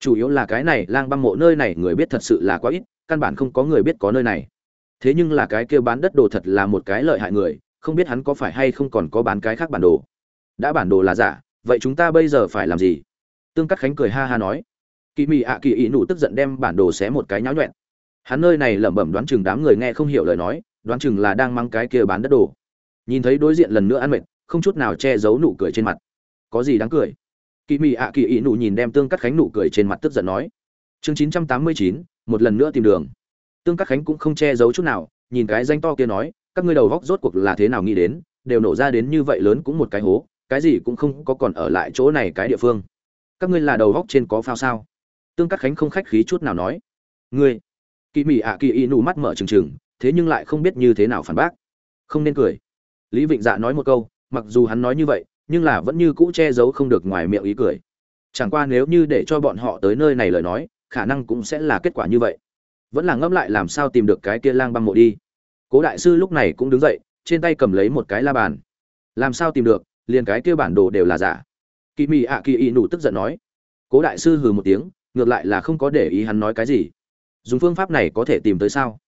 chủ yếu là cái này lang băng mộ nơi này người biết thật sự là quá ít, căn bản không có người biết có nơi này. Thế nhưng là cái kia bán đất đồ thật là một cái lợi hại người, không biết hắn có phải hay không còn có bán cái khác bản đồ. Đã bản đồ là giả, vậy chúng ta bây giờ phải làm gì? Tương cắt khánh cười ha ha nói. Kỳ mị ạ kỳ ý nụ tức giận đem bản đồ xé một cái nháo nhuẹn hắn nơi này lẩm bẩm đoán chừng đám người nghe không hiểu lời nói, đoán chừng là đang mang cái kia bán đất đồ. Nhìn thấy đối diện lần nữa ăn mệt, không chút nào che giấu nụ cười trên mặt. Có gì đáng cười? Kỳ mị ạ kỳ ý nụ nhìn đem tương cắt khánh nụ cười trên mặt tức giận nói. Chương chín trăm tám mươi chín, một lần nữa tìm đường. Tương cắt khánh cũng không che giấu chút nào, nhìn cái danh to kia nói, các ngươi đầu góc rốt cuộc là thế nào nghĩ đến, đều nổ ra đến như vậy lớn cũng một cái hố, cái gì cũng không có còn ở lại chỗ này cái địa phương. Các ngươi là đầu góc trên có phao sao? Tương cắt khánh không khách khí chút nào nói. Ngươi kỳ mị ạ kỳ y nụ mắt mở trừng trừng, thế nhưng lại không biết như thế nào phản bác. Không nên cười. Lý vịnh dạ nói một câu, mặc dù hắn nói như vậy nhưng là vẫn như cũ che giấu không được ngoài miệng ý cười. Chẳng qua nếu như để cho bọn họ tới nơi này lời nói, khả năng cũng sẽ là kết quả như vậy. Vẫn là ngẫm lại làm sao tìm được cái kia lang băng mộ đi. Cố đại sư lúc này cũng đứng dậy, trên tay cầm lấy một cái la bàn. Làm sao tìm được, liền cái kia bản đồ đều là giả. Kỳ mị ạ kỳ y nụ tức giận nói. Cố đại sư hừ một tiếng, ngược lại là không có để ý hắn nói cái gì. Dùng phương pháp này có thể tìm tới sao?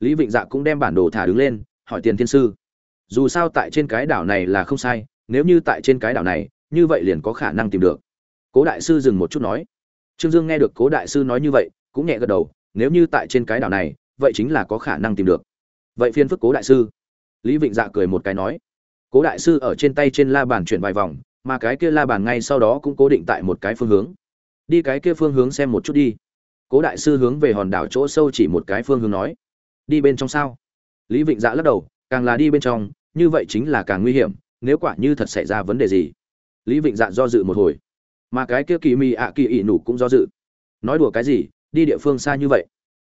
Lý vịnh dạ cũng đem bản đồ thả đứng lên, hỏi tiền thiên sư. Dù sao tại trên cái đảo này là không sai nếu như tại trên cái đảo này, như vậy liền có khả năng tìm được. Cố đại sư dừng một chút nói. Trương dương nghe được cố đại sư nói như vậy, cũng nhẹ gật đầu, nếu như tại trên cái đảo này, vậy chính là có khả năng tìm được. Vậy phiên phức cố đại sư. Lý vịnh dạ cười một cái nói. Cố đại sư ở trên tay trên la bàn chuyển vài vòng, mà cái kia la bàn ngay sau đó cũng cố định tại một cái phương hướng. Đi cái kia phương hướng xem một chút đi. Cố đại sư hướng về hòn đảo chỗ sâu chỉ một cái phương hướng nói. Đi bên trong sao? Lý vịnh dạ lắc đầu, càng là đi bên trong, như vậy chính là càng nguy hiểm nếu quả như thật xảy ra vấn đề gì? Lý vịnh dạ do dự một hồi. Mà cái kia kỳ Mi ạ, kỳ ỉ nủ cũng do dự. Nói đùa cái gì? Đi địa phương xa như vậy.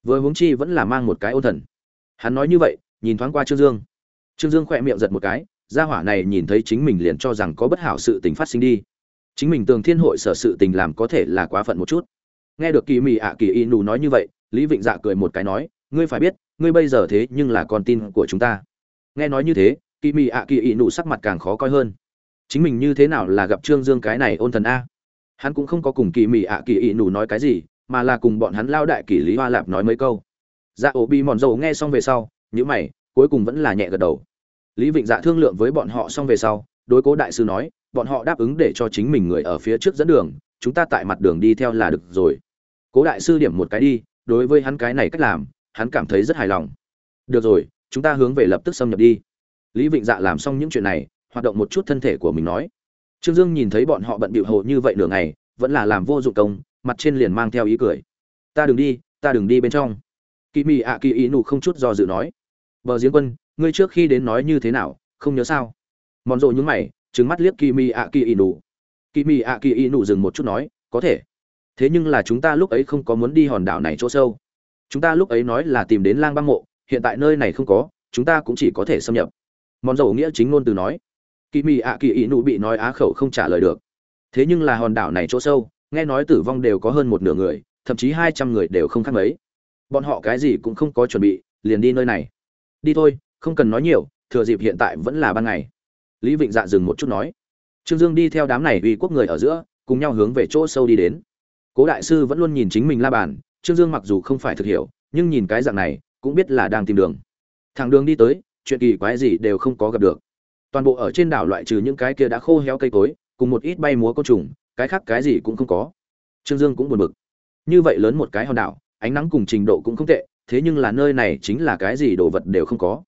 Vừa huống chi vẫn là mang một cái ôn thần. Hắn nói như vậy, nhìn thoáng qua trương dương. Trương dương khỏe miệng giật một cái, gia hỏa này nhìn thấy chính mình liền cho rằng có bất hảo sự tình phát sinh đi. Chính mình tường thiên hội sở sự tình làm có thể là quá phận một chút. Nghe được kỳ mị ạ, kỳ y nù nói như vậy, lý vịnh dạ cười một cái nói, ngươi phải biết, ngươi bây giờ thế nhưng là con tin của chúng ta. Nghe nói như thế kỳ mị ạ kỳ ị nụ sắc mặt càng khó coi hơn. Chính mình như thế nào là gặp trương dương cái này ôn thần a? Hắn cũng không có cùng kỳ mị ạ kỳ ị nụ nói cái gì, mà là cùng bọn hắn lao đại kỷ lý hoa lạp nói mấy câu. Dạ ổ bị mòn dầu nghe xong về sau nhữ mày, cuối cùng vẫn là nhẹ gật đầu. Lý vịnh dạ thương lượng với bọn họ xong về sau, đối cố đại sư nói, bọn họ đáp ứng để cho chính mình người ở phía trước dẫn đường, chúng ta tại mặt đường đi theo là được rồi. Cố đại sư điểm một cái đi, đối với hắn cái này cách làm, hắn cảm thấy rất hài lòng. Được rồi, chúng ta hướng về lập tức xâm nhập đi lý vịnh dạ làm xong những chuyện này, hoạt động một chút thân thể của mình nói. Trương dương nhìn thấy bọn họ bận bịu hồ như vậy nửa ngày, vẫn là làm vô dụng công, mặt trên liền mang theo ý cười. Ta đừng đi, ta đừng đi bên trong. Kỷ mị ạ kỳ ý nụ không chút do dự nói. Bờ diễn quân, ngươi trước khi đến nói như thế nào, không nhớ sao? Mòn rộ nhướng mày, trừng mắt liếc Kỷ mị ạ kỳ ý nụ. Kỷ mị ạ kỳ ý nụ dừng một chút nói, có thể. Thế nhưng là chúng ta lúc ấy không có muốn đi hòn đảo này chỗ sâu. Chúng ta lúc ấy nói là tìm đến lang băng mộ, hiện tại nơi này không có, chúng ta cũng chỉ có thể xâm nhập mòn dầu nghĩa chính ngôn từ nói. Kỳ mị ạ kỳ ý nụ bị nói á khẩu không trả lời được. Thế nhưng là hòn đảo này chỗ sâu, nghe nói tử vong đều có hơn một nửa người, thậm chí hai trăm người đều không khác mấy. Bọn họ cái gì cũng không có chuẩn bị, liền đi nơi này. Đi thôi, không cần nói nhiều, thừa dịp hiện tại vẫn là ban ngày. Lý vịnh dạ dừng một chút nói. Trương dương đi theo đám này uy quốc người ở giữa, cùng nhau hướng về chỗ sâu đi đến. Cố đại sư vẫn luôn nhìn chính mình la bàn, trương dương mặc dù không phải thực hiểu, nhưng nhìn cái dạng này, cũng biết là đang tìm đường. Thằng đường đi tới chuyện kỳ quái gì đều không có gặp được. Toàn bộ ở trên đảo loại trừ những cái kia đã khô héo cây cối, cùng một ít bay múa côn trùng, cái khác cái gì cũng không có. Trương dương cũng buồn bực. Như vậy lớn một cái hòn đảo, ánh nắng cùng trình độ cũng không tệ, thế nhưng là nơi này chính là cái gì đồ vật đều không có.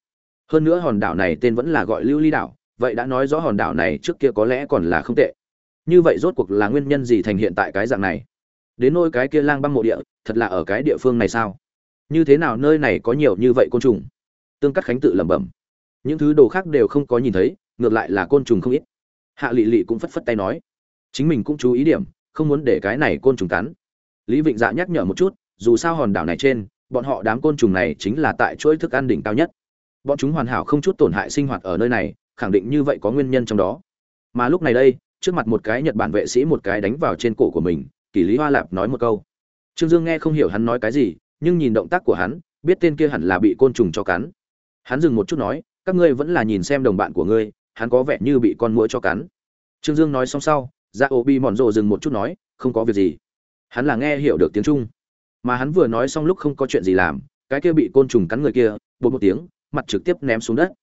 Hơn nữa hòn đảo này tên vẫn là gọi lưu ly đảo, vậy đã nói rõ hòn đảo này trước kia có lẽ còn là không tệ. Như vậy rốt cuộc là nguyên nhân gì thành hiện tại cái dạng này? Đến nôi cái kia lang băng mộ địa, thật là ở cái địa phương này sao? Như thế nào nơi này có nhiều như vậy côn trùng? Tương cắt khánh tự lẩm bẩm. Những thứ đồ khác đều không có nhìn thấy, ngược lại là côn trùng không ít. Hạ lị lị cũng phất phất tay nói, chính mình cũng chú ý điểm, không muốn để cái này côn trùng cắn. Lý vịnh dạ nhắc nhở một chút, dù sao hòn đảo này trên, bọn họ đám côn trùng này chính là tại chuỗi thức ăn đỉnh cao nhất. Bọn chúng hoàn hảo không chút tổn hại sinh hoạt ở nơi này, khẳng định như vậy có nguyên nhân trong đó. Mà lúc này đây, trước mặt một cái nhật bản vệ sĩ một cái đánh vào trên cổ của mình, kỷ lý hoa lạp nói một câu. Trương dương nghe không hiểu hắn nói cái gì, nhưng nhìn động tác của hắn, biết tên kia hẳn là bị côn trùng cho cắn hắn dừng một chút nói, các ngươi vẫn là nhìn xem đồng bạn của ngươi, hắn có vẻ như bị con mũi cho cắn. Trương dương nói xong sau ra ô bi mòn rộ dừng một chút nói, không có việc gì. Hắn là nghe hiểu được tiếng trung. Mà hắn vừa nói xong lúc không có chuyện gì làm, cái kia bị côn trùng cắn người kia bột một tiếng, mặt trực tiếp ném xuống đất.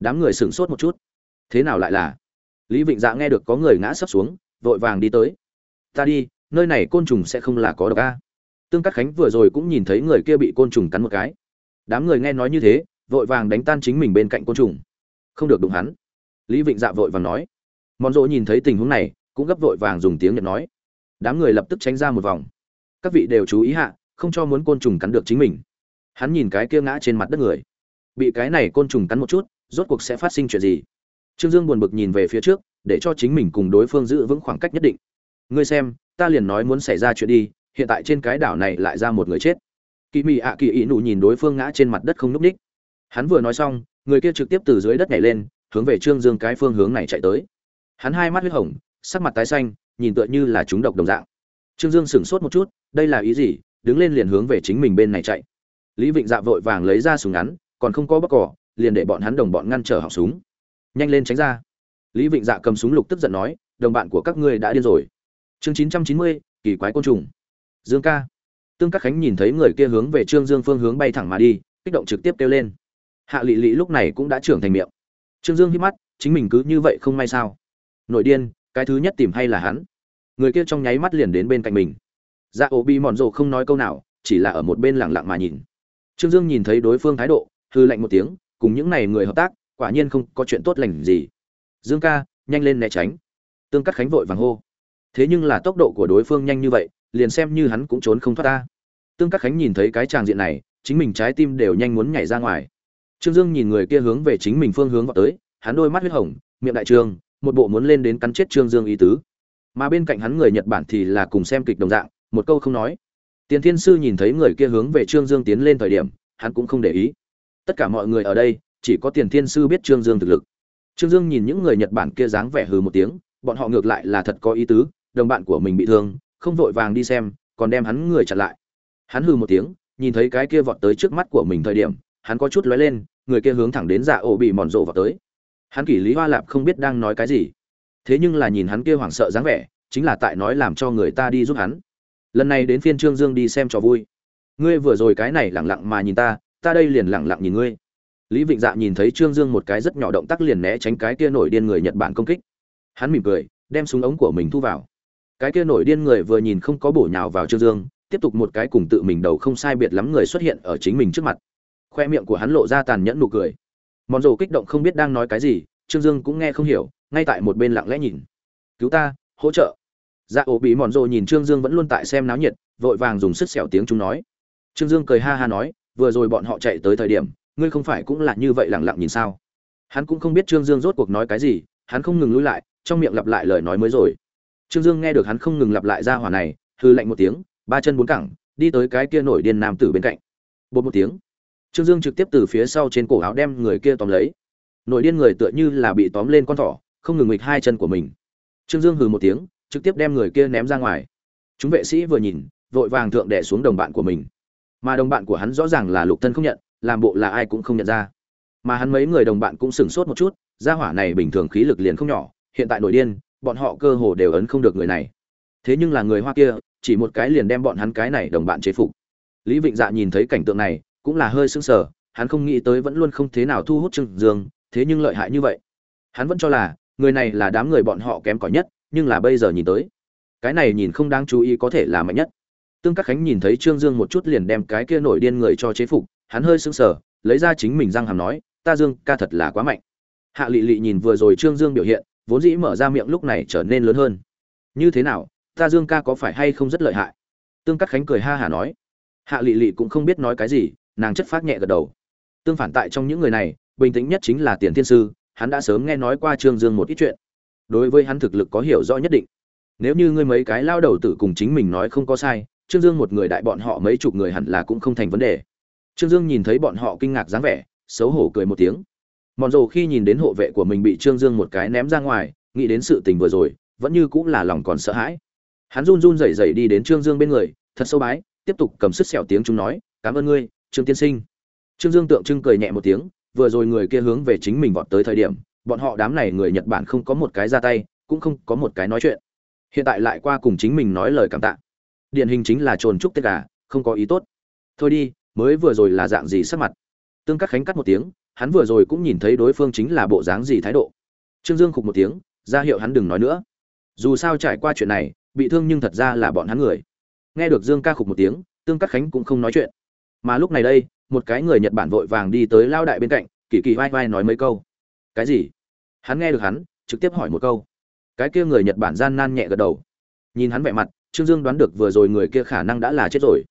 Đám người sửng sốt một chút. Thế nào lại là? Lý vịnh dạ nghe được có người ngã sấp xuống, vội vàng đi tới. Ta đi, nơi này côn trùng sẽ không là có độc a. Tương Cát khánh vừa rồi cũng nhìn thấy người kia bị côn trùng cắn một cái. Đám người nghe nói như thế vội vàng đánh tan chính mình bên cạnh côn trùng. Không được đụng hắn. Lý vịnh dạ vội vàng nói. Mòn rộ nhìn thấy tình huống này, cũng gấp vội vàng dùng tiếng nhật nói. Đám người lập tức tránh ra một vòng. Các vị đều chú ý hạ, không cho muốn côn trùng cắn được chính mình. Hắn nhìn cái kia ngã trên mặt đất người. Bị cái này côn trùng cắn một chút, rốt cuộc sẽ phát sinh chuyện gì? Trương dương buồn bực nhìn về phía trước, để cho chính mình cùng đối phương giữ vững khoảng cách nhất định. Ngươi xem, ta liền nói muốn xảy ra chuyện đi, hiện tại trên cái đảo này lại ra một người chết. Kỳ mị ạ kỳ ý nụ nhìn đối phương ngã trên mặt đất không n ú c ních hắn vừa nói xong, người kia trực tiếp từ dưới đất nhảy lên, hướng về trương dương cái phương hướng này chạy tới. Hắn hai mắt huyết hồng, sắc mặt tái xanh, nhìn tựa như là chúng độc đồng dạng. Trương dương sửng sốt một chút, đây là ý gì? Đứng lên liền hướng về chính mình bên này chạy. Lý vịnh dạ vội vàng lấy ra súng ngắn, còn không có bóc cỏ, liền để bọn hắn đồng bọn ngăn trở họng súng. Nhanh lên tránh ra. Lý vịnh dạ cầm súng lục tức giận nói, đồng bạn của các ngươi đã điên rồi. Chương chín trăm chín mươi, kỳ quái côn trùng. Dương ca. Tương các khánh nhìn thấy người kia hướng về trương dương phương hướng bay thẳng mà đi, kích động trực tiếp kêu lên hạ lị lị lúc này cũng đã trưởng thành miệng. Trương dương hít mắt, chính mình cứ như vậy không may sao? Nội điên, cái thứ nhất tìm hay là hắn? Người kia trong nháy mắt liền đến bên cạnh mình. Dạ ổ bị mòn rộ không nói câu nào, chỉ là ở một bên lẳng lặng mà nhìn. Trương dương nhìn thấy đối phương thái độ hư lạnh một tiếng, cùng những này người hợp tác, quả nhiên không có chuyện tốt lành gì. Dương ca, nhanh lên né tránh. Tương cắt khánh vội vàng hô. Thế nhưng là tốc độ của đối phương nhanh như vậy, liền xem như hắn cũng trốn không thoát ta. Tương cắt khánh nhìn thấy cái tràng diện này, chính mình trái tim đều nhanh muốn nhảy ra ngoài trương dương nhìn người kia hướng về chính mình phương hướng vọt tới, hắn đôi mắt huyết hồng, miệng đại trường, một bộ muốn lên đến cắn chết trương dương ý tứ. Mà bên cạnh hắn người nhật bản thì là cùng xem kịch đồng dạng, một câu không nói. Tiền thiên sư nhìn thấy người kia hướng về trương dương tiến lên thời điểm, hắn cũng không để ý. Tất cả mọi người ở đây, chỉ có tiền thiên sư biết trương dương thực lực. Trương dương nhìn những người nhật bản kia dáng vẻ hừ một tiếng, bọn họ ngược lại là thật có ý tứ, đồng bạn của mình bị thương, không vội vàng đi xem, còn đem hắn người chặn lại. Hắn hừ một tiếng, nhìn thấy cái kia vọt tới trước mắt của mình thời điểm hắn có chút lóe lên, người kia hướng thẳng đến dạ ổ bị mòn rộ vào tới. Hắn kỷ lý hoa lạp không biết đang nói cái gì. Thế nhưng là nhìn hắn kia hoảng sợ dáng vẻ, chính là tại nói làm cho người ta đi giúp hắn. Lần này đến phiên trương dương đi xem trò vui. Ngươi vừa rồi cái này lẳng lặng mà nhìn ta ta đây liền lẳng lặng nhìn ngươi. Lý vịnh dạ nhìn thấy trương dương một cái rất nhỏ động tác liền né tránh cái kia nổi điên người nhật bản công kích. Hắn mỉm cười, đem súng ống của mình thu vào. Cái kia nổi điên người vừa nhìn không có bổ nhào vào trương dương, tiếp tục một cái cùng tự mình đầu không sai biệt lắm người xuất hiện ở chính mình trước mặt khoe miệng của hắn lộ ra tàn nhẫn nụ cười. Mòn rồ kích động không biết đang nói cái gì, trương dương cũng nghe không hiểu, ngay tại một bên lặng lẽ nhìn. Cứu ta, hỗ trợ. Dạ ổ bị mòn rồ nhìn trương dương vẫn luôn tại xem náo nhiệt, vội vàng dùng sức xẻo tiếng chúng nói. Trương dương cười ha ha nói, vừa rồi bọn họ chạy tới thời điểm, ngươi không phải cũng là như vậy lặng lặng nhìn sao? Hắn cũng không biết trương dương rốt cuộc nói cái gì, hắn không ngừng lui lại, trong miệng lặp lại lời nói mới rồi. Trương dương nghe được hắn không ngừng lặp lại ra hỏa này hư lạnh một tiếng, ba chân bốn cẳng, đi tới cái kia nổi điên nam tử bên cạnh. Bột một tiếng trương dương trực tiếp từ phía sau trên cổ áo đem người kia tóm lấy. Nội điên người tựa như là bị tóm lên con thỏ, không ngừng nghịch hai chân của mình. Trương dương hừ một tiếng, trực tiếp đem người kia ném ra ngoài. Chúng vệ sĩ vừa nhìn, vội vàng thượng đè xuống đồng bạn của mình. Mà đồng bạn của hắn rõ ràng là lục thân không nhận, làm bộ là ai cũng không nhận ra. Mà hắn mấy người đồng bạn cũng sửng sốt một chút, gia hỏa này bình thường khí lực liền không nhỏ, hiện tại nổi điên, bọn họ cơ hồ đều ấn không được người này. Thế nhưng là người hoa kia, chỉ một cái liền đem bọn hắn cái này đồng bạn chế phục. Lý vịnh dạ nhìn thấy cảnh tượng này cũng là hơi sững sờ, hắn không nghĩ tới vẫn luôn không thế nào thu hút trương dương, thế nhưng lợi hại như vậy. Hắn vẫn cho là, người này là đám người bọn họ kém cỏi nhất, nhưng là bây giờ nhìn tới, cái này nhìn không đáng chú ý có thể là mạnh nhất. Tương các khánh nhìn thấy trương dương một chút liền đem cái kia nổi điên người cho chế phục, hắn hơi sững sờ, lấy ra chính mình răng hàm nói, ta dương, ca thật là quá mạnh. Hạ Lệ Lệ nhìn vừa rồi trương dương biểu hiện, vốn dĩ mở ra miệng lúc này trở nên lớn hơn. Như thế nào, ta dương ca có phải hay không rất lợi hại? Tương các khánh cười ha hả nói. Hạ Lệ Lệ cũng không biết nói cái gì nàng chất phát nhẹ gật đầu. Tương phản tại trong những người này, bình tĩnh nhất chính là tiền thiên sư, hắn đã sớm nghe nói qua trương dương một ít chuyện. Đối với hắn thực lực có hiểu rõ nhất định. Nếu như ngươi mấy cái lao đầu tử cùng chính mình nói không có sai, trương dương một người đại bọn họ mấy chục người hẳn là cũng không thành vấn đề. Trương dương nhìn thấy bọn họ kinh ngạc dáng vẻ, xấu hổ cười một tiếng. Mòn rồ khi nhìn đến hộ vệ của mình bị trương dương một cái ném ra ngoài, nghĩ đến sự tình vừa rồi, vẫn như cũng là lòng còn sợ hãi. Hắn run run rẩy rẩy đi đến trương dương bên người, thật sâu bái, tiếp tục cầm sức sẹo tiếng chúng nói, cảm ơn ngươi trương tiên sinh. Trương dương tượng trưng cười nhẹ một tiếng vừa rồi người kia hướng về chính mình vọt tới thời điểm bọn họ đám này người nhật bản không có một cái ra tay cũng không có một cái nói chuyện. Hiện tại lại qua cùng chính mình nói lời cảm tạ. Điển hình chính là trồn trúc tất cả, không có ý tốt. Thôi đi mới vừa rồi là dạng gì sắc mặt? Tương cắt khánh cắt một tiếng hắn vừa rồi cũng nhìn thấy đối phương chính là bộ dáng gì thái độ. Trương dương khục một tiếng ra hiệu hắn đừng nói nữa. Dù sao trải qua chuyện này bị thương nhưng thật ra là bọn hắn người. Nghe được dương ca khục một tiếng tương cắt khánh cũng không nói chuyện mà lúc này đây, một cái người nhật bản vội vàng đi tới lao đại bên cạnh, kỳ kỳ vai vai nói mấy câu. Cái gì? Hắn nghe được hắn, trực tiếp hỏi một câu. Cái kia người nhật bản gian nan nhẹ gật đầu. Nhìn hắn vẻ mặt, trương dương đoán được vừa rồi người kia khả năng đã là chết rồi.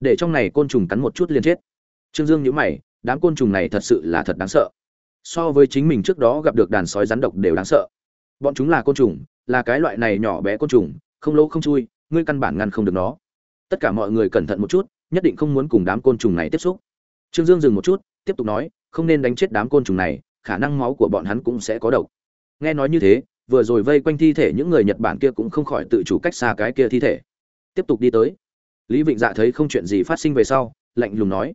Để trong này côn trùng cắn một chút liền chết. Trương dương nhíu mày, đám côn trùng này thật sự là thật đáng sợ. So với chính mình trước đó gặp được đàn sói rắn độc đều đáng sợ. Bọn chúng là côn trùng, là cái loại này nhỏ bé côn trùng, không lỗ không chui, ngươi căn bản ngăn không được nó. Tất cả mọi người cẩn thận một chút nhất định không muốn cùng đám côn trùng này tiếp xúc. Trương dương dừng một chút, tiếp tục nói, không nên đánh chết đám côn trùng này, khả năng máu của bọn hắn cũng sẽ có độc. Nghe nói như thế, vừa rồi vây quanh thi thể những người nhật bản kia cũng không khỏi tự chủ cách xa cái kia thi thể. Tiếp tục đi tới. Lý vịnh dạ thấy không chuyện gì phát sinh về sau, lạnh lùng nói,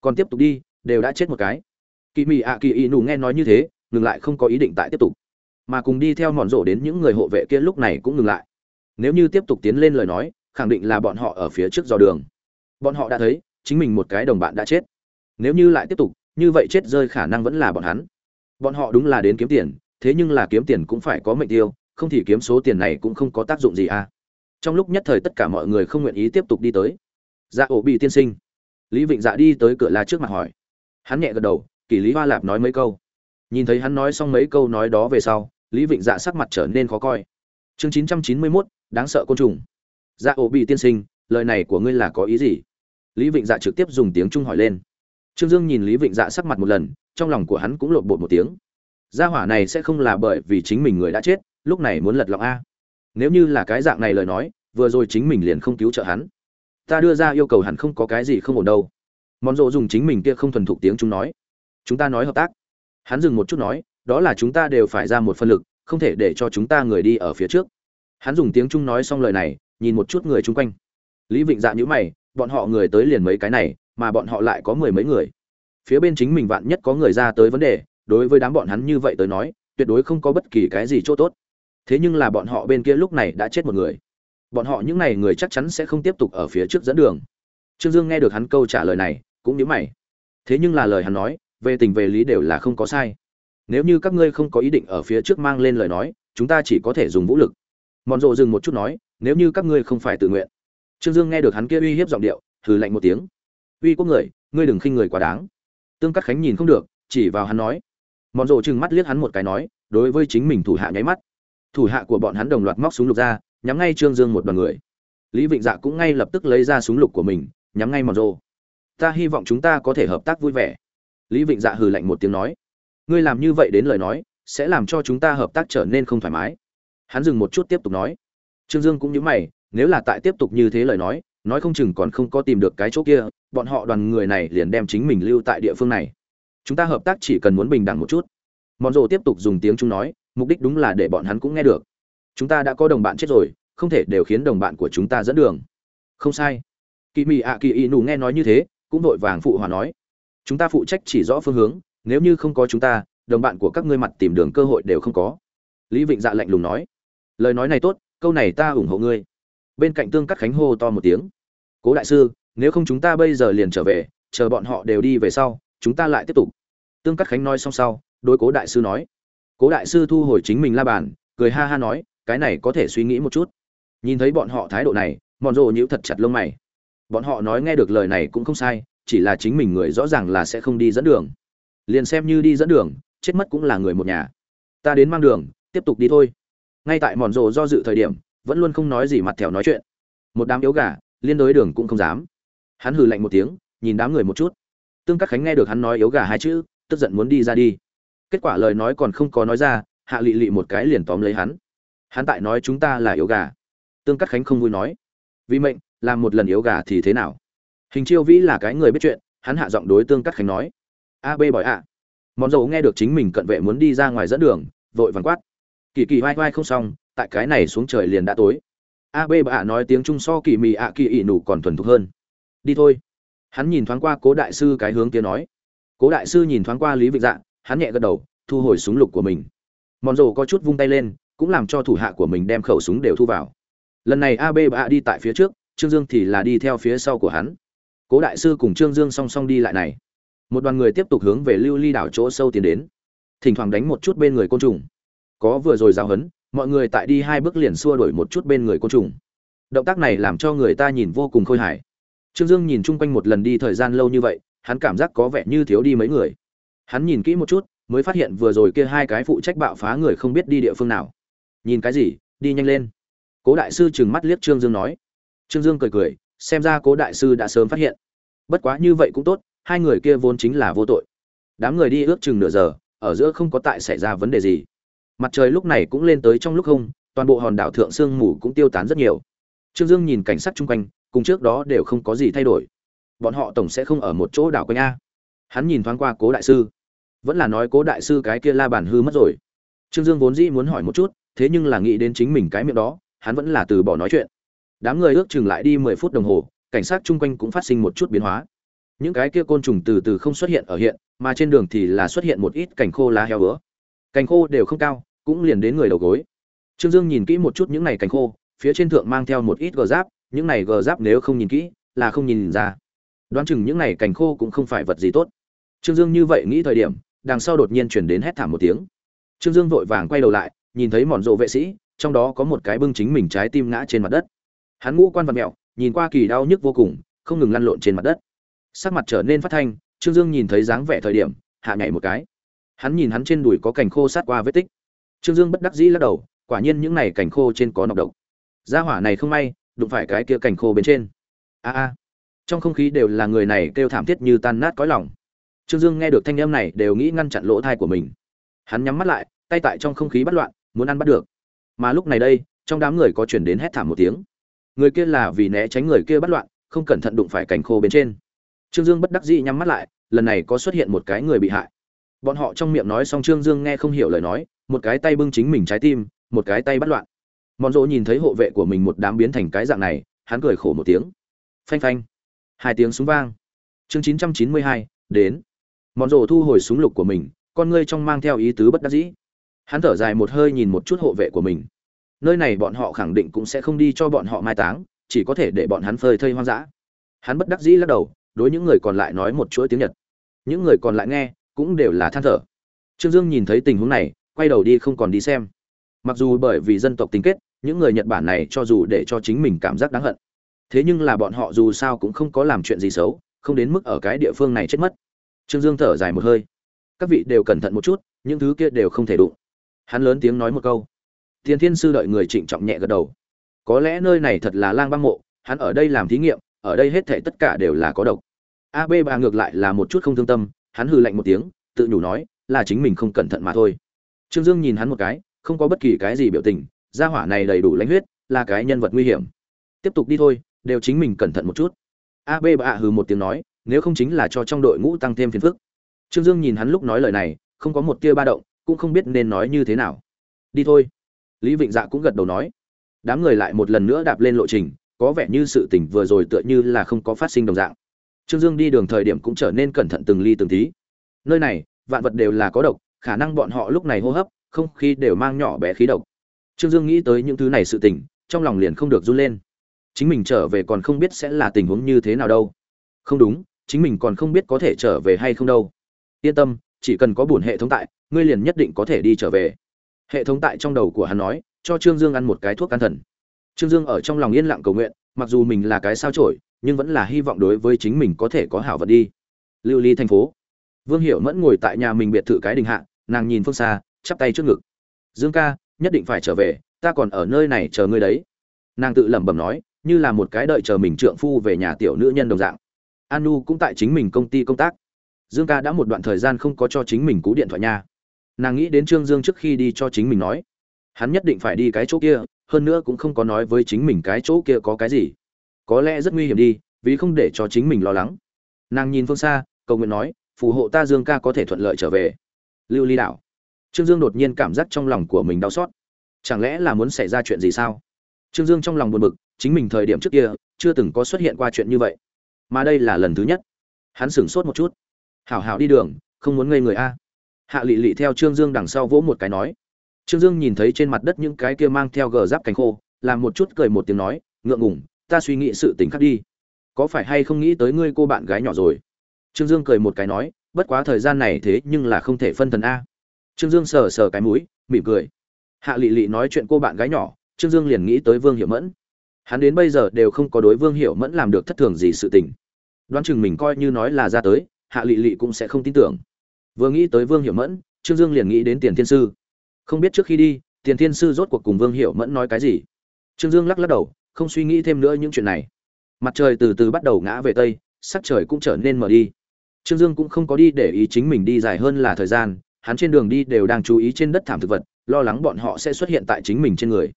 còn tiếp tục đi, đều đã chết một cái. Kỳ mị ạ kỳ y nù nghe nói như thế, ngừng lại không có ý định tại tiếp tục. Mà cùng đi theo mòn rổ đến những người hộ vệ kia lúc này cũng ngừng lại. Nếu như tiếp tục tiến lên lời nói, khẳng định là bọn họ ở phía trước dò đường bọn họ đã thấy, chính mình một cái đồng bạn đã chết. Nếu như lại tiếp tục, như vậy chết rơi khả năng vẫn là bọn hắn. Bọn họ đúng là đến kiếm tiền, thế nhưng là kiếm tiền cũng phải có mệnh tiêu, không thì kiếm số tiền này cũng không có tác dụng gì à. Trong lúc nhất thời tất cả mọi người không nguyện ý tiếp tục đi tới. Dạ ổ bị tiên sinh. Lý vịnh dạ đi tới cửa la trước mặt hỏi. Hắn nhẹ gật đầu, kỷ lý hoa lạp nói mấy câu. Nhìn thấy hắn nói xong mấy câu nói đó về sau, lý vịnh dạ sắc mặt trở nên khó coi. Chương chín trăm chín mươi mốt, đáng sợ côn trùng. Dạ ổ bị tiên sinh lời này của ngươi là có ý gì? Lý vịnh dạ trực tiếp dùng tiếng trung hỏi lên. Trương dương nhìn lý vịnh dạ sắc mặt một lần, trong lòng của hắn cũng lộn bột một tiếng. Gia hỏa này sẽ không là bởi vì chính mình người đã chết, lúc này muốn lật lọng a. Nếu như là cái dạng này lời nói, vừa rồi chính mình liền không cứu trợ hắn. Ta đưa ra yêu cầu hẳn không có cái gì không ổn đâu. Món rộ dùng chính mình kia không thuần thục tiếng chúng nói. Chúng ta nói hợp tác. Hắn dừng một chút nói, đó là chúng ta đều phải ra một phân lực, không thể để cho chúng ta người đi ở phía trước. Hắn dùng tiếng trung nói xong lời này, nhìn một chút người chung quanh lý vịnh dạ nhữ mày, bọn họ người tới liền mấy cái này, mà bọn họ lại có mười mấy người. Phía bên chính mình vạn nhất có người ra tới vấn đề, đối với đám bọn hắn như vậy tới nói, tuyệt đối không có bất kỳ cái gì chỗ tốt. Thế nhưng là bọn họ bên kia lúc này đã chết một người. Bọn họ những n à y người chắc chắn sẽ không tiếp tục ở phía trước dẫn đường. Trương dương nghe được hắn câu trả lời này, cũng nhớ mày. Thế nhưng là lời hắn nói, về tình về lý đều là không có sai. Nếu như các ngươi không có ý định ở phía trước mang lên lời nói, chúng ta chỉ có thể dùng vũ lực. Mòn rộ dừng một chút nói, nếu như các ngươi không phải tự nguyện trương dương nghe được hắn kia uy hiếp giọng điệu thử lạnh một tiếng. Uy quốc người, ngươi đừng khinh người quá đáng. Tương cắt khánh nhìn không được, chỉ vào hắn nói. Mòn rộ trừng mắt liếc hắn một cái nói, đối với chính mình thủ hạ nháy mắt. Thủ hạ của bọn hắn đồng loạt móc súng lục ra, nhắm ngay trương dương một đoàn người. Lý vịnh dạ cũng ngay lập tức lấy ra súng lục của mình, nhắm ngay mòn rộ ta hy vọng chúng ta có thể hợp tác vui vẻ. Lý vịnh dạ hừ lạnh một tiếng nói. Ngươi làm như vậy đến lời nói, sẽ làm cho chúng ta hợp tác trở nên không thoải mái. Hắn dừng một chút tiếp tục nói. Trương dương cũng nhớ mày nếu là tại tiếp tục như thế lời nói nói không chừng còn không có tìm được cái chỗ kia, bọn họ đoàn người này liền đem chính mình lưu tại địa phương này. Chúng ta hợp tác chỉ cần muốn bình đẳng một chút. Mòn rồ tiếp tục dùng tiếng chúng nói, mục đích đúng là để bọn hắn cũng nghe được. Chúng ta đã có đồng bạn chết rồi, không thể đều khiến đồng bạn của chúng ta dẫn đường. Không sai. Kỳ mị ạ kỳ y nù nghe nói như thế, cũng vội vàng phụ hòa nói. Chúng ta phụ trách chỉ rõ phương hướng, nếu như không có chúng ta, đồng bạn của các ngươi mặt tìm đường cơ hội đều không có. Lý vịnh dạ lạnh lùng nói. Lời nói này tốt, câu này ta ủng hộ ngươi bên cạnh tương cắt khánh hô to một tiếng. Cố đại sư, nếu không chúng ta bây giờ liền trở về, chờ bọn họ đều đi về sau, chúng ta lại tiếp tục. Tương cắt khánh nói xong sau, đối cố đại sư nói. Cố đại sư thu hồi chính mình la bàn, cười ha ha nói, cái này có thể suy nghĩ một chút. Nhìn thấy bọn họ thái độ này mòn rộ nhíu thật chặt lông mày. Bọn họ nói nghe được lời này cũng không sai, chỉ là chính mình người rõ ràng là sẽ không đi dẫn đường. Liền xem như đi dẫn đường, chết mất cũng là người một nhà. Ta đến mang đường, tiếp tục đi thôi. Ngay tại mòn rộ do dự thời điểm vẫn luôn không nói gì mặt thèo nói chuyện. Một đám yếu gà, liên đối đường cũng không dám. Hắn hừ lạnh một tiếng, nhìn đám người một chút. Tương các khánh nghe được hắn nói yếu gà hai chữ, tức giận muốn đi ra đi. Kết quả lời nói còn không có nói ra, hạ lị lị một cái liền tóm lấy hắn. Hắn tại nói chúng ta là yếu gà. Tương cắt khánh không vui nói. Vì mệnh, làm một lần yếu gà thì thế nào? Hình chiêu vĩ là cái người biết chuyện, hắn hạ giọng đối tương cắt khánh nói. A b bỏi a món dầu nghe được chính mình cận vệ muốn đi ra ngoài dẫn đường, vội vàng quát. Kỳ kỳ vai vai không xong tại cái này xuống trời liền đã tối. A b bà nói tiếng trung so kỳ mì ạ kỳ ỉ nụ còn thuần thục hơn. Đi thôi. Hắn nhìn thoáng qua cố đại sư cái hướng kia nói. Cố đại sư nhìn thoáng qua lý vịnh dạ hắn nhẹ gật đầu, thu hồi súng lục của mình. Mòn rồ có chút vung tay lên, cũng làm cho thủ hạ của mình đem khẩu súng đều thu vào. Lần này ab bà đi tại phía trước, trương dương thì là đi theo phía sau của hắn. Cố đại sư cùng trương dương song song đi lại này. Một đoàn người tiếp tục hướng về lưu ly đảo chỗ sâu tiến đến. Thỉnh thoảng đánh một chút bên người côn trùng. Có vừa rồi giáo hấn mọi người tại đi hai bước liền xua đuổi một chút bên người côn trùng. Động tác này làm cho người ta nhìn vô cùng khôi hài. Trương dương nhìn chung quanh một lần đi thời gian lâu như vậy, hắn cảm giác có vẻ như thiếu đi mấy người. Hắn nhìn kỹ một chút, mới phát hiện vừa rồi kia hai cái phụ trách bạo phá người không biết đi địa phương nào. Nhìn cái gì, đi nhanh lên. Cố đại sư trừng mắt liếc trương dương nói. Trương dương cười cười, xem ra cố đại sư đã sớm phát hiện. Bất quá như vậy cũng tốt, hai người kia vốn chính là vô tội. Đám người đi ước chừng nửa giờ, ở giữa không có tại xảy ra vấn đề gì mặt trời lúc này cũng lên tới trong lúc không, toàn bộ hòn đảo thượng sương mù cũng tiêu tán rất nhiều. Trương dương nhìn cảnh sát chung quanh, cùng trước đó đều không có gì thay đổi. Bọn họ tổng sẽ không ở một chỗ đảo quanh a. Hắn nhìn thoáng qua cố đại sư. Vẫn là nói cố đại sư cái kia la bàn hư mất rồi. Trương dương vốn dĩ muốn hỏi một chút, thế nhưng là nghĩ đến chính mình cái miệng đó, hắn vẫn là từ bỏ nói chuyện. Đám người ước chừng lại đi mười phút đồng hồ, cảnh sát chung quanh cũng phát sinh một chút biến hóa. Những cái kia côn trùng từ từ không xuất hiện ở hiện, mà trên đường thì là xuất hiện một ít cảnh khô lá heo vữa cành khô đều không cao, cũng liền đến người đầu gối. Trương dương nhìn kỹ một chút những này cành khô, phía trên thượng mang theo một ít gờ giáp, những này gờ giáp nếu không nhìn kỹ, là không nhìn ra. Đoán chừng những này cành khô cũng không phải vật gì tốt. Trương dương như vậy nghĩ thời điểm, đằng sau đột nhiên chuyển đến hét thảm một tiếng. Trương dương vội vàng quay đầu lại, nhìn thấy mòn rộ vệ sĩ, trong đó có một cái bưng chính mình trái tim ngã trên mặt đất. Hắn ngũ quan vật mẹo, nhìn qua kỳ đau nhức vô cùng, không ngừng lăn lộn trên mặt đất. Sắc mặt trở nên phát thanh, trương dương nhìn thấy dáng vẻ thời điểm, hạ nhảy một cái hắn nhìn hắn trên đùi có cành khô sát qua vết tích. Trương dương bất đắc dĩ lắc đầu, quả nhiên những này cành khô trên có nọc độc. Gia hỏa này không may, đụng phải cái kia cành khô bên trên. A a. Trong không khí đều là người này kêu thảm thiết như tan nát cõi lòng. Trương dương nghe được thanh âm này đều nghĩ ngăn chặn lỗ thai của mình. Hắn nhắm mắt lại, tay tại trong không khí bắt loạn, muốn ăn bắt được. Mà lúc này đây, trong đám người có chuyển đến hét thảm một tiếng. Người kia là vì né tránh người kia bắt loạn, không cẩn thận đụng phải cành khô bên trên. Trương dương bất đắc dĩ nhắm mắt lại, lần này có xuất hiện một cái người bị hại bọn họ trong miệng nói xong trương dương nghe không hiểu lời nói, một cái tay bưng chính mình trái tim, một cái tay bắt loạn. Mòn rỗ nhìn thấy hộ vệ của mình một đám biến thành cái dạng này, hắn cười khổ một tiếng. Phanh phanh. Hai tiếng súng vang. Chương chín trăm chín mươi hai, đến. Mòn rỗ thu hồi súng lục của mình, con ngươi trong mang theo ý tứ bất đắc dĩ. Hắn thở dài một hơi nhìn một chút hộ vệ của mình. Nơi này bọn họ khẳng định cũng sẽ không đi cho bọn họ mai táng, chỉ có thể để bọn hắn phơi thây hoang dã. Hắn bất đắc dĩ lắc đầu, đối những người còn lại nói một chuỗi tiếng nhật. Những người còn lại nghe cũng đều là than thở. Trương dương nhìn thấy tình huống này, quay đầu đi không còn đi xem. Mặc dù bởi vì dân tộc tính kết, những người nhật bản này cho dù để cho chính mình cảm giác đáng hận, thế nhưng là bọn họ dù sao cũng không có làm chuyện gì xấu, không đến mức ở cái địa phương này chết mất. Trương dương thở dài một hơi. Các vị đều cẩn thận một chút, những thứ kia đều không thể đụng. Hắn lớn tiếng nói một câu. Thiên thiên sư đợi người trịnh trọng nhẹ gật đầu. Có lẽ nơi này thật là lang băng mộ, hắn ở đây làm thí nghiệm, ở đây hết thể tất cả đều là có độc. Ab bà ngược lại là một chút không thương tâm hắn hừ lạnh một tiếng, tự nhủ nói, là chính mình không cẩn thận mà thôi. Trương dương nhìn hắn một cái, không có bất kỳ cái gì biểu tình, gia hỏa này đầy đủ lãnh huyết, là cái nhân vật nguy hiểm. Tiếp tục đi thôi, đều chính mình cẩn thận một chút. Ab bà hừ một tiếng nói, nếu không chính là cho trong đội ngũ tăng thêm phiền phức. Trương dương nhìn hắn lúc nói lời này, không có một tia ba động, cũng không biết nên nói như thế nào. Đi thôi. Lý vịnh dạ cũng gật đầu nói. Đám người lại một lần nữa đạp lên lộ trình, có vẻ như sự tình vừa rồi tựa như là không có phát sinh đồng dạng trương dương đi đường thời điểm cũng trở nên cẩn thận từng ly từng tí. Nơi này, vạn vật đều là có độc, khả năng bọn họ lúc này hô hấp, không khí đều mang nhỏ bé khí độc. Trương dương nghĩ tới những thứ này sự tình, trong lòng liền không được run lên. Chính mình trở về còn không biết sẽ là tình huống như thế nào đâu. Không đúng, chính mình còn không biết có thể trở về hay không đâu. Yên tâm, chỉ cần có bổn hệ thống tại, ngươi liền nhất định có thể đi trở về. Hệ thống tại trong đầu của hắn nói, cho trương dương ăn một cái thuốc an thần. Trương dương ở trong lòng yên lặng cầu nguyện, mặc dù mình là cái sao trổi nhưng vẫn là hy vọng đối với chính mình có thể có hảo vật đi. Lưu ly thành phố. Vương hiểu mẫn ngồi tại nhà mình biệt thự cái đình hạ, nàng nhìn phương xa, chắp tay trước ngực. Dương ca, nhất định phải trở về, ta còn ở nơi này chờ ngươi đấy. Nàng tự lẩm bẩm nói, như là một cái đợi chờ mình trượng phu về nhà tiểu nữ nhân đồng dạng. Anu nu cũng tại chính mình công ty công tác. Dương ca đã một đoạn thời gian không có cho chính mình cú điện thoại nha. Nàng nghĩ đến trương dương trước khi đi cho chính mình nói. Hắn nhất định phải đi cái chỗ kia, hơn nữa cũng không có nói với chính mình cái chỗ kia có cái gì có lẽ rất nguy hiểm đi, vì không để cho chính mình lo lắng. Nàng nhìn phương xa, cầu nguyện nói, phù hộ ta dương ca có thể thuận lợi trở về. Lưu ly đảo. Trương dương đột nhiên cảm giác trong lòng của mình đau xót. Chẳng lẽ là muốn xảy ra chuyện gì sao? Trương dương trong lòng buồn bực, chính mình thời điểm trước kia, chưa từng có xuất hiện qua chuyện như vậy. Mà đây là lần thứ nhất. Hắn sửng sốt một chút. Hảo hảo đi đường, không muốn ngây người a. Hạ lị lị theo trương dương đằng sau vỗ một cái nói. Trương dương nhìn thấy trên mặt đất những cái kia mang theo gờ giáp cánh khô, làm một chút cười một tiếng nói, ngượng ngủng ta suy nghĩ sự tình khác đi. Có phải hay không nghĩ tới ngươi cô bạn gái nhỏ rồi? Trương dương cười một cái nói, bất quá thời gian này thế nhưng là không thể phân thần a. Trương dương sờ sờ cái mũi, mỉm cười. Hạ lị lị nói chuyện cô bạn gái nhỏ, trương dương liền nghĩ tới vương hiểu mẫn. Hắn đến bây giờ đều không có đối vương hiểu mẫn làm được thất thường gì sự tình. Đoán chừng mình coi như nói là ra tới, hạ lị lị cũng sẽ không tin tưởng. Vừa nghĩ tới vương hiểu mẫn, trương dương liền nghĩ đến tiền thiên sư. Không biết trước khi đi, tiền thiên sư rốt cuộc cùng vương hiểu mẫn nói cái gì? Trương dương lắc lắc đầu không suy nghĩ thêm nữa những chuyện này. Mặt trời từ từ bắt đầu ngã về tây, sắc trời cũng trở nên mở đi. Trương dương cũng không có đi để ý chính mình đi dài hơn là thời gian, hắn trên đường đi đều đang chú ý trên đất thảm thực vật, lo lắng bọn họ sẽ xuất hiện tại chính mình trên người.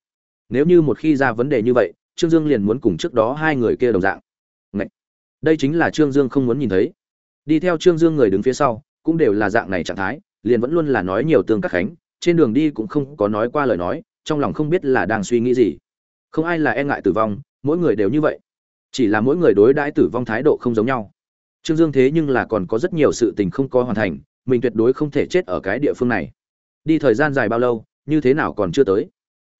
Nếu như một khi ra vấn đề như vậy, trương dương liền muốn cùng trước đó hai người kia đồng dạng. Ngậy! đây chính là trương dương không muốn nhìn thấy. Đi theo trương dương người đứng phía sau, cũng đều là dạng này trạng thái, liền vẫn luôn là nói nhiều tương các khánh, trên đường đi cũng không có nói qua lời nói, trong lòng không biết là đang suy nghĩ gì không ai là e ngại tử vong, mỗi người đều như vậy. Chỉ là mỗi người đối đãi tử vong thái độ không giống nhau. Trương dương thế nhưng là còn có rất nhiều sự tình không có hoàn thành, mình tuyệt đối không thể chết ở cái địa phương này. Đi thời gian dài bao lâu, như thế nào còn chưa tới.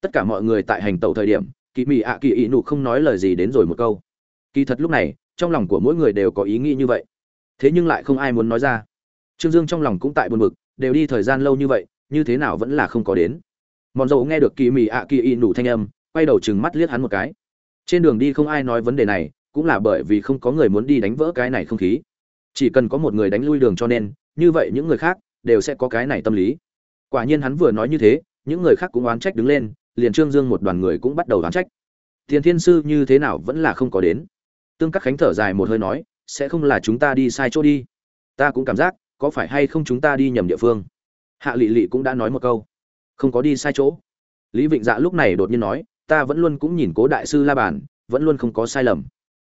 Tất cả mọi người tại hành tẩu thời điểm kỳ mị ạ kỳ ị nụ không nói lời gì đến rồi một câu. Kỳ thật lúc này, trong lòng của mỗi người đều có ý nghĩ như vậy. Thế nhưng lại không ai muốn nói ra. Trương dương trong lòng cũng tại buồn bực, đều đi thời gian lâu như vậy, như thế nào vẫn là không có đến. Mòn dầu nghe được kỳ mị ạ kỳ ị nụ thanh âm quay đầu chừng mắt liếc hắn một cái. Trên đường đi không ai nói vấn đề này, cũng là bởi vì không có người muốn đi đánh vỡ cái này không khí. Chỉ cần có một người đánh lui đường cho nên, như vậy những người khác đều sẽ có cái này tâm lý. Quả nhiên hắn vừa nói như thế, những người khác cũng oán trách đứng lên, liền trương dương một đoàn người cũng bắt đầu oán trách. Tiền thiên sư như thế nào vẫn là không có đến. Tương các khánh thở dài một hơi nói, sẽ không là chúng ta đi sai chỗ đi. Ta cũng cảm giác, có phải hay không chúng ta đi nhầm địa phương? Hạ lị lị cũng đã nói một câu. Không có đi sai chỗ. Lý vịnh dạ lúc này đột nhiên nói ta vẫn luôn cũng nhìn cố đại sư la bàn, vẫn luôn không có sai lầm.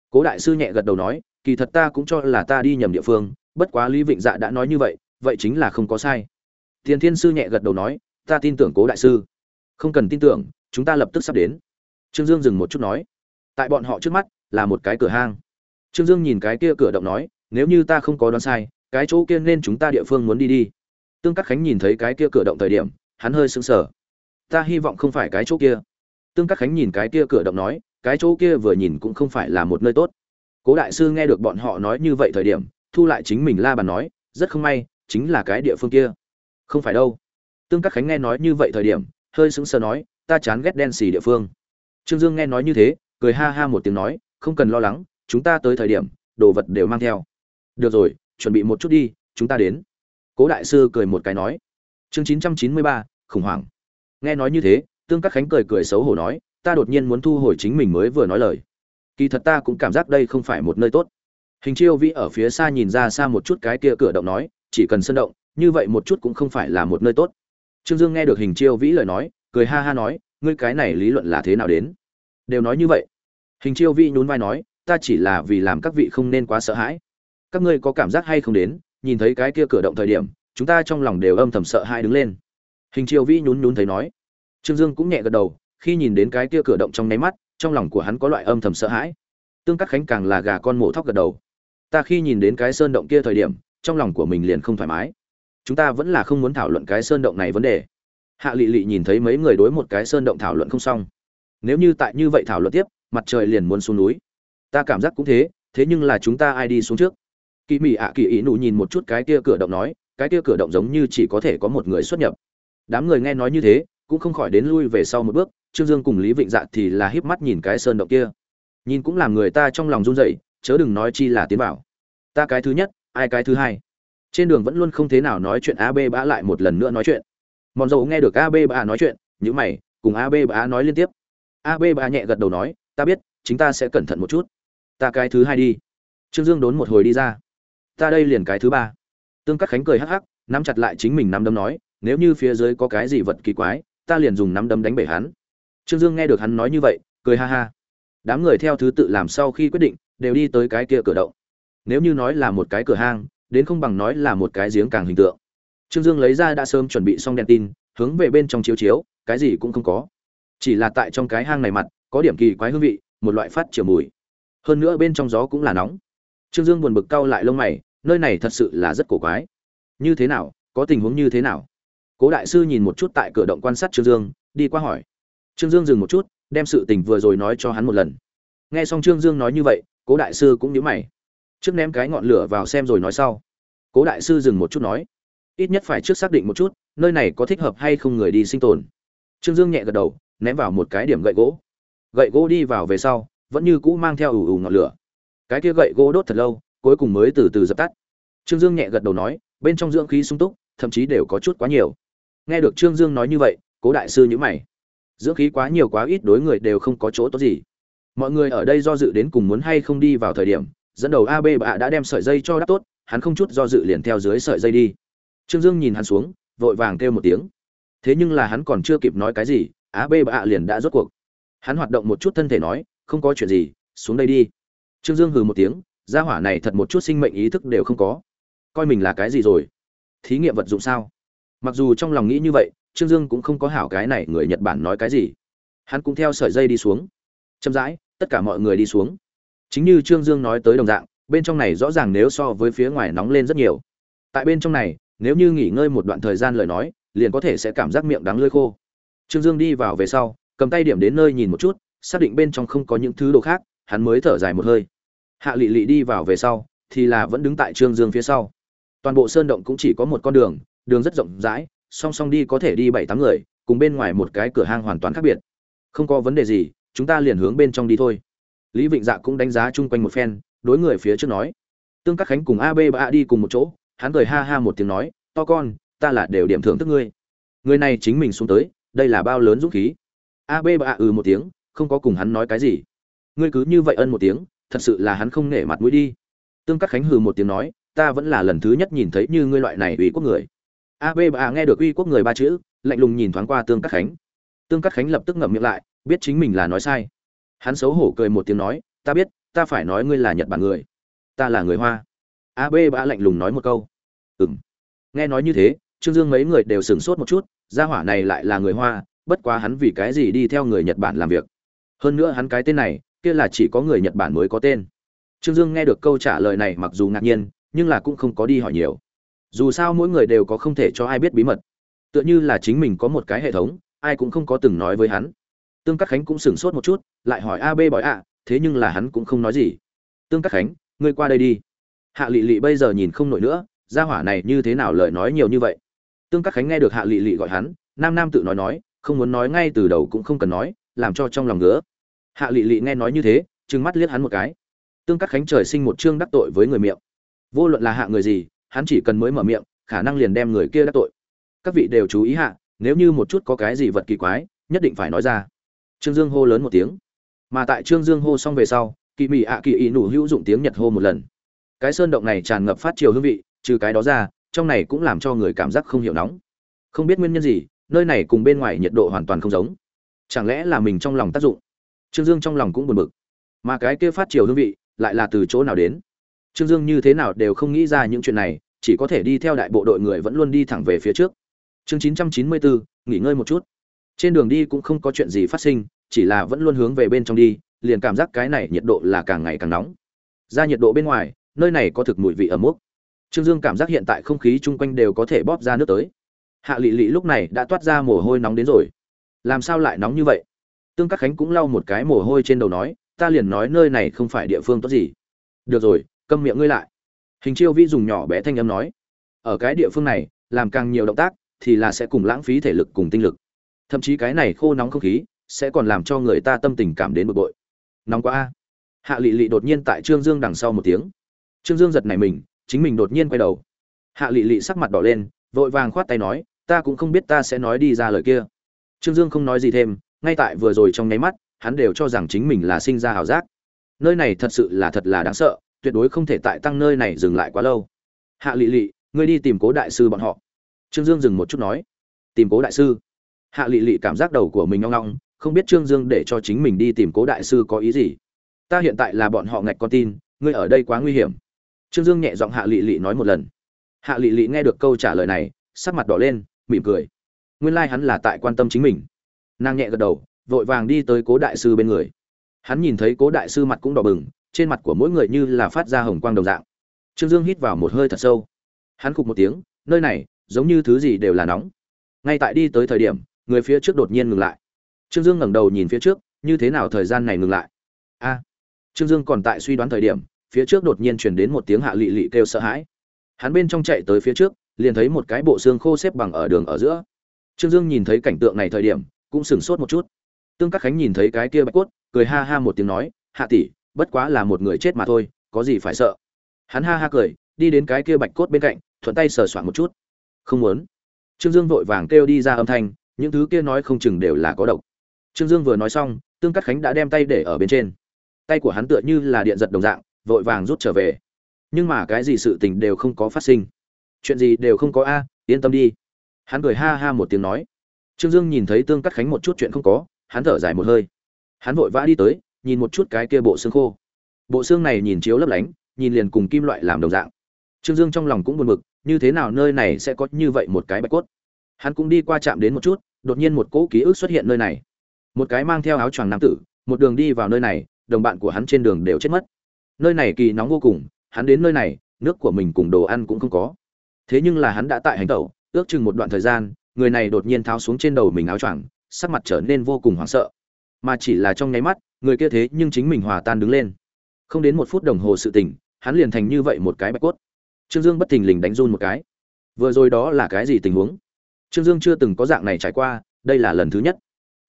Cố đại sư nhẹ gật đầu nói, kỳ thật ta cũng cho là ta đi nhầm địa phương, bất quá lý vịnh dạ đã nói như vậy vậy chính là không có sai. Tiền thiên sư nhẹ gật đầu nói, ta tin tưởng cố đại sư. Không cần tin tưởng, chúng ta lập tức sắp đến. Trương dương dừng một chút nói, tại bọn họ trước mắt là một cái cửa hang. Trương dương nhìn cái kia cửa động nói, nếu như ta không có đoán sai, cái chỗ kia nên chúng ta địa phương muốn đi đi. Tương cắt khánh nhìn thấy cái kia cửa động thời điểm, hắn hơi sững sờ. Ta hy vọng không phải cái chỗ kia tương các khánh nhìn cái kia cửa động nói, cái chỗ kia vừa nhìn cũng không phải là một nơi tốt. Cố đại sư nghe được bọn họ nói như vậy thời điểm, thu lại chính mình la bàn nói, rất không may, chính là cái địa phương kia. Không phải đâu. Tương các khánh nghe nói như vậy thời điểm, hơi sững sờ nói, ta chán ghét đen xì địa phương. Trương dương nghe nói như thế, cười ha ha một tiếng nói, không cần lo lắng, chúng ta tới thời điểm, đồ vật đều mang theo. Được rồi, chuẩn bị một chút đi, chúng ta đến. Cố đại sư cười một cái nói. Chương chín trăm chín mươi ba, khủng hoảng. Nghe nói như thế tương các khánh cười cười xấu hổ nói, ta đột nhiên muốn thu hồi chính mình mới vừa nói lời. Kỳ thật ta cũng cảm giác đây không phải một nơi tốt. Hình chiêu vĩ ở phía xa nhìn ra xa một chút cái kia cửa động nói, chỉ cần sân động, như vậy một chút cũng không phải là một nơi tốt. Trương dương nghe được hình chiêu vĩ lời nói, cười ha ha nói, ngươi cái này lý luận là thế nào đến? Đều nói như vậy. Hình chiêu vĩ nhún vai nói, ta chỉ là vì làm các vị không nên quá sợ hãi. Các ngươi có cảm giác hay không đến, nhìn thấy cái kia cửa động thời điểm, chúng ta trong lòng đều âm thầm sợ hãi đứng lên. Hình chiêu vĩ nhún nhún thấy nói trương dương cũng nhẹ gật đầu, khi nhìn đến cái kia cửa động trong nháy mắt, trong lòng của hắn có loại âm thầm sợ hãi. Tương Cát khánh càng là gà con mổ thóc gật đầu. Ta khi nhìn đến cái sơn động kia thời điểm, trong lòng của mình liền không thoải mái. Chúng ta vẫn là không muốn thảo luận cái sơn động này vấn đề. Hạ Lệ Lệ nhìn thấy mấy người đối một cái sơn động thảo luận không xong. Nếu như tại như vậy thảo luận tiếp, mặt trời liền muốn xuống núi. Ta cảm giác cũng thế thế nhưng là chúng ta ai đi xuống trước? Kỷ Mị ạ Kỷ ý nụ nhìn một chút cái kia cửa động nói, cái kia cửa động giống như chỉ có thể có một người xuất nhập. Đám người nghe nói như thế cũng không khỏi đến lui về sau một bước, trương dương cùng lý vịnh dạ thì là híp mắt nhìn cái sơn động kia. Nhìn cũng làm người ta trong lòng run rẩy, chớ đừng nói chi là tiến bảo ta cái thứ nhất, ai cái thứ hai? Trên đường vẫn luôn không thế nào nói chuyện ab bã lại một lần nữa nói chuyện. Mòn dầu nghe được ab bã nói chuyện những mày, cùng ab bã nói liên tiếp. Ab bã nhẹ gật đầu nói, ta biết, chính ta sẽ cẩn thận một chút. Ta cái thứ hai đi. Trương dương đốn một hồi đi ra. Ta đây liền cái thứ ba. Tương cắt khánh cười hắc hắc, nắm chặt lại chính mình nắm đấm nói, nếu như phía dưới có cái gì vật kỳ quái ta liền dùng nắm đấm đánh bể hắn. Trương dương nghe được hắn nói như vậy, cười ha ha. Đám người theo thứ tự làm sau khi quyết định, đều đi tới cái kia cửa động. Nếu như nói là một cái cửa hang, đến không bằng nói là một cái giếng càng hình tượng. Trương dương lấy ra đã sớm chuẩn bị xong đèn tin, hướng về bên trong chiếu chiếu, cái gì cũng không có. Chỉ là tại trong cái hang này mặt, có điểm kỳ quái hương vị, một loại phát chiều mùi. Hơn nữa bên trong gió cũng là nóng. Trương dương buồn bực cau lại lông mày, nơi này thật sự là rất cổ quái. Như thế nào, có tình huống như thế nào? Cố đại sư nhìn một chút tại cửa động quan sát trương dương, đi qua hỏi. Trương dương dừng một chút, đem sự tình vừa rồi nói cho hắn một lần. Nghe xong trương dương nói như vậy, cố đại sư cũng nhớ mày. Trước ném cái ngọn lửa vào xem rồi nói sau. Cố đại sư dừng một chút nói. Ít nhất phải trước xác định một chút, nơi này có thích hợp hay không người đi sinh tồn. Trương dương nhẹ gật đầu, ném vào một cái điểm gậy gỗ. Gậy gỗ đi vào về sau, vẫn như cũ mang theo ủ ủ ngọn lửa. Cái kia gậy gỗ đốt thật lâu, cuối cùng mới từ từ dập tắt. Trương dương nhẹ gật đầu nói, bên trong dưỡng khí sung túc, thậm chí đều có chút quá nhiều nghe được trương dương nói như vậy, cố đại sư nhữ mày. Dưỡng khí quá nhiều quá ít đối người đều không có chỗ tốt gì. Mọi người ở đây do dự đến cùng muốn hay không đi vào thời điểm, dẫn đầu ab bạ đã đem sợi dây cho đắp tốt, hắn không chút do dự liền theo dưới sợi dây đi. Trương dương nhìn hắn xuống, vội vàng kêu một tiếng. Thế nhưng là hắn còn chưa kịp nói cái gì ab bạ liền đã rốt cuộc. Hắn hoạt động một chút thân thể nói, không có chuyện gì, xuống đây đi. Trương dương hừ một tiếng, gia hỏa này thật một chút sinh mệnh ý thức đều không có. Coi mình là cái gì rồi? Thí nghiệm vật dụng sao? Mặc dù trong lòng nghĩ như vậy, trương dương cũng không có hảo cái này người nhật bản nói cái gì. Hắn cũng theo sợi dây đi xuống. Chậm rãi, tất cả mọi người đi xuống. Chính như trương dương nói tới đồng dạng, bên trong này rõ ràng nếu so với phía ngoài nóng lên rất nhiều. Tại bên trong này, nếu như nghỉ ngơi một đoạn thời gian lời nói, liền có thể sẽ cảm giác miệng đắng lưỡi khô. Trương dương đi vào về sau, cầm tay điểm đến nơi nhìn một chút, xác định bên trong không có những thứ đồ khác, hắn mới thở dài một hơi. Hạ lị lị đi vào về sau, thì là vẫn đứng tại trương dương phía sau. Toàn bộ sơn động cũng chỉ có một con đường đường rất rộng rãi, song song đi có thể đi bảy tám người, cùng bên ngoài một cái cửa hang hoàn toàn khác biệt. Không có vấn đề gì, chúng ta liền hướng bên trong đi thôi. Lý vịnh dạ cũng đánh giá chung quanh một phen, đối người phía trước nói. Tương các khánh cùng ab ba đi cùng một chỗ, hắn cười ha ha một tiếng nói, to con, ta là đều điểm thưởng thức ngươi. Người này chính mình xuống tới, đây là bao lớn dũng khí. Ab ba ừ một tiếng, không có cùng hắn nói cái gì. Ngươi cứ như vậy ân một tiếng, thật sự là hắn không nể mặt mũi đi. Tương các khánh hừ một tiếng nói, ta vẫn là lần thứ nhất nhìn thấy như ngươi loại này ủy quốc người ab ba nghe được uy quốc người ba chữ, lạnh lùng nhìn thoáng qua tương cát khánh. Tương cát khánh lập tức ngậm miệng lại, biết chính mình là nói sai. Hắn xấu hổ cười một tiếng nói, ta biết, ta phải nói ngươi là nhật bản người, ta là người hoa. Ab ba lạnh lùng nói một câu. Ừm. nghe nói như thế, trương dương mấy người đều sửng sốt một chút, gia hỏa này lại là người hoa, bất quá hắn vì cái gì đi theo người nhật bản làm việc? Hơn nữa hắn cái tên này, kia là chỉ có người nhật bản mới có tên. Trương dương nghe được câu trả lời này mặc dù ngạc nhiên, nhưng là cũng không có đi hỏi nhiều dù sao mỗi người đều có không thể cho ai biết bí mật. Tựa như là chính mình có một cái hệ thống, ai cũng không có từng nói với hắn. Tương Cát khánh cũng sửng sốt một chút, lại hỏi ab bỏi ạ, thế nhưng là hắn cũng không nói gì. Tương Cát khánh, ngươi qua đây đi. Hạ lị lị bây giờ nhìn không nổi nữa, gia hỏa này như thế nào lời nói nhiều như vậy? Tương Cát khánh nghe được hạ lị lị gọi hắn, nam nam tự nói nói, không muốn nói ngay từ đầu cũng không cần nói, làm cho trong lòng ngứa. Hạ lị lị nghe nói như thế, trừng mắt liếc hắn một cái. Tương Cát khánh trời sinh một chương đắc tội với người miệng. Vô luận là hạ người gì hắn chỉ cần mới mở miệng, khả năng liền đem người kia đắc tội. Các vị đều chú ý hạ, nếu như một chút có cái gì vật kỳ quái, nhất định phải nói ra. Trương dương hô lớn một tiếng. Mà tại trương dương hô xong về sau kỳ mị ạ kỳ ý nủ hữu dụng tiếng nhật hô một lần. Cái sơn động này tràn ngập phát chiều hương vị, trừ cái đó ra, trong này cũng làm cho người cảm giác không hiểu nóng. Không biết nguyên nhân gì, nơi này cùng bên ngoài nhiệt độ hoàn toàn không giống. Chẳng lẽ là mình trong lòng tác dụng? Trương dương trong lòng cũng buồn bực. Mà cái kia phát chiều hương vị lại là từ chỗ nào đến? Trương dương như thế nào đều không nghĩ ra những chuyện này, chỉ có thể đi theo đại bộ đội người vẫn luôn đi thẳng về phía trước. Chương chín trăm chín mươi bốn nghỉ ngơi một chút. Trên đường đi cũng không có chuyện gì phát sinh, chỉ là vẫn luôn hướng về bên trong đi, liền cảm giác cái này nhiệt độ là càng ngày càng nóng. Ra nhiệt độ bên ngoài, nơi này có thực mùi vị ẩm mốc trương dương cảm giác hiện tại không khí chung quanh đều có thể bóp ra nước tới. Hạ Lệ Lệ lúc này đã toát ra mồ hôi nóng đến rồi. Làm sao lại nóng như vậy? Tương các khánh cũng lau một cái mồ hôi trên đầu nói, ta liền nói nơi này không phải địa phương tốt gì. Được rồi câm miệng ngươi lại. Hình chiêu vĩ dùng nhỏ bé thanh âm nói, ở cái địa phương này, làm càng nhiều động tác, thì là sẽ cùng lãng phí thể lực cùng tinh lực. Thậm chí cái này khô nóng không khí, sẽ còn làm cho người ta tâm tình cảm đến bực bội. Nóng quá a. Hạ lị lị đột nhiên tại trương dương đằng sau một tiếng. Trương dương giật nảy mình, chính mình đột nhiên quay đầu. Hạ lị lị sắc mặt đỏ lên, vội vàng khoát tay nói, ta cũng không biết ta sẽ nói đi ra lời kia. Trương dương không nói gì thêm, ngay tại vừa rồi trong nháy mắt, hắn đều cho rằng chính mình là sinh ra hào giác. Nơi này thật sự là thật là đáng sợ tuyệt đối không thể tại tăng nơi này dừng lại quá lâu. Hạ lị lị, ngươi đi tìm cố đại sư bọn họ. Trương dương dừng một chút nói. Tìm cố đại sư? Hạ lị lị cảm giác đầu của mình ngong ngong, không biết trương dương để cho chính mình đi tìm cố đại sư có ý gì. Ta hiện tại là bọn họ ngạch con tin, ngươi ở đây quá nguy hiểm. Trương dương nhẹ giọng hạ lị lị nói một lần. Hạ lị lị nghe được câu trả lời này, sắc mặt đỏ lên, mỉm cười. Nguyên lai、like、hắn là tại quan tâm chính mình. Nàng nhẹ gật đầu, vội vàng đi tới cố đại sư bên người. Hắn nhìn thấy cố đại sư mặt cũng đỏ bừng trên mặt của mỗi người như là phát ra hồng quang đồng dạng. Trương dương hít vào một hơi thật sâu. Hắn khục một tiếng, nơi này, giống như thứ gì đều là nóng. Ngay tại đi tới thời điểm, người phía trước đột nhiên ngừng lại. Trương dương ngẩng đầu nhìn phía trước, như thế nào thời gian này ngừng lại? A. Trương dương còn tại suy đoán thời điểm, phía trước đột nhiên truyền đến một tiếng hạ lị lị kêu sợ hãi. Hắn bên trong chạy tới phía trước, liền thấy một cái bộ xương khô xếp bằng ở đường ở giữa. Trương dương nhìn thấy cảnh tượng này thời điểm, cũng sửng sốt một chút. Tương các khánh nhìn thấy cái kia bạch cốt, cười ha ha một tiếng nói, hạ tỷ bất quá là một người chết mà thôi, có gì phải sợ? Hắn ha ha cười, đi đến cái kia bạch cốt bên cạnh, thuận tay sờ soạn một chút. Không muốn. Trương dương vội vàng kêu đi ra âm thanh, những thứ kia nói không chừng đều là có độc. Trương dương vừa nói xong, tương cắt khánh đã đem tay để ở bên trên. Tay của hắn tựa như là điện giật đồng dạng, vội vàng rút trở về. Nhưng mà cái gì sự tình đều không có phát sinh. Chuyện gì đều không có a, yên tâm đi. Hắn cười ha ha một tiếng nói. Trương dương nhìn thấy tương cắt khánh một chút chuyện không có, hắn thở dài một hơi. Hắn vội vã đi tới nhìn một chút cái kia bộ xương khô. Bộ xương này nhìn chiếu lấp lánh, nhìn liền cùng kim loại làm đồng dạng. Trương dương trong lòng cũng buồn bực, như thế nào nơi này sẽ có như vậy một cái bạch cốt? Hắn cũng đi qua chạm đến một chút, đột nhiên một cỗ ký ức xuất hiện nơi này. Một cái mang theo áo choàng nam tử, một đường đi vào nơi này, đồng bạn của hắn trên đường đều chết mất. Nơi này kỳ nóng vô cùng, hắn đến nơi này, nước của mình cùng đồ ăn cũng không có. Thế nhưng là hắn đã tại hành tẩu, ước chừng một đoạn thời gian, người này đột nhiên tháo xuống trên đầu mình áo choàng, sắc mặt trở nên vô cùng hoảng sợ. Mà chỉ là trong nháy mắt người kia thế nhưng chính mình hòa tan đứng lên. Không đến một phút đồng hồ sự tình, hắn liền thành như vậy một cái bạch cốt. Trương dương bất thình lình đánh run một cái. Vừa rồi đó là cái gì tình huống? Trương dương chưa từng có dạng này trải qua, đây là lần thứ nhất.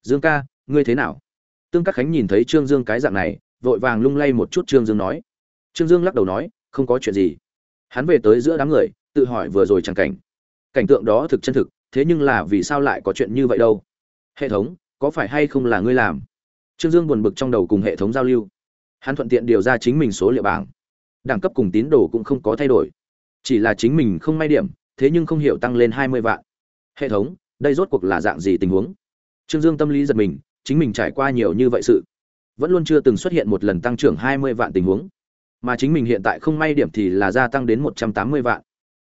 Dương ca, ngươi thế nào? Tương các khánh nhìn thấy trương dương cái dạng này, vội vàng lung lay một chút trương dương nói. Trương dương lắc đầu nói, không có chuyện gì. Hắn về tới giữa đám người, tự hỏi vừa rồi chẳng cảnh. Cảnh tượng đó thực chân thực, thế nhưng là vì sao lại có chuyện như vậy đâu? Hệ thống, có phải hay không là ngươi làm? Trương dương buồn bực trong đầu cùng hệ thống giao lưu. Hắn thuận tiện điều ra chính mình số liệu bảng. Đẳng cấp cùng tín đồ cũng không có thay đổi. Chỉ là chính mình không may điểm, thế nhưng không hiểu tăng lên hai mươi vạn. Hệ thống, đây rốt cuộc là dạng gì tình huống? Trương dương tâm lý giật mình, chính mình trải qua nhiều như vậy sự, vẫn luôn chưa từng xuất hiện một lần tăng trưởng hai mươi vạn tình huống. Mà chính mình hiện tại không may điểm thì là gia tăng đến một trăm tám mươi vạn.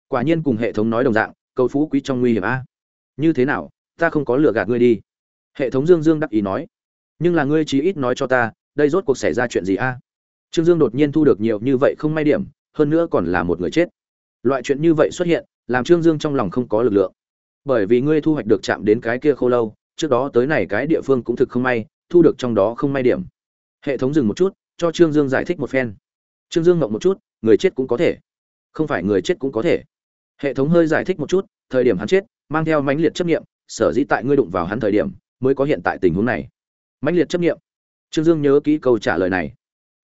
Quả nhiên cùng hệ thống nói đồng dạng cầu phú quý trong nguy hiểm a. Như thế nào, ta không có lừa gạt ngươi đi. Hệ thống dương dương đắc ý nói nhưng là ngươi chí ít nói cho ta, đây rốt cuộc xảy ra chuyện gì a? Trương dương đột nhiên thu được nhiều như vậy không may điểm, hơn nữa còn là một người chết. Loại chuyện như vậy xuất hiện, làm trương dương trong lòng không có lực lượng. Bởi vì ngươi thu hoạch được chạm đến cái kia khô lâu, trước đó tới này cái địa phương cũng thực không may, thu được trong đó không may điểm. Hệ thống dừng một chút, cho trương dương giải thích một phen. Trương dương ngộng một chút, người chết cũng có thể. Không phải người chết cũng có thể. Hệ thống hơi giải thích một chút, thời điểm hắn chết, mang theo mãnh liệt chấp nghiệm, sở dĩ tại ngươi đụng vào hắn thời điểm, mới có hiện tại tình huống này mãnh liệt chấp nghiệm trương dương nhớ kỹ câu trả lời này.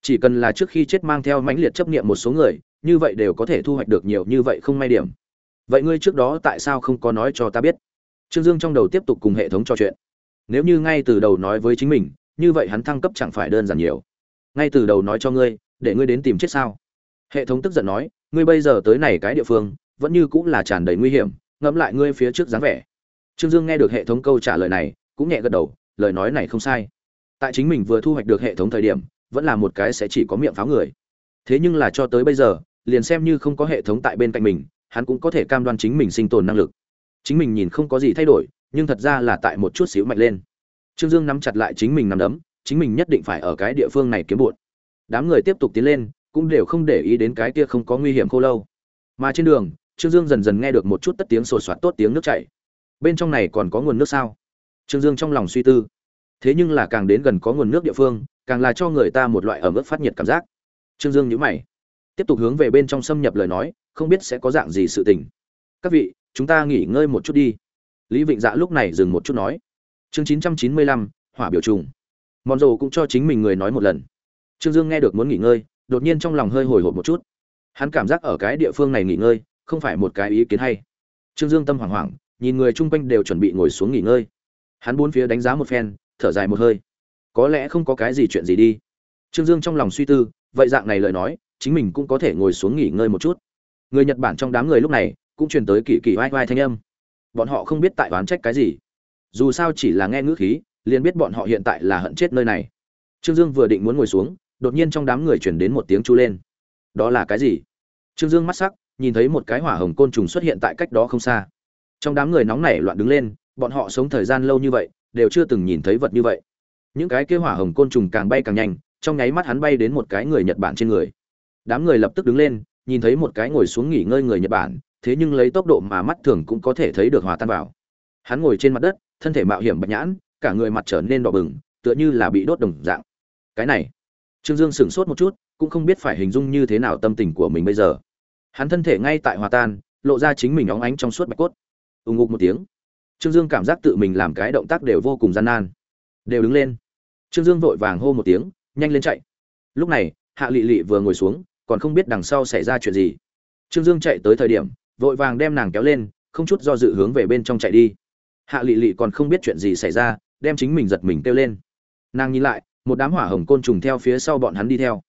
Chỉ cần là trước khi chết mang theo mãnh liệt chấp nghiệm một số người, như vậy đều có thể thu hoạch được nhiều như vậy không may điểm. Vậy ngươi trước đó tại sao không có nói cho ta biết? Trương dương trong đầu tiếp tục cùng hệ thống trò chuyện. Nếu như ngay từ đầu nói với chính mình, như vậy hắn thăng cấp chẳng phải đơn giản nhiều. Ngay từ đầu nói cho ngươi, để ngươi đến tìm chết sao? Hệ thống tức giận nói, ngươi bây giờ tới này cái địa phương, vẫn như cũng là tràn đầy nguy hiểm, ngẫm lại ngươi phía trước dáng vẻ. Trương dương nghe được hệ thống câu trả lời này, cũng nhẹ gật đầu lời nói này không sai. Tại chính mình vừa thu hoạch được hệ thống thời điểm, vẫn là một cái sẽ chỉ có miệng pháo người. Thế nhưng là cho tới bây giờ, liền xem như không có hệ thống tại bên cạnh mình, hắn cũng có thể cam đoan chính mình sinh tồn năng lực. Chính mình nhìn không có gì thay đổi, nhưng thật ra là tại một chút xíu mạnh lên. Trương dương nắm chặt lại chính mình nắm đấm, chính mình nhất định phải ở cái địa phương này kiếm bụn đám người tiếp tục tiến lên, cũng đều không để ý đến cái kia không có nguy hiểm khô lâu. Mà trên đường, trương dương dần dần nghe được một chút tất tiếng sột soạt tốt tiếng nước chảy. Bên trong này còn có nguồn nước sao? Trương dương trong lòng suy tư. Thế nhưng là càng đến gần có nguồn nước địa phương, càng là cho người ta một loại ẩm ướt phát nhiệt cảm giác. Trương dương nhíu mày, tiếp tục hướng về bên trong xâm nhập lời nói, không biết sẽ có dạng gì sự tình. Các vị, chúng ta nghỉ ngơi một chút đi. Lý vịnh dạ lúc này dừng một chút nói. Chương chín trăm chín mươi lăm, hỏa biểu trùng. Mòn rồ cũng cho chính mình người nói một lần. Trương dương nghe được muốn nghỉ ngơi, đột nhiên trong lòng hơi hồi hộp một chút. Hắn cảm giác ở cái địa phương này nghỉ ngơi, không phải một cái ý kiến hay. Trương dương tâm hoảng hoảng, nhìn người chung quanh đều chuẩn bị ngồi xuống nghỉ ngơi hắn bốn phía đánh giá một phen, thở dài một hơi. Có lẽ không có cái gì chuyện gì đi. Trương dương trong lòng suy tư, vậy dạng này lời nói, chính mình cũng có thể ngồi xuống nghỉ ngơi một chút. Người nhật bản trong đám người lúc này, cũng truyền tới kỳ kỳ oai oai thanh âm. Bọn họ không biết tại oán trách cái gì. Dù sao chỉ là nghe ngữ khí, liền biết bọn họ hiện tại là hận chết nơi này. Trương dương vừa định muốn ngồi xuống, đột nhiên trong đám người chuyển đến một tiếng chu lên. Đó là cái gì? Trương dương mắt sắc, nhìn thấy một cái hỏa hồng côn trùng xuất hiện tại cách đó không xa. Trong đám người nóng nảy loạn đứng lên bọn họ sống thời gian lâu như vậy, đều chưa từng nhìn thấy vật như vậy. Những cái kêu hỏa hồng côn trùng càng bay càng nhanh, trong nháy mắt hắn bay đến một cái người nhật bản trên người. Đám người lập tức đứng lên, nhìn thấy một cái ngồi xuống nghỉ ngơi người nhật bản, thế nhưng lấy tốc độ mà mắt thường cũng có thể thấy được hòa tan vào. Hắn ngồi trên mặt đất, thân thể mạo hiểm bạch nhãn, cả người mặt trở nên đỏ bừng, tựa như là bị đốt đồng dạng. Cái này, trương dương sửng sốt một chút, cũng không biết phải hình dung như thế nào tâm tình của mình bây giờ. Hắn thân thể ngay tại hòa tan, lộ ra chính mình óng ánh trong suốt bạch cốt. Ùng ngục một tiếng trương dương cảm giác tự mình làm cái động tác đều vô cùng gian nan. Đều đứng lên. Trương dương vội vàng hô một tiếng, nhanh lên chạy. Lúc này, hạ lị lị vừa ngồi xuống, còn không biết đằng sau xảy ra chuyện gì. Trương dương chạy tới thời điểm, vội vàng đem nàng kéo lên, không chút do dự hướng về bên trong chạy đi. Hạ lị lị còn không biết chuyện gì xảy ra, đem chính mình giật mình kêu lên. Nàng nhìn lại, một đám hỏa hồng côn trùng theo phía sau bọn hắn đi theo.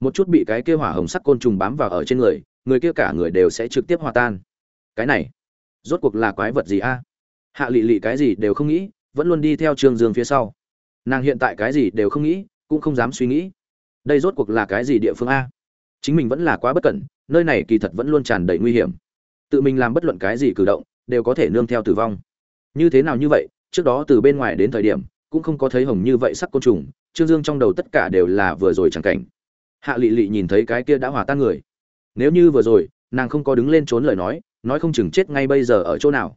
Một chút bị cái kia hỏa hồng sắc côn trùng bám vào ở trên người người kia cả người đều sẽ trực tiếp hòa tan. Cái này, rốt cuộc là quái vật gì a? Hạ lị lị cái gì đều không nghĩ, vẫn luôn đi theo trương dương phía sau. Nàng hiện tại cái gì đều không nghĩ, cũng không dám suy nghĩ. Đây rốt cuộc là cái gì địa phương a? Chính mình vẫn là quá bất cẩn, nơi này kỳ thật vẫn luôn tràn đầy nguy hiểm. Tự mình làm bất luận cái gì cử động, đều có thể nương theo tử vong. Như thế nào như vậy, trước đó từ bên ngoài đến thời điểm, cũng không có thấy hồng như vậy sắc côn trùng, trương dương trong đầu tất cả đều là vừa rồi chẳng cảnh. Hạ lị lị nhìn thấy cái kia đã hòa tan người. Nếu như vừa rồi, nàng không có đứng lên trốn lời nói nói không chừng chết ngay bây giờ ở chỗ nào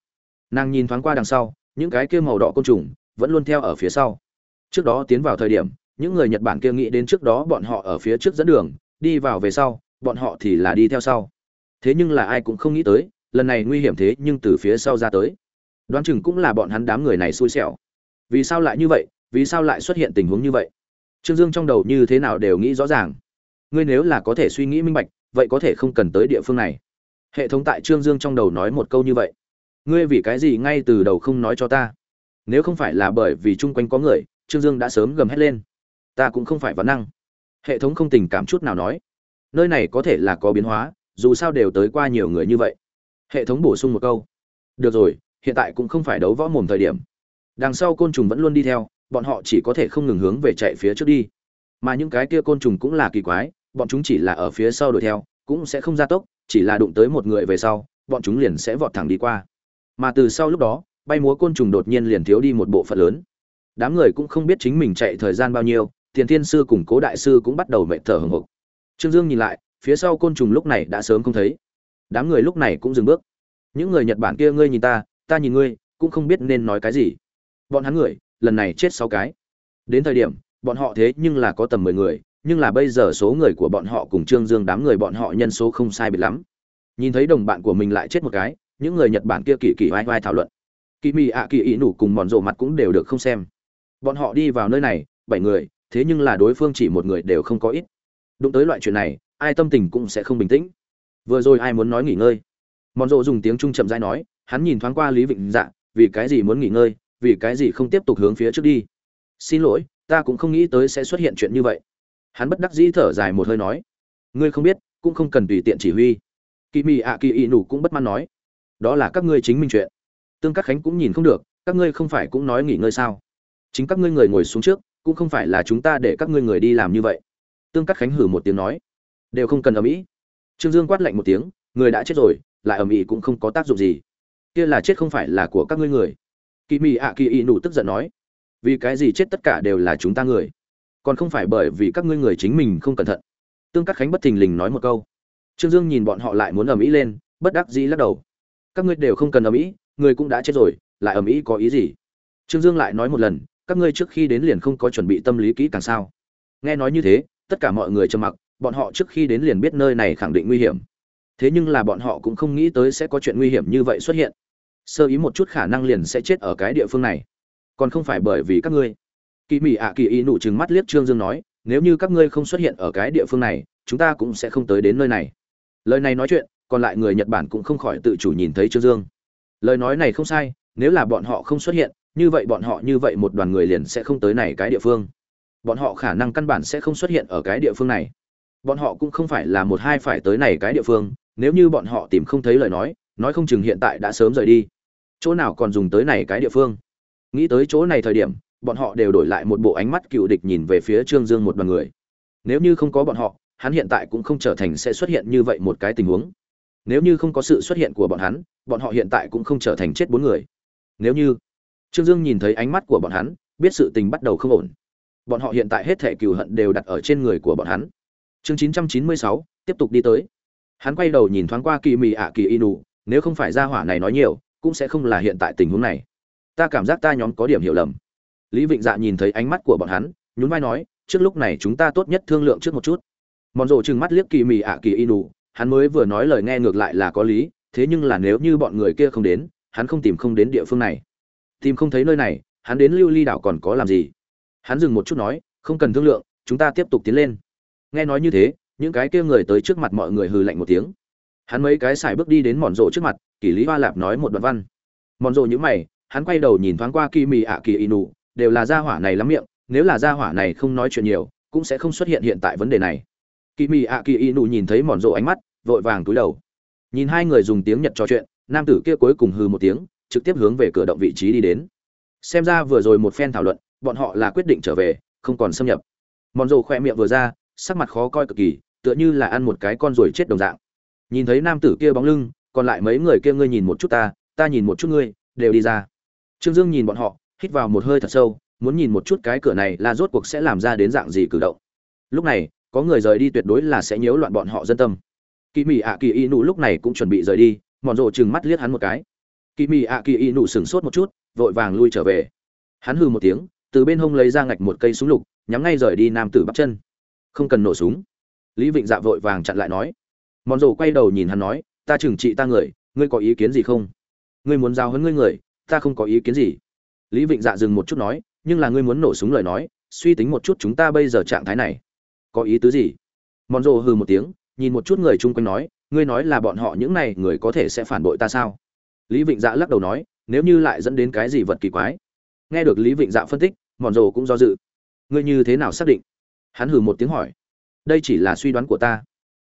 nàng nhìn thoáng qua đằng sau, những cái kia màu đỏ côn trùng vẫn luôn theo ở phía sau. Trước đó tiến vào thời điểm, những người nhật bản kia nghĩ đến trước đó bọn họ ở phía trước dẫn đường, đi vào về sau, bọn họ thì là đi theo sau. Thế nhưng là ai cũng không nghĩ tới, lần này nguy hiểm thế nhưng từ phía sau ra tới. Đoán chừng cũng là bọn hắn đám người này xui xẻo. Vì sao lại như vậy? Vì sao lại xuất hiện tình huống như vậy? Trương dương trong đầu như thế nào đều nghĩ rõ ràng. Ngươi nếu là có thể suy nghĩ minh bạch, vậy có thể không cần tới địa phương này. Hệ thống tại trương dương trong đầu nói một câu như vậy ngươi vì cái gì ngay từ đầu không nói cho ta? Nếu không phải là bởi vì chung quanh có người, trương dương đã sớm gầm hét lên. Ta cũng không phải vấn năng. Hệ thống không tình cảm chút nào nói. Nơi này có thể là có biến hóa, dù sao đều tới qua nhiều người như vậy. Hệ thống bổ sung một câu. Được rồi, hiện tại cũng không phải đấu võ mồm thời điểm. Đằng sau côn trùng vẫn luôn đi theo, bọn họ chỉ có thể không ngừng hướng về chạy phía trước đi. Mà những cái kia côn trùng cũng là kỳ quái, bọn chúng chỉ là ở phía sau đuổi theo, cũng sẽ không ra tốc, chỉ là đụng tới một người về sau, bọn chúng liền sẽ vọt thẳng đi qua mà từ sau lúc đó, bay múa côn trùng đột nhiên liền thiếu đi một bộ phận lớn. Đám người cũng không biết chính mình chạy thời gian bao nhiêu, tiền thiên sư cùng cố đại sư cũng bắt đầu mệt thở hừng hực trương dương nhìn lại, phía sau côn trùng lúc này đã sớm không thấy. Đám người lúc này cũng dừng bước. Những người nhật bản kia ngươi nhìn ta ta nhìn ngươi, cũng không biết nên nói cái gì. Bọn hắn người, lần này chết sáu cái. Đến thời điểm, bọn họ thế nhưng là có tầm mười người, nhưng là bây giờ số người của bọn họ cùng trương dương đám người bọn họ nhân số không sai biệt lắm. Nhìn thấy đồng bạn của mình lại chết một cái những người nhật bản kia kỳ kỳ vai vai thảo luận. Kỳ mị ạ kỳ ý nủ cùng mòn rộ mặt cũng đều được không xem. Bọn họ đi vào nơi này, bảy người, thế nhưng là đối phương chỉ một người đều không có ít. Đụng tới loại chuyện này, ai tâm tình cũng sẽ không bình tĩnh. Vừa rồi ai muốn nói nghỉ ngơi? Mòn rộ dùng tiếng trung chậm rãi nói, hắn nhìn thoáng qua lý vịnh dạ vì cái gì muốn nghỉ ngơi, vì cái gì không tiếp tục hướng phía trước đi? Xin lỗi, ta cũng không nghĩ tới sẽ xuất hiện chuyện như vậy. Hắn bất đắc dĩ thở dài một hơi nói, ngươi không biết, cũng không cần tùy tiện chỉ huy. Kỳ mị ạ kỳ ý nủ cũng bất mãn nói đó là các ngươi chính minh chuyện. Tương các khánh cũng nhìn không được, các ngươi không phải cũng nói nghỉ ngơi sao? Chính các ngươi người ngồi xuống trước, cũng không phải là chúng ta để các ngươi người đi làm như vậy. Tương các khánh hử một tiếng nói. Đều không cần ầm ĩ. Trương dương quát lạnh một tiếng, người đã chết rồi, lại ầm ĩ cũng không có tác dụng gì. Kia là chết không phải là của các ngươi người. Kỳ mị ạ kỳ ị nụ tức giận nói. Vì cái gì chết tất cả đều là chúng ta người? Còn không phải bởi vì các ngươi người chính mình không cẩn thận. Tương các khánh bất thình lình nói một câu. Trương dương nhìn bọn họ lại muốn ầm ĩ lên, bất đắc dĩ lắc đầu các ngươi đều không cần ở mỹ người cũng đã chết rồi, lại ở mỹ có ý gì? Trương dương lại nói một lần, các ngươi trước khi đến liền không có chuẩn bị tâm lý kỹ càng sao? Nghe nói như thế, tất cả mọi người trầm mặc, bọn họ trước khi đến liền biết nơi này khẳng định nguy hiểm. Thế nhưng là bọn họ cũng không nghĩ tới sẽ có chuyện nguy hiểm như vậy xuất hiện. Sơ ý một chút khả năng liền sẽ chết ở cái địa phương này. Còn không phải bởi vì các ngươi. Kỳ mỹ ạ kỳ ý nụ chừng mắt liếc trương dương nói, nếu như các ngươi không xuất hiện ở cái địa phương này, chúng ta cũng sẽ không tới đến nơi này. Lời này nói chuyện còn lại người nhật bản cũng không khỏi tự chủ nhìn thấy trương dương. Lời nói này không sai, nếu là bọn họ không xuất hiện, như vậy bọn họ như vậy một đoàn người liền sẽ không tới này cái địa phương. Bọn họ khả năng căn bản sẽ không xuất hiện ở cái địa phương này. Bọn họ cũng không phải là một hai phải tới này cái địa phương, nếu như bọn họ tìm không thấy lời nói nói không chừng hiện tại đã sớm rời đi. Chỗ nào còn dùng tới này cái địa phương? Nghĩ tới chỗ này thời điểm, bọn họ đều đổi lại một bộ ánh mắt cựu địch nhìn về phía trương dương một đoàn người. Nếu như không có bọn họ, hắn hiện tại cũng không trở thành sẽ xuất hiện như vậy một cái tình huống nếu như không có sự xuất hiện của bọn hắn, bọn họ hiện tại cũng không trở thành chết bốn người. Nếu như trương dương nhìn thấy ánh mắt của bọn hắn, biết sự tình bắt đầu không ổn. Bọn họ hiện tại hết thể cừu hận đều đặt ở trên người của bọn hắn. Chương chín trăm chín mươi sáu, tiếp tục đi tới. Hắn quay đầu nhìn thoáng qua kỳ mì ạ kỳ inu, nếu không phải ra hỏa này nói nhiều, cũng sẽ không là hiện tại tình huống này. Ta cảm giác ta nhóm có điểm hiểu lầm. Lý vịnh dạ nhìn thấy ánh mắt của bọn hắn, nhún vai nói, trước lúc này chúng ta tốt nhất thương lượng trước một chút. Mòn rộ trừng mắt liếc kỳ Mì ạ kỳ inu hắn mới vừa nói lời nghe ngược lại là có lý, thế nhưng là nếu như bọn người kia không đến, hắn không tìm không đến địa phương này. Tìm không thấy nơi này, hắn đến lưu ly đảo còn có làm gì? Hắn dừng một chút nói, không cần thương lượng, chúng ta tiếp tục tiến lên. Nghe nói như thế, những cái kia người tới trước mặt mọi người hừ lạnh một tiếng. Hắn mấy cái xài bước đi đến mòn rộ trước mặt, kỷ lý hoa lạp nói một đoạn văn. Mòn rộ nhữ mày, hắn quay đầu nhìn thoáng qua kỳ mì ạ kỳ inu đều là gia hỏa này lắm miệng, nếu là gia hỏa này không nói chuyện nhiều, cũng sẽ không xuất hiện hiện tại vấn đề này kỳ mị ạ kỳ inu nhìn thấy mòn rộ ánh mắt, vội vàng túi đầu. Nhìn hai người dùng tiếng nhật trò chuyện, nam tử kia cuối cùng hừ một tiếng, trực tiếp hướng về cửa động vị trí đi đến. Xem ra vừa rồi một phen thảo luận, bọn họ là quyết định trở về, không còn xâm nhập. Mòn rộ khoe miệng vừa ra, sắc mặt khó coi cực kỳ, tựa như là ăn một cái con ruồi chết đồng dạng. Nhìn thấy nam tử kia bóng lưng, còn lại mấy người kia ngươi nhìn một chút ta ta nhìn một chút ngươi, đều đi ra. Trương dương nhìn bọn họ, hít vào một hơi thật sâu, muốn nhìn một chút cái cửa này là rốt cuộc sẽ làm ra đến dạng gì cử động. Lúc này có người rời đi tuyệt đối là sẽ nhiễu loạn bọn họ dân tâm. Kỳ mị ạ kỳ y nụ lúc này cũng chuẩn bị rời đi mòn rộ chừng mắt liếc hắn một cái. Kỳ mị ạ kỳ y nụ sửng sốt một chút, vội vàng lui trở về. Hắn hừ một tiếng, từ bên hông lấy ra ngạch một cây súng lục, nhắm ngay rời đi nam tử bắp chân. Không cần nổ súng. Lý vịnh dạ vội vàng chặn lại nói. Mòn rộ quay đầu nhìn hắn nói, ta trừng trị ta người, ngươi có ý kiến gì không? Ngươi muốn giao hấn ngươi người, ta không có ý kiến gì. Lý vịnh dạ dừng một chút nói, nhưng là ngươi muốn nổ súng lời nói, suy tính một chút chúng ta bây giờ trạng thái này có ý tứ gì? Mòn rồ hừ một tiếng, nhìn một chút người chung quanh nói, ngươi nói là bọn họ những này người có thể sẽ phản bội ta sao? Lý vịnh dạ lắc đầu nói, nếu như lại dẫn đến cái gì vật kỳ quái. Nghe được lý vịnh dạ phân tích, mòn rồ cũng do dự. Ngươi như thế nào xác định? Hắn hừ một tiếng hỏi. Đây chỉ là suy đoán của ta.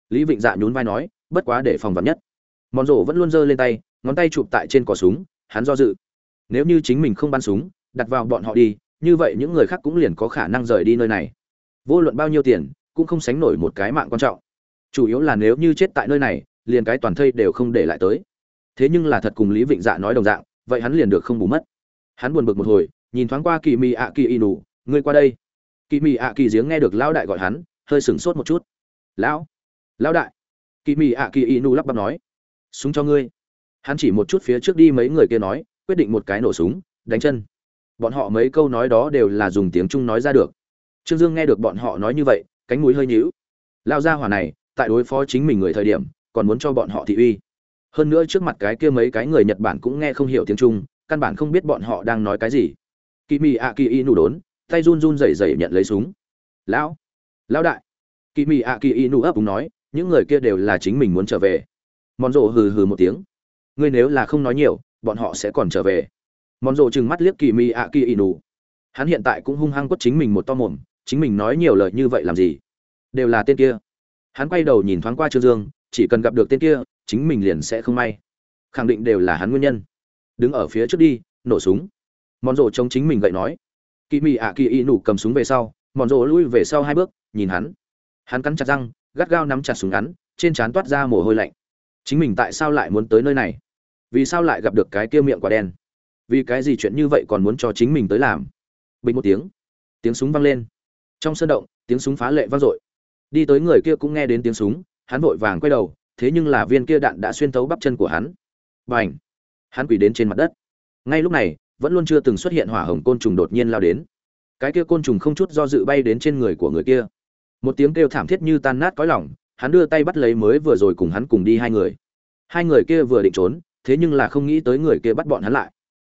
Lý vịnh dạ nhún vai nói, bất quá để phòng vắn nhất. Mòn rồ vẫn luôn giơ lên tay, ngón tay chụp tại trên cò súng, hắn do dự. Nếu như chính mình không bắn súng, đặt vào bọn họ đi, như vậy những người khác cũng liền có khả năng rời đi nơi này vô luận bao nhiêu tiền, cũng không sánh nổi một cái mạng quan trọng. Chủ yếu là nếu như chết tại nơi này, liền cái toàn thây đều không để lại tới. Thế nhưng là thật cùng lý vịnh dạ nói đồng dạng, vậy hắn liền được không bù mất. Hắn buồn bực một hồi, nhìn thoáng qua kỳ mị ạ kỳ y nù ngươi qua đây. Kỳ mị ạ kỳ giếng nghe được lão đại gọi hắn, hơi sửng sốt một chút. Lão lão đại. Kỳ mị ạ kỳ y nù lắp bắp nói, súng cho ngươi. Hắn chỉ một chút phía trước đi mấy người kia nói, quyết định một cái nổ súng, đánh chân. Bọn họ mấy câu nói đó đều là dùng tiếng trung nói ra được trương dương nghe được bọn họ nói như vậy, cánh mũi hơi nhíu. Lao ra hỏa này, tại đối phó chính mình người thời điểm, còn muốn cho bọn họ thị uy. Hơn nữa trước mặt cái kia mấy cái người nhật bản cũng nghe không hiểu tiếng trung, căn bản không biết bọn họ đang nói cái gì. Kỳ mị ạ kỳ y nụ đốn, tay run run rẩy rẩy nhận lấy súng. Lão lão đại. Kỳ mị ạ kỳ y nụ ấp úng nói, những người kia đều là chính mình muốn trở về. Mòn rộ hừ hừ một tiếng. Ngươi nếu là không nói nhiều, bọn họ sẽ còn trở về. Mòn rộ trừng mắt liếc kỳ mị ạ kỳ y nụ. Hắn hiện tại cũng hung hăng quất chính mình một to mồm chính mình nói nhiều lời như vậy làm gì? Đều là tên kia. Hắn quay đầu nhìn thoáng qua trương dương, chỉ cần gặp được tên kia, chính mình liền sẽ không may. Khẳng định đều là hắn nguyên nhân. Đứng ở phía trước đi, nổ súng. Mòn rộ chống chính mình gậy nói. Kỳ mị ạ kỳ y nụ cầm súng về sau mòn rộ lui về sau hai bước, nhìn hắn. Hắn cắn chặt răng, gắt gao nắm chặt súng ngắn, trên trán toát ra mồ hôi lạnh. Chính mình tại sao lại muốn tới nơi này? Vì sao lại gặp được cái kia miệng quả đen? Vì cái gì chuyện như vậy còn muốn cho chính mình tới làm? Bình một tiếng. Tiếng súng vang lên trong sân động, tiếng súng phá lệ vang dội. Đi tới người kia cũng nghe đến tiếng súng, hắn vội vàng quay đầu, thế nhưng là viên kia đạn đã xuyên thấu bắp chân của hắn. B à n h hắn quỳ đến trên mặt đất. Ngay lúc này, vẫn luôn chưa từng xuất hiện hỏa hồng côn trùng đột nhiên lao đến. Cái kia côn trùng không chút do dự bay đến trên người của người kia. Một tiếng kêu thảm thiết như tan nát cõi lỏng hắn đưa tay bắt lấy mới vừa rồi cùng hắn cùng đi hai người. Hai người kia vừa định trốn, thế nhưng là không nghĩ tới người kia bắt bọn hắn lại.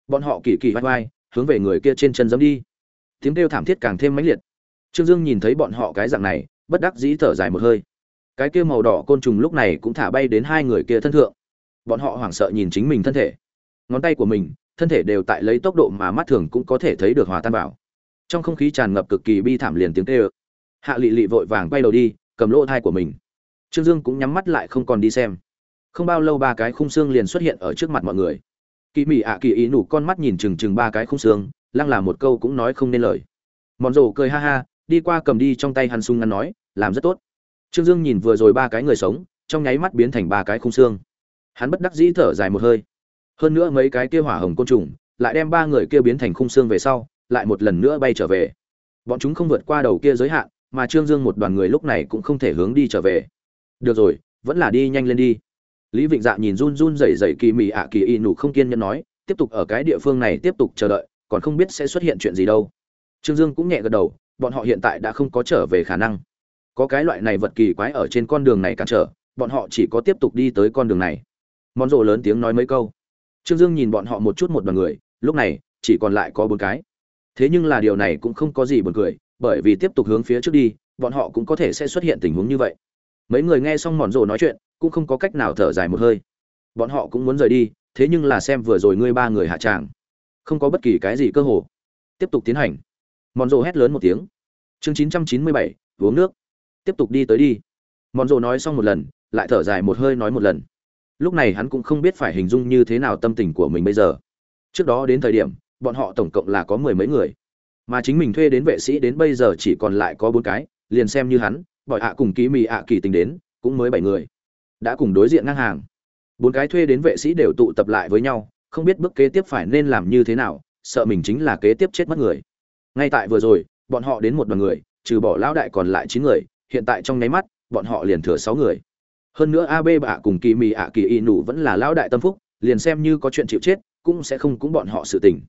Bọn họ kỳ kỳ vai vai, hướng về người kia trên chân dẫm đi. Tiếng kêu thảm thiết càng thêm mãnh liệt trương dương nhìn thấy bọn họ cái dạng này, bất đắc dĩ thở dài một hơi. Cái kia màu đỏ côn trùng lúc này cũng thả bay đến hai người kia thân thượng. Bọn họ hoảng sợ nhìn chính mình thân thể. Ngón tay của mình, thân thể đều tại lấy tốc độ mà mắt thường cũng có thể thấy được hòa tan vào. Trong không khí tràn ngập cực kỳ bi thảm liền tiếng kêu. Hạ lị lị vội vàng quay đầu đi, cầm lỗ thai của mình. Trương dương cũng nhắm mắt lại không còn đi xem. Không bao lâu ba cái khung xương liền xuất hiện ở trước mặt mọi người. Kỷ mị ạ kỳ ý nủ con mắt nhìn chừng chừng ba cái khung xương, lăng là một câu cũng nói không nên lời. Mòn rổ cười ha ha đi qua cầm đi trong tay hắn sung ngắn nói, làm rất tốt. Trương dương nhìn vừa rồi ba cái người sống, trong nháy mắt biến thành ba cái khung xương. Hắn bất đắc dĩ thở dài một hơi. Hơn nữa mấy cái kia hỏa hồng côn trùng, lại đem ba người kia biến thành khung xương về sau, lại một lần nữa bay trở về. Bọn chúng không vượt qua đầu kia giới hạn, mà trương dương một đoàn người lúc này cũng không thể hướng đi trở về. Được rồi, vẫn là đi nhanh lên đi. Lý vịnh dạ nhìn run run rẩy rẩy kỳ mị ạ kỳ y nụ không kiên nhẫn nói, tiếp tục ở cái địa phương này tiếp tục chờ đợi, còn không biết sẽ xuất hiện chuyện gì đâu. Trương dương cũng nhẹ gật đầu bọn họ hiện tại đã không có trở về khả năng. Có cái loại này vật kỳ quái ở trên con đường này cản trở, bọn họ chỉ có tiếp tục đi tới con đường này. Món rộ lớn tiếng nói mấy câu. Trương dương nhìn bọn họ một chút một đoàn người, lúc này, chỉ còn lại có bốn cái. Thế nhưng là điều này cũng không có gì buồn cười, bởi vì tiếp tục hướng phía trước đi, bọn họ cũng có thể sẽ xuất hiện tình huống như vậy. Mấy người nghe xong mòn rộ nói chuyện, cũng không có cách nào thở dài một hơi. Bọn họ cũng muốn rời đi, thế nhưng là xem vừa rồi ngươi ba người hạ tràng. Không có bất kỳ cái gì cơ hồ tiếp tục tiến hành mòn rồ hét lớn một tiếng. Chương chín trăm chín mươi bảy, uống nước. Tiếp tục đi tới đi. Mòn rồ nói xong một lần, lại thở dài một hơi nói một lần. Lúc này hắn cũng không biết phải hình dung như thế nào tâm tình của mình bây giờ. Trước đó đến thời điểm, bọn họ tổng cộng là có mười mấy người. Mà chính mình thuê đến vệ sĩ đến bây giờ chỉ còn lại có bốn cái, liền xem như hắn bọn ạ cùng ký mì ạ kỳ tính đến, cũng mới bảy người. Đã cùng đối diện ngang hàng. Bốn cái thuê đến vệ sĩ đều tụ tập lại với nhau, không biết bước kế tiếp phải nên làm như thế nào, sợ mình chính là kế tiếp chết mất người ngay tại vừa rồi, bọn họ đến một đoàn người, trừ bỏ lão đại còn lại chín người, hiện tại trong nháy mắt, bọn họ liền thừa sáu người. Hơn nữa ab bạ cùng kỳ mì ạ kỳ y nụ vẫn là lão đại tâm phúc, liền xem như có chuyện chịu chết, cũng sẽ không cũng bọn họ sự tình.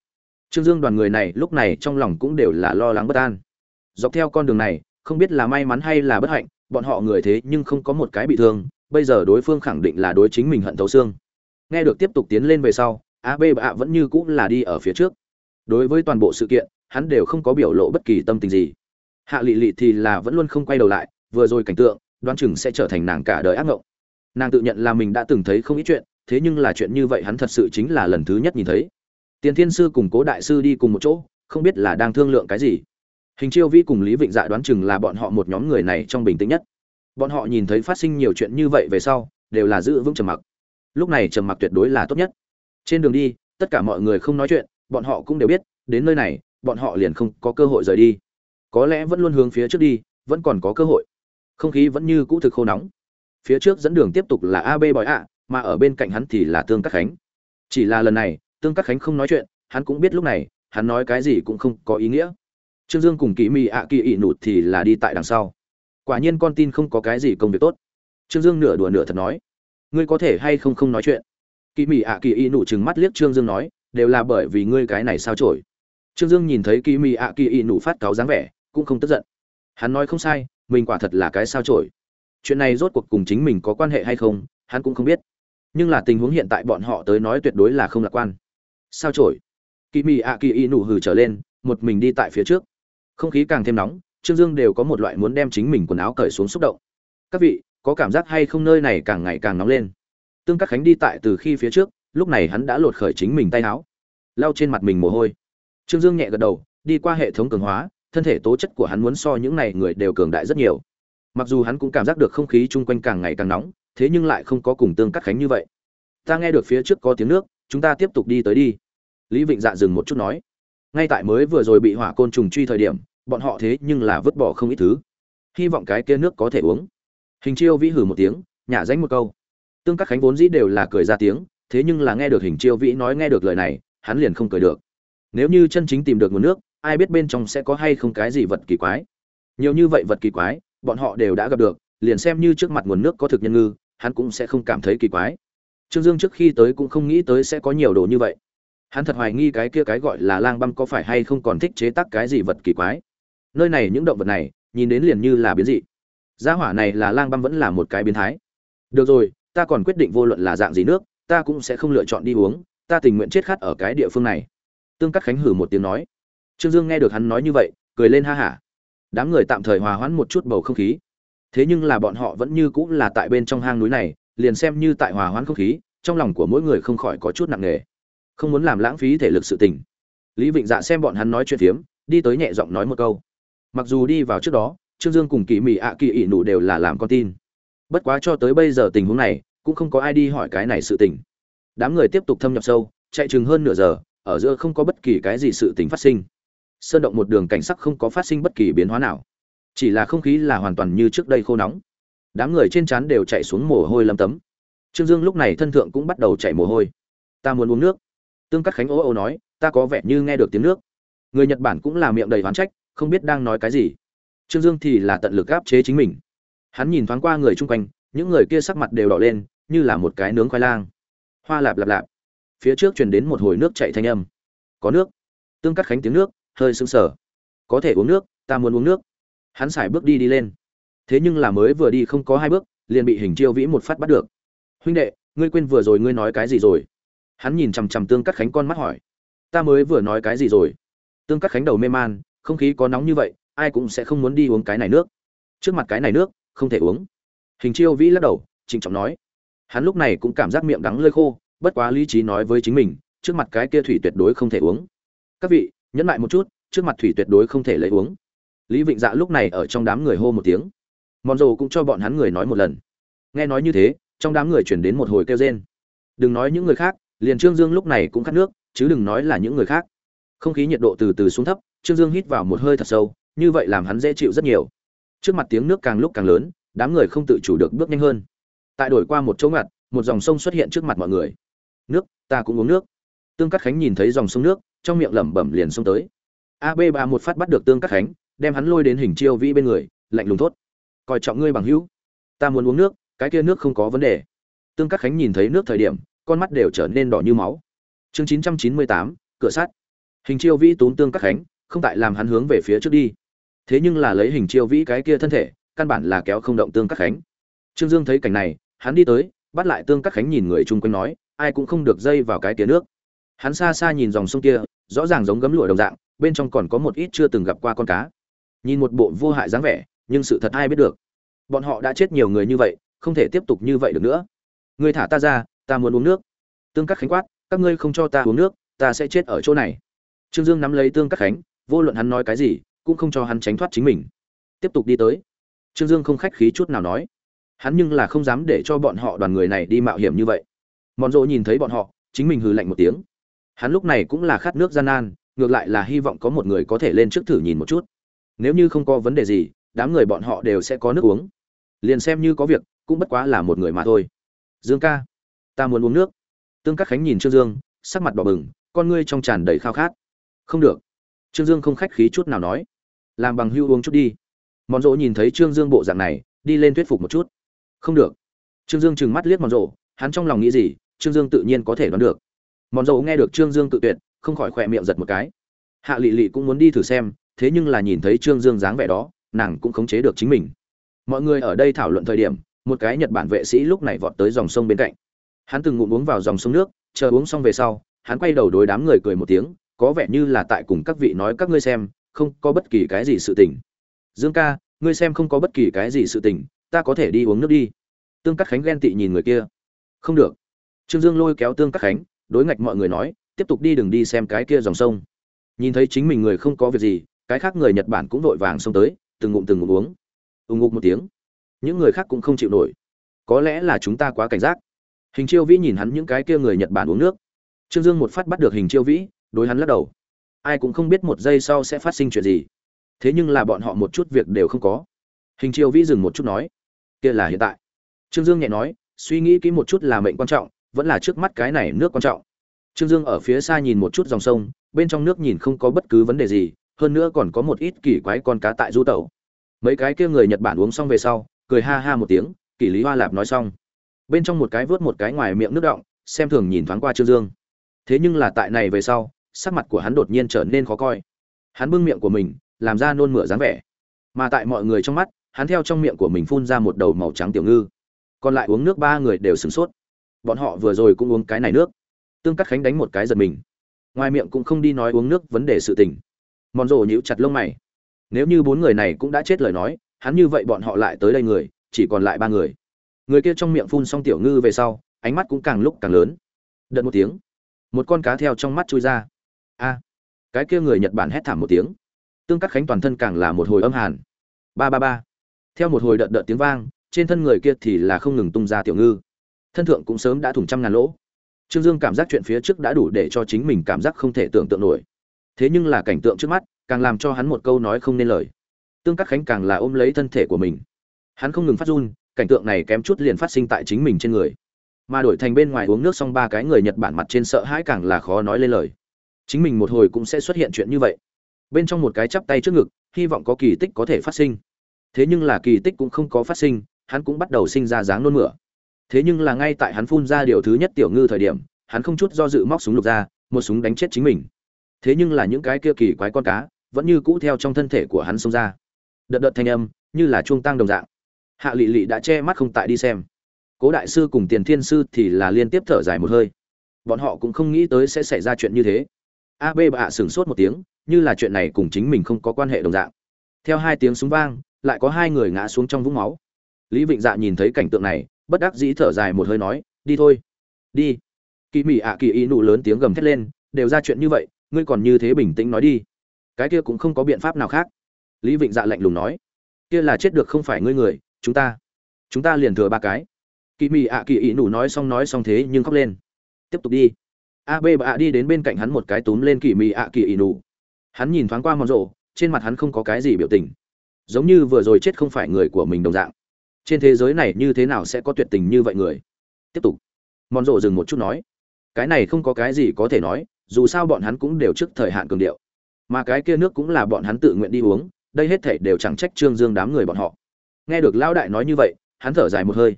Trương dương đoàn người này lúc này trong lòng cũng đều là lo lắng bất an. Dọc theo con đường này, không biết là may mắn hay là bất hạnh, bọn họ người thế nhưng không có một cái bị thương, bây giờ đối phương khẳng định là đối chính mình hận thấu xương. Nghe được tiếp tục tiến lên về sau ab bạ vẫn như cũng là đi ở phía trước. Đối với toàn bộ sự kiện hắn đều không có biểu lộ bất kỳ tâm tình gì. Hạ lị lị thì là vẫn luôn không quay đầu lại, vừa rồi cảnh tượng, đoán chừng sẽ trở thành nàng cả đời ác ngộng. Nàng tự nhận là mình đã từng thấy không ít chuyện, thế nhưng là chuyện như vậy hắn thật sự chính là lần thứ nhất nhìn thấy. Tiền thiên sư cùng cố đại sư đi cùng một chỗ, không biết là đang thương lượng cái gì. Hình chiêu vi cùng lý vịnh dạ đoán chừng là bọn họ một nhóm người này trong bình tĩnh nhất. Bọn họ nhìn thấy phát sinh nhiều chuyện như vậy về sau, đều là giữ vững trầm mặc. Lúc này trầm mặc tuyệt đối là tốt nhất. Trên đường đi, tất cả mọi người không nói chuyện, bọn họ cũng đều biết, đến nơi này bọn họ liền không có cơ hội rời đi. Có lẽ vẫn luôn hướng phía trước đi, vẫn còn có cơ hội. Không khí vẫn như cũ thực khô nóng. Phía trước dẫn đường tiếp tục là ab bòi ạ mà ở bên cạnh hắn thì là tương các khánh. Chỉ là lần này, tương các khánh không nói chuyện, hắn cũng biết lúc này, hắn nói cái gì cũng không có ý nghĩa. Trương dương cùng kỳ mị ạ kỳ ị nụt thì là đi tại đằng sau. Quả nhiên con tin không có cái gì công việc tốt. Trương dương nửa đùa nửa thật nói, ngươi có thể hay không không nói chuyện? Kỳ mị ạ kỳ ị nụ trừng mắt liếc trương dương nói, đều là bởi vì ngươi cái này sao trổi trương dương nhìn thấy kỳ mị ạ kỳ ị nụ phát cáo dáng vẻ, cũng không tức giận. Hắn nói không sai, mình quả thật là cái sao trổi chuyện này rốt cuộc cùng chính mình có quan hệ hay không, hắn cũng không biết. Nhưng là tình huống hiện tại bọn họ tới nói tuyệt đối là không lạc quan. Sao trổi kỳ mị ạ kỳ ị nụ hừ trở lên, một mình đi tại phía trước. Không khí càng thêm nóng, trương dương đều có một loại muốn đem chính mình quần áo cởi xuống xúc động. Các vị, có cảm giác hay không nơi này càng ngày càng nóng lên? Tương các khánh đi tại từ khi phía trước, lúc này hắn đã lột khởi chính mình tay áo. Lau trên mặt mình mồ hôi trương dương nhẹ gật đầu, đi qua hệ thống cường hóa, thân thể tố chất của hắn muốn so những này người đều cường đại rất nhiều. Mặc dù hắn cũng cảm giác được không khí chung quanh càng ngày càng nóng, thế nhưng lại không có cùng tương cắt khánh như vậy. Ta nghe được phía trước có tiếng nước, chúng ta tiếp tục đi tới đi. Lý vịnh dạ dừng một chút nói. Ngay tại mới vừa rồi bị hỏa côn trùng truy thời điểm, bọn họ thế nhưng là vứt bỏ không ít thứ. Hy vọng cái kia nước có thể uống. Hình chiêu vĩ hử một tiếng, nhả danh một câu. Tương các khánh vốn dĩ đều là cười ra tiếng, thế nhưng là nghe được hình chiêu vĩ nói nghe được lời này, hắn liền không cười được nếu như chân chính tìm được nguồn nước, ai biết bên trong sẽ có hay không cái gì vật kỳ quái. Nhiều như vậy vật kỳ quái, bọn họ đều đã gặp được, liền xem như trước mặt nguồn nước có thực nhân ngư, hắn cũng sẽ không cảm thấy kỳ quái. Trương dương trước khi tới cũng không nghĩ tới sẽ có nhiều đồ như vậy. Hắn thật hoài nghi cái kia cái gọi là lang băm có phải hay không còn thích chế tác cái gì vật kỳ quái. Nơi này những động vật này, nhìn đến liền như là biến dị. Gia hỏa này là lang băm vẫn là một cái biến thái. Được rồi, ta còn quyết định vô luận là dạng gì nước, ta cũng sẽ không lựa chọn đi uống, ta tình nguyện chết khát ở cái địa phương này tương cắt khánh hử một tiếng nói. Trương dương nghe được hắn nói như vậy, cười lên ha hả. Đám người tạm thời hòa hoãn một chút bầu không khí. Thế nhưng là bọn họ vẫn như cũng là tại bên trong hang núi này, liền xem như tại hòa hoãn không khí, trong lòng của mỗi người không khỏi có chút nặng nề. Không muốn làm lãng phí thể lực sự tình. Lý vịnh dạ xem bọn hắn nói chuyện phiếm, đi tới nhẹ giọng nói một câu. Mặc dù đi vào trước đó, trương dương cùng kỳ mị ạ kỳ ỷ nụ đều là làm con tin. Bất quá cho tới bây giờ tình huống này, cũng không có ai đi hỏi cái này sự tình. Đám người tiếp tục thâm nhập sâu, chạy chừng hơn nửa giờ ở giữa không có bất kỳ cái gì sự tình phát sinh. Sơn động một đường cảnh sắc không có phát sinh bất kỳ biến hóa nào. Chỉ là không khí là hoàn toàn như trước đây khô nóng. Đám người trên trán đều chạy xuống mồ hôi lấm tấm. Trương dương lúc này thân thượng cũng bắt đầu chạy mồ hôi. Ta muốn uống nước. Tương cắt khánh ô ô nói, ta có vẻ như nghe được tiếng nước. Người nhật bản cũng là miệng đầy oán trách, không biết đang nói cái gì. Trương dương thì là tận lực áp chế chính mình. Hắn nhìn thoáng qua người chung quanh, những người kia sắc mặt đều đỏ lên, như là một cái nướng khoai lang. Hoa lạp lạp lạp phía trước truyền đến một hồi nước chảy thanh âm. Có nước. Tương cắt khánh tiếng nước, hơi sững sờ. Có thể uống nước, ta muốn uống nước. Hắn xài bước đi đi lên. Thế nhưng là mới vừa đi không có hai bước, liền bị hình chiêu vĩ một phát bắt được. Huynh đệ, ngươi quên vừa rồi ngươi nói cái gì rồi? Hắn nhìn chằm chằm tương cắt khánh con mắt hỏi. Ta mới vừa nói cái gì rồi? Tương cắt khánh đầu mê man, không khí có nóng như vậy, ai cũng sẽ không muốn đi uống cái này nước. Trước mặt cái này nước, không thể uống. Hình chiêu vĩ lắc đầu, trịnh trọng nói. Hắn lúc này cũng cảm giác miệng đắng lơi khô bất quá lý trí nói với chính mình, trước mặt cái kia thủy tuyệt đối không thể uống. Các vị, nhẫn lại một chút, trước mặt thủy tuyệt đối không thể lấy uống. Lý vịnh dạ lúc này ở trong đám người hô một tiếng. Mòn rồ cũng cho bọn hắn người nói một lần. Nghe nói như thế, trong đám người chuyển đến một hồi kêu rên. Đừng nói những người khác, liền trương dương lúc này cũng khát nước, chứ đừng nói là những người khác. Không khí nhiệt độ từ từ xuống thấp, trương dương hít vào một hơi thật sâu, như vậy làm hắn dễ chịu rất nhiều. Trước mặt tiếng nước càng lúc càng lớn, đám người không tự chủ được bước nhanh hơn. Tại đổi qua một chỗ ngặt, một dòng sông xuất hiện trước mặt mọi người nước, ta cũng uống nước. Tương cắt khánh nhìn thấy dòng sông nước, trong miệng lẩm bẩm liền xông tới. Ab ba một phát bắt được tương cắt khánh, đem hắn lôi đến hình chiêu vĩ bên người, lạnh lùng thốt. Coi trọng ngươi bằng hữu, ta muốn uống nước, cái kia nước không có vấn đề. Tương cắt khánh nhìn thấy nước thời điểm, con mắt đều trở nên đỏ như máu. Chương chín trăm chín mươi tám, cửa sắt. Hình chiêu vĩ tốn tương cắt khánh, không tại làm hắn hướng về phía trước đi. Thế nhưng là lấy hình chiêu vĩ cái kia thân thể, căn bản là kéo không động tương cắt khánh. Trương dương thấy cảnh này, hắn đi tới, bắt lại tương cắt khánh nhìn người chung quanh nói ai cũng không được dây vào cái kia nước. Hắn xa xa nhìn dòng sông kia, rõ ràng giống gấm lụa đồng dạng, bên trong còn có một ít chưa từng gặp qua con cá. Nhìn một bộ vô hại dáng vẻ, nhưng sự thật ai biết được. Bọn họ đã chết nhiều người như vậy, không thể tiếp tục như vậy được nữa. Ngươi thả ta ra, ta muốn uống nước. Tương các khánh quát, các ngươi không cho ta uống nước, ta sẽ chết ở chỗ này. Trương dương nắm lấy tương các khánh, vô luận hắn nói cái gì, cũng không cho hắn tránh thoát chính mình. Tiếp tục đi tới. Trương dương không khách khí chút nào nói. Hắn nhưng là không dám để cho bọn họ đoàn người này đi mạo hiểm như vậy mòn rộ nhìn thấy bọn họ, chính mình hừ lạnh một tiếng. Hắn lúc này cũng là khát nước gian nan, ngược lại là hy vọng có một người có thể lên trước thử nhìn một chút. Nếu như không có vấn đề gì, đám người bọn họ đều sẽ có nước uống. Liền xem như có việc, cũng bất quá là một người mà thôi. Dương ca, ta muốn uống nước. Tương các khánh nhìn trương dương, sắc mặt đỏ bừng, con ngươi trong tràn đầy khao khát. Không được. Trương dương không khách khí chút nào nói. Làm bằng hưu uống chút đi. Mòn rộ nhìn thấy trương dương bộ dạng này, đi lên thuyết phục một chút. Không được. Trương dương trừng mắt liếc mòn rộ hắn trong lòng nghĩ gì trương dương tự nhiên có thể đoán được. Mòn dầu nghe được trương dương tự tuyệt, không khỏi khỏe miệng giật một cái. Hạ lị lị cũng muốn đi thử xem, thế nhưng là nhìn thấy trương dương dáng vẻ đó, nàng cũng khống chế được chính mình. Mọi người ở đây thảo luận thời điểm, một cái nhật bản vệ sĩ lúc này vọt tới dòng sông bên cạnh. Hắn từng ngụm uống vào dòng sông nước, chờ uống xong về sau, hắn quay đầu đối đám người cười một tiếng, có vẻ như là tại cùng các vị nói các ngươi xem, không có bất kỳ cái gì sự tình. Dương ca, ngươi xem không có bất kỳ cái gì sự tình, ta có thể đi uống nước đi. Tương cắt khánh ghen tị nhìn người kia. Không được trương dương lôi kéo tương các khánh, đối ngạch mọi người nói, tiếp tục đi đừng đi xem cái kia dòng sông. Nhìn thấy chính mình người không có việc gì, cái khác người nhật bản cũng vội vàng xông tới, từng ngụm từng ngụm uống. Ùng ngục một tiếng. Những người khác cũng không chịu nổi. Có lẽ là chúng ta quá cảnh giác. Hình chiêu vĩ nhìn hắn những cái kia người nhật bản uống nước. Trương dương một phát bắt được hình chiêu vĩ, đối hắn lắc đầu. Ai cũng không biết một giây sau sẽ phát sinh chuyện gì. Thế nhưng là bọn họ một chút việc đều không có. Hình chiêu vĩ dừng một chút nói, kia là hiện tại. Trương dương nhẹ nói, suy nghĩ kỹ một chút là mệnh quan trọng vẫn là trước mắt cái này nước quan trọng. Trương dương ở phía xa nhìn một chút dòng sông, bên trong nước nhìn không có bất cứ vấn đề gì, hơn nữa còn có một ít kỳ quái con cá tại du tẩu. Mấy cái kia người nhật bản uống xong về sau, cười ha ha một tiếng kỷ lý hoa lạp nói xong. Bên trong một cái vớt một cái ngoài miệng nước động xem thường nhìn thoáng qua trương dương. Thế nhưng là tại này về sau, sắc mặt của hắn đột nhiên trở nên khó coi. Hắn bưng miệng của mình, làm ra nôn mửa dáng vẻ. Mà tại mọi người trong mắt, hắn theo trong miệng của mình phun ra một đầu màu trắng tiểu ngư. Còn lại uống nước ba người đều sửng sốt bọn họ vừa rồi cũng uống cái này nước. Tương cắt khánh đánh một cái giật mình. Ngoài miệng cũng không đi nói uống nước vấn đề sự tình. Mòn rồ nhíu chặt lông mày. Nếu như bốn người này cũng đã chết lời nói, hắn như vậy bọn họ lại tới đây người, chỉ còn lại ba người. Người kia trong miệng phun xong tiểu ngư về sau, ánh mắt cũng càng lúc càng lớn. Đợt một tiếng, một con cá theo trong mắt chui ra. A! Cái kia người nhật bản hét thảm một tiếng. Tương cắt khánh toàn thân càng là một hồi âm hàn. Ba ba ba. Theo một hồi đợt đợt tiếng vang, trên thân người kia thì là không ngừng tung ra tiểu ngư thân thượng cũng sớm đã thủng trăm ngàn lỗ. Trương dương cảm giác chuyện phía trước đã đủ để cho chính mình cảm giác không thể tưởng tượng nổi. Thế nhưng là cảnh tượng trước mắt, càng làm cho hắn một câu nói không nên lời. Tương Các khánh càng là ôm lấy thân thể của mình. Hắn không ngừng phát run, cảnh tượng này kém chút liền phát sinh tại chính mình trên người. Mà đổi thành bên ngoài uống nước xong ba cái người nhật bản mặt trên sợ hãi càng là khó nói lên lời. Chính mình một hồi cũng sẽ xuất hiện chuyện như vậy. Bên trong một cái chắp tay trước ngực, hy vọng có kỳ tích có thể phát sinh. Thế nhưng là kỳ tích cũng không có phát sinh, hắn cũng bắt đầu sinh ra dáng nôn mửa thế nhưng là ngay tại hắn phun ra điều thứ nhất tiểu ngư thời điểm, hắn không chút do dự móc súng lục ra, một súng đánh chết chính mình. Thế nhưng là những cái kia kỳ quái con cá, vẫn như cũ theo trong thân thể của hắn xông ra. Đợt đợt thanh âm, như là chuông tăng đồng dạng. Hạ lị lị đã che mắt không tại đi xem. Cố đại sư cùng tiền thiên sư thì là liên tiếp thở dài một hơi. Bọn họ cũng không nghĩ tới sẽ xảy ra chuyện như thế. A b bạ sửng sốt một tiếng, như là chuyện này cùng chính mình không có quan hệ đồng dạng. Theo hai tiếng súng vang, lại có hai người ngã xuống trong vũng máu. Lý vịnh dạ nhìn thấy cảnh tượng này bất đắc dĩ thở dài một hơi nói, đi thôi, đi. Kỳ mị ạ kỳ ý nụ lớn tiếng gầm thét lên, đều ra chuyện như vậy, ngươi còn như thế bình tĩnh nói đi. Cái kia cũng không có biện pháp nào khác. Lý vịnh dạ lạnh lùng nói, kia là chết được không phải ngươi người, chúng ta chúng ta liền thừa ba cái. Kỳ mị ạ kỳ ý nụ nói xong nói xong thế nhưng khóc lên. Tiếp tục đi. A b bà đi đến bên cạnh hắn một cái túm lên kỳ mị ạ kỳ ý nụ. Hắn nhìn thoáng qua mòn rộ, trên mặt hắn không có cái gì biểu tình. Giống như vừa rồi chết không phải người của mình đồng dạng trên thế giới này như thế nào sẽ có tuyệt tình như vậy người? Tiếp tục. Mòn rộ dừng một chút nói. Cái này không có cái gì có thể nói, dù sao bọn hắn cũng đều trước thời hạn cường điệu. Mà cái kia nước cũng là bọn hắn tự nguyện đi uống, đây hết thảy đều chẳng trách trương dương đám người bọn họ. Nghe được lão đại nói như vậy, hắn thở dài một hơi.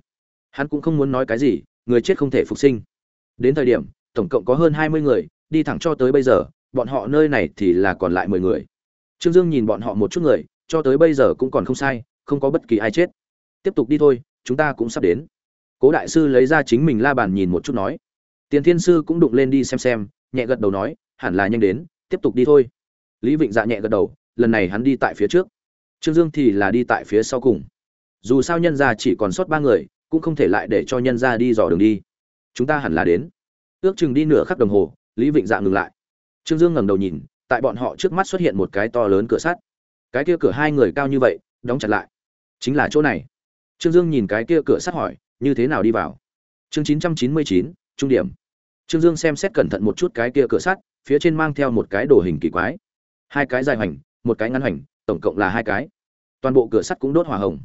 Hắn cũng không muốn nói cái gì, người chết không thể phục sinh. Đến thời điểm, tổng cộng có hơn hai mươi người, đi thẳng cho tới bây giờ, bọn họ nơi này thì là còn lại mười người. Trương dương nhìn bọn họ một chút người, cho tới bây giờ cũng còn không sai, không có bất kỳ ai chết tiếp tục đi thôi, chúng ta cũng sắp đến. Cố đại sư lấy ra chính mình la bàn nhìn một chút nói. Tiền thiên sư cũng đụng lên đi xem xem, nhẹ gật đầu nói, hẳn là nhanh đến, tiếp tục đi thôi. Lý vịnh dạ nhẹ gật đầu, lần này hắn đi tại phía trước. Trương dương thì là đi tại phía sau cùng. Dù sao nhân gia chỉ còn sót ba người, cũng không thể lại để cho nhân gia đi dò đường đi. Chúng ta hẳn là đến. Ước chừng đi nửa khắc đồng hồ, lý vịnh dạ ngừng lại. Trương dương ngẩng đầu nhìn, tại bọn họ trước mắt xuất hiện một cái to lớn cửa sắt. Cái kia cửa hai người cao như vậy, đóng chặt lại. Chính là chỗ này trương dương nhìn cái kia cửa sắt hỏi, như thế nào đi vào? Chương chín trăm chín mươi chín, trung điểm. Trương dương xem xét cẩn thận một chút cái kia cửa sắt, phía trên mang theo một cái đồ hình kỳ quái. Hai cái dài hoành, một cái ngắn hoành, tổng cộng là hai cái. Toàn bộ cửa sắt cũng đốt hỏa hồng.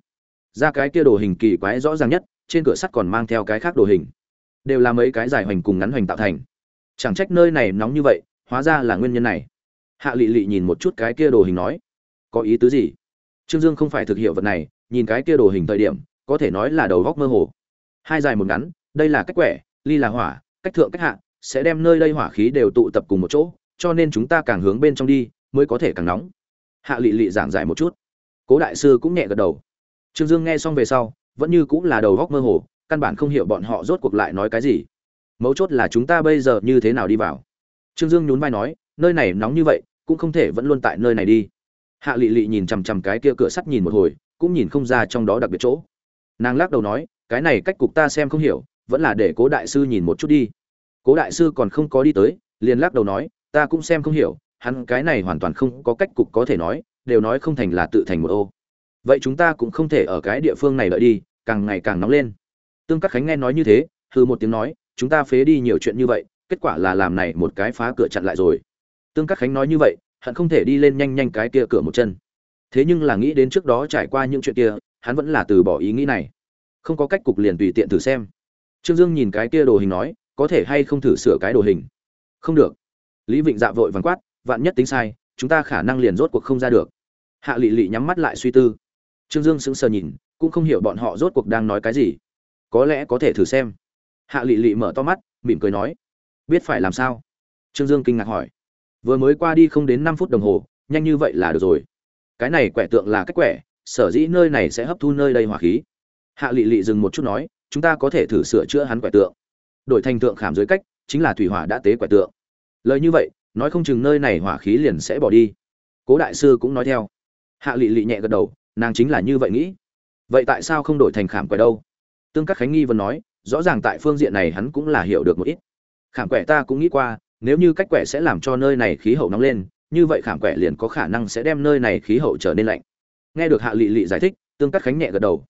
Ra cái kia đồ hình kỳ quái rõ ràng nhất, trên cửa sắt còn mang theo cái khác đồ hình. Đều là mấy cái dài hoành cùng ngắn hoành tạo thành. Chẳng trách nơi này nóng như vậy, hóa ra là nguyên nhân này. Hạ Lệ Lệ nhìn một chút cái kia đồ hình nói, có ý tứ gì? Trương dương không phải thực hiểu vật này nhìn cái kia đồ hình thời điểm, có thể nói là đầu góc mơ hồ. Hai dài một ngắn, đây là cách quẻ, ly là hỏa, cách thượng cách hạ, sẽ đem nơi đây hỏa khí đều tụ tập cùng một chỗ, cho nên chúng ta càng hướng bên trong đi, mới có thể càng nóng. Hạ lị lị giảng giải một chút. Cố đại sư cũng nhẹ gật đầu. Trương dương nghe xong về sau, vẫn như cũng là đầu góc mơ hồ, căn bản không hiểu bọn họ rốt cuộc lại nói cái gì. Mấu chốt là chúng ta bây giờ như thế nào đi vào. Trương dương nhún vai nói, nơi này nóng như vậy, cũng không thể vẫn luôn tại nơi này đi. Hạ lị lị nhìn chằm chằm cái kia cửa sắt nhìn một hồi cũng nhìn không ra trong đó đặc biệt chỗ. Nàng lắc đầu nói, cái này cách cục ta xem không hiểu, vẫn là để cố đại sư nhìn một chút đi. Cố đại sư còn không có đi tới, liền lắc đầu nói, ta cũng xem không hiểu, hắn cái này hoàn toàn không có cách cục có thể nói, đều nói không thành là tự thành một ô. Vậy chúng ta cũng không thể ở cái địa phương này đợi đi, càng ngày càng nóng lên. Tương các khánh nghe nói như thế hư một tiếng nói, chúng ta phế đi nhiều chuyện như vậy, kết quả là làm này một cái phá cửa chặn lại rồi. Tương các khánh nói như vậy hắn không thể đi lên nhanh nhanh cái kia cửa một chân thế nhưng là nghĩ đến trước đó trải qua những chuyện kia, hắn vẫn là từ bỏ ý nghĩ này. Không có cách cục liền tùy tiện thử xem. Trương dương nhìn cái kia đồ hình nói, có thể hay không thử sửa cái đồ hình? Không được. Lý vịnh dạ vội vắng quát, vạn nhất tính sai, chúng ta khả năng liền rốt cuộc không ra được. Hạ lị lị nhắm mắt lại suy tư. Trương dương sững sờ nhìn, cũng không hiểu bọn họ rốt cuộc đang nói cái gì. Có lẽ có thể thử xem. Hạ lị lị mở to mắt, mỉm cười nói, biết phải làm sao? Trương dương kinh ngạc hỏi. Vừa mới qua đi không đến năm phút đồng hồ, nhanh như vậy là được rồi cái này quẻ tượng là cách quẻ, sở dĩ nơi này sẽ hấp thu nơi đây hỏa khí. Hạ lị lị dừng một chút nói, chúng ta có thể thử sửa chữa hắn quẻ tượng. Đổi thành tượng khảm dưới cách, chính là thủy hỏa đã tế quẻ tượng. Lời như vậy, nói không chừng nơi này hỏa khí liền sẽ bỏ đi. Cố đại sư cũng nói theo. Hạ lị lị nhẹ gật đầu, nàng chính là như vậy nghĩ. Vậy tại sao không đổi thành khảm quẻ đâu? Tương các khánh nghi vẫn nói, rõ ràng tại phương diện này hắn cũng là hiểu được một ít. Khảm quẻ ta cũng nghĩ qua, nếu như cách quẻ sẽ làm cho nơi này khí hậu nóng lên như vậy khảm quẻ liền có khả năng sẽ đem nơi này khí hậu trở nên lạnh. Nghe được hạ lị lị giải thích, tương Cát khánh nhẹ gật đầu.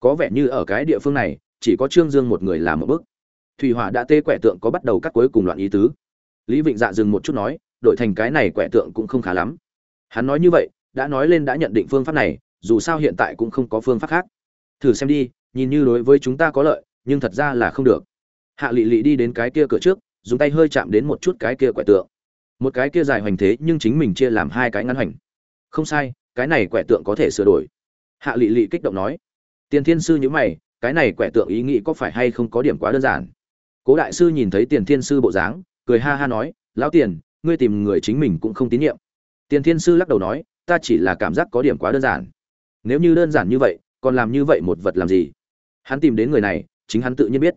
Có vẻ như ở cái địa phương này, chỉ có trương dương một người làm một bước. Thủy hỏa đã tê quẻ tượng có bắt đầu cắt cuối cùng loạn ý tứ. Lý vịnh dạ dừng một chút nói, đổi thành cái này quẻ tượng cũng không khá lắm. Hắn nói như vậy, đã nói lên đã nhận định phương pháp này, dù sao hiện tại cũng không có phương pháp khác. Thử xem đi, nhìn như đối với chúng ta có lợi, nhưng thật ra là không được. Hạ lị lị đi đến cái kia cửa trước, dùng tay hơi chạm đến một chút cái kia quẻ tượng một cái kia dài hoành thế nhưng chính mình chia làm hai cái ngắn hoành. Không sai, cái này quẻ tượng có thể sửa đổi. Hạ lị lị kích động nói. Tiền thiên sư nhữ mày, cái này quẻ tượng ý nghĩ có phải hay không có điểm quá đơn giản? Cố đại sư nhìn thấy tiền thiên sư bộ dáng, cười ha ha nói, lão tiền, ngươi tìm người chính mình cũng không tín nhiệm. Tiền thiên sư lắc đầu nói, ta chỉ là cảm giác có điểm quá đơn giản. Nếu như đơn giản như vậy, còn làm như vậy một vật làm gì? Hắn tìm đến người này, chính hắn tự nhiên biết.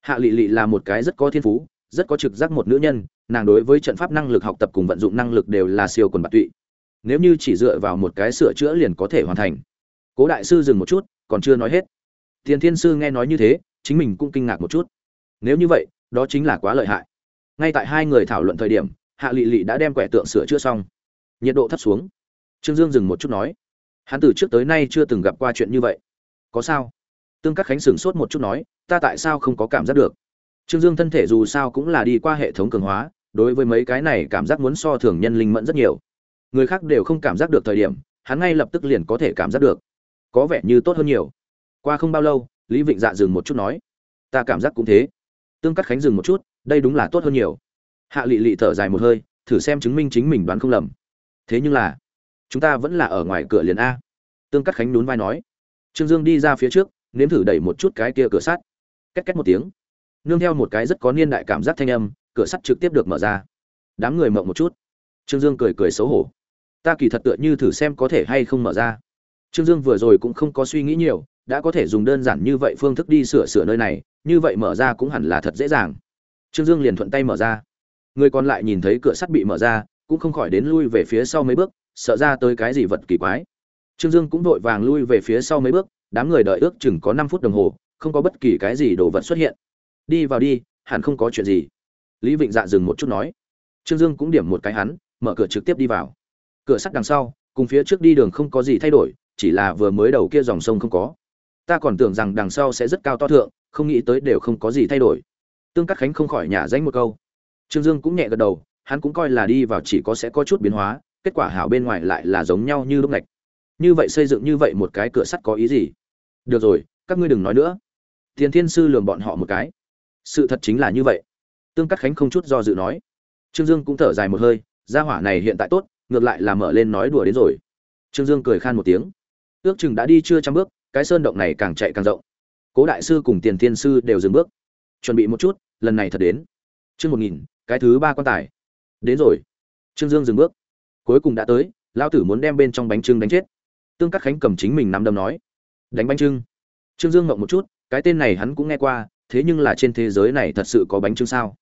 Hạ lị lị là một cái rất có thiên phú, rất có trực giác một nữ nhân nàng đối với trận pháp năng lực học tập cùng vận dụng năng lực đều là siêu quần bạc tụy. Nếu như chỉ dựa vào một cái sửa chữa liền có thể hoàn thành. Cố đại sư dừng một chút, còn chưa nói hết. Tiền thiên sư nghe nói như thế, chính mình cũng kinh ngạc một chút. Nếu như vậy, đó chính là quá lợi hại. Ngay tại hai người thảo luận thời điểm, hạ lị lị đã đem quẻ tượng sửa chữa xong. Nhiệt độ thấp xuống. Trương dương dừng một chút nói, hắn từ trước tới nay chưa từng gặp qua chuyện như vậy. Có sao? Tương các khánh sửng sốt một chút nói, ta tại sao không có cảm giác được? Trương dương thân thể dù sao cũng là đi qua hệ thống cường hóa, đối với mấy cái này cảm giác muốn so thường nhân linh mẫn rất nhiều. Người khác đều không cảm giác được thời điểm, hắn ngay lập tức liền có thể cảm giác được. Có vẻ như tốt hơn nhiều. Qua không bao lâu, lý vịnh dạ dừng một chút nói, ta cảm giác cũng thế. Tương cắt khánh dừng một chút, đây đúng là tốt hơn nhiều. Hạ Lệ Lệ thở dài một hơi, thử xem chứng minh chính mình đoán không lầm. Thế nhưng là, chúng ta vẫn là ở ngoài cửa liền a. Tương cắt khánh nhún vai nói. Trương dương đi ra phía trước, nếm thử đẩy một chút cái kia cửa sắt. Két két một tiếng nương theo một cái rất có niên đại cảm giác thanh âm, cửa sắt trực tiếp được mở ra. Đám người mộng một chút. Trương dương cười cười xấu hổ. Ta kỳ thật tựa như thử xem có thể hay không mở ra. Trương dương vừa rồi cũng không có suy nghĩ nhiều, đã có thể dùng đơn giản như vậy phương thức đi sửa sửa nơi này, như vậy mở ra cũng hẳn là thật dễ dàng. Trương dương liền thuận tay mở ra. Người còn lại nhìn thấy cửa sắt bị mở ra, cũng không khỏi đến lui về phía sau mấy bước, sợ ra tới cái gì vật kỳ quái. Trương dương cũng vội vàng lui về phía sau mấy bước, đám người đợi ước chừng có năm phút đồng hồ, không có bất kỳ cái gì đồ vật xuất hiện đi vào đi, hẳn không có chuyện gì. Lý vịnh dạ dừng một chút nói. Trương dương cũng điểm một cái hắn, mở cửa trực tiếp đi vào. Cửa sắt đằng sau, cùng phía trước đi đường không có gì thay đổi, chỉ là vừa mới đầu kia dòng sông không có. Ta còn tưởng rằng đằng sau sẽ rất cao to thượng, không nghĩ tới đều không có gì thay đổi. Tương cắt khánh không khỏi nhả danh một câu. Trương dương cũng nhẹ gật đầu, hắn cũng coi là đi vào chỉ có sẽ có chút biến hóa, kết quả hảo bên ngoài lại là giống nhau như lúc ngạch như vậy xây dựng như vậy một cái cửa sắt có ý gì? Được rồi, các ngươi đừng nói nữa. Tiền thiên sư lường bọn họ một cái sự thật chính là như vậy. Tương cắt khánh không chút do dự nói. Trương dương cũng thở dài một hơi, gia hỏa này hiện tại tốt, ngược lại là mở lên nói đùa đến rồi. Trương dương cười khan một tiếng. Ước chừng đã đi chưa trăm bước, cái sơn động này càng chạy càng rộng. Cố đại sư cùng tiền thiên sư đều dừng bước. Chuẩn bị một chút, lần này thật đến. Chương một nghìn, cái thứ ba quan tài. Đến rồi. Trương dương dừng bước. Cuối cùng đã tới lao tử muốn đem bên trong bánh trưng đánh chết. Tương cắt khánh cầm chính mình nắm đâm nói. Đánh bánh trưng. Trương dương ngậm một chút, cái tên này hắn cũng nghe qua thế nhưng là trên thế giới này thật sự có bánh trưng sao?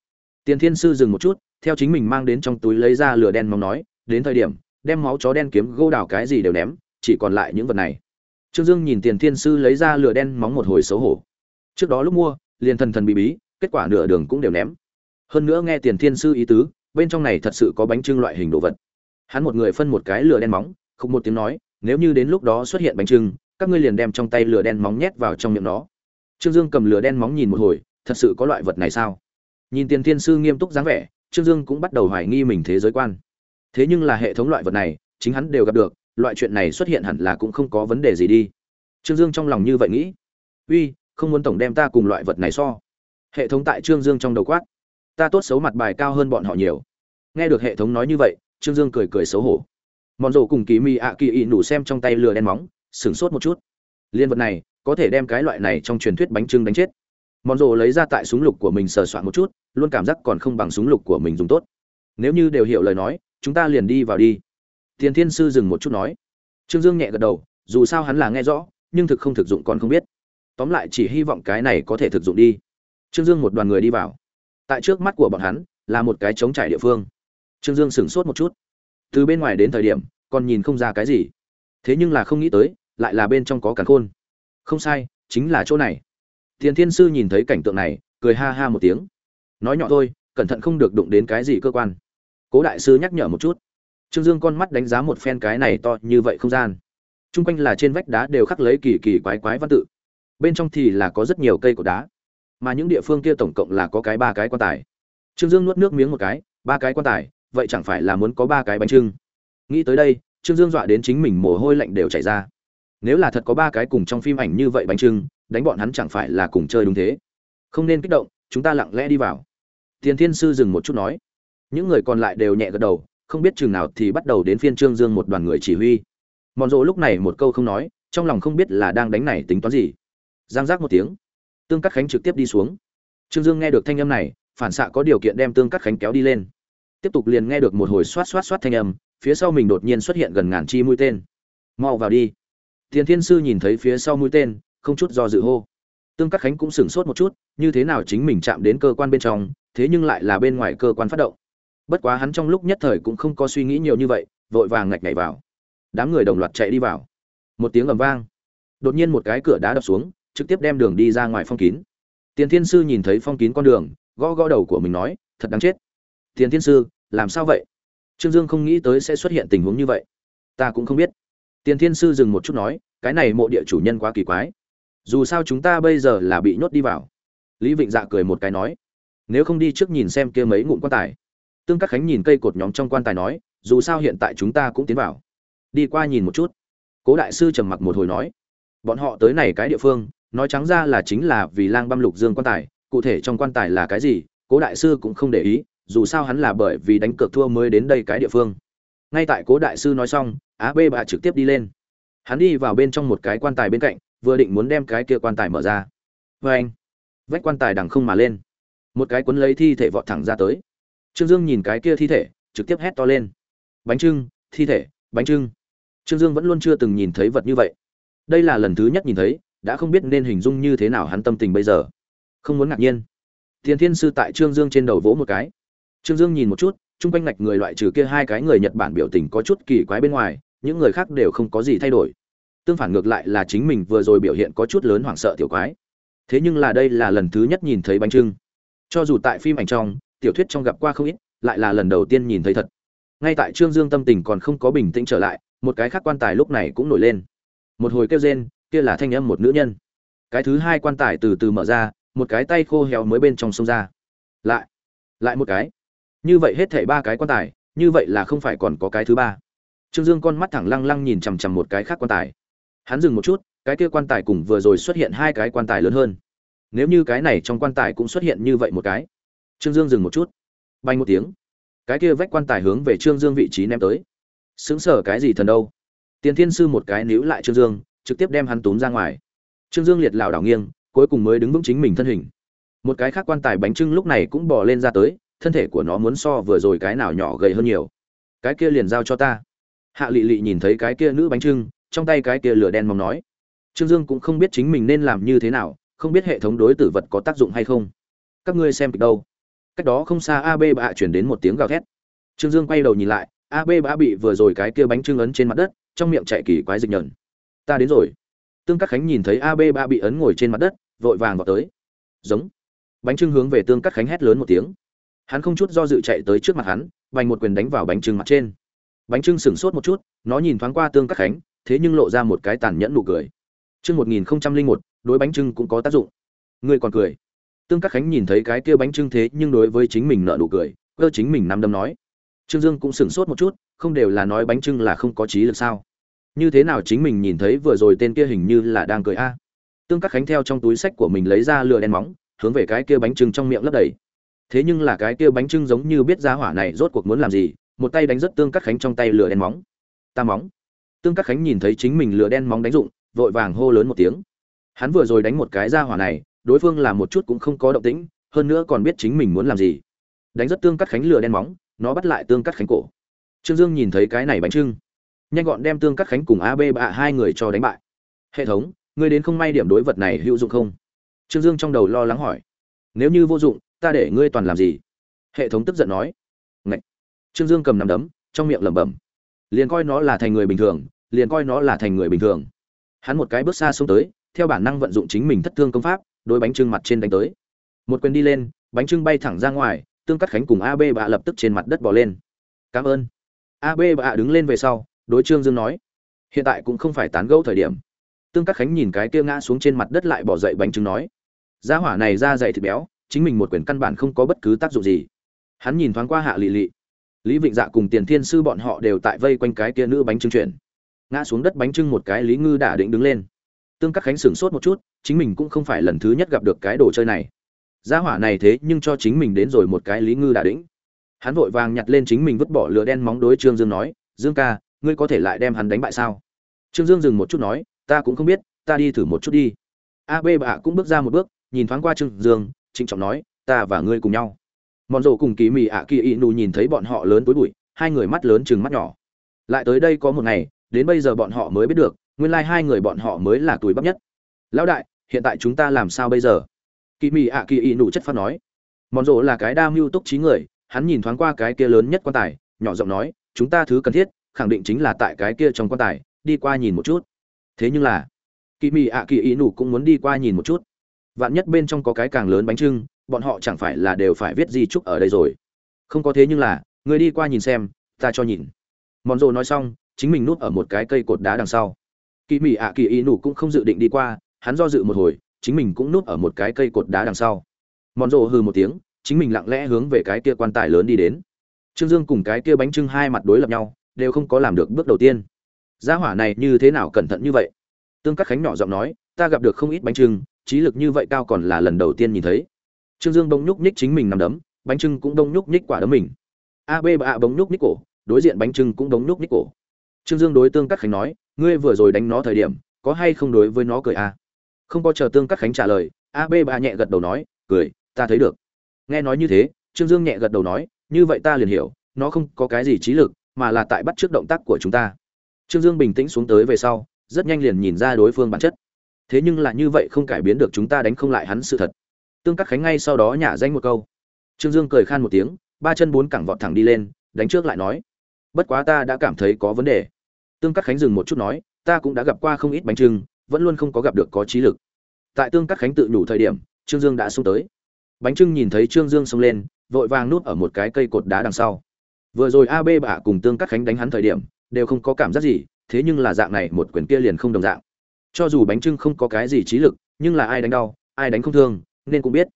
Tiền thiên sư dừng một chút, theo chính mình mang đến trong túi lấy ra lửa đen mong nói, đến thời điểm, đem máu chó đen kiếm gô đào cái gì đều ném, chỉ còn lại những vật này. Trương dương nhìn tiền thiên sư lấy ra lửa đen móng một hồi xấu hổ. Trước đó lúc mua, liền thần thần bí bí, kết quả nửa đường cũng đều ném. Hơn nữa nghe tiền thiên sư ý tứ, bên trong này thật sự có bánh trưng loại hình đồ vật. Hắn một người phân một cái lửa đen móng không một tiếng nói, nếu như đến lúc đó xuất hiện bánh trưng, các ngươi liền đem trong tay lửa đen móng nhét vào trong miệng nó trương dương cầm lửa đen móng nhìn một hồi, thật sự có loại vật này sao? Nhìn tiền thiên sư nghiêm túc dáng vẻ, trương dương cũng bắt đầu hoài nghi mình thế giới quan. Thế nhưng là hệ thống loại vật này, chính hắn đều gặp được, loại chuyện này xuất hiện hẳn là cũng không có vấn đề gì đi. Trương dương trong lòng như vậy nghĩ. Uy, không muốn tổng đem ta cùng loại vật này so. Hệ thống tại trương dương trong đầu quát. Ta tốt xấu mặt bài cao hơn bọn họ nhiều. Nghe được hệ thống nói như vậy, trương dương cười cười xấu hổ. Mòn rổ cùng kỳ mi ạ kỳ ị nủ xem trong tay lừa đen móng, sửng sốt một chút. Liên vật này có thể đem cái loại này trong truyền thuyết bánh trưng đánh chết. Mòn rồ lấy ra tại súng lục của mình sờ soạn một chút, luôn cảm giác còn không bằng súng lục của mình dùng tốt. Nếu như đều hiểu lời nói, chúng ta liền đi vào đi. Tiền thiên sư dừng một chút nói. Trương dương nhẹ gật đầu, dù sao hắn là nghe rõ, nhưng thực không thực dụng còn không biết. Tóm lại chỉ hy vọng cái này có thể thực dụng đi. Trương dương một đoàn người đi vào. Tại trước mắt của bọn hắn, là một cái trống trải địa phương. Trương dương sửng sốt một chút. Từ bên ngoài đến thời điểm, còn nhìn không ra cái gì. Thế nhưng là không nghĩ tới, lại là bên trong có càn khôn không sai, chính là chỗ này. Tiền thiên sư nhìn thấy cảnh tượng này, cười ha ha một tiếng. Nói nhỏ thôi, cẩn thận không được đụng đến cái gì cơ quan. Cố đại sư nhắc nhở một chút. Trương dương con mắt đánh giá một phen cái này to như vậy không gian. T r u n g quanh là trên vách đá đều khắc lấy kỳ kỳ quái quái văn tự. Bên trong thì là có rất nhiều cây cột đá. Mà những địa phương kia tổng cộng là có cái ba cái quan tài. Trương dương nuốt nước miếng một cái, ba cái quan tài, vậy chẳng phải là muốn có ba cái bánh trưng. Nghĩ tới đây, trương dương dọa đến chính mình mồ hôi lạnh đều chảy ra nếu là thật có ba cái cùng trong phim ảnh như vậy bánh trưng, đánh bọn hắn chẳng phải là cùng chơi đúng thế. Không nên kích động, chúng ta lặng lẽ đi vào. Tiền thiên sư dừng một chút nói. Những người còn lại đều nhẹ gật đầu, không biết chừng nào thì bắt đầu đến phiên trương dương một đoàn người chỉ huy. Mòn rộ lúc này một câu không nói, trong lòng không biết là đang đánh này tính toán gì. Giang giác một tiếng. Tương cắt khánh trực tiếp đi xuống. Trương dương nghe được thanh âm này, phản xạ có điều kiện đem tương cắt khánh kéo đi lên. Tiếp tục liền nghe được một hồi xoát xoát xoát thanh âm, phía sau mình đột nhiên xuất hiện gần ngàn chi mũi tên. Mau vào đi tiền thiên sư nhìn thấy phía sau mũi tên, không chút do dự hô. Tương Cát khánh cũng sửng sốt một chút, như thế nào chính mình chạm đến cơ quan bên trong, thế nhưng lại là bên ngoài cơ quan phát động. Bất quá hắn trong lúc nhất thời cũng không có suy nghĩ nhiều như vậy, vội vàng ngạch nhảy vào. Đám người đồng loạt chạy đi vào. Một tiếng ầm vang. Đột nhiên một cái cửa đá đập xuống, trực tiếp đem đường đi ra ngoài phong kín. Tiền thiên sư nhìn thấy phong kín con đường, gõ gõ đầu của mình nói, thật đáng chết. Tiền thiên sư, làm sao vậy? Trương dương không nghĩ tới sẽ xuất hiện tình huống như vậy. Ta cũng không biết tiền thiên sư dừng một chút nói, cái này mộ địa chủ nhân quá kỳ quái. Dù sao chúng ta bây giờ là bị nhốt đi vào. Lý vịnh dạ cười một cái nói, nếu không đi trước nhìn xem kia mấy ngụm quan tài. Tương các khánh nhìn cây cột nhóm trong quan tài nói, dù sao hiện tại chúng ta cũng tiến vào. Đi qua nhìn một chút. Cố đại sư trầm mặc một hồi nói, bọn họ tới này cái địa phương, nói trắng ra là chính là vì lang băm lục dương quan tài, cụ thể trong quan tài là cái gì, cố đại sư cũng không để ý, dù sao hắn là bởi vì đánh cược thua mới đến đây cái địa phương. Ngay tại cố đại sư nói xong á bê bạ trực tiếp đi lên. Hắn đi vào bên trong một cái quan tài bên cạnh, vừa định muốn đem cái kia quan tài mở ra. Vê anh, vách quan tài đằng không mà lên. Một cái cuốn lấy thi thể vọt thẳng ra tới. Trương dương nhìn cái kia thi thể, trực tiếp hét to lên. Bánh trưng, thi thể, bánh trưng. Trương dương vẫn luôn chưa từng nhìn thấy vật như vậy. Đây là lần thứ nhất nhìn thấy, đã không biết nên hình dung như thế nào hắn tâm tình bây giờ. Không muốn ngạc nhiên. Tiền thiên sư tại trương dương trên đầu vỗ một cái. Trương dương nhìn một chút, chung quanh ngạch người loại trừ kia hai cái người nhật bản biểu tình có chút kỳ quái bên ngoài những người khác đều không có gì thay đổi. Tương phản ngược lại là chính mình vừa rồi biểu hiện có chút lớn hoảng sợ tiểu quái. Thế nhưng là đây là lần thứ nhất nhìn thấy bánh trưng. Cho dù tại phim ảnh trong, tiểu thuyết trong gặp qua không ít, lại là lần đầu tiên nhìn thấy thật. Ngay tại trương dương tâm tình còn không có bình tĩnh trở lại, một cái khác quan tài lúc này cũng nổi lên. Một hồi kêu rên, kia là thanh âm một nữ nhân. Cái thứ hai quan tài từ từ mở ra, một cái tay khô héo mới bên trong sông ra. Lại lại một cái. Như vậy hết thảy ba cái quan tài, như vậy là không phải còn có cái thứ ba trương dương con mắt thẳng lăng lăng nhìn chằm chằm một cái khác quan tài. Hắn dừng một chút, cái kia quan tài cùng vừa rồi xuất hiện hai cái quan tài lớn hơn. Nếu như cái này trong quan tài cũng xuất hiện như vậy một cái. Trương dương dừng một chút. Bay một tiếng. Cái kia vách quan tài hướng về trương dương vị trí ném tới. Sững sở cái gì thần đâu? Tiền thiên sư một cái níu lại trương dương, trực tiếp đem hắn túm ra ngoài. Trương dương liệt lảo đảo nghiêng, cuối cùng mới đứng vững chính mình thân hình. Một cái khác quan tài bánh trưng lúc này cũng bò lên ra tới, thân thể của nó muốn so vừa rồi cái nào nhỏ gầy hơn nhiều. Cái kia liền giao cho ta hạ lị lị nhìn thấy cái kia nữ bánh trưng, trong tay cái kia lửa đen mong nói. Trương dương cũng không biết chính mình nên làm như thế nào, không biết hệ thống đối tử vật có tác dụng hay không. Các ngươi xem kịch đâu? Cách đó không xa ab bạ chuyển đến một tiếng gào thét. Trương dương quay đầu nhìn lại ab bạ bị vừa rồi cái kia bánh trưng ấn trên mặt đất, trong miệng chạy kỳ quái dịch nhờn. Ta đến rồi. Tương các khánh nhìn thấy ab bạ bị ấn ngồi trên mặt đất, vội vàng vào tới. Giống. Bánh trưng hướng về tương các khánh hét lớn một tiếng. Hắn không chút do dự chạy tới trước mặt hắn vành một quyền đánh vào bánh trưng mặt trên bánh trưng sửng sốt một chút, nó nhìn thoáng qua tương các khánh, thế nhưng lộ ra một cái tàn nhẫn nụ cười. Chương một nghìn một, đối bánh trưng cũng có tác dụng. Ngươi còn cười. Tương các khánh nhìn thấy cái kia bánh trưng thế nhưng đối với chính mình nợ nụ cười, cơ chính mình nắm đâm nói. Trương dương cũng sửng sốt một chút, không đều là nói bánh trưng là không có trí lực sao? Như thế nào chính mình nhìn thấy vừa rồi tên kia hình như là đang cười a? Tương các khánh theo trong túi sách của mình lấy ra lửa đen móng, hướng về cái kia bánh trưng trong miệng lấp đầy. Thế nhưng là cái kia bánh trưng giống như biết giá hỏa này rốt cuộc muốn làm gì? Một tay đánh rất tương cắt khánh trong tay lửa đen móng. Ta móng. Tương cắt khánh nhìn thấy chính mình lửa đen móng đánh rụng vội vàng hô lớn một tiếng. Hắn vừa rồi đánh một cái ra hỏa này, đối phương làm một chút cũng không có động tĩnh, hơn nữa còn biết chính mình muốn làm gì. Đánh rất tương cắt khánh lửa đen móng, nó bắt lại tương cắt khánh cổ. Trương dương nhìn thấy cái này bánh trưng. Nhanh gọn đem tương cắt khánh cùng ab bạ hai người cho đánh bại. Hệ thống, ngươi đến không may điểm đối vật này hữu dụng không? Trương dương trong đầu lo lắng hỏi. Nếu như vô dụng, ta để ngươi toàn làm gì? Hệ thống tức giận nói trương dương cầm nằm đấm, trong miệng lẩm bẩm, liền coi nó là thành người bình thường, liền coi nó là thành người bình thường. Hắn một cái bước xa xông tới, theo bản năng vận dụng chính mình thất thương công pháp đôi bánh trưng mặt trên đánh tới. Một quyền đi lên, bánh trưng bay thẳng ra ngoài, tương cắt khánh cùng ab bạ lập tức trên mặt đất bỏ lên. Cảm ơn. Ab bạ đứng lên về sau, đối trương dương nói, hiện tại cũng không phải tán gẫu thời điểm. Tương cắt khánh nhìn cái kia ngã xuống trên mặt đất lại bỏ dậy bánh trưng nói, gia hỏa này ra dày thịt béo, chính mình một quyền căn bản không có bất cứ tác dụng gì. Hắn nhìn thoáng qua hạ lị lị lý vịnh dạ cùng tiền thiên sư bọn họ đều tại vây quanh cái kia nữ bánh trưng chuyển. Ngã xuống đất bánh trưng một cái lý ngư đã định đứng lên. Tương các khánh sửng sốt một chút, chính mình cũng không phải lần thứ nhất gặp được cái đồ chơi này. Gia hỏa này thế nhưng cho chính mình đến rồi một cái lý ngư đã đĩnh hắn vội vàng nhặt lên chính mình vứt bỏ lửa đen móng đối trương dương nói, dương ca, ngươi có thể lại đem hắn đánh bại sao? Trương dương dừng một chút nói, ta cũng không biết, ta đi thử một chút đi. A b bạ cũng bước ra một bước, nhìn thoáng qua trương dương, trịnh trọng nói, ta và ngươi cùng nhau mòn rổ cùng kỳ mì ạ kỳ ị nù nhìn thấy bọn họ lớn túi bụi, hai người mắt lớn chừng mắt nhỏ. Lại tới đây có một ngày, đến bây giờ bọn họ mới biết được, nguyên lai hai người bọn họ mới là tuổi bắp nhất. Lão đại, hiện tại chúng ta làm sao bây giờ? Kỳ mị ạ kỳ ị nụ chất phát nói. Mòn rổ là cái đa mưu túc trí người, hắn nhìn thoáng qua cái kia lớn nhất quan tài, nhỏ giọng nói, chúng ta thứ cần thiết, khẳng định chính là tại cái kia trong quan tài, đi qua nhìn một chút. Thế nhưng là kỳ mị ạ kỳ ị nụ cũng muốn đi qua nhìn một chút. Vạn nhất bên trong có cái càng lớn bánh trưng bọn họ chẳng phải là đều phải viết di trúc ở đây rồi. Không có thế nhưng là, người đi qua nhìn xem, ta cho nhìn. Mòn rồ nói xong, chính mình núp ở một cái cây cột đá đằng sau. Kỳ mỹ ạ kỳ ý nụ cũng không dự định đi qua, hắn do dự một hồi, chính mình cũng núp ở một cái cây cột đá đằng sau. Mòn rồ hừ một tiếng, chính mình lặng lẽ hướng về cái kia quan tài lớn đi đến. Trương dương cùng cái kia bánh trưng hai mặt đối lập nhau, đều không có làm được bước đầu tiên. Gia hỏa này như thế nào cẩn thận như vậy? Tương các khánh nhỏ giọng nói, ta gặp được không ít bánh trưng, trí lực như vậy cao còn là lần đầu tiên nhìn thấy trương dương bỗng nhúc nhích chính mình nằm đấm, bánh trưng cũng bỗng nhúc nhích quả đấm mình. A b và a bỗng nhúc nhích cổ, đối diện bánh trưng cũng bỗng nhúc nhích cổ. Trương dương đối tương Cát khánh nói, ngươi vừa rồi đánh nó thời điểm, có hay không đối với nó cười a không có chờ tương Cát khánh trả lời, a b bà nhẹ gật đầu nói, cười, ta thấy được. Nghe nói như thế, trương dương nhẹ gật đầu nói, như vậy ta liền hiểu, nó không có cái gì trí lực, mà là tại bắt trước động tác của chúng ta. Trương dương bình tĩnh xuống tới về sau, rất nhanh liền nhìn ra đối phương bản chất. Thế nhưng là như vậy không cải biến được chúng ta đánh không lại hắn sự thật tương cắt khánh ngay sau đó nhả danh một câu. Trương dương cười khan một tiếng, ba chân bốn cẳng vọt thẳng đi lên, đánh trước lại nói, bất quá ta đã cảm thấy có vấn đề. Tương cắt khánh dừng một chút nói, ta cũng đã gặp qua không ít bánh trưng, vẫn luôn không có gặp được có trí lực. Tại tương cắt khánh tự nhủ thời điểm, trương dương đã xông tới. Bánh trưng nhìn thấy trương dương xông lên, vội vàng núp ở một cái cây cột đá đằng sau. Vừa rồi ab bạ cùng tương cắt khánh đánh hắn thời điểm, đều không có cảm giác gì, thế nhưng là dạng này một quyền kia liền không đồng dạng. Cho dù bánh trưng không có cái gì trí lực, nhưng là ai đánh đau, ai đánh không thương nên cũng biết.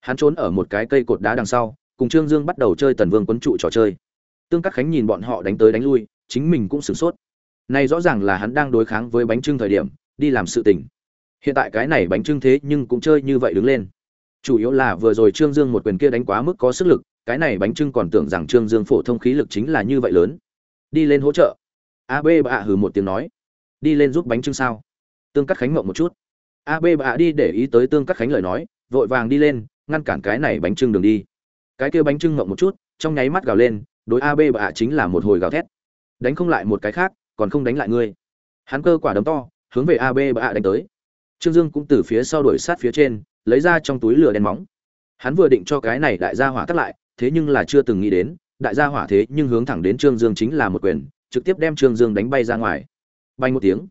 Hắn trốn ở một cái cây cột đá đằng sau, cùng trương dương bắt đầu chơi tần vương quấn trụ trò chơi. Tương các khánh nhìn bọn họ đánh tới đánh lui, chính mình cũng sửng sốt. Này rõ ràng là hắn đang đối kháng với bánh trưng thời điểm, đi làm sự tình. Hiện tại cái này bánh trưng thế nhưng cũng chơi như vậy đứng lên. Chủ yếu là vừa rồi trương dương một quyền kia đánh quá mức có sức lực, cái này bánh trưng còn tưởng rằng trương dương phổ thông khí lực chính là như vậy lớn. Đi lên hỗ trợ. Ab bạ hừ một tiếng nói. Đi lên giúp bánh trưng sao? Tương cắt khánh mộng một chút. Ab bạ đi để ý tới tương cắt khánh lời nói vội vàng đi lên, ngăn cản cái này bánh trưng đường đi. Cái kia bánh trưng ngậm một chút, trong nháy mắt gào lên, đối ab bạ chính là một hồi gào thét. Đánh không lại một cái khác, còn không đánh lại ngươi. Hắn cơ quả đấm to, hướng về ab bạ đánh tới. Trương dương cũng từ phía sau đuổi sát phía trên, lấy ra trong túi lửa đen móng. Hắn vừa định cho cái này đại gia hỏa tắt lại, thế nhưng là chưa từng nghĩ đến, đại gia hỏa thế nhưng hướng thẳng đến trương dương chính là một quyền, trực tiếp đem trương dương đánh bay ra ngoài. Bay một tiếng,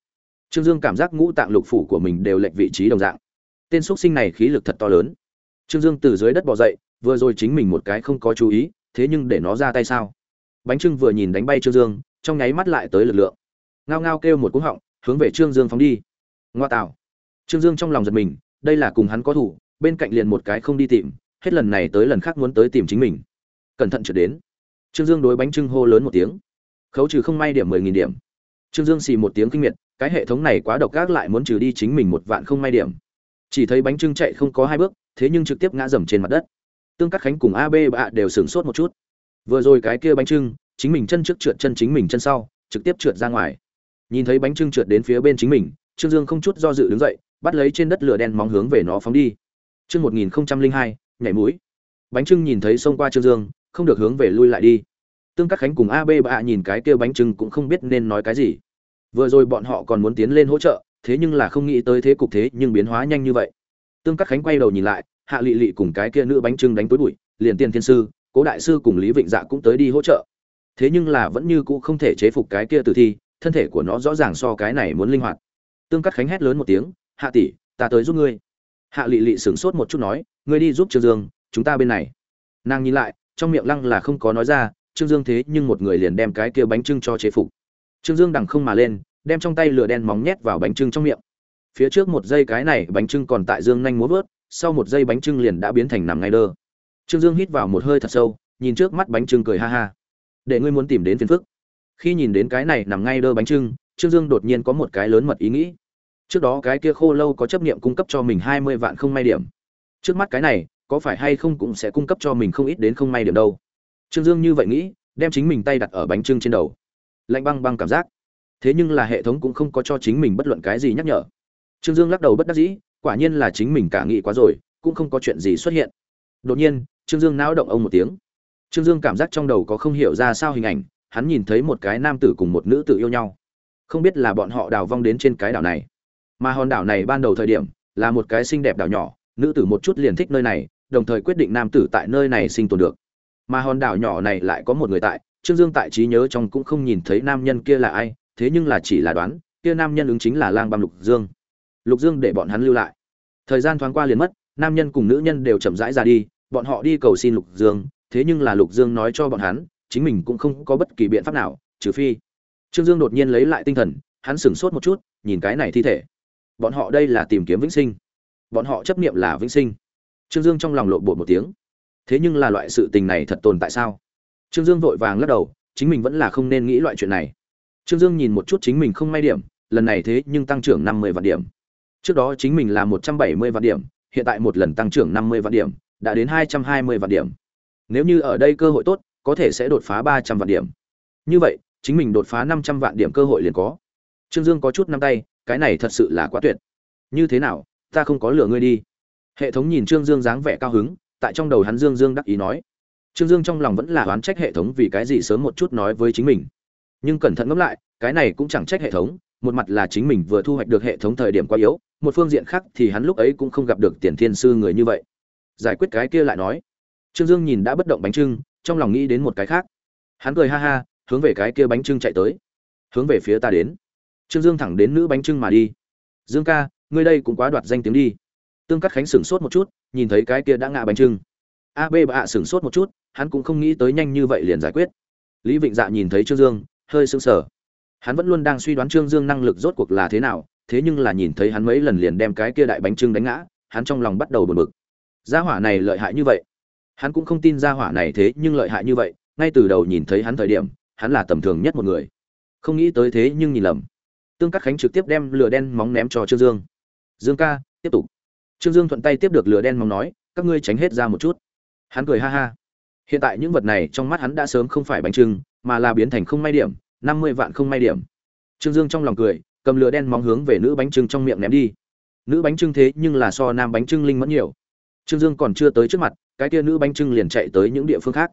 trương dương cảm giác ngũ tạng lục phủ của mình đều lệch vị trí đồng dạng tên x sinh này khí lực thật to lớn. Trương dương từ dưới đất bỏ dậy, vừa rồi chính mình một cái không có chú ý, thế nhưng để nó ra tay sao? Bánh trưng vừa nhìn đánh bay trương dương, trong nháy mắt lại tới lực lượng. Ngao ngao kêu một cú họng, hướng về trương dương phóng đi. Ngoa tạo. Trương dương trong lòng giật mình, đây là cùng hắn có thủ, bên cạnh liền một cái không đi tìm, hết lần này tới lần khác muốn tới tìm chính mình. Cẩn thận trở đến. Trương dương đối bánh trưng hô lớn một tiếng. Khấu trừ không may điểm mười nghìn điểm. Trương dương xì một tiếng kinh miệt, cái hệ thống này quá độc ác lại muốn trừ đi chính mình một vạn không may điểm chỉ thấy bánh trưng chạy không có hai bước, thế nhưng trực tiếp ngã dầm trên mặt đất. Tương cắt khánh cùng ab bạ đều sửng sốt một chút. Vừa rồi cái kia bánh trưng, chính mình chân trước trượt chân chính mình chân sau, trực tiếp trượt ra ngoài. Nhìn thấy bánh trưng trượt đến phía bên chính mình, trương dương không chút do dự đứng dậy, bắt lấy trên đất lửa đen móng hướng về nó phóng đi. Chương một nghìn hai, nhảy mũi. Bánh trưng nhìn thấy xông qua trương dương, không được hướng về lui lại đi. Tương cắt khánh cùng ab bạ nhìn cái kia bánh trưng cũng không biết nên nói cái gì. Vừa rồi bọn họ còn muốn tiến lên hỗ trợ thế nhưng là không nghĩ tới thế cục thế nhưng biến hóa nhanh như vậy. Tương cắt khánh quay đầu nhìn lại, hạ lị lị cùng cái kia nữ bánh trưng đánh túi bụi, liền tiên thiên sư, cố đại sư cùng lý vịnh dạ cũng tới đi hỗ trợ. Thế nhưng là vẫn như cũ không thể chế phục cái kia tử thi, thân thể của nó rõ ràng so cái này muốn linh hoạt. Tương cắt khánh hét lớn một tiếng, hạ tỷ, ta tới giúp ngươi. Hạ lị lị sửng sốt một chút nói, ngươi đi giúp trương dương, chúng ta bên này. Nàng nhìn lại, trong miệng lăng là không có nói ra, trương dương thế nhưng một người liền đem cái kia bánh trưng cho chế phục. Trương dương đằng không mà lên đem trong tay lửa đen móng nhét vào bánh trưng trong miệng. Phía trước một giây cái này bánh trưng còn tại dương nhanh múa vớt, sau một giây bánh trưng liền đã biến thành nằm ngay đơ. Trương dương hít vào một hơi thật sâu, nhìn trước mắt bánh trưng cười ha ha. Để ngươi muốn tìm đến phiền phức. Khi nhìn đến cái này nằm ngay đơ bánh trưng, trương dương đột nhiên có một cái lớn mật ý nghĩ. Trước đó cái kia khô lâu có chấp niệm cung cấp cho mình hai mươi vạn không may điểm. Trước mắt cái này, có phải hay không cũng sẽ cung cấp cho mình không ít đến không may điểm đâu. Trương dương như vậy nghĩ, đem chính mình tay đặt ở bánh trưng trên đầu. Lạnh băng băng cảm giác thế nhưng là hệ thống cũng không có cho chính mình bất luận cái gì nhắc nhở. Trương dương lắc đầu bất đắc dĩ, quả nhiên là chính mình cả nghĩ quá rồi, cũng không có chuyện gì xuất hiện. Đột nhiên, trương dương não động ông một tiếng. Trương dương cảm giác trong đầu có không hiểu ra sao hình ảnh, hắn nhìn thấy một cái nam tử cùng một nữ tử yêu nhau. Không biết là bọn họ đào vong đến trên cái đảo này. Mà hòn đảo này ban đầu thời điểm, là một cái xinh đẹp đảo nhỏ, nữ tử một chút liền thích nơi này, đồng thời quyết định nam tử tại nơi này sinh tồn được. Mà hòn đảo nhỏ này lại có một người tại, trương dương tại trí nhớ trong cũng không nhìn thấy nam nhân kia là ai thế nhưng là chỉ là đoán, kia nam nhân ứng chính là lang băm lục dương. Lục dương để bọn hắn lưu lại. Thời gian thoáng qua liền mất, nam nhân cùng nữ nhân đều chậm rãi ra đi, bọn họ đi cầu xin lục dương, thế nhưng là lục dương nói cho bọn hắn, chính mình cũng không có bất kỳ biện pháp nào, trừ phi. Trương dương đột nhiên lấy lại tinh thần, hắn sửng sốt một chút, nhìn cái này thi thể. Bọn họ đây là tìm kiếm vĩnh sinh. Bọn họ chấp niệm là vĩnh sinh. Trương dương trong lòng lộn bột một tiếng. Thế nhưng là loại sự tình này thật tồn tại sao? Trương dương vội vàng lắc đầu, chính mình vẫn là không nên nghĩ loại chuyện này trương dương nhìn một chút chính mình không may điểm, lần này thế nhưng tăng trưởng năm mươi vạn điểm. Trước đó chính mình là một trăm bảy mươi vạn điểm, hiện tại một lần tăng trưởng năm mươi vạn điểm, đã đến hai trăm hai mươi vạn điểm. Nếu như ở đây cơ hội tốt, có thể sẽ đột phá ba trăm vạn điểm. Như vậy, chính mình đột phá năm trăm vạn điểm cơ hội liền có. Trương dương có chút năm tay, cái này thật sự là quá tuyệt. Như thế nào, ta không có lựa ngươi đi. Hệ thống nhìn trương dương dáng vẻ cao hứng, tại trong đầu hắn dương dương đắc ý nói. Trương dương trong lòng vẫn là oán trách hệ thống vì cái gì sớm một chút nói với chính mình nhưng cẩn thận ngẫm lại, cái này cũng chẳng trách hệ thống, một mặt là chính mình vừa thu hoạch được hệ thống thời điểm quá yếu, một phương diện khác thì hắn lúc ấy cũng không gặp được tiền thiên sư người như vậy. Giải quyết cái kia lại nói. Trương dương nhìn đã bất động bánh trưng, trong lòng nghĩ đến một cái khác. Hắn cười ha ha, hướng về cái kia bánh trưng chạy tới. Hướng về phía ta đến. Trương dương thẳng đến nữ bánh trưng mà đi. Dương ca, ngươi đây cũng quá đoạt danh tiếng đi. Tương cắt khánh sửng sốt một chút, nhìn thấy cái kia đã ngã bánh trưng. A b bà sửng sốt một chút, hắn cũng không nghĩ tới nhanh như vậy liền giải quyết. Lý vịnh dạ nhìn thấy trương dương hơi sững sờ. Hắn vẫn luôn đang suy đoán trương dương năng lực rốt cuộc là thế nào, thế nhưng là nhìn thấy hắn mấy lần liền đem cái kia đại bánh trưng đánh ngã, hắn trong lòng bắt đầu buồn bực. Gia hỏa này lợi hại như vậy. Hắn cũng không tin gia hỏa này thế nhưng lợi hại như vậy, ngay từ đầu nhìn thấy hắn thời điểm, hắn là tầm thường nhất một người. Không nghĩ tới thế nhưng nhìn lầm. Tương các khánh trực tiếp đem lửa đen móng ném cho trương dương. Dương ca, tiếp tục. Trương dương thuận tay tiếp được lửa đen móng nói, các ngươi tránh hết ra một chút. Hắn cười ha ha hiện tại những vật này trong mắt hắn đã sớm không phải bánh trưng, mà là biến thành không may điểm, năm mươi vạn không may điểm. Trương dương trong lòng cười, cầm lửa đen móng hướng về nữ bánh trưng trong miệng ném đi. Nữ bánh trưng thế nhưng là so nam bánh trưng linh mẫn nhiều. Trương dương còn chưa tới trước mặt, cái kia nữ bánh trưng liền chạy tới những địa phương khác.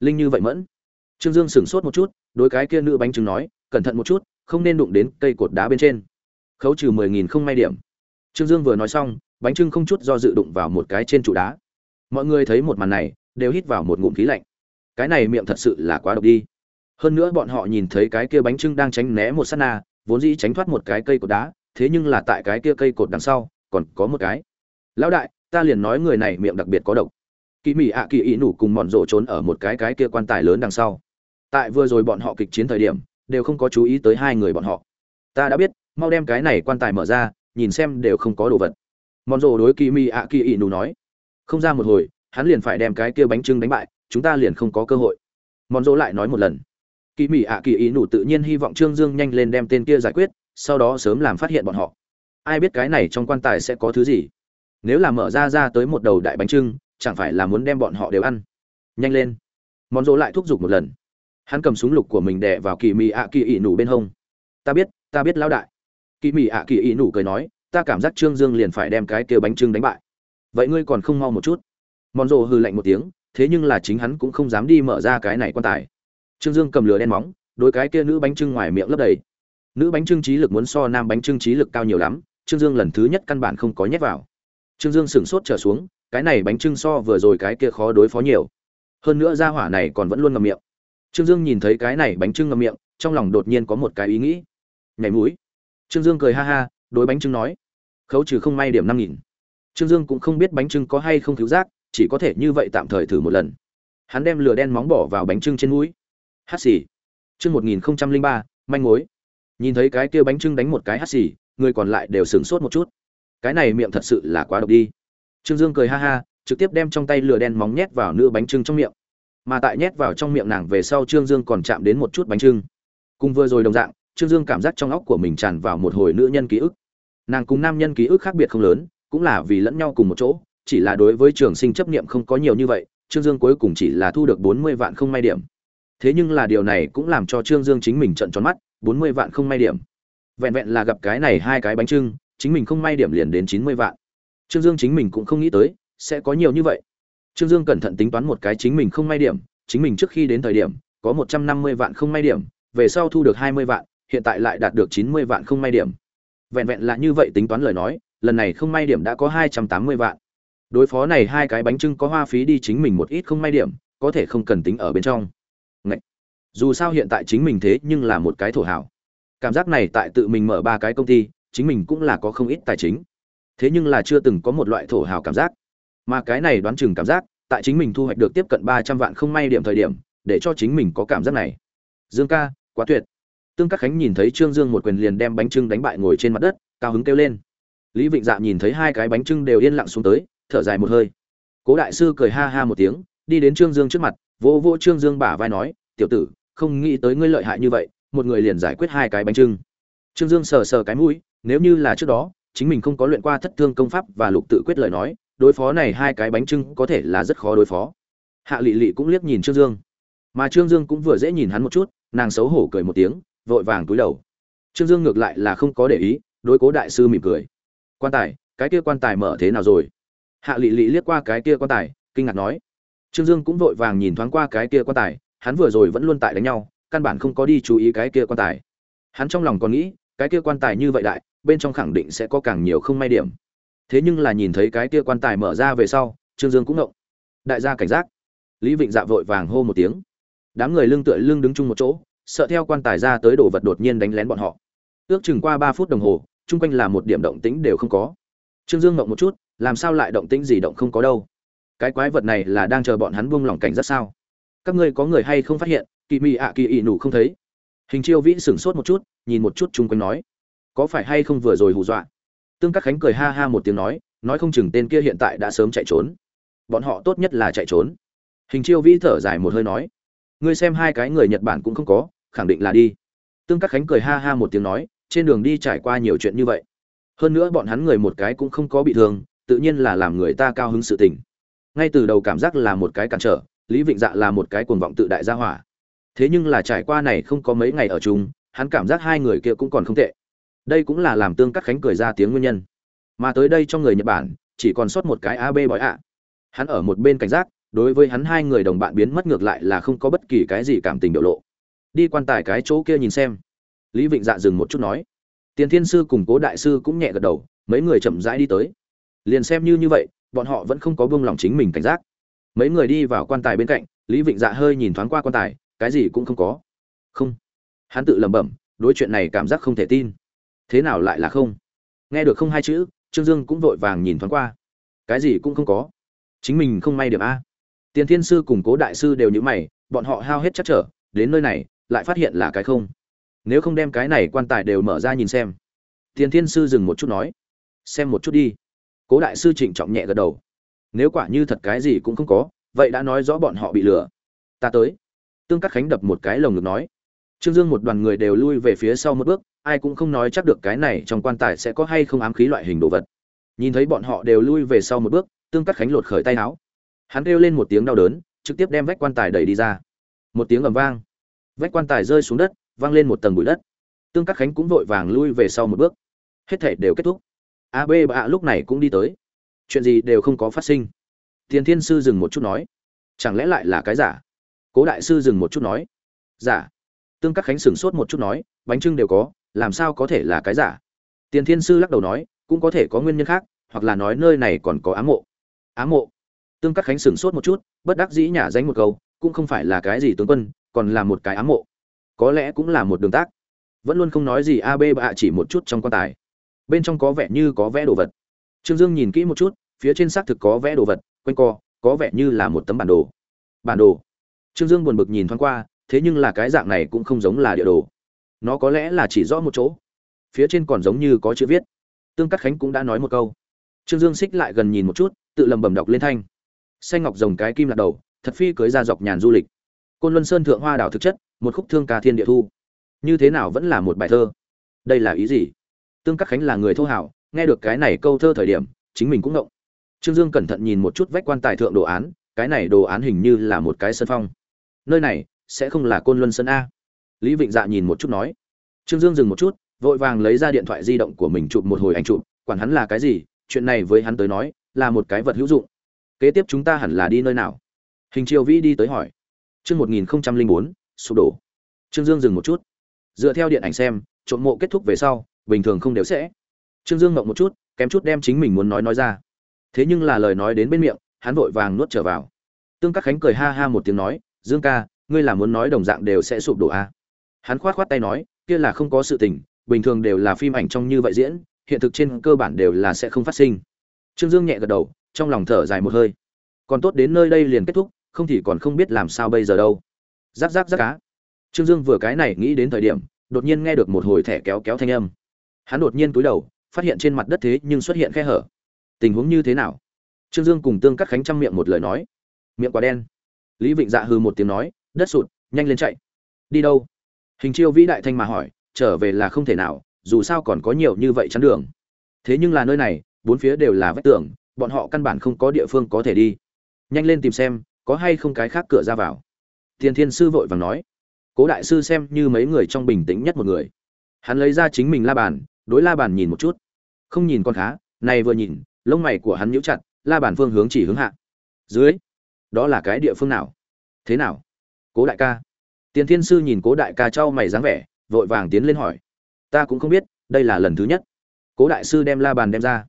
Linh như vậy mẫn. Trương dương sửng sốt một chút, đối cái kia nữ bánh trưng nói, cẩn thận một chút, không nên đụng đến cây cột đá bên trên. Khấu trừ mười nghìn không may điểm. Trương dương vừa nói xong, bánh trưng không chút do dự đụng vào một cái trên trụ đá. Mọi người thấy một màn này đều hít vào một ngụm khí lạnh. Cái này miệng thật sự là quá độc đi. Hơn nữa bọn họ nhìn thấy cái kia bánh trưng đang tránh né một sát na, vốn dĩ tránh thoát một cái cây cột đá, thế nhưng là tại cái kia cây cột đằng sau, còn có một cái. Lão đại, ta liền nói người này miệng đặc biệt có độc. Kỳ mỹ ạ kỳ ý nủ cùng mòn rổ trốn ở một cái cái kia quan tài lớn đằng sau. Tại vừa rồi bọn họ kịch chiến thời điểm, đều không có chú ý tới hai người bọn họ. Ta đã biết, mau đem cái này quan tài mở ra, nhìn xem đều không có đồ vật. Mòn rổ đối kỳ mỹ ạ kỳ ý nủ nói. Không ra một hồi hắn liền phải đem cái kia bánh trưng đánh bại, chúng ta liền không có cơ hội. Mòn rộ lại nói một lần. Kỳ mỹ ạ kỳ ý nủ tự nhiên hy vọng trương dương nhanh lên đem tên kia giải quyết, sau đó sớm làm phát hiện bọn họ. Ai biết cái này trong quan tài sẽ có thứ gì? Nếu là mở ra ra tới một đầu đại bánh trưng, chẳng phải là muốn đem bọn họ đều ăn? Nhanh lên. Món rỗ lại thúc giục một lần. Hắn cầm súng lục của mình đè vào kỳ mỹ ạ kỳ ý nủ bên hông. Ta biết ta biết lão đại. Kỳ mỹ ạ kỳ ý nủ cười nói, ta cảm giác trương dương liền phải đem cái kia bánh trưng đánh bại. Vậy ngươi còn không mau một chút. Mòn rồ hừ lạnh một tiếng, thế nhưng là chính hắn cũng không dám đi mở ra cái này quan tài. Trương dương cầm lửa đen móng đôi cái kia nữ bánh trưng ngoài miệng lấp đầy. Nữ bánh trưng trí lực muốn so nam bánh trưng trí lực cao nhiều lắm, trương dương lần thứ nhất căn bản không có nhét vào. Trương dương sửng sốt trở xuống, cái này bánh trưng so vừa rồi cái kia khó đối phó nhiều. Hơn nữa ra hỏa này còn vẫn luôn ngậm miệng. Trương dương nhìn thấy cái này bánh trưng ngậm miệng, trong lòng đột nhiên có một cái ý nghĩ. Nhảy mũi. Trương dương cười ha ha, đối bánh trưng nói, khấu trừ không may điểm năm nghìn. Trương dương cũng không biết bánh trưng có hay không cứu giác chỉ có thể như vậy tạm thời thử một lần. Hắn đem lửa đen móng bỏ vào bánh trưng trên mũi. Hát xì. Chương một nghìn ba, manh mối. Nhìn thấy cái kia bánh trưng đánh một cái hát xì, người còn lại đều sửng sốt một chút. Cái này miệng thật sự là quá độc đi. Trương dương cười ha ha, trực tiếp đem trong tay lửa đen móng nhét vào nửa bánh trưng trong miệng. Mà tại nhét vào trong miệng nàng về sau trương dương còn chạm đến một chút bánh trưng. Cùng vừa rồi đồng dạng, trương dương cảm giác trong óc của mình tràn vào một hồi nữ nhân ký ức. Nàng cùng nam nhân ký ức khác biệt không lớn, cũng là vì lẫn nhau cùng một chỗ chỉ là đối với trường sinh chấp niệm không có nhiều như vậy, trương dương cuối cùng chỉ là thu được bốn mươi vạn không may điểm. Thế nhưng là điều này cũng làm cho trương dương chính mình trận tròn mắt, bốn mươi vạn không may điểm. Vẹn vẹn là gặp cái này hai cái bánh trưng, chính mình không may điểm liền đến chín mươi vạn. Trương dương chính mình cũng không nghĩ tới, sẽ có nhiều như vậy. Trương dương cẩn thận tính toán một cái chính mình không may điểm, chính mình trước khi đến thời điểm, có một trăm năm mươi vạn không may điểm, về sau thu được hai mươi vạn, hiện tại lại đạt được chín mươi vạn không may điểm. Vẹn vẹn là như vậy tính toán lời nói, lần này không may điểm đã có hai trăm tám mươi vạn đối phó này hai cái bánh trưng có hoa phí đi chính mình một ít không may điểm, có thể không cần tính ở bên trong. Ngậy! dù sao hiện tại chính mình thế nhưng là một cái thổ hảo cảm giác này tại tự mình mở ba cái công ty, chính mình cũng là có không ít tài chính. Thế nhưng là chưa từng có một loại thổ hào cảm giác. Mà cái này đoán chừng cảm giác, tại chính mình thu hoạch được tiếp cận ba trăm vạn không may điểm thời điểm, để cho chính mình có cảm giác này. Dương ca, quá tuyệt. Tương các khánh nhìn thấy trương dương một quyền liền đem bánh trưng đánh bại ngồi trên mặt đất, cao hứng kêu lên. Lý vịnh dạ nhìn thấy hai cái bánh trưng đều yên lặng xuống tới thở dài một hơi. Cố đại sư cười ha ha một tiếng, đi đến trương dương trước mặt, vỗ vỗ trương dương bả vai nói, tiểu tử, không nghĩ tới ngươi lợi hại như vậy, một người liền giải quyết hai cái bánh trưng. Trương dương sờ sờ cái mũi, nếu như là trước đó, chính mình không có luyện qua thất thương công pháp và lục tự quyết lời nói, đối phó này hai cái bánh trưng có thể là rất khó đối phó. Hạ lị lị cũng liếc nhìn trương dương. Mà trương dương cũng vừa dễ nhìn hắn một chút, nàng xấu hổ cười một tiếng, vội vàng túi đầu. Trương dương ngược lại là không có để ý, đối cố đại sư mỉm cười. Quan tài, cái kia quan tài mở thế nào rồi? Hạ lị lị liếc qua cái kia quan tài, kinh ngạc nói. Trương dương cũng vội vàng nhìn thoáng qua cái kia quan tài, hắn vừa rồi vẫn luôn tại đánh nhau, căn bản không có đi chú ý cái kia quan tài. Hắn trong lòng còn nghĩ, cái kia quan tài như vậy đại, bên trong khẳng định sẽ có càng nhiều không may điểm. Thế nhưng là nhìn thấy cái kia quan tài mở ra về sau, trương dương cũng ngộng. Đại gia cảnh giác. Lý vịnh dạ vội vàng hô một tiếng. Đám người lưng tựa lưng đứng chung một chỗ, sợ theo quan tài ra tới đồ vật đột nhiên đánh lén bọn họ. Ước chừng qua ba phút đồng hồ, chung quanh là một điểm động tĩnh đều không có. Trương dương ngộng một chút làm sao lại động tĩnh gì động không có đâu? Cái quái vật này là đang chờ bọn hắn buông lỏng cảnh rất sao? Các ngươi có người hay không phát hiện kỳ mị ạ kỳ ị nủ không thấy? Hình chiêu vĩ sửng sốt một chút, nhìn một chút chung quanh nói, có phải hay không vừa rồi hù dọa? Tương các khánh cười ha ha một tiếng nói nói không chừng tên kia hiện tại đã sớm chạy trốn. Bọn họ tốt nhất là chạy trốn. Hình chiêu vĩ thở dài một hơi nói, ngươi xem hai cái người nhật bản cũng không có, khẳng định là đi. Tương các khánh cười ha ha một tiếng nói, trên đường đi trải qua nhiều chuyện như vậy. Hơn nữa bọn hắn người một cái cũng không có bị thương tự nhiên là làm người ta cao hứng sự tình. Ngay từ đầu cảm giác là một cái cản trở, lý vịnh dạ là một cái cuồng vọng tự đại gia hỏa. Thế nhưng là trải qua này không có mấy ngày ở chung, hắn cảm giác hai người kia cũng còn không tệ. Đây cũng là làm tương các khánh cười ra tiếng nguyên nhân. Mà tới đây trong người nhật bản, chỉ còn sót một cái ab bói ạ. Hắn ở một bên cảnh giác, đối với hắn hai người đồng bạn biến mất ngược lại là không có bất kỳ cái gì cảm tình biểu lộ. Đi quan tài cái chỗ kia nhìn xem. Lý vịnh dạ dừng một chút nói. Tiền thiên sư cùng cố đại sư cũng nhẹ gật đầu, mấy người chậm rãi đi tới liền xem như như vậy, bọn họ vẫn không có buông lòng chính mình cảnh giác. Mấy người đi vào quan tài bên cạnh, lý vịnh dạ hơi nhìn thoáng qua quan tài, cái gì cũng không có. Không. Hắn tự lẩm bẩm, đối chuyện này cảm giác không thể tin. Thế nào lại là không? Nghe được không hai chữ, trương dương cũng vội vàng nhìn thoáng qua. Cái gì cũng không có. Chính mình không may điểm a. Tiền thiên sư cùng cố đại sư đều như mày, bọn họ hao hết chắc trở, đến nơi này, lại phát hiện là cái không. Nếu không đem cái này quan tài đều mở ra nhìn xem. Tiền thiên sư dừng một chút nói. Xem một chút đi cố đại sư trịnh trọng nhẹ gật đầu. Nếu quả như thật cái gì cũng không có, vậy đã nói rõ bọn họ bị lừa. Ta tới. Tương cắt khánh đập một cái lồng ngực nói. Trương dương một đoàn người đều lui về phía sau một bước, ai cũng không nói chắc được cái này trong quan tài sẽ có hay không ám khí loại hình đồ vật. Nhìn thấy bọn họ đều lui về sau một bước, tương cắt khánh lột khởi tay áo. Hắn kêu lên một tiếng đau đớn, trực tiếp đem vách quan tài đẩy đi ra. Một tiếng ầm vang. Vách quan tài rơi xuống đất, vang lên một tầng bụi đất. Tương cắt khánh cũng vội vàng lui về sau một bước. Hết thể đều kết thúc ab bạ lúc này cũng đi tới. Chuyện gì đều không có phát sinh. Tiền thiên sư dừng một chút nói, chẳng lẽ lại là cái giả? Cố đại sư dừng một chút nói, giả. Tương các khánh sửng sốt một chút nói, bánh trưng đều có, làm sao có thể là cái giả? Tiền thiên sư lắc đầu nói, cũng có thể có nguyên nhân khác, hoặc là nói nơi này còn có ám mộ. Ám mộ? Tương các khánh sửng sốt một chút, bất đắc dĩ nhả danh một câu, cũng không phải là cái gì tướng quân, còn là một cái ám mộ. Có lẽ cũng là một đường tác. Vẫn luôn không nói gì ab bạ chỉ một chút trong quan tài bên trong có vẻ như có vẽ đồ vật. Trương dương nhìn kỹ một chút, phía trên xác thực có vẽ đồ vật, quanh co, có vẻ như là một tấm bản đồ. Bản đồ? Trương dương buồn bực nhìn thoáng qua, thế nhưng là cái dạng này cũng không giống là địa đồ. Nó có lẽ là chỉ rõ một chỗ. Phía trên còn giống như có chữ viết. Tương cắt khánh cũng đã nói một câu. Trương dương xích lại gần nhìn một chút, tự lầm bầm đọc lên thanh. Xanh ngọc rồng cái kim lạc đầu, thật phi cưới ra dọc nhàn du lịch. Côn luân sơn thượng hoa đảo thực chất, một khúc thương ca thiên địa thu. Như thế nào vẫn là một bài thơ? Đây là ý gì? Tương các khánh là người thô hảo, nghe được cái này câu thơ thời điểm, chính mình cũng ngộng. Trương dương cẩn thận nhìn một chút vách quan tài thượng đồ án, cái này đồ án hình như là một cái sân phong. Nơi này sẽ không là côn luân sân a. Lý vịnh dạ nhìn một chút nói. Trương dương dừng một chút, vội vàng lấy ra điện thoại di động của mình chụp một hồi ảnh chụp, quản hắn là cái gì, chuyện này với hắn tới nói, là một cái vật hữu dụng. Kế tiếp chúng ta hẳn là đi nơi nào? Hình triều vĩ đi tới hỏi. Chương một nghìn bốn, sụp đổ. Trương dương dừng một chút. Dựa theo điện ảnh xem, trộm mộ kết thúc về sau bình thường không đều sẽ. Trương dương ngậm một chút, kém chút đem chính mình muốn nói nói ra. Thế nhưng là lời nói đến bên miệng, hắn vội vàng nuốt trở vào. Tương các khánh cười ha ha một tiếng nói, dương ca, ngươi là muốn nói đồng dạng đều sẽ sụp đổ à? hắn khoát khoát tay nói, kia là không có sự tình, bình thường đều là phim ảnh trong như vậy diễn, hiện thực trên cơ bản đều là sẽ không phát sinh. Trương dương nhẹ gật đầu, trong lòng thở dài một hơi. Còn tốt đến nơi đây liền kết thúc, không thì còn không biết làm sao bây giờ đâu. Giáp giáp giáp cá. Trương dương vừa cái này nghĩ đến thời điểm, đột nhiên nghe được một hồi thẻ kéo kéo thanh âm hắn đột nhiên cúi đầu, phát hiện trên mặt đất thế nhưng xuất hiện khe hở. Tình huống như thế nào? Trương dương cùng tương cắt khánh trăm miệng một lời nói. Miệng quá đen. Lý vịnh dạ hư một tiếng nói, đất sụt, nhanh lên chạy. Đi đâu? Hình chiêu vĩ đại thanh mà hỏi, trở về là không thể nào, dù sao còn có nhiều như vậy chắn đường. Thế nhưng là nơi này, bốn phía đều là vách tường, bọn họ căn bản không có địa phương có thể đi. Nhanh lên tìm xem, có hay không cái khác cửa ra vào. Tiền thiên sư vội vàng nói. Cố đại sư xem như mấy người trong bình tĩnh nhất một người. Hắn lấy ra chính mình la bàn đối la bàn nhìn một chút. Không nhìn con khá, này vừa nhìn, lông mày của hắn nhíu chặt, la bàn phương hướng chỉ hướng hạ. Dưới, đó là cái địa phương nào? Thế nào? Cố đại ca. Tiền thiên sư nhìn cố đại ca trao mày dáng vẻ, vội vàng tiến lên hỏi. Ta cũng không biết, đây là lần thứ nhất. Cố đại sư đem la bàn đem ra.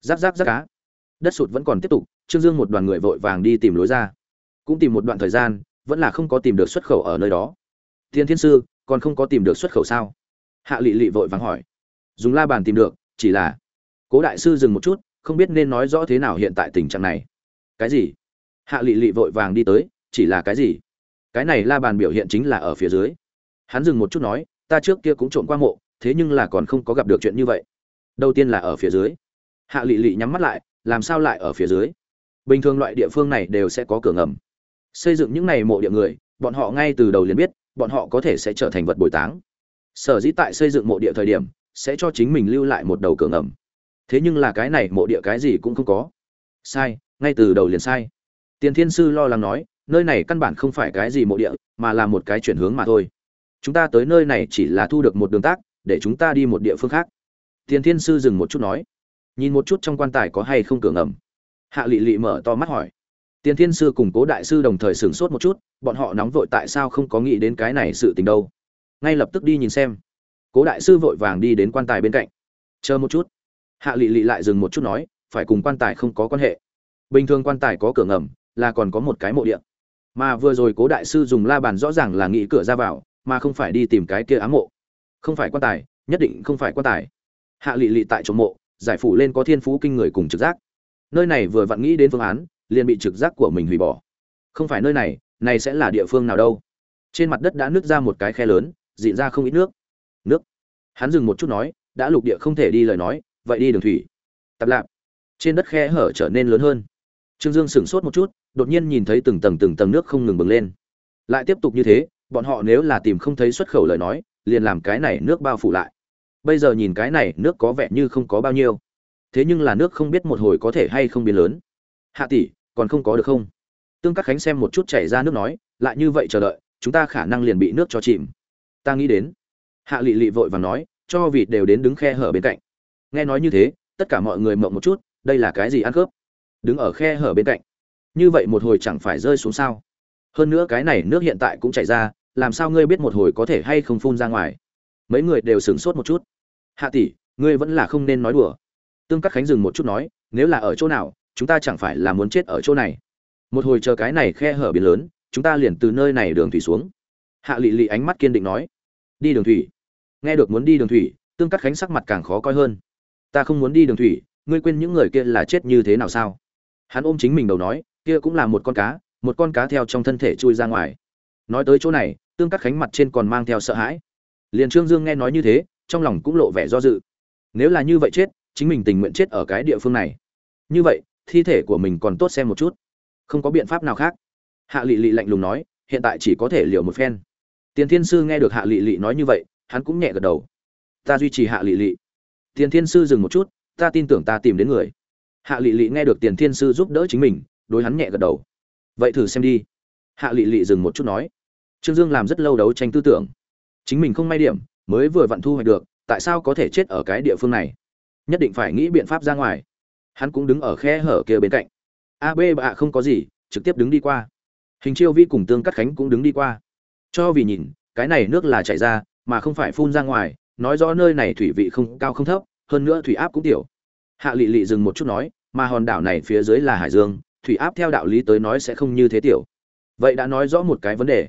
Giáp giáp giáp cá. Đất sụt vẫn còn tiếp tục, trương dương một đoàn người vội vàng đi tìm lối ra. Cũng tìm một đoạn thời gian, vẫn là không có tìm được xuất khẩu ở nơi đó. Thiên thiên sư, còn không có tìm được xuất khẩu sao? Hạ lị lị vội vàng hỏi dùng la bàn tìm được, chỉ là cố đại sư dừng một chút, không biết nên nói rõ thế nào hiện tại tình trạng này. Cái gì? Hạ lị lị vội vàng đi tới, chỉ là cái gì? Cái này la bàn biểu hiện chính là ở phía dưới. Hắn dừng một chút nói, ta trước kia cũng trộm qua mộ, thế nhưng là còn không có gặp được chuyện như vậy. Đầu tiên là ở phía dưới. Hạ lị lị nhắm mắt lại, làm sao lại ở phía dưới? Bình thường loại địa phương này đều sẽ có cửa ngầm. Xây dựng những này mộ địa người, bọn họ ngay từ đầu liền biết, bọn họ có thể sẽ trở thành vật bồi táng. Sở dĩ tại xây dựng mộ địa thời điểm sẽ cho chính mình lưu lại một đầu cửa ngầm. Thế nhưng là cái này mộ địa cái gì cũng không có. Sai, ngay từ đầu liền sai. Tiền thiên sư lo lắng nói, nơi này căn bản không phải cái gì mộ địa, mà là một cái chuyển hướng mà thôi. Chúng ta tới nơi này chỉ là thu được một đường tác, để chúng ta đi một địa phương khác. Tiền thiên sư dừng một chút nói. Nhìn một chút trong quan tài có hay không cửa ngầm. Hạ lị lị mở to mắt hỏi. Tiền thiên sư cùng cố đại sư đồng thời sửng sốt một chút, bọn họ nóng vội tại sao không có nghĩ đến cái này sự tình đâu. Ngay lập tức đi nhìn xem cố đại sư vội vàng đi đến quan tài bên cạnh. Chờ một chút. Hạ lị lị lại dừng một chút nói, phải cùng quan tài không có quan hệ. Bình thường quan tài có cửa ngầm, là còn có một cái mộ điện mà vừa rồi cố đại sư dùng la bàn rõ ràng là nghĩ cửa ra vào, mà không phải đi tìm cái kia ám mộ. Không phải quan tài, nhất định không phải quan tài. Hạ lị lị tại chỗ mộ, giải phủ lên có thiên phú kinh người cùng trực giác. Nơi này vừa vặn nghĩ đến phương án, liền bị trực giác của mình hủy bỏ. Không phải nơi này này sẽ là địa phương nào đâu. Trên mặt đất đã nứt ra một cái khe lớn dịn ra không ít nước nước. Hắn dừng một chút nói, đã lục địa không thể đi lời nói, vậy đi đường thủy. Tập lạp. Trên đất khe hở trở nên lớn hơn. Trương dương sửng sốt một chút, đột nhiên nhìn thấy từng tầng từng tầng nước không ngừng bừng lên. Lại tiếp tục như thế, bọn họ nếu là tìm không thấy xuất khẩu lời nói, liền làm cái này nước bao phủ lại. Bây giờ nhìn cái này, nước có vẻ như không có bao nhiêu. Thế nhưng là nước không biết một hồi có thể hay không biến lớn. Hạ tỷ, còn không có được không? Tương các khánh xem một chút chảy ra nước nói, lại như vậy chờ đợi, chúng ta khả năng liền bị nước cho chìm. Ta nghĩ đến hạ lị lị vội và nói, cho vịt đều đến đứng khe hở bên cạnh. Nghe nói như thế, tất cả mọi người mộng một chút, đây là cái gì ăn khớp đứng ở khe hở bên cạnh? Như vậy một hồi chẳng phải rơi xuống sao? Hơn nữa cái này nước hiện tại cũng chảy ra, làm sao ngươi biết một hồi có thể hay không phun ra ngoài? Mấy người đều sửng sốt một chút. Hạ tỷ, ngươi vẫn là không nên nói đùa. Tương cắt khánh dừng một chút nói, nếu là ở chỗ nào, chúng ta chẳng phải là muốn chết ở chỗ này. Một hồi chờ cái này khe hở biển lớn, chúng ta liền từ nơi này đường thủy xuống. Hạ lị lị ánh mắt kiên định nói, đi đường thủy nghe được muốn đi đường thủy, tương cắt khánh sắc mặt càng khó coi hơn. Ta không muốn đi đường thủy, ngươi quên những người kia là chết như thế nào sao? Hắn ôm chính mình đầu nói, kia cũng là một con cá, một con cá theo trong thân thể chui ra ngoài. Nói tới chỗ này, tương cắt khánh mặt trên còn mang theo sợ hãi. Liền trương dương nghe nói như thế, trong lòng cũng lộ vẻ do dự. Nếu là như vậy chết, chính mình tình nguyện chết ở cái địa phương này. Như vậy, thi thể của mình còn tốt xem một chút. Không có biện pháp nào khác. Hạ lị lị lạnh lùng nói, hiện tại chỉ có thể liều một phen. Tiền thiên sư nghe được hạ lị lị nói như vậy hắn cũng nhẹ gật đầu. Ta duy trì hạ lị lị. Tiền thiên sư dừng một chút, ta tin tưởng ta tìm đến người. Hạ lị lị nghe được tiền thiên sư giúp đỡ chính mình, đối hắn nhẹ gật đầu. Vậy thử xem đi. Hạ lị lị dừng một chút nói. Trương dương làm rất lâu đấu tranh tư tưởng. Chính mình không may điểm, mới vừa vặn thu hoạch được, tại sao có thể chết ở cái địa phương này? Nhất định phải nghĩ biện pháp ra ngoài. Hắn cũng đứng ở khe hở kia bên cạnh. A b bạ không có gì, trực tiếp đứng đi qua. Hình chiêu vi cùng tương cắt khánh cũng đứng đi qua. Cho vì nhìn, cái này nước là chảy ra mà không phải phun ra ngoài, nói rõ nơi này thủy vị không cao không thấp, hơn nữa thủy áp cũng tiểu. Hạ lị lị dừng một chút nói, mà hòn đảo này phía dưới là hải dương, thủy áp theo đạo lý tới nói sẽ không như thế tiểu. Vậy đã nói rõ một cái vấn đề.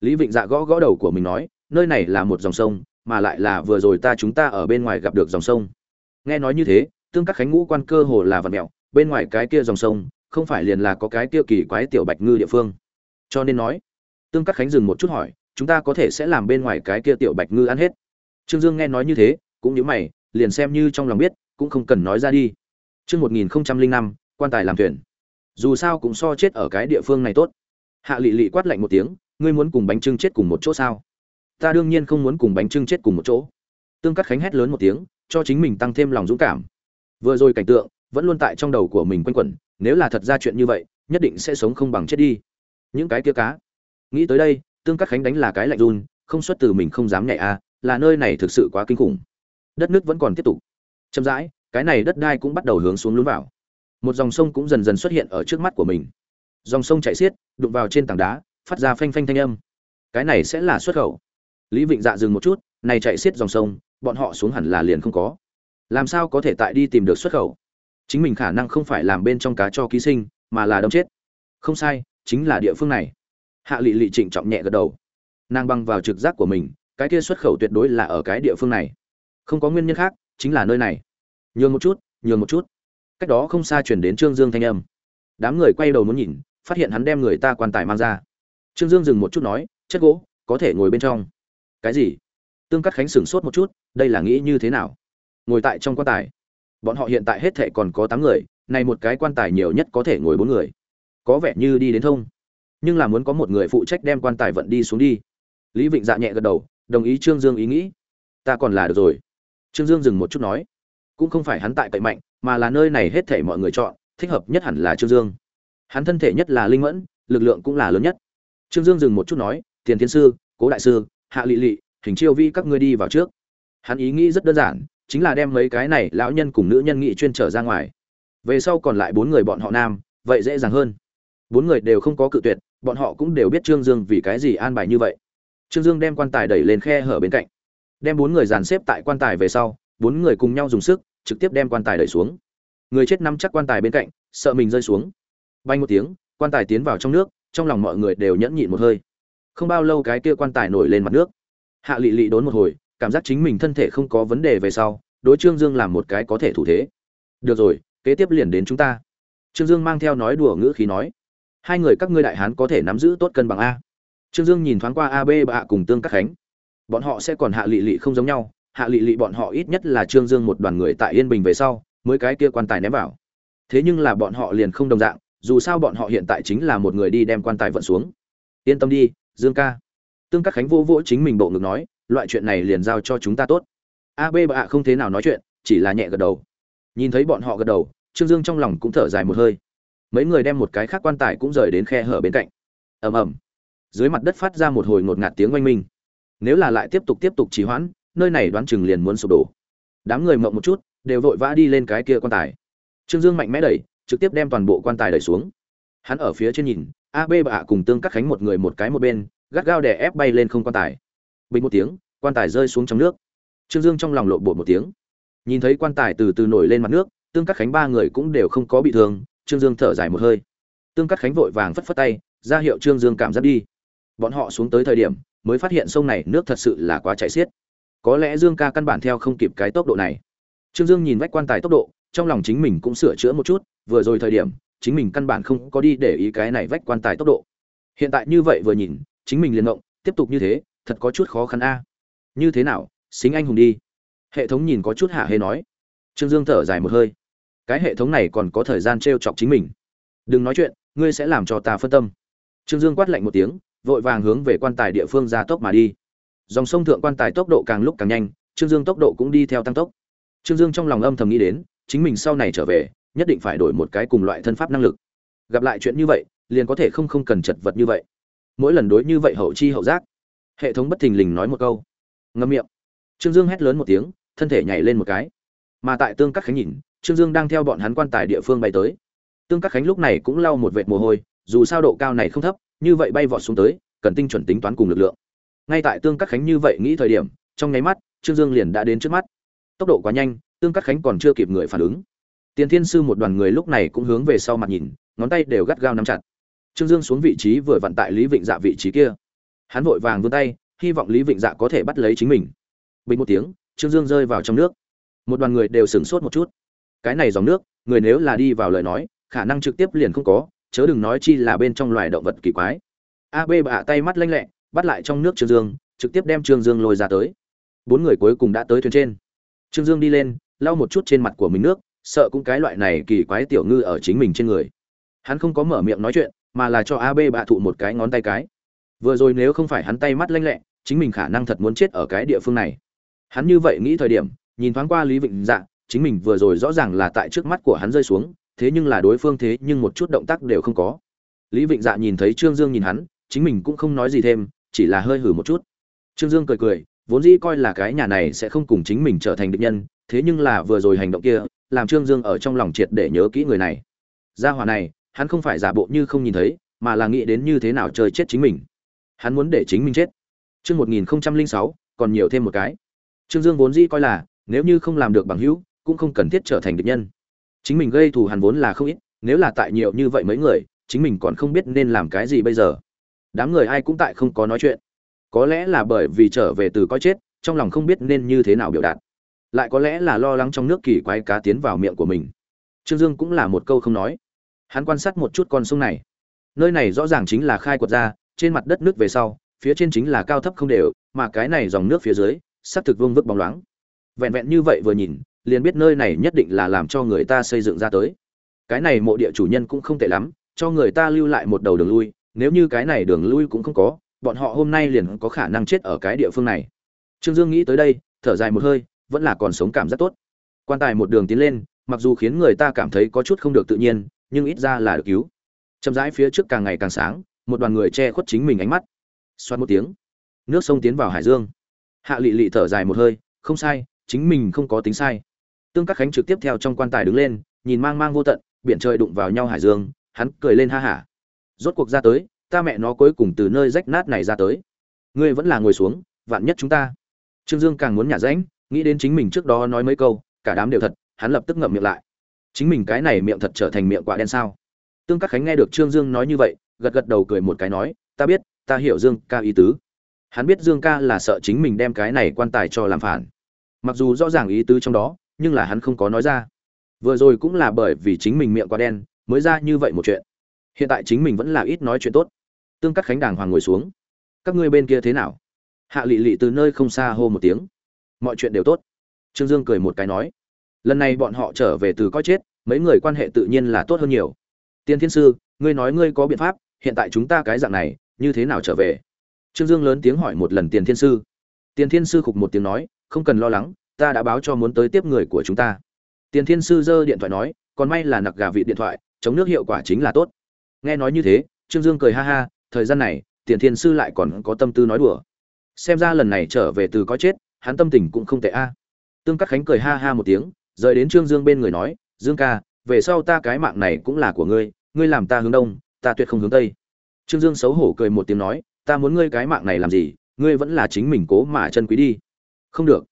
Lý vịnh dạ gõ gõ đầu của mình nói, nơi này là một dòng sông, mà lại là vừa rồi ta chúng ta ở bên ngoài gặp được dòng sông. Nghe nói như thế, tương các khánh ngũ quan cơ hồ là vật mẹo, bên ngoài cái kia dòng sông, không phải liền là có cái kia kỳ quái tiểu bạch ngư địa phương. Cho nên nói, tương các khánh dừng một chút hỏi chúng ta có thể sẽ làm bên ngoài cái kia tiểu bạch ngư ăn hết trương dương nghe nói như thế cũng như mày liền xem như trong lòng biết cũng không cần nói ra đi Trước 1005, quan tài làm thuyền. Dù sao cũng so chết ở cái địa phương này tốt. Hạ Lệ Lệ quát lạnh một tiếng, ngươi muốn cùng bánh trưng chết cùng một chỗ sao? Ta đương nhiên không muốn cùng bánh trưng chết cùng một chỗ. Tương Cắt Khánh hét lớn một tiếng, cho chính mình tăng thêm lòng dũng cảm. Vừa rồi cảnh tượng vẫn luôn tại trong đầu của mình quanh quẩn, nếu là thật ra chuyện như vậy, nhất định sẽ sống không bằng chết đi. Những cái kia cá. Nghĩ tới đây, Tương Cắt Khánh đánh là cái lạnh run, không xuất từ mình không dám nhảy a, à, là nơi này thực sự quá kinh khủng. Đất nước vẫn còn tiếp tục. Chậm rãi, cái này đất đai cũng bắt đầu hướng xuống lún vào. Một dòng sông cũng dần dần xuất hiện ở trước mắt của mình. Dòng sông chảy xiết đụng vào trên tảng đá phát ra phanh phanh thanh âm. Cái này sẽ là xuất khẩu. Lý vịnh dạ dừng một chút này chạy xiết dòng sông bọn họ xuống hẳn là liền không có. Làm sao có thể tại đi tìm được xuất khẩu? Chính mình khả năng không phải làm bên trong cá cho ký sinh mà là đâm chết. Không sai chính là địa phương này hạ lị lị trịnh trọng nhẹ gật đầu. Nàng băng vào trực giác của mình, cái kia xuất khẩu tuyệt đối là ở cái địa phương này. Không có nguyên nhân khác, chính là nơi này. Nhường một chút, nhường một chút. Cách đó không xa chuyển đến trương dương thanh âm. Đám người quay đầu muốn nhìn, phát hiện hắn đem người ta quan tài mang ra. Trương dương dừng một chút nói, chất gỗ, có thể ngồi bên trong. Cái gì? Tương cắt khánh sửng sốt một chút, đây là nghĩ như thế nào? Ngồi tại trong quan tài. Bọn họ hiện tại hết thệ còn có tám người, này một cái quan tài nhiều nhất có thể ngồi bốn người. Có vẻ như đi đến thông nhưng là muốn có một người phụ trách đem quan tài vận đi xuống đi. Lý vịnh dạ nhẹ gật đầu, đồng ý trương dương ý nghĩ. Ta còn là được rồi. Trương dương dừng một chút nói. Cũng không phải hắn tại cậy mạnh, mà là nơi này hết thể mọi người chọn, thích hợp nhất hẳn là trương dương. Hắn thân thể nhất là linh mẫn, lực lượng cũng là lớn nhất. Trương dương dừng một chút nói, tiền thiên sư, cố đại sư, hạ lị lị, hình chiêu vi các ngươi đi vào trước. Hắn ý nghĩ rất đơn giản, chính là đem mấy cái này lão nhân cùng nữ nhân nghị chuyên trở ra ngoài. Về sau còn lại bốn người bọn họ nam, vậy dễ dàng hơn. Bốn người đều không có cự tuyệt bọn họ cũng đều biết trương dương vì cái gì an bài như vậy. Trương dương đem quan tài đẩy lên khe hở bên cạnh. Đem bốn người dàn xếp tại quan tài về sau, bốn người cùng nhau dùng sức, trực tiếp đem quan tài đẩy xuống. Người chết nắm chắc quan tài bên cạnh, sợ mình rơi xuống. Bay một tiếng, quan tài tiến vào trong nước, trong lòng mọi người đều nhẫn nhịn một hơi. Không bao lâu cái kia quan tài nổi lên mặt nước. Hạ lị lị đốn một hồi, cảm giác chính mình thân thể không có vấn đề về sau, đối trương dương làm một cái có thể thủ thế. Được rồi, kế tiếp liền đến chúng ta. Trương dương mang theo nói đùa ngữ khí nói hai người các ngươi đại hán có thể nắm giữ tốt cân bằng a. Trương dương nhìn thoáng qua ab bạ cùng tương các khánh. Bọn họ sẽ còn hạ lị lị không giống nhau, hạ lị lị bọn họ ít nhất là trương dương một đoàn người tại yên bình về sau, mới cái kia quan tài ném vào. Thế nhưng là bọn họ liền không đồng dạng, dù sao bọn họ hiện tại chính là một người đi đem quan tài vận xuống. Yên tâm đi, dương ca. Tương các khánh vô vỗ chính mình bộ ngực nói, loại chuyện này liền giao cho chúng ta tốt. A b bạ không thế nào nói chuyện, chỉ là nhẹ gật đầu. Nhìn thấy bọn họ gật đầu, trương dương trong lòng cũng thở dài một hơi mấy người đem một cái khác quan tài cũng rời đến khe hở bên cạnh. Ầm ầm. Dưới mặt đất phát ra một hồi ngột ngạt tiếng oanh minh. Nếu là lại tiếp tục tiếp tục trì hoãn, nơi này đoán chừng liền muốn sụp đổ. Đám người mộng một chút, đều vội vã đi lên cái kia quan tài. Trương dương mạnh mẽ đẩy, trực tiếp đem toàn bộ quan tài đẩy xuống. Hắn ở phía trên nhìn, a, b bạ cùng tương cắt khánh một người một cái một bên, gắt gao đè ép bay lên không quan tài. Bình một tiếng, quan tài rơi xuống trong nước. Trương dương trong lòng lộ bột một tiếng. Nhìn thấy quan tài từ từ nổi lên mặt nước, tương cắt khánh ba người cũng đều không có bị thương trương dương thở dài một hơi. Tương cắt khánh vội vàng phất phất tay, ra hiệu trương dương cảm giác đi. Bọn họ xuống tới thời điểm, mới phát hiện sông này nước thật sự là quá chảy xiết. Có lẽ dương ca căn bản theo không kịp cái tốc độ này. Trương dương nhìn vách quan tài tốc độ, trong lòng chính mình cũng sửa chữa một chút, vừa rồi thời điểm, chính mình căn bản không có đi để ý cái này vách quan tài tốc độ. Hiện tại như vậy vừa nhìn, chính mình liền ngộng, tiếp tục như thế, thật có chút khó khăn a. Như thế nào, xính anh hùng đi. Hệ thống nhìn có chút hạ hê nói. Trương dương thở dài một hơi cái hệ thống này còn có thời gian t r e o chọc chính mình. Đừng nói chuyện, ngươi sẽ làm cho ta phân tâm. Trương dương quát lạnh một tiếng, vội vàng hướng về quan tài địa phương ra tốc mà đi. Dòng sông thượng quan tài tốc độ càng lúc càng nhanh, trương dương tốc độ cũng đi theo tăng tốc. Trương dương trong lòng âm thầm nghĩ đến, chính mình sau này trở về, nhất định phải đổi một cái cùng loại thân pháp năng lực. Gặp lại chuyện như vậy, liền có thể không không cần chật vật như vậy. Mỗi lần đối như vậy hậu chi hậu giác. Hệ thống bất thình lình nói một câu. Ngâm miệng. Trương dương hét lớn một tiếng, thân thể nhảy lên một cái. Mà tại tương các khánh nhìn trương dương đang theo bọn hắn quan tài địa phương bay tới. Tương các khánh lúc này cũng lau một vệt mồ hôi, dù sao độ cao này không thấp, như vậy bay vọt xuống tới, cần tinh chuẩn tính toán cùng lực lượng. Ngay tại tương Các khánh như vậy nghĩ thời điểm, trong nháy mắt, trương dương liền đã đến trước mắt. Tốc độ quá nhanh, tương Các khánh còn chưa kịp người phản ứng. Tiền thiên sư một đoàn người lúc này cũng hướng về sau mặt nhìn, ngón tay đều gắt gao nắm chặt. Trương dương xuống vị trí vừa vặn tại lý vịnh dạ vị trí kia. Hắn vội vàng vươn tay, hy vọng lý vịnh dạ có thể bắt lấy chính mình. Bình một tiếng, trương dương rơi vào trong nước. Một đoàn người đều sửng sốt một chút cái này dòng nước, người nếu là đi vào lời nói, khả năng trực tiếp liền không có, chớ đừng nói chi là bên trong loài động vật kỳ quái. Ab bạ tay mắt lanh lẹ, bắt lại trong nước trương dương, trực tiếp đem trương dương lôi ra tới. Bốn người cuối cùng đã tới thuyền trên. Trương dương đi lên, lau một chút trên mặt của mình nước, sợ cũng cái loại này kỳ quái tiểu ngư ở chính mình trên người. Hắn không có mở miệng nói chuyện, mà là cho ab bạ thụ một cái ngón tay cái. Vừa rồi nếu không phải hắn tay mắt lanh lẹ, chính mình khả năng thật muốn chết ở cái địa phương này. Hắn như vậy nghĩ thời điểm, nhìn thoáng qua lý vịnh dạ chính mình vừa rồi rõ ràng là tại trước mắt của hắn rơi xuống thế nhưng là đối phương thế nhưng một chút động tác đều không có. Lý vịnh dạ nhìn thấy trương dương nhìn hắn chính mình cũng không nói gì thêm chỉ là hơi hử một chút. Trương dương cười cười vốn dĩ coi là cái nhà này sẽ không cùng chính mình trở thành địch nhân thế nhưng là vừa rồi hành động kia làm trương dương ở trong lòng triệt để nhớ kỹ người này. Gia hỏa này hắn không phải giả bộ như không nhìn thấy mà là nghĩ đến như thế nào chơi chết chính mình. Hắn muốn để chính mình chết. Chương 1006, còn nhiều thêm một cái. Trương Dương vốn dĩ coi là, nếu như không làm được bằng hữu, cũng không cần thiết trở thành địch nhân. Chính mình gây thù hằn vốn là không ít, nếu là tại nhiều như vậy mấy người, chính mình còn không biết nên làm cái gì bây giờ. Đám người ai cũng tại không có nói chuyện. Có lẽ là bởi vì trở về từ coi chết, trong lòng không biết nên như thế nào biểu đạt. Lại có lẽ là lo lắng trong nước kỳ quái cá tiến vào miệng của mình. Trương Dương cũng là một câu không nói. Hắn quan sát một chút con sông này. Nơi này rõ ràng chính là khai quật ra, trên mặt đất nước về sau, phía trên chính là cao thấp không đều, mà cái này dòng nước phía dưới, sắp thực vương vức bóng loáng. Vẹn vẹn như vậy vừa nhìn, liền biết nơi này nhất định là làm cho người ta xây dựng ra tới. Cái này mộ địa chủ nhân cũng không tệ lắm, cho người ta lưu lại một đầu đường lui, nếu như cái này đường lui cũng không có, bọn họ hôm nay liền có khả năng chết ở cái địa phương này. Trương Dương nghĩ tới đây, thở dài một hơi, vẫn là còn sống cảm rất tốt. Quan tài một đường tiến lên, mặc dù khiến người ta cảm thấy có chút không được tự nhiên, nhưng ít ra là được cứu. Chậm rãi phía trước càng ngày càng sáng, một đoàn người che khuất chính mình ánh mắt xoát một tiếng nước sông tiến vào hải dương hạ lị lị thở dài một hơi không sai chính mình không có tính sai tương các khánh trực tiếp theo trong quan tài đứng lên nhìn mang mang vô tận biển trời đụng vào nhau hải dương hắn cười lên ha hả. Rốt cuộc ra tới ta mẹ nó cuối cùng từ nơi rách nát này ra tới. Ngươi vẫn là ngồi xuống vạn nhất chúng ta. Trương dương càng muốn nhả rãnh nghĩ đến chính mình trước đó nói mấy câu cả đám đều thật hắn lập tức ngậm miệng lại. Chính mình cái này miệng thật trở thành miệng quả đen sao? Tương các khánh nghe được trương dương nói như vậy gật gật đầu cười một cái nói ta biết ta hiểu Dương ca ý tứ. Hắn biết Dương ca là sợ chính mình đem cái này quan tài cho làm phản. Mặc dù rõ ràng ý tứ trong đó, nhưng là hắn không có nói ra. Vừa rồi cũng là bởi vì chính mình miệng quá đen, mới ra như vậy một chuyện. Hiện tại chính mình vẫn là ít nói chuyện tốt. Tương Cắt Khánh đàng hoàng ngồi xuống. Các ngươi bên kia thế nào? Hạ Lệ Lệ từ nơi không xa hô một tiếng. Mọi chuyện đều tốt. Trương Dương cười một cái nói, lần này bọn họ trở về từ coi chết, mấy người quan hệ tự nhiên là tốt hơn nhiều. Tiên Thiên sư, ngươi nói ngươi có biện pháp, hiện tại chúng ta cái dạng này, như thế nào trở về trương dương lớn tiếng hỏi một lần tiền thiên sư tiền thiên sư khục một tiếng nói không cần lo lắng ta đã báo cho muốn tới tiếp người của chúng ta. Tiền thiên sư giơ điện thoại nói còn may là nặc gà vị điện thoại chống nước hiệu quả chính là tốt. Nghe nói như thế trương dương cười ha ha thời gian này tiền thiên sư lại còn có tâm tư nói đùa. Xem ra lần này trở về từ có chết hắn tâm tình cũng không tệ a. Tương cắt khánh cười ha ha một tiếng rời đến trương dương bên người nói dương ca về sau ta cái mạng này cũng là của ngươi ngươi làm ta hướng đông ta tuyệt không hướng tây. Trương Dương xấu hổ cười một tiếng nói, ta muốn ngươi cái mạng này làm gì, ngươi vẫn là chính mình cố mà chân quý đi. Không được.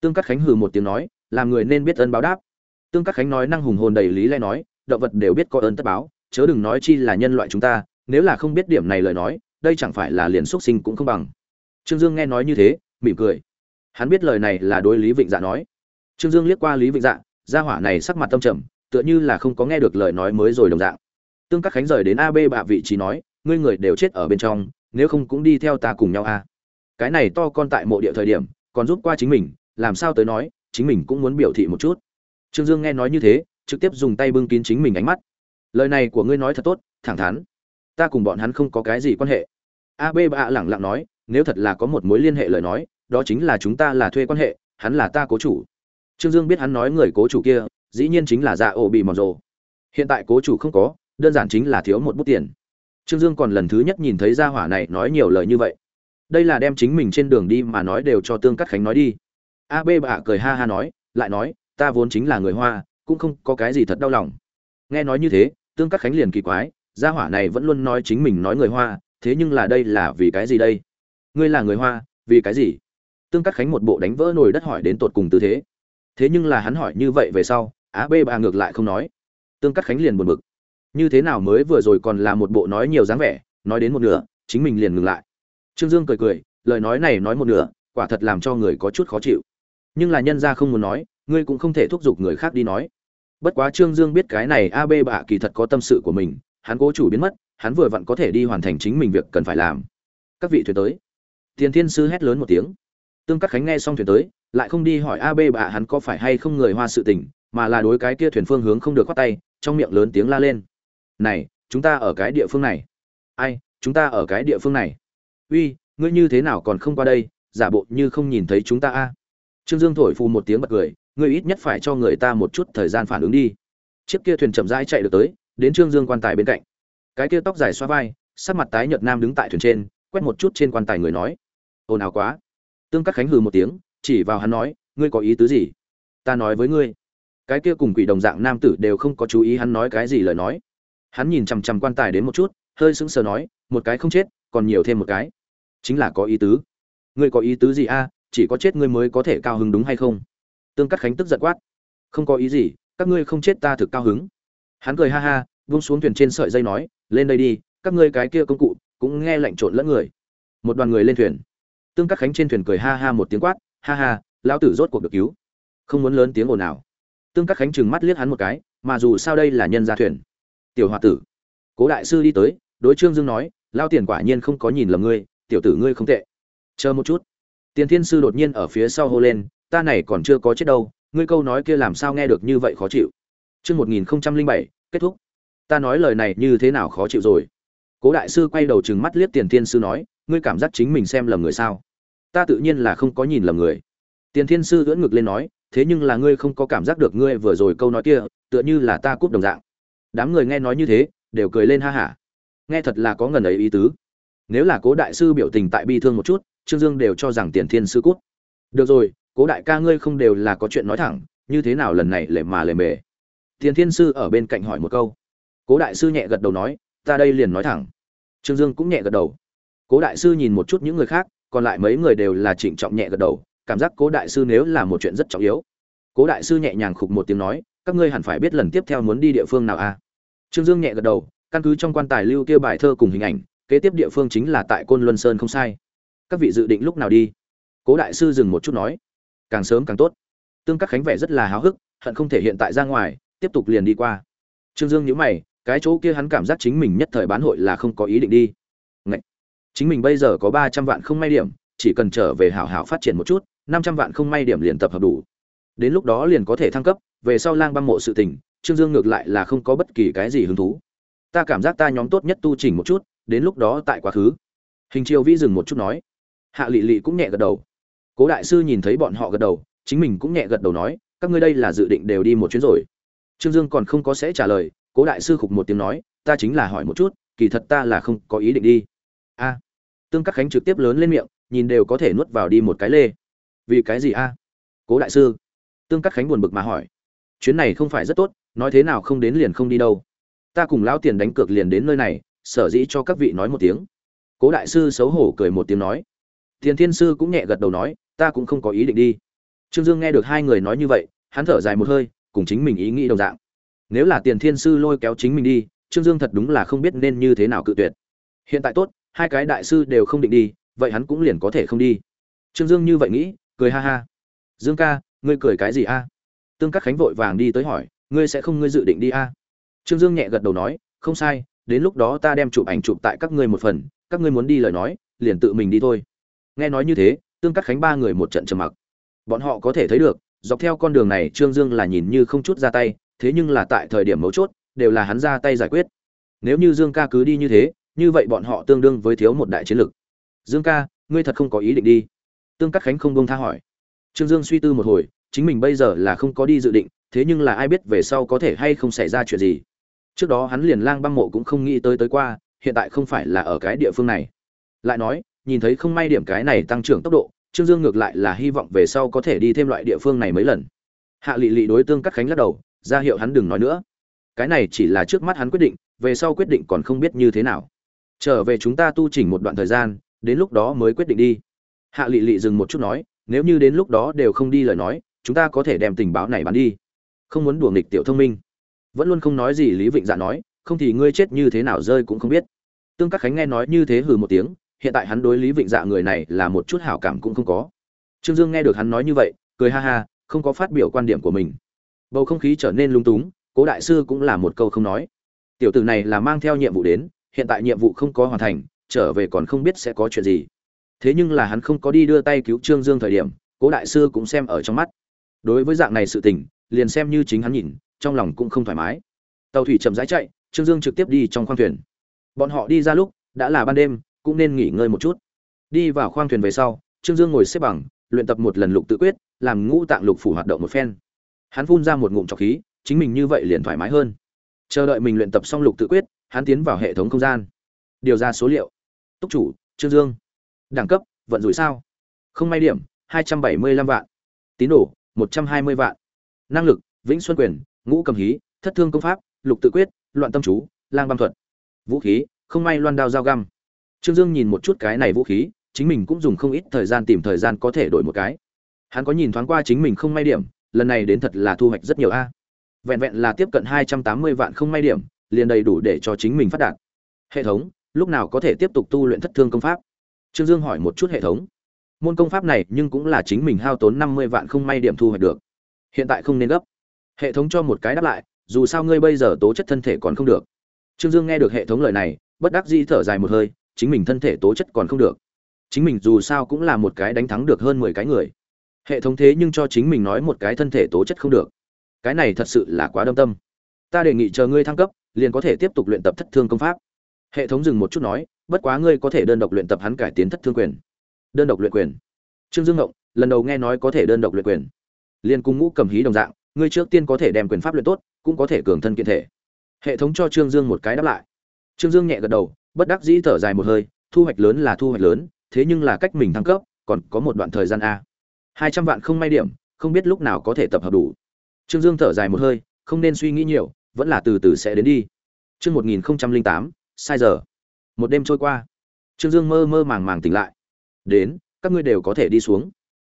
Tương Cát Khánh hừ một tiếng nói, làm người nên biết ơn báo đáp. Tương Cát Khánh nói năng hùng hồn đầy lý lẽ nói, động vật đều biết có ơn tất báo, chớ đừng nói chi là nhân loại chúng ta, nếu là không biết điểm này lời nói, đây chẳng phải là liền xuất sinh cũng không bằng. Trương Dương nghe nói như thế, mỉm cười. Hắn biết lời này là đối Lý Vịnh Dạ nói. Trương Dương liếc qua Lý Vịnh Dạ, gia hỏa này sắc mặt tâm trầm, tựa như là không có nghe được lời nói mới rồi đồng dạng. Tương Cát Khánh rời đến AB bạ vị trí nói, ngươi người đều chết ở bên trong nếu không cũng đi theo ta cùng nhau a à. cái này to con tại mộ địa thời điểm còn giúp qua chính mình làm sao tới nói, chính mình cũng muốn biểu thị một chút. Trương dương nghe nói như thế, trực tiếp dùng tay bưng kín chính mình ánh mắt. Lời này của ngươi nói thật tốt, thẳng thắn. Ta cùng bọn hắn không có cái gì quan hệ. A b bạ lẳng lặng nói, nếu thật là có một mối liên hệ lời nói, đó chính là chúng ta là thuê quan hệ, hắn là ta cố chủ. Trương dương biết hắn nói người cố chủ kia, dĩ nhiên chính là dạ ổ bị mòn rồ. Hiện tại cố chủ không có, đơn giản chính là thiếu một bút tiền. Trương Dương còn lần thứ nhất nhìn thấy gia hỏa này nói nhiều lời như vậy. Đây là đem chính mình trên đường đi mà nói đều cho Tương Cắt Khánh nói đi. A B bạ cười ha ha nói, lại nói, ta vốn chính là người Hoa, cũng không có cái gì thật đau lòng. Nghe nói như thế, Tương các Khánh liền kỳ quái, gia hỏa này vẫn luôn nói chính mình nói người Hoa, thế nhưng là đây là vì cái gì đây? ngươi là người hoa vì cái gì? Tương cắt khánh một bộ đánh vỡ nồi đất hỏi đến tột cùng tư thế. Thế nhưng là hắn hỏi như vậy về sau á bê bà ngược lại không nói. Tương cắt khánh liền buồn bực. Như thế nào mới vừa rồi còn là một bộ nói nhiều dáng vẻ nói đến một nửa chính mình liền ngừng lại. Trương dương cười cười lời nói này nói một nửa quả thật làm cho người có chút khó chịu nhưng là nhân ra không muốn nói, ngươi cũng không thể thúc giục người khác đi nói. Bất quá trương dương biết cái này ab bạ kỳ thật có tâm sự của mình, hắn cố chủ biến mất, hắn vừa vặn có thể đi hoàn thành chính mình việc cần phải làm. Các vị thuyền tới. Tiền thiên sư hét lớn một tiếng. Tương các khánh nghe xong thuyền tới, lại không đi hỏi ab bạ hắn có phải hay không người hoa sự tình, mà là đối cái kia thuyền phương hướng không được khoát tay, trong miệng lớn tiếng la lên. Này, chúng ta ở cái địa phương này. Ai, chúng ta ở cái địa phương này? Uy, ngươi như thế nào còn không qua đây, giả bộ như không nhìn thấy chúng ta a? Trương dương thổi phù một tiếng bật cười, ngươi ít nhất phải cho người ta một chút thời gian phản ứng đi. Chiếc kia thuyền chậm rãi chạy được tới, đến trương dương quan tài bên cạnh. Cái kia tóc dài xoa vai, sắc mặt tái nhợt nam đứng tại thuyền trên, quét một chút trên quan tài người nói, ồn ào quá. Tương Cát khánh hừ một tiếng, chỉ vào hắn nói, ngươi có ý tứ gì? Ta nói với ngươi. Cái kia cùng quỷ đồng dạng nam tử đều không có chú ý hắn nói cái gì lời nói. Hắn nhìn chằm chằm quan tài đến một chút, hơi sững sờ nói, một cái không chết, còn nhiều thêm một cái. Chính là có ý tứ. Ngươi có ý tứ gì a? Chỉ có chết ngươi mới có thể cao hứng đúng hay không? Tương cắt khánh tức giận quát. Không có ý gì, các ngươi không chết ta thực cao hứng. Hắn cười ha ha, vung xuống thuyền trên sợi dây nói, lên đây đi, các ngươi cái kia công cụ cũng nghe lệnh trộn lẫn người. Một đoàn người lên thuyền. Tương cắt khánh trên thuyền cười ha ha một tiếng quát, ha ha, lão tử rốt cuộc được cứu. Không muốn lớn tiếng ồn nào tương cắt khánh trừng mắt liếc hắn một cái, mà dù sao đây là nhân gia thuyền. Tiểu h tử. Cố đại sư đi tới, đối trương dương nói lao tiền quả nhiên không có nhìn lầm ngươi, tiểu tử ngươi không tệ. Chờ một chút tiền thiên sư đột nhiên ở phía sau hô lên, ta này còn chưa có chết đâu, ngươi câu nói kia làm sao nghe được như vậy khó chịu? Chương một nghìn bảy, kết thúc. Ta nói lời này như thế nào khó chịu rồi? Cố đại sư quay đầu trừng mắt liếc tiền thiên sư nói, ngươi cảm giác chính mình xem lầm người sao? Ta tự nhiên là không có nhìn lầm người. Tiền thiên sư ưỡn ngực lên nói, thế nhưng là ngươi không có cảm giác được ngươi vừa rồi câu nói kia, tựa như là ta cúp đồng dạng. Đám người nghe nói như thế, đều cười lên ha hả. Nghe thật là có ngần ấy ý tứ. Nếu là cố đại sư biểu tình tại bi thương một chút trương dương đều cho rằng tiền thiên sư cút. Được rồi, cố đại ca ngươi không đều là có chuyện nói thẳng, như thế nào lần này lề mà lề mề? Tiền thiên sư ở bên cạnh hỏi một câu. Cố đại sư nhẹ gật đầu nói, ta đây liền nói thẳng. Trương dương cũng nhẹ gật đầu. Cố đại sư nhìn một chút những người khác, còn lại mấy người đều là trịnh trọng nhẹ gật đầu, cảm giác cố đại sư nếu là một chuyện rất trọng yếu. Cố đại sư nhẹ nhàng khục một tiếng nói, các ngươi hẳn phải biết lần tiếp theo muốn đi địa phương nào a à? trương dương nhẹ gật đầu, căn cứ trong quan tài lưu kia bài thơ cùng hình ảnh, kế tiếp địa phương chính là tại côn luân sơn không sai các vị dự định lúc nào đi? Cố đại sư dừng một chút nói. Càng sớm càng tốt. Tương các khánh vẻ rất là háo hức, hận không thể hiện tại ra ngoài, tiếp tục liền đi qua. Trương dương nhữ mày, cái chỗ kia hắn cảm giác chính mình nhất thời bán hội là không có ý định đi. Ngậy! chính mình bây giờ có ba trăm vạn không may điểm, chỉ cần trở về hảo hảo phát triển một chút, năm trăm vạn không may điểm liền tập hợp đủ. Đến lúc đó liền có thể thăng cấp, về sau lang băng mộ sự tình, trương dương ngược lại là không có bất kỳ cái gì hứng thú. Ta cảm giác ta nhóm tốt nhất tu chỉnh một chút, đến lúc đó tại quá khứ. Hình chiêu vĩ dừng một chút nói hạ lị lị cũng nhẹ gật đầu. Cố đại sư nhìn thấy bọn họ gật đầu, chính mình cũng nhẹ gật đầu nói, các ngươi đây là dự định đều đi một chuyến rồi. Trương dương còn không có sẽ trả lời, cố đại sư khục một tiếng nói, ta chính là hỏi một chút, kỳ thật ta là không có ý định đi. A. Tương các khánh trực tiếp lớn lên miệng, nhìn đều có thể nuốt vào đi một cái lê. Vì cái gì a? Cố đại sư. Tương các khánh buồn bực mà hỏi. Chuyến này không phải rất tốt, nói thế nào không đến liền không đi đâu. Ta cùng lão tiền đánh cược liền đến nơi này, sở dĩ cho các vị nói một tiếng. Cố đại sư xấu hổ cười một tiếng nói tiền thiên sư cũng nhẹ gật đầu nói, ta cũng không có ý định đi. Trương dương nghe được hai người nói như vậy, hắn thở dài một hơi, cùng chính mình ý nghĩ đồng dạng. Nếu là tiền thiên sư lôi kéo chính mình đi, trương dương thật đúng là không biết nên như thế nào cự tuyệt. Hiện tại tốt, hai cái đại sư đều không định đi, vậy hắn cũng liền có thể không đi. Trương dương như vậy nghĩ, cười ha ha. Dương ca, ngươi cười cái gì a? Tương các khánh vội vàng đi tới hỏi, ngươi sẽ không ngươi dự định đi a? Trương dương nhẹ gật đầu nói, không sai, đến lúc đó ta đem chụp ảnh chụp tại các ngươi một phần, các ngươi muốn đi lời nói, liền tự mình đi thôi nghe nói như thế, tương cắt khánh ba người một trận trầm mặc. Bọn họ có thể thấy được, dọc theo con đường này trương dương là nhìn như không chút ra tay, thế nhưng là tại thời điểm mấu chốt, đều là hắn ra tay giải quyết. Nếu như dương ca cứ đi như thế, như vậy bọn họ tương đương với thiếu một đại chiến lực dương ca, ngươi thật không có ý định đi. Tương cắt khánh không bông tha hỏi. Trương dương suy tư một hồi, chính mình bây giờ là không có đi dự định, thế nhưng là ai biết về sau có thể hay không xảy ra chuyện gì. Trước đó hắn liền lang băng mộ cũng không nghĩ tới tới qua, hiện tại không phải là ở cái địa phương này. Lại nói nhìn thấy không may điểm cái này tăng trưởng tốc độ, trương dương ngược lại là hy vọng về sau có thể đi thêm loại địa phương này mấy lần. Hạ lị lị đối tương cắt khánh lắc đầu, ra hiệu hắn đừng nói nữa. Cái này chỉ là trước mắt hắn quyết định, về sau quyết định còn không biết như thế nào. Trở về chúng ta tu chỉnh một đoạn thời gian, đến lúc đó mới quyết định đi. Hạ lị lị dừng một chút nói, nếu như đến lúc đó đều không đi lời nói, chúng ta có thể đem tình báo này bán đi. Không muốn đùa nghịch tiểu thông minh. Vẫn luôn không nói gì lý vịnh dạ nói, không thì ngươi chết như thế nào rơi cũng không biết. Tương các khánh nghe nói như thế hừ một tiếng hiện tại hắn đối lý vịnh dạ người này là một chút hảo cảm cũng không có. Trương dương nghe được hắn nói như vậy, cười ha ha, không có phát biểu quan điểm của mình. Bầu không khí trở nên lung túng, cố đại sư cũng là một câu không nói. Tiểu tử này là mang theo nhiệm vụ đến, hiện tại nhiệm vụ không có hoàn thành, trở về còn không biết sẽ có chuyện gì. Thế nhưng là hắn không có đi đưa tay cứu trương dương thời điểm, cố đại sư cũng xem ở trong mắt. Đối với dạng này sự tình, liền xem như chính hắn nhìn, trong lòng cũng không thoải mái. Tàu thủy chậm rãi chạy, trương dương trực tiếp đi trong khoang thuyền. Bọn họ đi ra lúc, đã là ban đêm cũng nên nghỉ ngơi một chút. Đi vào khoang thuyền về sau, trương dương ngồi xếp bằng, luyện tập một lần lục tự quyết, làm ngũ tạng lục phủ hoạt động một phen. Hắn phun ra một ngụm trọc khí, chính mình như vậy liền thoải mái hơn. Chờ đợi mình luyện tập xong lục tự quyết, hắn tiến vào hệ thống không gian. Điều ra số liệu. Túc chủ, trương dương. Đẳng cấp, vận rủi sao? Không may điểm, hai trăm bảy mươi lăm vạn. Tín đồ, một trăm hai mươi vạn. Năng lực, vĩnh xuân quyền, ngũ cầm hí, thất thương công pháp, lục tự quyết, loạn tâm chú, lang băng thuật. Vũ khí, không may loan đao dao găm trương dương nhìn một chút cái này vũ khí, chính mình cũng dùng không ít thời gian tìm thời gian có thể đổi một cái. Hắn có nhìn thoáng qua chính mình không may điểm, lần này đến thật là thu hoạch rất nhiều a. Vẹn vẹn là tiếp cận hai trăm tám mươi vạn không may điểm, liền đầy đủ để cho chính mình phát đạt. Hệ thống, lúc nào có thể tiếp tục tu luyện thất thương công pháp? Trương dương hỏi một chút hệ thống. Môn công pháp này nhưng cũng là chính mình hao tốn năm mươi vạn không may điểm thu hoạch được. Hiện tại không nên gấp. Hệ thống cho một cái đáp lại, dù sao ngươi bây giờ tố chất thân thể còn không được. Trương dương nghe được hệ thống lời này, bất đắc dĩ thở dài một hơi chính mình thân thể tố chất còn không được. Chính mình dù sao cũng là một cái đánh thắng được hơn mười cái người. Hệ thống thế nhưng cho chính mình nói một cái thân thể tố chất không được. Cái này thật sự là quá đâm tâm. Ta đề nghị chờ ngươi thăng cấp, liền có thể tiếp tục luyện tập thất thương công pháp. Hệ thống dừng một chút nói, bất quá ngươi có thể đơn độc luyện tập hắn cải tiến thất thương quyền. Đơn độc luyện quyền. Trương dương ngộng, lần đầu nghe nói có thể đơn độc luyện quyền. Liền cung ngũ cầm hí đồng dạng, ngươi trước tiên có thể đem quyền pháp luyện tốt, cũng có thể cường thân kiện thể. Hệ thống cho trương dương một cái đáp lại. Trương dương nhẹ gật đầu bất đắc dĩ thở dài một hơi, thu hoạch lớn là thu hoạch lớn, thế nhưng là cách mình thăng cấp, còn có một đoạn thời gian a. Hai trăm vạn không may điểm, không biết lúc nào có thể tập hợp đủ. Trương dương thở dài một hơi, không nên suy nghĩ nhiều, vẫn là từ từ sẽ đến đi. Chương một nghìn tám, sai giờ. Một đêm trôi qua. Trương dương mơ mơ màng màng tỉnh lại. Đến, các ngươi đều có thể đi xuống.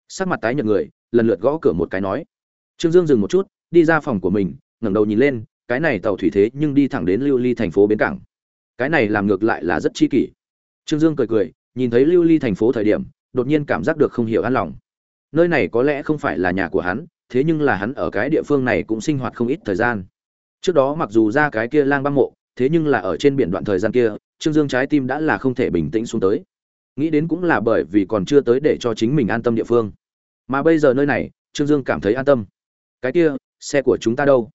Sắc mặt tái nhợt người, lần lượt gõ cửa một cái nói. Trương dương dừng một chút, đi ra phòng của mình, ngẩng đầu nhìn lên, cái này tàu thủy thế nhưng đi thẳng đến lưu ly thành phố bến cảng cái này làm ngược lại là rất chi kỷ. Trương dương cười cười, nhìn thấy lưu ly thành phố thời điểm, đột nhiên cảm giác được không hiểu an lòng. Nơi này có lẽ không phải là nhà của hắn, thế nhưng là hắn ở cái địa phương này cũng sinh hoạt không ít thời gian. Trước đó mặc dù ra cái kia lang băng mộ, thế nhưng là ở trên biển đoạn thời gian kia, trương dương trái tim đã là không thể bình tĩnh xuống tới. Nghĩ đến cũng là bởi vì còn chưa tới để cho chính mình an tâm địa phương. Mà bây giờ nơi này, trương dương cảm thấy an tâm. Cái kia, xe của chúng ta đâu?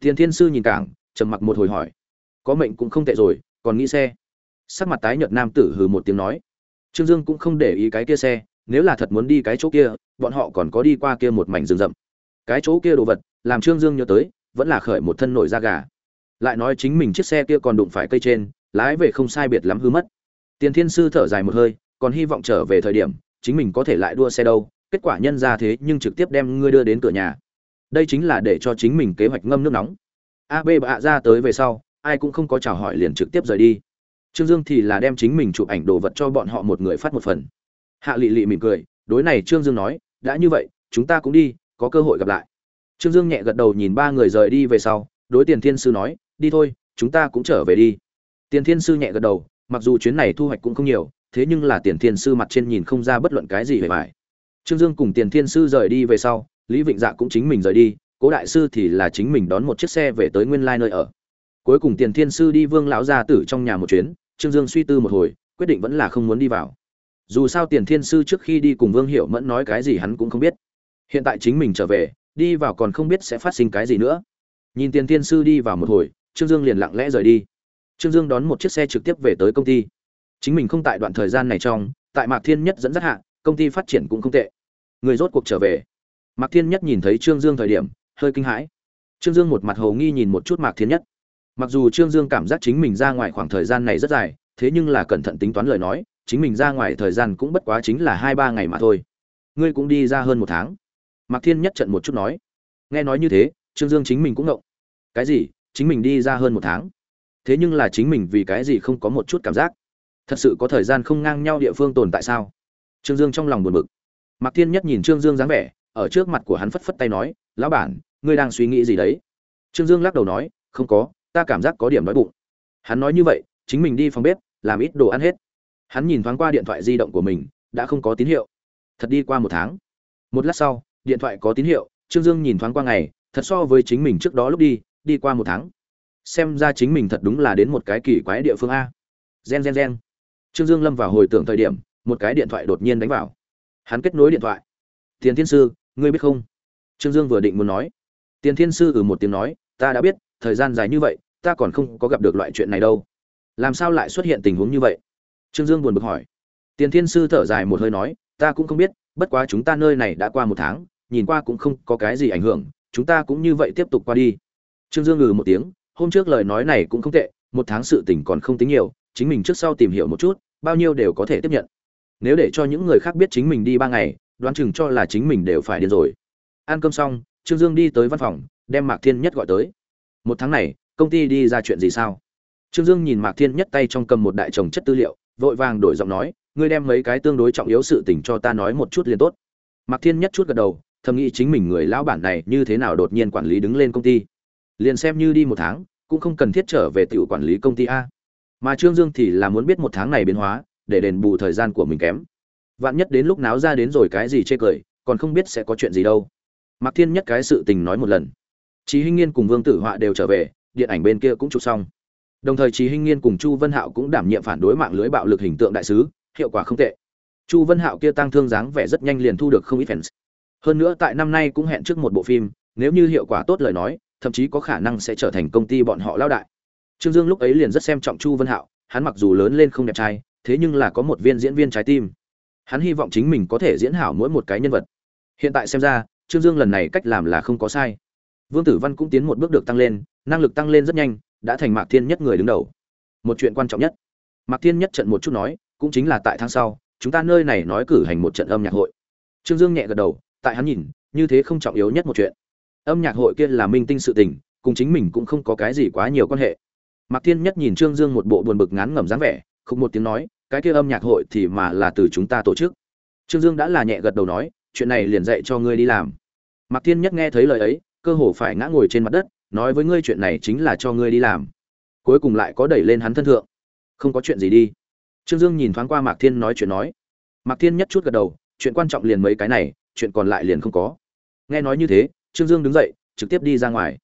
Tiền thiên sư nhìn cảng, trầm mặc một hồi hỏi. Có mệnh cũng không tệ rồi còn nghĩ xe. Sắc mặt tái nhợt nam tử hừ một tiếng nói. Trương dương cũng không để ý cái kia xe, nếu là thật muốn đi cái chỗ kia, bọn họ còn có đi qua kia một mảnh rừng rậm. Cái chỗ kia đồ vật, làm trương dương nhớ tới, vẫn là khởi một thân nổi da gà. Lại nói chính mình chiếc xe kia còn đụng phải cây trên, lái về không sai biệt lắm hư mất. Tiền thiên sư thở dài một hơi, còn hy vọng trở về thời điểm, chính mình có thể lại đua xe đâu, kết quả nhân ra thế nhưng trực tiếp đem ngươi đưa đến cửa nhà. Đây chính là để cho chính mình kế hoạch ngâm nước nóng. Ab bạ ra tới về sau ai cũng không có chào hỏi liền trực tiếp rời đi. Trương dương thì là đem chính mình chụp ảnh đồ vật cho bọn họ một người phát một phần. Hạ lị lị mỉm cười, đối này trương dương nói, đã như vậy, chúng ta cũng đi, có cơ hội gặp lại. Trương dương nhẹ gật đầu nhìn ba người rời đi về sau, đối tiền thiên sư nói, đi thôi, chúng ta cũng trở về đi. Tiền thiên sư nhẹ gật đầu, mặc dù chuyến này thu hoạch cũng không nhiều, thế nhưng là tiền thiên sư mặt trên nhìn không ra bất luận cái gì về vải. Trương dương cùng tiền thiên sư rời đi về sau, lý vịnh dạ cũng chính mình rời đi, cố đại sư thì là chính mình đón một chiếc xe về tới nguyên lai nơi ở cuối cùng tiền thiên sư đi vương lão gia tử trong nhà một chuyến, trương dương suy tư một hồi, quyết định vẫn là không muốn đi vào. Dù sao tiền thiên sư trước khi đi cùng vương hiệu mẫn nói cái gì hắn cũng không biết. Hiện tại chính mình trở về, đi vào còn không biết sẽ phát sinh cái gì nữa. Nhìn tiền thiên sư đi vào một hồi, trương dương liền lặng lẽ rời đi. Trương dương đón một chiếc xe trực tiếp về tới công ty. Chính mình không tại đoạn thời gian này trong, tại mạc thiên nhất dẫn dắt hạ, công ty phát triển cũng không tệ. Người rốt cuộc trở về. Mạc thiên nhất nhìn thấy trương dương thời điểm, hơi kinh hãi. Trương dương một mặt hầu nghi nhìn một chút mạc thiên nhất mặc dù trương dương cảm giác chính mình ra ngoài khoảng thời gian này rất dài, thế nhưng là cẩn thận tính toán lời nói, chính mình ra ngoài thời gian cũng bất quá chính là hai ba ngày mà thôi. Ngươi cũng đi ra hơn một tháng. Mạc thiên nhất trận một chút nói. Nghe nói như thế, trương dương chính mình cũng ngộng. Cái gì? Chính mình đi ra hơn một tháng? Thế nhưng là chính mình vì cái gì không có một chút cảm giác? Thật sự có thời gian không ngang nhau địa phương tồn tại sao? Trương dương trong lòng buồn bực. Mạc thiên nhất nhìn trương dương dáng vẻ, ở trước mặt của hắn phất phất tay nói, lão bản, ngươi đang suy nghĩ gì đấy? Trương dương lắc đầu nói, không có ta cảm giác có điểm đói bụng. Hắn nói như vậy, chính mình đi phòng bếp, làm ít đồ ăn hết. Hắn nhìn thoáng qua điện thoại di động của mình, đã không có tín hiệu. Thật đi qua một tháng. Một lát sau, điện thoại có tín hiệu, trương dương nhìn thoáng qua ngày, thật so với chính mình trước đó lúc đi đi qua một tháng. Xem ra chính mình thật đúng là đến một cái kỳ quái địa phương a. Gen gen gen. Trương dương lâm vào hồi tưởng thời điểm, một cái điện thoại đột nhiên đánh vào. Hắn kết nối điện thoại. Tiền thiên sư, ngươi biết không? Trương dương vừa định muốn nói. Tiền thiên sư ừ một tiếng nói, ta đã biết, thời gian dài như vậy ta còn không có gặp được loại chuyện này đâu. Làm sao lại xuất hiện tình huống như vậy? Trương dương buồn bực hỏi. Tiền thiên sư thở dài một hơi nói, ta cũng không biết, bất quá chúng ta nơi này đã qua một tháng, nhìn qua cũng không có cái gì ảnh hưởng, chúng ta cũng như vậy tiếp tục qua đi. Trương dương ngừ một tiếng, hôm trước lời nói này cũng không tệ, một tháng sự tình còn không tính nhiều, chính mình trước sau tìm hiểu một chút, bao nhiêu đều có thể tiếp nhận. Nếu để cho những người khác biết chính mình đi ba ngày, đoán chừng cho là chính mình đều phải điên rồi. Ăn cơm xong, trương dương đi tới văn phòng, đem mạc thiên nhất gọi tới. Một tháng này công ty đi ra chuyện gì sao? Trương dương nhìn mạc thiên nhất tay trong cầm một đại chồng chất tư liệu vội vàng đổi giọng nói ngươi đem mấy cái tương đối trọng yếu sự tình cho ta nói một chút liền tốt. Mạc thiên nhất chút gật đầu thầm nghĩ chính mình người lão bản này như thế nào đột nhiên quản lý đứng lên công ty. Liền xem như đi một tháng cũng không cần thiết trở về tự quản lý công ty a. Mà trương dương thì là muốn biết một tháng này biến hóa để đền bù thời gian của mình kém. Vạn nhất đến lúc náo ra đến rồi cái gì chê cười còn không biết sẽ có chuyện gì đâu. Mạc thiên nhất cái sự tình nói một lần. Chí Hinh Nghiên cùng Vương Tử Họa đều trở về, điện ảnh bên kia cũng chụp xong. Đồng thời Chí Hinh Nghiên cùng Chu Vân Hạo cũng đảm nhiệm phản đối mạng lưới bạo lực hình tượng đại sứ, hiệu quả không tệ. Chu Vân Hạo kia tăng thương dáng vẻ rất nhanh liền thu được không ít fans. Hơn nữa tại năm nay cũng hẹn trước một bộ phim, nếu như hiệu quả tốt lời nói, thậm chí có khả năng sẽ trở thành công ty bọn họ lao đại. Trương Dương lúc ấy liền rất xem trọng Chu Vân Hạo, hắn mặc dù lớn lên không đẹp trai, thế nhưng là có một viên diễn viên trái tim. Hắn hy vọng chính mình có thể diễn hảo mỗi một cái nhân vật. Hiện tại xem ra, Trương Dương lần này cách làm là không có sai. Vương Tử Văn cũng tiến một bước được tăng lên, năng lực tăng lên rất nhanh, đã thành Mạc Thiên Nhất người đứng đầu. Một chuyện quan trọng nhất, Mạc Thiên Nhất trận một chút nói, cũng chính là tại tháng sau, chúng ta nơi này nói cử hành một trận âm nhạc hội. Trương Dương nhẹ gật đầu, tại hắn nhìn, như thế không trọng yếu nhất một chuyện. Âm nhạc hội kia là minh tinh sự tình, cùng chính mình cũng không có cái gì quá nhiều quan hệ. Mạc Thiên Nhất nhìn Trương Dương một bộ buồn bực ngán ngẩm dáng vẻ, không một tiếng nói, cái kia âm nhạc hội thì mà là từ chúng ta tổ chức. Trương Dương đã là nhẹ gật đầu nói, chuyện này liền dạy cho ngươi đi làm. Mạc Thiên Nhất nghe thấy lời ấy, cơ hồ phải ngã ngồi trên mặt đất, nói với ngươi chuyện này chính là cho ngươi đi làm. Cuối cùng lại có đẩy lên hắn thân thượng. Không có chuyện gì đi. Trương dương nhìn thoáng qua mạc thiên nói chuyện nói. Mạc thiên nhất chút gật đầu, chuyện quan trọng liền mấy cái này, chuyện còn lại liền không có. Nghe nói như thế, trương dương đứng dậy, trực tiếp đi ra ngoài.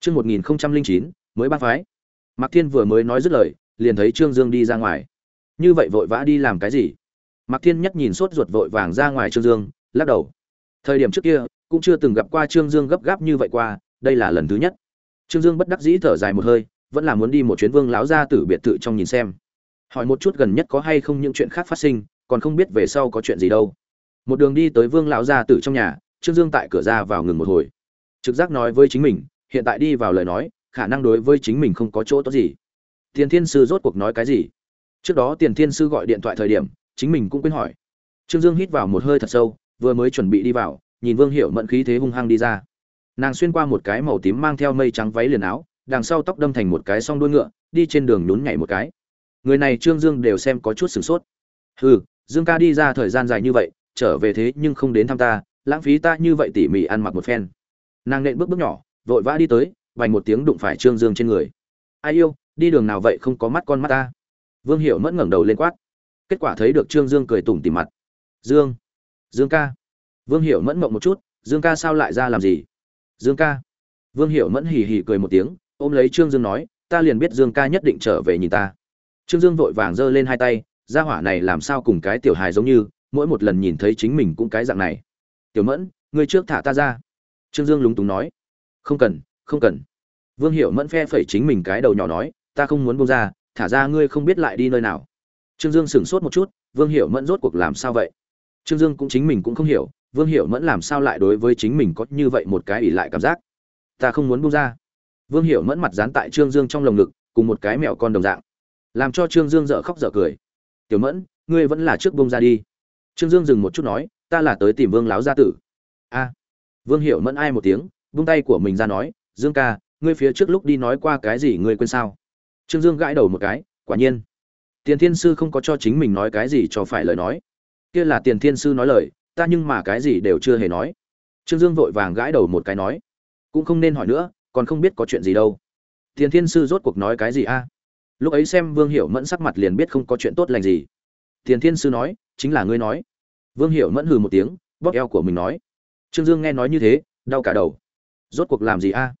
Chương một nghìn chín, mới ban phái. Mạc thiên vừa mới nói dứt lời, liền thấy trương dương đi ra ngoài. Như vậy vội vã đi làm cái gì? Mạc thiên nhất nhìn sốt ruột vội vàng ra ngoài trương dương, lắc đầu. Thời điểm trước kia cũng chưa từng gặp qua Trương Dương gấp gáp như vậy qua, đây là lần thứ nhất. Trương Dương bất đắc dĩ thở dài một hơi, vẫn là muốn đi một chuyến Vương lão gia tử biệt thự trong nhìn xem. Hỏi một chút gần nhất có hay không những chuyện khác phát sinh, còn không biết về sau có chuyện gì đâu. Một đường đi tới Vương lão gia tử trong nhà, Trương Dương tại cửa ra vào ngừng một hồi. Trực giác nói với chính mình, hiện tại đi vào lời nói, khả năng đối với chính mình không có chỗ tốt gì. Tiền Thiên sư rốt cuộc nói cái gì? Trước đó Tiền Thiên sư gọi điện thoại thời điểm, chính mình cũng quên hỏi. Trương Dương hít vào một hơi thật sâu, vừa mới chuẩn bị đi vào, nhìn Vương Hiểu Mẫn khí thế hung hăng đi ra. Nàng xuyên qua một cái màu tím mang theo mây trắng váy liền áo, đằng sau tóc đâm thành một cái song đuôi ngựa, đi trên đường nhún nhảy một cái. Người này Trương Dương đều xem có chút sửng sốt. Hừ, Dương ca đi ra thời gian dài như vậy, trở về thế nhưng không đến thăm ta, lãng phí ta như vậy tỉ mỉ ăn mặc một phen. Nàng nện bước bước nhỏ, vội vã đi tới, vành một tiếng đụng phải Trương Dương trên người. Ai yêu, đi đường nào vậy không có mắt con mắt ta. Vương Hiểu Mẫn ngẩng đầu lên quát. Kết quả thấy được Trương Dương cười tủm tỉm mặt. Dương, Dương ca. Vương Hiểu Mẫn mộng một chút, Dương ca sao lại ra làm gì? Dương ca. Vương Hiểu Mẫn hì hì cười một tiếng, ôm lấy Trương Dương nói, ta liền biết Dương ca nhất định trở về nhìn ta. Trương Dương vội vàng giơ lên hai tay, gia hỏa này làm sao cùng cái tiểu hài giống như, mỗi một lần nhìn thấy chính mình cũng cái dạng này. Tiểu Mẫn, ngươi trước thả ta ra. Trương Dương lúng túng nói, không cần, không cần. Vương Hiểu Mẫn phe phẩy chính mình cái đầu nhỏ nói, ta không muốn buông ra, thả ra ngươi không biết lại đi nơi nào. Trương Dương sững sốt một chút, Vương Hiểu Mẫn rốt cuộc làm sao vậy? Trương Dương cũng chính mình cũng không hiểu, Vương Hiểu Mẫn làm sao lại đối với chính mình có như vậy một cái ỷ lại cảm giác. Ta không muốn buông ra. Vương Hiểu Mẫn mặt dán tại Trương Dương trong lồng ngực, cùng một cái mèo con đồng dạng, làm cho Trương Dương dở khóc dở cười. "Tiểu Mẫn, ngươi vẫn là trước buông ra đi." Trương Dương dừng một chút nói, "Ta là tới tìm Vương lão gia tử." "A." Vương Hiểu Mẫn ai một tiếng, buông tay của mình ra nói, "Dương ca, ngươi phía trước lúc đi nói qua cái gì ngươi quên sao?" Trương Dương gãi đầu một cái, quả nhiên. tiền thiên sư không có cho chính mình nói cái gì cho phải lời nói kia là tiền thiên sư nói lời ta nhưng mà cái gì đều chưa hề nói. Trương dương vội vàng gãi đầu một cái nói, cũng không nên hỏi nữa, còn không biết có chuyện gì đâu. Tiền thiên sư rốt cuộc nói cái gì a? Lúc ấy xem vương hiểu mẫn sắc mặt liền biết không có chuyện tốt lành gì. Tiền thiên sư nói, chính là ngươi nói. Vương hiểu mẫn hừ một tiếng, bóp eo của mình nói. Trương dương nghe nói như thế, đau cả đầu. Rốt cuộc làm gì a?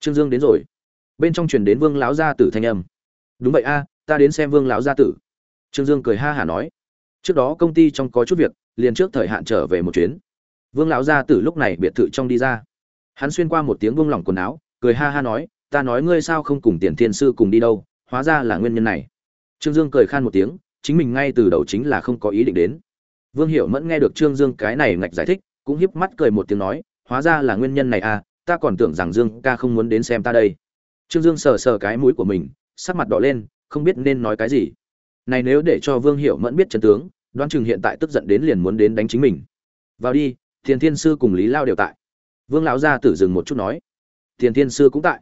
Trương dương đến rồi. Bên trong truyền đến vương lão gia tử thanh âm. Đúng vậy a, ta đến xem vương lão gia tử. Trương dương cười ha hả nói. Trước đó công ty trong có chút việc liền trước thời hạn trở về một chuyến. Vương lão gia tử lúc này biệt thự trong đi ra. Hắn xuyên qua một tiếng buông lỏng quần áo, cười ha ha nói, ta nói ngươi sao không cùng tiền thiên sư cùng đi đâu, hóa ra là nguyên nhân này. Trương dương cười khan một tiếng, chính mình ngay từ đầu chính là không có ý định đến. Vương hiểu mẫn nghe được trương dương cái này ngạch giải thích, cũng híp mắt cười một tiếng nói, hóa ra là nguyên nhân này à ta còn tưởng rằng dương ca không muốn đến xem ta đây. Trương dương sờ sờ cái mũi của mình, sắc mặt đỏ lên, không biết nên nói cái gì. Này nếu để cho vương hiểu mẫn biết chân tướng đoán chừng hiện tại tức giận đến liền muốn đến đánh chính mình. Vào đi thiền thiên sư cùng lý lao đều tại. Vương lão gia tử dừng một chút nói. Thiền thiên sư cũng tại.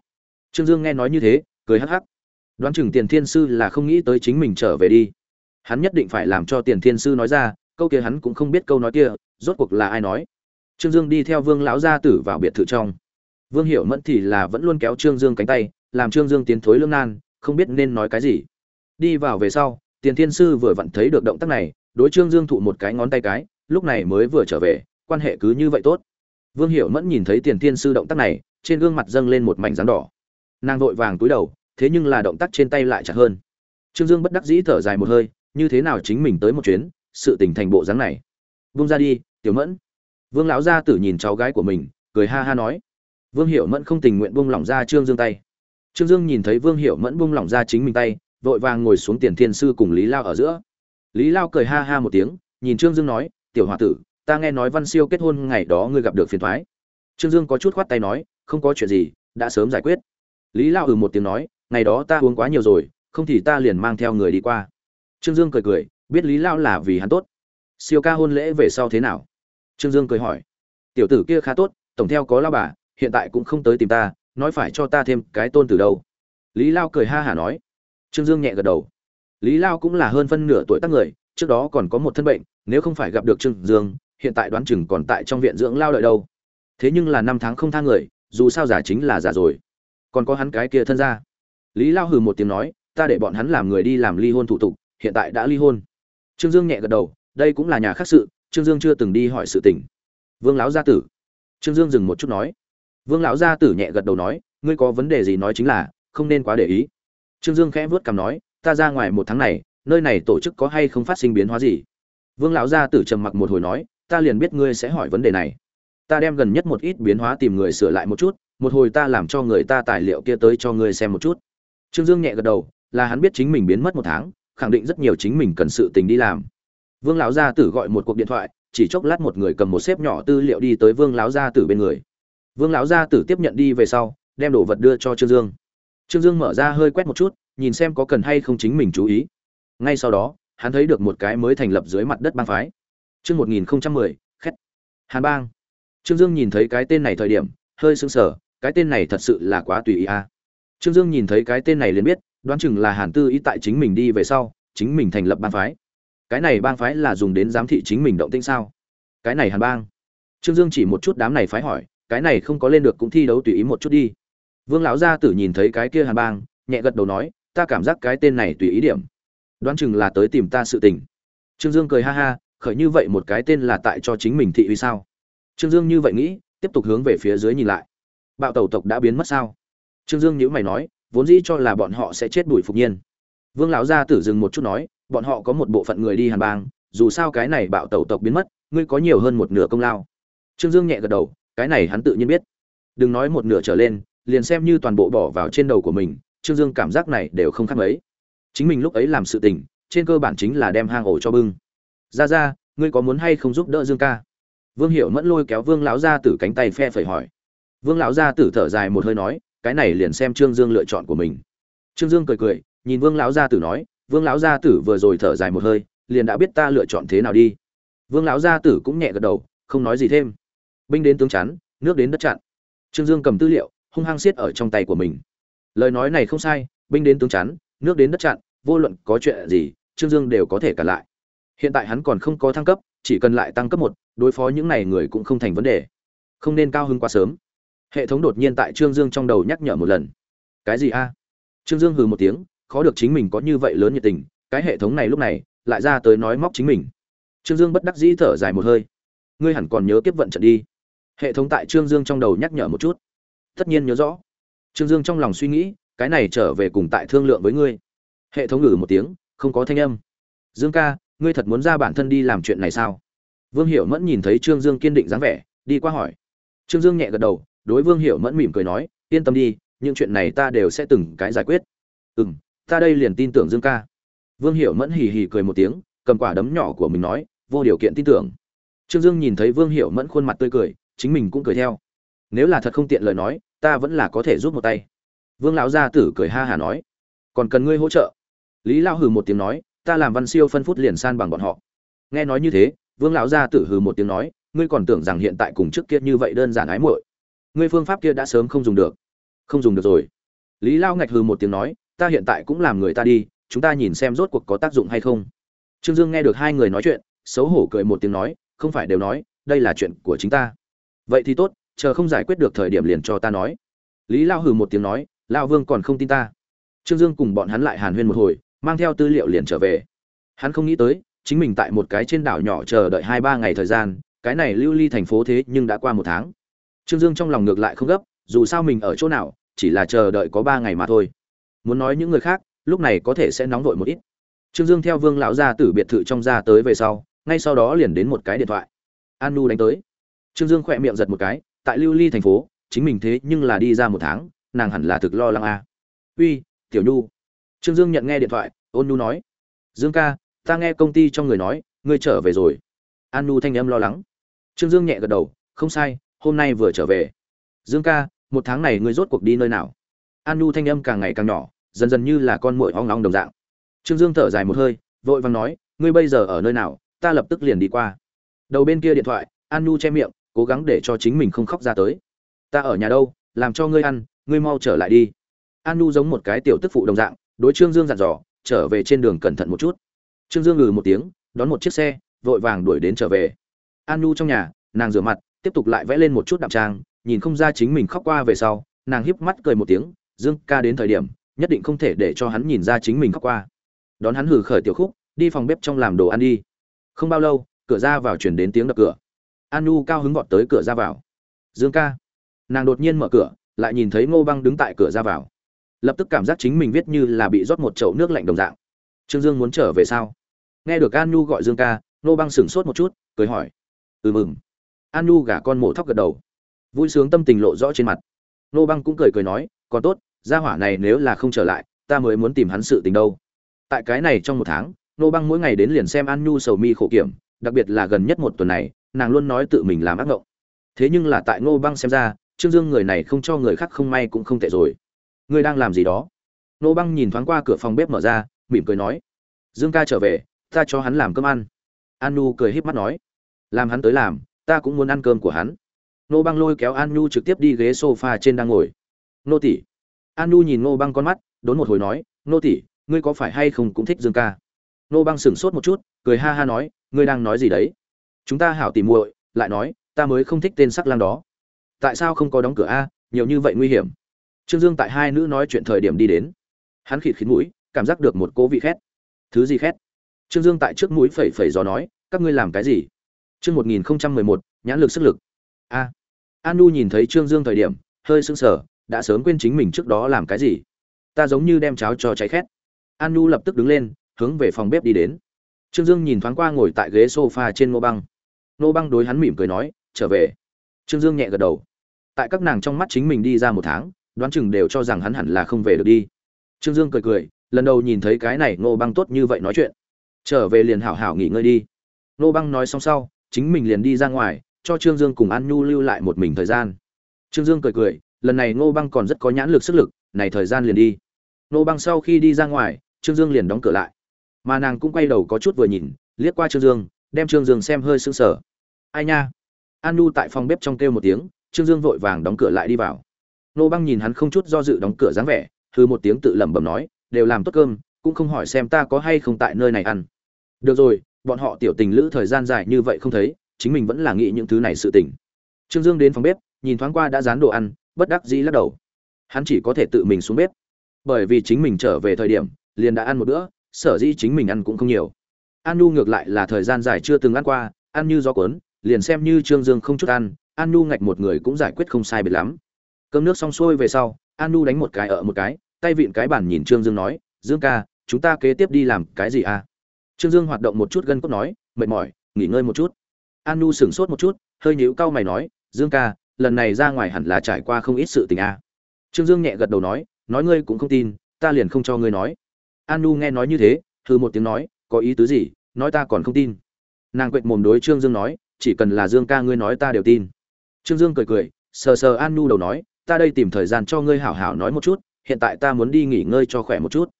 Trương dương nghe nói như thế, cười hắc hắc. Đoán chừng tiền thiên sư là không nghĩ tới chính mình trở về đi. Hắn nhất định phải làm cho tiền thiên sư nói ra, câu kia hắn cũng không biết câu nói kia, rốt cuộc là ai nói. Trương dương đi theo vương lão gia tử vào biệt thự trong. Vương hiểu mẫn thì là vẫn luôn kéo trương dương cánh tay, làm trương dương tiến thối lương nan, không biết nên nói cái gì. Đi vào về sau, tiền thiên sư vừa vặn thấy được động tác này đối trương dương thụ một cái ngón tay cái, lúc này mới vừa trở về, quan hệ cứ như vậy tốt. Vương hiểu mẫn nhìn thấy tiền thiên sư động tác này, trên gương mặt dâng lên một mảnh rắn đỏ. Nàng vội vàng túi đầu, thế nhưng là động tác trên tay lại chặt hơn. Trương dương bất đắc dĩ thở dài một hơi, như thế nào chính mình tới một chuyến, sự tình thành bộ dáng này. Vung ra đi, tiểu mẫn. Vương lão gia tử nhìn cháu gái của mình, cười ha ha nói. Vương hiểu mẫn không tình nguyện buông lỏng ra trương dương tay. Trương dương nhìn thấy vương hiểu mẫn buông lỏng ra chính mình tay, vội vàng ngồi xuống tiền thiên sư cùng lý lao ở giữa lý lao cười ha ha một tiếng, nhìn trương dương nói, tiểu h o a tử, ta nghe nói văn siêu kết hôn ngày đó ngươi gặp được phiền thoái. Trương dương có chút khoát tay nói, không có chuyện gì, đã sớm giải quyết. Lý lao ừ một tiếng nói, ngày đó ta uống quá nhiều rồi, không thì ta liền mang theo người đi qua. Trương dương cười cười, biết lý lao là vì hắn tốt. Siêu ca hôn lễ về sau thế nào? Trương dương cười hỏi, tiểu tử kia khá tốt, tổng theo có lao bà, hiện tại cũng không tới tìm ta, nói phải cho ta thêm cái tôn từ đâu. Lý lao cười ha hả nói. Trương dương nhẹ gật đầu lý lao cũng là hơn phân nửa tuổi tác người, trước đó còn có một thân bệnh, nếu không phải gặp được trương dương, hiện tại đoán chừng còn tại trong viện dưỡng lao đợi đâu. Thế nhưng là năm tháng không tha người, dù sao giả chính là giả rồi. Còn có hắn cái kia thân ra lý lao hừ một tiếng nói, ta để bọn hắn làm người đi làm ly hôn thủ tục, hiện tại đã ly hôn. Trương dương nhẹ gật đầu, đây cũng là nhà khác sự, trương dương chưa từng đi hỏi sự tình. Vương lão gia tử. Trương dương dừng một chút nói. Vương lão gia tử nhẹ gật đầu nói, ngươi có vấn đề gì nói chính là, không nên quá để ý. Trương dương khẽ vuốt cằm nói ta ra ngoài một tháng này, nơi này tổ chức có hay không phát sinh biến hóa gì? Vương lão gia tử trầm mặc một hồi nói, ta liền biết ngươi sẽ hỏi vấn đề này. Ta đem gần nhất một ít biến hóa tìm người sửa lại một chút, một hồi ta làm cho người ta tài liệu kia tới cho ngươi xem một chút. Trương dương nhẹ gật đầu, là hắn biết chính mình biến mất một tháng, khẳng định rất nhiều chính mình cần sự tình đi làm. Vương lão gia tử gọi một cuộc điện thoại, chỉ chốc lát một người cầm một xếp nhỏ tư liệu đi tới vương lão gia tử bên người. Vương lão gia tử tiếp nhận đi về sau, đem đồ vật đưa cho trương dương. Trương dương mở ra hơi quét một chút nhìn xem có cần hay không chính mình chú ý. Ngay sau đó, hắn thấy được một cái mới thành lập dưới mặt đất bang phái. Chương một nghìn mười, khét. Hàn bang. Trương dương nhìn thấy cái tên này thời điểm, hơi sững sờ, cái tên này thật sự là quá tùy ý a. Trương dương nhìn thấy cái tên này liền biết, đoán chừng là hàn tư ý tại chính mình đi về sau, chính mình thành lập bang phái. Cái này bang phái là dùng đến giám thị chính mình động tĩnh sao? Cái này hàn bang. Trương dương chỉ một chút đám này phái hỏi, cái này không có lên được cũng thi đấu tùy ý một chút đi. Vương lão gia tử nhìn thấy cái kia hàn bang, nhẹ gật đầu nói ta cảm giác cái tên này tùy ý điểm. Đoán chừng là tới tìm ta sự tình. Trương dương cười ha ha, khởi như vậy một cái tên là tại cho chính mình thị uy sao? Trương dương như vậy nghĩ, tiếp tục hướng về phía dưới nhìn lại. Bạo tẩu tộc đã biến mất sao? Trương dương nhữ mày nói, vốn dĩ cho là bọn họ sẽ chết đuổi phục nhiên. Vương lão gia tử dừng một chút nói, bọn họ có một bộ phận người đi hàn bang, dù sao cái này bạo tẩu tộc biến mất, ngươi có nhiều hơn một nửa công lao. Trương dương nhẹ gật đầu, cái này hắn tự nhiên biết. Đừng nói một nửa trở lên, liền xem như toàn bộ bỏ vào trên đầu của mình trương dương cảm giác này đều không khác mấy. Chính mình lúc ấy làm sự tình, trên cơ bản chính là đem hang ổ cho bưng. Ra ra, ngươi có muốn hay không giúp đỡ dương ca? Vương Hiểu mẫn lôi kéo vương lão gia tử cánh tay phe phẩy hỏi. Vương lão gia tử thở dài một hơi nói, cái này liền xem trương dương lựa chọn của mình. Trương dương cười cười, nhìn vương lão gia tử nói, vương lão gia tử vừa rồi thở dài một hơi, liền đã biết ta lựa chọn thế nào đi. Vương lão gia tử cũng nhẹ gật đầu, không nói gì thêm. Binh đến tướng chắn, nước đến đất chặn. Trương dương cầm tư liệu, hung hăng siết ở trong tay của mình lời nói này không sai, binh đến tướng chắn, nước đến đất chặn, vô luận có chuyện gì, trương dương đều có thể cản lại. Hiện tại hắn còn không có thăng cấp, chỉ cần lại tăng cấp một, đối phó những này người cũng không thành vấn đề. Không nên cao hơn quá sớm. Hệ thống đột nhiên tại trương dương trong đầu nhắc nhở một lần. Cái gì a? Trương dương hừ một tiếng, khó được chính mình có như vậy lớn nhiệt tình, cái hệ thống này lúc này, lại ra tới nói móc chính mình. Trương dương bất đắc dĩ thở dài một hơi. Ngươi hẳn còn nhớ kiếp vận trận đi. Hệ thống tại trương dương trong đầu nhắc nhở một chút. Tất nhiên nhớ rõ trương dương trong lòng suy nghĩ cái này trở về cùng tại thương lượng với ngươi. Hệ thống ngừ một tiếng không có thanh âm. Dương ca ngươi thật muốn ra bản thân đi làm chuyện này sao? Vương hiểu mẫn nhìn thấy trương dương kiên định dáng vẻ đi qua hỏi. Trương dương nhẹ gật đầu đối vương hiểu mẫn mỉm cười nói yên tâm đi những chuyện này ta đều sẽ từng cái giải quyết. Ừm, ta đây liền tin tưởng dương ca. Vương hiểu mẫn hì hì cười một tiếng cầm quả đấm nhỏ của mình nói vô điều kiện tin tưởng. Trương dương nhìn thấy vương hiểu mẫn khuôn mặt tươi cười chính mình cũng cười theo. Nếu là thật không tiện lời nói ta vẫn là có thể giúp một tay. Vương lão gia tử cười ha hả nói, còn cần ngươi hỗ trợ? Lý lao hừ một tiếng nói, ta làm văn siêu phân phút liền san bằng bọn họ. Nghe nói như thế, vương lão gia tử hừ một tiếng nói, ngươi còn tưởng rằng hiện tại cùng trước kia như vậy đơn giản ái muội. Ngươi phương pháp kia đã sớm không dùng được. Không dùng được rồi. Lý lao ngạch hừ một tiếng nói, ta hiện tại cũng làm người ta đi, chúng ta nhìn xem rốt cuộc có tác dụng hay không. Trương dương nghe được hai người nói chuyện, xấu hổ cười một tiếng nói, không phải đều nói, đây là chuyện của chính ta. Vậy thì tốt chờ không giải quyết được thời điểm liền cho ta nói. Lý lao hừ một tiếng nói, lao vương còn không tin ta. Trương dương cùng bọn hắn lại hàn huyên một hồi, mang theo tư liệu liền trở về. Hắn không nghĩ tới, chính mình tại một cái trên đảo nhỏ chờ đợi hai ba ngày thời gian, cái này lưu ly thành phố thế nhưng đã qua một tháng. Trương dương trong lòng ngược lại không gấp, dù sao mình ở chỗ nào, chỉ là chờ đợi có ba ngày mà thôi. Muốn nói những người khác, lúc này có thể sẽ nóng vội một ít. Trương dương theo vương lão gia tử biệt thự trong ra tới về sau, ngay sau đó liền đến một cái điện thoại. An nu đánh tới. Trương dương khỏe miệng giật một cái tại lưu ly thành phố, chính mình thế nhưng là đi ra một tháng, nàng hẳn là thực lo lắng à. uy, tiểu nhu. Trương dương nhận nghe điện thoại, ôn nhu nói. Dương ca, ta nghe công ty trong người nói, ngươi trở về rồi. An nhu thanh âm lo lắng. Trương dương nhẹ gật đầu, không sai, hôm nay vừa trở về. Dương ca, một tháng này ngươi rốt cuộc đi nơi nào? An nhu thanh âm càng ngày càng nhỏ, dần dần như là con muỗi hoang long đồng dạng. Trương dương thở dài một hơi, vội vàng nói, ngươi bây giờ ở nơi nào, ta lập tức liền đi qua. Đầu bên kia điện thoại, an nhu che miệng cố gắng để cho chính mình không khóc ra tới. Ta ở nhà đâu, làm cho ngươi ăn, ngươi mau trở lại đi. An nu giống một cái tiểu tức phụ đồng dạng, đối trương dương dặn dò, trở về trên đường cẩn thận một chút. Trương dương ngừ một tiếng, đón một chiếc xe, vội vàng đuổi đến trở về. An nu trong nhà, nàng rửa mặt, tiếp tục lại vẽ lên một chút đạm trang, nhìn không ra chính mình khóc qua về sau, nàng híp mắt cười một tiếng, dương ca đến thời điểm, nhất định không thể để cho hắn nhìn ra chính mình khóc qua. Đón hắn hử khởi tiểu khúc, đi phòng bếp trong làm đồ ăn đi. Không bao lâu, cửa ra vào chuyển đến tiếng đập cửa an nu cao hứng vọt tới cửa ra vào. Dương ca. Nàng đột nhiên mở cửa, lại nhìn thấy ngô băng đứng tại cửa ra vào. Lập tức cảm giác chính mình viết như là bị rót một chậu nước lạnh đồng dạng. Trương dương muốn trở về sao? Nghe được an nhu gọi dương ca, ngô băng sửng sốt một chút, cười hỏi. Ừ mừng. An nhu gả con mổ thóc gật đầu. Vui sướng tâm tình lộ rõ trên mặt. Ngô băng cũng cười cười nói, còn tốt, gia hỏa này nếu là không trở lại, ta mới muốn tìm hắn sự tình đâu. Tại cái này trong một tháng, ngô băng mỗi ngày đến liền xem an nhu sầu mi khổ kiểm, đặc biệt là gần nhất một tuần này nàng luôn nói tự mình làm ác ngộng. Thế nhưng là tại ngô băng xem ra, trương dương người này không cho người khác không may cũng không tệ rồi. Ngươi đang làm gì đó? Ngô băng nhìn thoáng qua cửa phòng bếp mở ra, mỉm cười nói, dương ca trở về, ta cho hắn làm cơm ăn. An nu cười híp mắt nói, làm hắn tới làm, ta cũng muốn ăn cơm của hắn. Nô băng lôi kéo an nu trực tiếp đi ghế sofa trên đang ngồi. Nô tỷ an nu nhìn nô băng con mắt, đốn một hồi nói, nô tỷ ngươi có phải hay không cũng thích dương ca? Nô băng sửng sốt một chút, cười ha ha nói, ngươi đang nói gì đấy? Chúng ta hảo tìm muội, lại nói, ta mới không thích tên sắc lang đó. Tại sao không có đóng cửa a, nhiều như vậy nguy hiểm. Trương dương tại hai nữ nói chuyện thời điểm đi đến. Hắn khịt khít mũi, cảm giác được một cố vị khét. Thứ gì khét? Trương dương tại trước mũi phẩy phẩy gió nói, các ngươi làm cái gì? Chương một nghìn không trăm mười một, nhãn lực sức lực. A. À. an nu nhìn thấy trương dương thời điểm, hơi sững sờ, đã sớm quên chính mình trước đó làm cái gì. Ta giống như đem cháo cho cháy khét. An nu lập tức đứng lên, hướng về phòng bếp đi đến. Trương dương nhìn thoáng qua ngồi tại ghế sofa trên ngô băng. Nô băng đối hắn mỉm cười nói, trở về. Trương dương nhẹ gật đầu. Tại các nàng trong mắt chính mình đi ra một tháng, đoán chừng đều cho rằng hắn hẳn là không về được đi. Trương dương cười cười, lần đầu nhìn thấy cái này Nô băng tốt như vậy nói chuyện. Trở về liền hảo hảo nghỉ ngơi đi. Nô băng nói xong sau, chính mình liền đi ra ngoài, cho trương dương cùng an nhu lưu lại một mình thời gian. Trương dương cười cười, lần này ngô băng còn rất có nhãn lực sức lực, này thời gian liền đi. Ngô băng sau khi đi ra ngoài, trương dương liền đóng cửa lại. Mà nàng cũng quay đầu có chút vừa nhìn, liếc qua trương dương đem trương dương xem hơi sững sờ. Ai nha? An nu tại phòng bếp trong kêu một tiếng, trương dương vội vàng đóng cửa lại đi vào. Nô băng nhìn hắn không chút do dự đóng cửa dáng vẻ thư một tiếng tự lẩm bẩm nói, đều làm tốt cơm, cũng không hỏi xem ta có hay không tại nơi này ăn. Được rồi, bọn họ tiểu tình lữ thời gian dài như vậy không thấy, chính mình vẫn là nghĩ những thứ này sự tình. Trương dương đến phòng bếp, nhìn thoáng qua đã dán đồ ăn, bất đắc dĩ lắc đầu. Hắn chỉ có thể tự mình xuống bếp. Bởi vì chính mình trở về thời điểm, liền đã ăn một bữa, sở dĩ chính mình ăn cũng không nhiều an nu ngược lại là thời gian dài chưa từng ăn qua, ăn như gió cuốn, liền xem như trương dương không chút ăn, an nu ngạch một người cũng giải quyết không sai biệt lắm. Cơm nước xong xuôi về sau, an nu đánh một cái ở một cái, tay vịn cái bản nhìn trương dương nói, dương ca, chúng ta kế tiếp đi làm cái gì à? Trương dương hoạt động một chút gân cốt nói, mệt mỏi, nghỉ ngơi một chút. An nu sửng sốt một chút, hơi nhíu cau mày nói, dương ca, lần này ra ngoài hẳn là trải qua không ít sự tình à. trương dương nhẹ gật đầu nói nói ngươi cũng không tin, ta liền không cho ngươi nói. An nu nghe nói như thế thư một tiếng nói, có ý tứ gì? Nói ta còn không tin. Nàng quệt mồm đối trương dương nói, chỉ cần là dương ca ngươi nói ta đều tin. Trương dương cười cười, sờ sờ an nu đầu nói, ta đây tìm thời gian cho ngươi hảo hảo nói một chút, hiện tại ta muốn đi nghỉ ngơi cho khỏe một chút.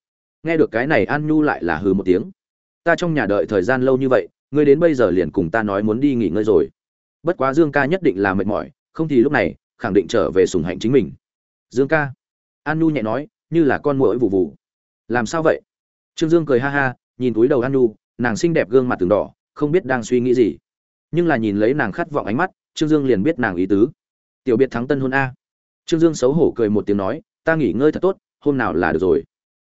Nghe được cái này an nhu lại là hừ một tiếng. Ta trong nhà đợi thời gian lâu như vậy, ngươi đến bây giờ liền cùng ta nói muốn đi nghỉ ngơi rồi. Bất quá dương ca nhất định là mệt mỏi, không thì lúc này, khẳng định trở về sùng hạnh chính mình. Dương ca. An nhu nhẹ nói, như là con mũi vụ vụ làm sao vậy? Trương dương cười ha ha, nhìn túi đầu an nhu nàng xinh đẹp gương mặt từng đỏ, không biết đang suy nghĩ gì. Nhưng là nhìn lấy nàng khát vọng ánh mắt, trương dương liền biết nàng ý tứ. Tiểu biệt thắng tân hôn a. Trương dương xấu hổ cười một tiếng nói, ta nghỉ ngơi thật tốt, hôm nào là được rồi.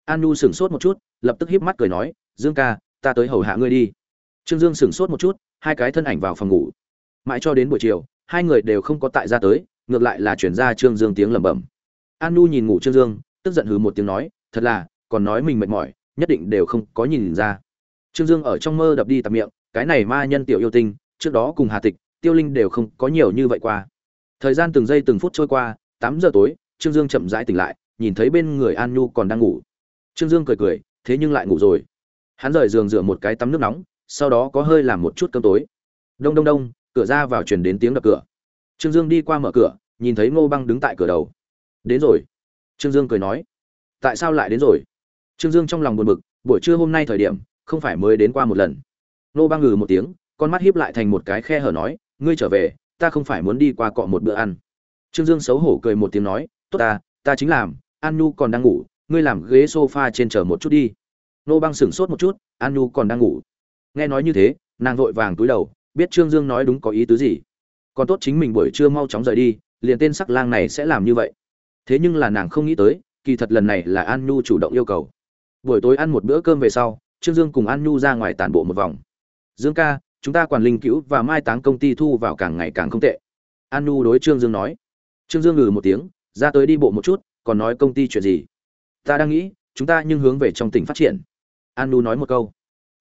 An nu sửng sốt một chút, lập tức híp mắt cười nói, dương ca, ta tới hầu hạ ngươi đi. Trương dương sửng sốt một chút, hai cái thân ảnh vào phòng ngủ. Mãi cho đến buổi chiều, hai người đều không có tại ra tới, ngược lại là chuyển ra trương dương tiếng lẩm bẩm. An nu nhìn ngủ trương dương, tức giận hừ một tiếng nói, thật là, còn nói mình mệt mỏi, nhất định đều không có nhìn ra trương dương ở trong mơ đập đi tập miệng, cái này ma nhân tiểu yêu tinh, trước đó cùng hà tịch, tiêu linh đều không có nhiều như vậy qua. Thời gian từng giây từng phút trôi qua, tám giờ tối, trương dương chậm rãi tỉnh lại, nhìn thấy bên người an nhu còn đang ngủ. Trương dương cười cười, thế nhưng lại ngủ rồi. Hắn rời giường rửa một cái tắm nước nóng, sau đó có hơi làm một chút cơm tối. Đông đông đông, cửa ra vào truyền đến tiếng đập cửa. Trương dương đi qua mở cửa, nhìn thấy ngô băng đứng tại cửa đầu. Đến rồi. Trương dương cười nói. Tại sao lại đến rồi? Trương dương trong lòng buồn bực, buổi trưa hôm nay thời điểm không phải mới đến qua một lần. Nô băng ngừ một tiếng, con mắt hiếp lại thành một cái khe hở nói, ngươi trở về, ta không phải muốn đi qua cọ một bữa ăn. Trương dương xấu hổ cười một tiếng nói, tốt ta ta chính làm, an nu còn đang ngủ, ngươi làm ghế sofa trên chờ một chút đi. Nô băng sửng sốt một chút, an nu còn đang ngủ. Nghe nói như thế, nàng vội vàng túi đầu, biết trương dương nói đúng có ý tứ gì. Còn tốt chính mình buổi trưa mau chóng rời đi, liền tên sắc lang này sẽ làm như vậy. Thế nhưng là nàng không nghĩ tới, kỳ thật lần này là an nu chủ động yêu cầu. Buổi tối ăn một bữa cơm về sau trương dương cùng an nu ra ngoài tản bộ một vòng. Dương ca, chúng ta quản linh cứu và mai táng công ty thu vào càng ngày càng không tệ. An nu đối trương dương nói. Trương dương ngừ một tiếng, ra tới đi bộ một chút, còn nói công ty chuyện gì? Ta đang nghĩ, chúng ta nhưng hướng về trong tỉnh phát triển. An nu nói một câu.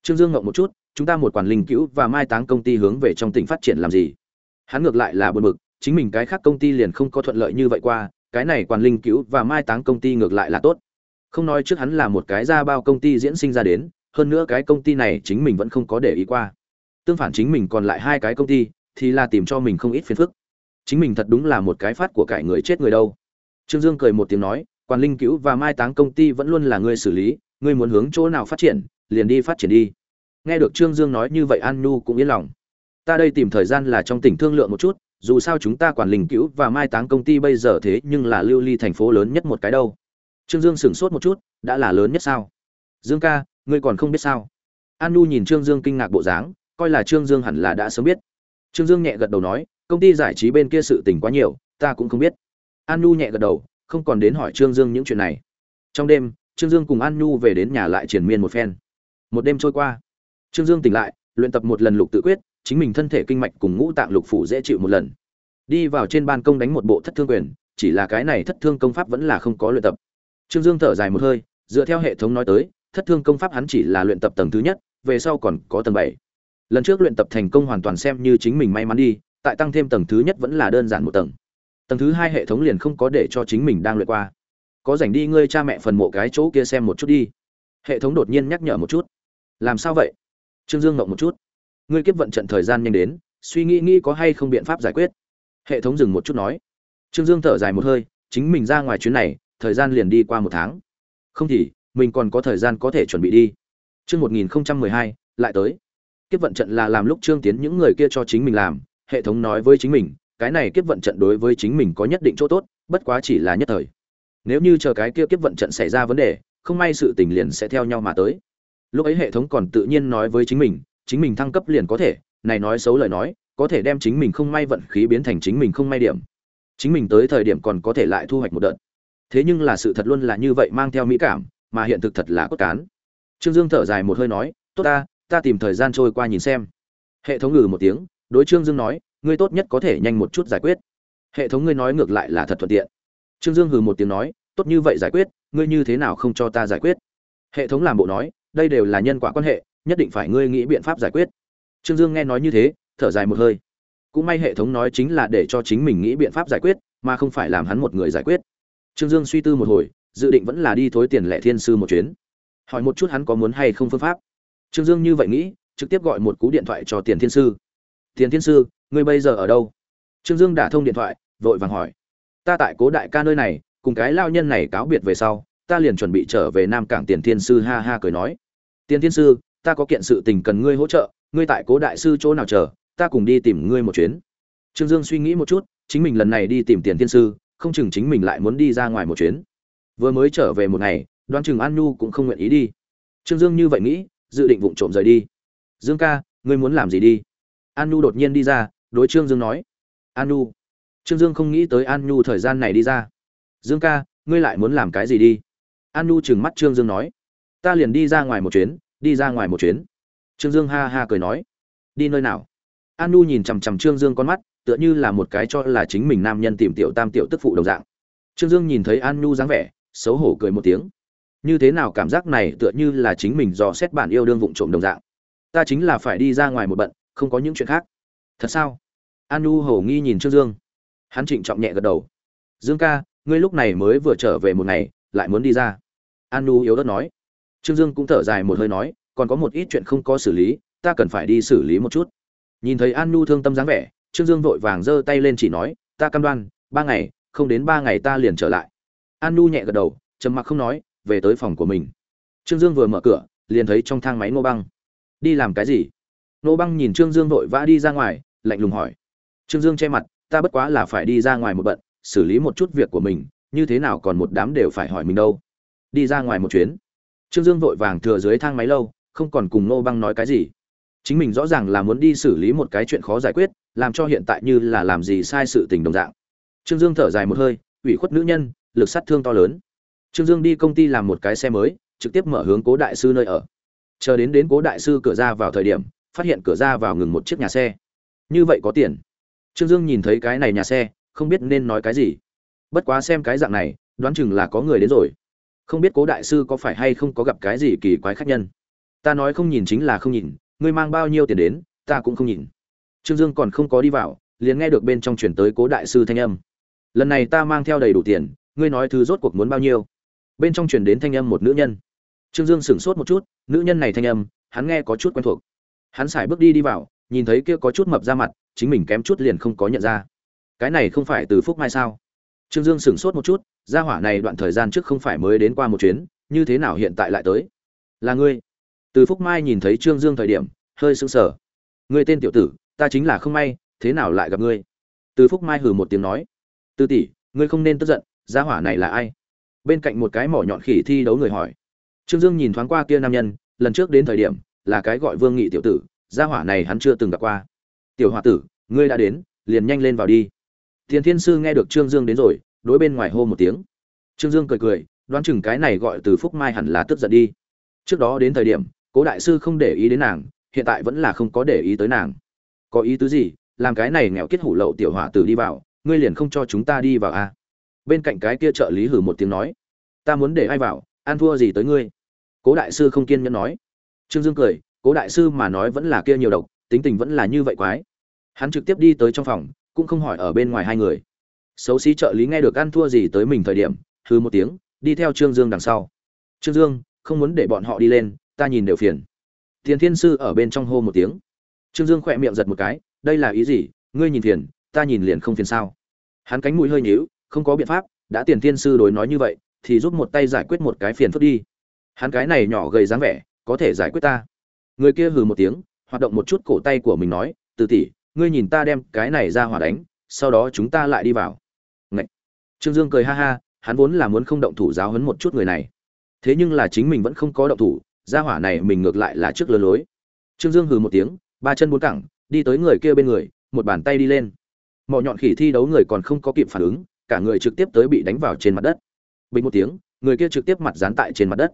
Trương dương ngậm một chút, chúng ta một quản linh cứu và mai táng công ty hướng về trong tỉnh phát triển làm gì? Hắn ngược lại là buồn bực, chính mình cái khác công ty liền không có thuận lợi như vậy qua, cái này quản linh cứu và mai táng công ty ngược lại là tốt. Không nói trước hắn là một cái ra bao công ty diễn sinh ra đến hơn nữa cái công ty này chính mình vẫn không có để ý qua. Tương phản chính mình còn lại hai cái công ty, thì là tìm cho mình không ít phiền phức. Chính mình thật đúng là một cái phát của cải người chết người đâu. Trương dương cười một tiếng nói, quản linh cứu và mai táng công ty vẫn luôn là ngươi xử lý, ngươi muốn hướng chỗ nào phát triển, liền đi phát triển đi. Nghe được trương dương nói như vậy an nu cũng yên lòng. Ta đây tìm thời gian là trong tỉnh thương lượng một chút, dù sao chúng ta quản linh cứu và mai táng công ty bây giờ thế nhưng là lưu ly thành phố lớn nhất một cái đâu. Trương dương sửng sốt một chút, đã là lớn nhất sao? Dương ca ngươi còn không biết sao? An nu nhìn trương dương kinh ngạc bộ dáng, coi là trương dương hẳn là đã sớm biết. Trương dương nhẹ gật đầu nói, công ty giải trí bên kia sự tình quá nhiều, ta cũng không biết. An nhu nhẹ gật đầu, không còn đến hỏi trương dương những chuyện này. Trong đêm, trương dương cùng an nhu về đến nhà lại triển miên một phen. Một đêm trôi qua. Trương dương tỉnh lại, luyện tập một lần lục tự quyết, chính mình thân thể kinh mạch cùng ngũ tạng lục phủ dễ chịu một lần. Đi vào trên ban công đánh một bộ thất thương quyền, chỉ là cái này thất thương công pháp vẫn là không có luyện tập. Trương dương thở dài một hơi, dựa theo hệ thống nói tới thất thương công pháp hắn chỉ là luyện tập tầng thứ nhất, về sau còn có tầng bảy. Lần trước luyện tập thành công hoàn toàn xem như chính mình may mắn đi, tại tăng thêm tầng thứ nhất vẫn là đơn giản một tầng. Tầng thứ hai hệ thống liền không có để cho chính mình đang luyện qua. Có dành đi ngươi cha mẹ phần mộ cái chỗ kia xem một chút đi. Hệ thống đột nhiên nhắc nhở một chút. Làm sao vậy? Trương dương ngộng một chút. Ngươi kiếp vận trận thời gian nhanh đến, suy nghĩ nghĩ có hay không biện pháp giải quyết. Hệ thống dừng một chút nói. Trương dương thở dài một hơi, chính mình ra ngoài chuyến này, thời gian liền đi qua một tháng. Không thì mình còn có thời gian có thể chuẩn bị đi. Chương 1012, lại tới. Kiếp vận trận là làm lúc Trương Tiến những người kia cho chính mình làm, hệ thống nói với chính mình cái này kiếp vận trận đối với chính mình có nhất định chỗ tốt bất quá chỉ là nhất thời. Nếu như chờ cái kia kiếp vận trận xảy ra vấn đề không may sự tình liền sẽ theo nhau mà tới. Lúc ấy hệ thống còn tự nhiên nói với chính mình chính mình thăng cấp liền có thể này nói xấu lời nói có thể đem chính mình không may vận khí biến thành chính mình không may điểm. Chính mình tới thời điểm còn có thể lại thu hoạch một đợt. Thế nhưng là sự thật luôn là như vậy mang theo mỹ cảm mà hiện thực thật là cốt cán. Trương dương thở dài một hơi nói, tốt ta ta tìm thời gian trôi qua nhìn xem. Hệ thống ngừ một tiếng, đối trương dương nói, ngươi tốt nhất có thể nhanh một chút giải quyết. Hệ thống ngươi nói ngược lại là thật thuận tiện. Trương dương hừ một tiếng nói, tốt như vậy giải quyết, ngươi như thế nào không cho ta giải quyết? Hệ thống làm bộ nói, đây đều là nhân quả quan hệ, nhất định phải ngươi nghĩ biện pháp giải quyết. Trương dương nghe nói như thế, thở dài một hơi. Cũng may hệ thống nói chính là để cho chính mình nghĩ biện pháp giải quyết, mà không phải làm hắn một người giải quyết. Trương dương suy tư một hồi dự định vẫn là đi thối tiền lệ thiên sư một chuyến. Hỏi một chút hắn có muốn hay không phương pháp. Trương dương như vậy nghĩ, trực tiếp gọi một cú điện thoại cho tiền thiên sư. Tiền thiên sư, ngươi bây giờ ở đâu? Trương dương đả thông điện thoại, vội vàng hỏi. Ta tại cố đại ca nơi này, cùng cái lao nhân này cáo biệt về sau, ta liền chuẩn bị trở về nam cảng tiền thiên sư ha ha cười nói. Tiền thiên sư, ta có kiện sự tình cần ngươi hỗ trợ, ngươi tại cố đại sư chỗ nào chờ, ta cùng đi tìm ngươi một chuyến. Trương dương suy nghĩ một chút, chính mình lần này đi tìm tiền thiên sư, không chừng chính mình lại muốn đi ra ngoài một chuyến vừa mới trở về một ngày, đoán chừng an nhu cũng không nguyện ý đi. Trương dương như vậy nghĩ, dự định vụng trộm rời đi. Dương ca, ngươi muốn làm gì đi? An nhu đột nhiên đi ra, đối trương dương nói. An nhu. Trương dương không nghĩ tới an nhu thời gian này đi ra. Dương ca, ngươi lại muốn làm cái gì đi? An nhu trừng mắt trương dương nói. Ta liền đi ra ngoài một chuyến, đi ra ngoài một chuyến. Trương dương ha ha cười nói. Đi nơi nào? An nhu nhìn chằm chằm trương dương con mắt, tựa như là một cái cho là chính mình nam nhân tìm tiểu tam tiểu tức phụ đồng dạng. Trương dương nhìn thấy an nhu dáng vẻ xấu hổ cười một tiếng. Như thế nào cảm giác này tựa như là chính mình dò xét bản yêu đương vụng trộm đồng dạng. Ta chính là phải đi ra ngoài một bận, không có những chuyện khác. Thật sao? An nhu hổ nghi nhìn trương dương. Hắn trịnh trọng nhẹ gật đầu. Dương ca, ngươi lúc này mới vừa trở về một ngày, lại muốn đi ra. An nu yếu đất nói. Trương dương cũng thở dài một hơi nói, còn có một ít chuyện không có xử lý, ta cần phải đi xử lý một chút. Nhìn thấy an nu thương tâm dáng vẻ, trương dương vội vàng giơ tay lên chỉ nói, ta cam đoan, ba ngày, không đến ba ngày ta liền trở lại an nu nhẹ gật đầu, trầm mặc không nói, về tới phòng của mình. Trương dương vừa mở cửa, liền thấy trong thang máy nô băng. Đi làm cái gì? Nô băng nhìn trương dương vội vã đi ra ngoài, lạnh lùng hỏi. Trương dương che mặt, ta bất quá là phải đi ra ngoài một bận, xử lý một chút việc của mình, như thế nào còn một đám đều phải hỏi mình đâu. Đi ra ngoài một chuyến. Trương dương vội vàng thừa dưới thang máy lâu, không còn cùng nô băng nói cái gì. Chính mình rõ ràng là muốn đi xử lý một cái chuyện khó giải quyết, làm cho hiện tại như là làm gì sai sự tình đồng dạng. Trương dương thở dài một hơi, ủy khuất nữ nhân lực sát thương to lớn. Trương dương đi công ty làm một cái xe mới, trực tiếp mở hướng cố đại sư nơi ở. Chờ đến đến cố đại sư cửa ra vào thời điểm, phát hiện cửa ra vào ngừng một chiếc nhà xe. Như vậy có tiền. Trương dương nhìn thấy cái này nhà xe, không biết nên nói cái gì. Bất quá xem cái dạng này, đoán chừng là có người đến rồi. Không biết cố đại sư có phải hay không có gặp cái gì kỳ quái khác nhân. Ta nói không nhìn chính là không nhìn, ngươi mang bao nhiêu tiền đến, ta cũng không nhìn. Trương dương còn không có đi vào, liền nghe được bên trong chuyển tới cố đại sư thanh âm. Lần này ta mang theo đầy đủ tiền ngươi nói thứ rốt cuộc muốn bao nhiêu? Bên trong truyền đến thanh âm một nữ nhân. Trương dương sửng sốt một chút, nữ nhân này thanh âm, hắn nghe có chút quen thuộc. Hắn xài bước đi đi vào, nhìn thấy kia có chút mập ra mặt, chính mình kém chút liền không có nhận ra. Cái này không phải từ phúc mai sao? Trương dương sửng sốt một chút, gia hỏa này đoạn thời gian trước không phải mới đến qua một chuyến, như thế nào hiện tại lại tới? Là ngươi. Từ phúc mai nhìn thấy trương dương thời điểm, hơi sững sờ. Ngươi tên tiểu tử, ta chính là không may, thế nào lại gặp ngươi? Từ phúc mai hừ một tiếng nói. Từ tỷ, ngươi không nên tức giận gia hỏa này là ai? Bên cạnh một cái mỏ nhọn khỉ thi đấu người hỏi. Trương dương nhìn thoáng qua kia nam nhân, lần trước đến thời điểm, là cái gọi vương nghị tiểu tử, gia hỏa này hắn chưa từng gặp qua. Tiểu h tử, ngươi đã đến, liền nhanh lên vào đi. Thiền thiên sư nghe được trương dương đến rồi, đối bên ngoài hô một tiếng. Trương dương cười cười, đoán chừng cái này gọi từ phúc mai hẳn là tức giận đi. Trước đó đến thời điểm, cố đại sư không để ý đến nàng, hiện tại vẫn là không có để ý tới nàng. Có ý tứ gì? Làm cái này nghèo kết hủ lậu tiểu hỏa tử đi vào, ngươi liền không cho chúng ta đi vào à? Bên cạnh cái kia trợ lý hử một tiếng nói, ta muốn để ai vào, ăn thua gì tới ngươi? Cố đại sư không kiên nhẫn nói. Trương dương cười, cố đại sư mà nói vẫn là kia nhiều độc, tính tình vẫn là như vậy quái. Hắn trực tiếp đi tới trong phòng, cũng không hỏi ở bên ngoài hai người. Xấu xí trợ lý nghe được ăn thua gì tới mình thời điểm hư một tiếng, đi theo trương dương đằng sau. Trương dương, không muốn để bọn họ đi lên, ta nhìn đều phiền. Tiền thiên sư ở bên trong hô một tiếng. Trương dương khỏe miệng giật một cái, đây là ý gì? Ngươi nhìn phiền, ta nhìn liền không phiền sao? Hắn cánh mũi hơi nhíu không có biện pháp, đã tiền thiên sư đối nói như vậy, thì giúp một tay giải quyết một cái phiền phức đi. Hắn cái này nhỏ gầy dáng vẻ, có thể giải quyết ta. Người kia hừ một tiếng, hoạt động một chút cổ tay của mình nói, từ tỷ, ngươi nhìn ta đem cái này ra hỏa đánh, sau đó chúng ta lại đi vào. Ngậy. trương dương cười ha ha, hắn vốn là muốn không động thủ giáo hấn một chút người này. Thế nhưng là chính mình vẫn không có động thủ, ra hỏa này mình ngược lại là trước lơ lối. Trương dương hừ một tiếng, ba chân bốn cẳng, đi tới người kia bên người, một bàn tay đi lên. Mỏ nhọn khỉ thi đấu người còn không có kịp phản ứng cả người trực tiếp tới bị đánh vào trên mặt đất bình một tiếng người kia trực tiếp mặt dán tại trên mặt đất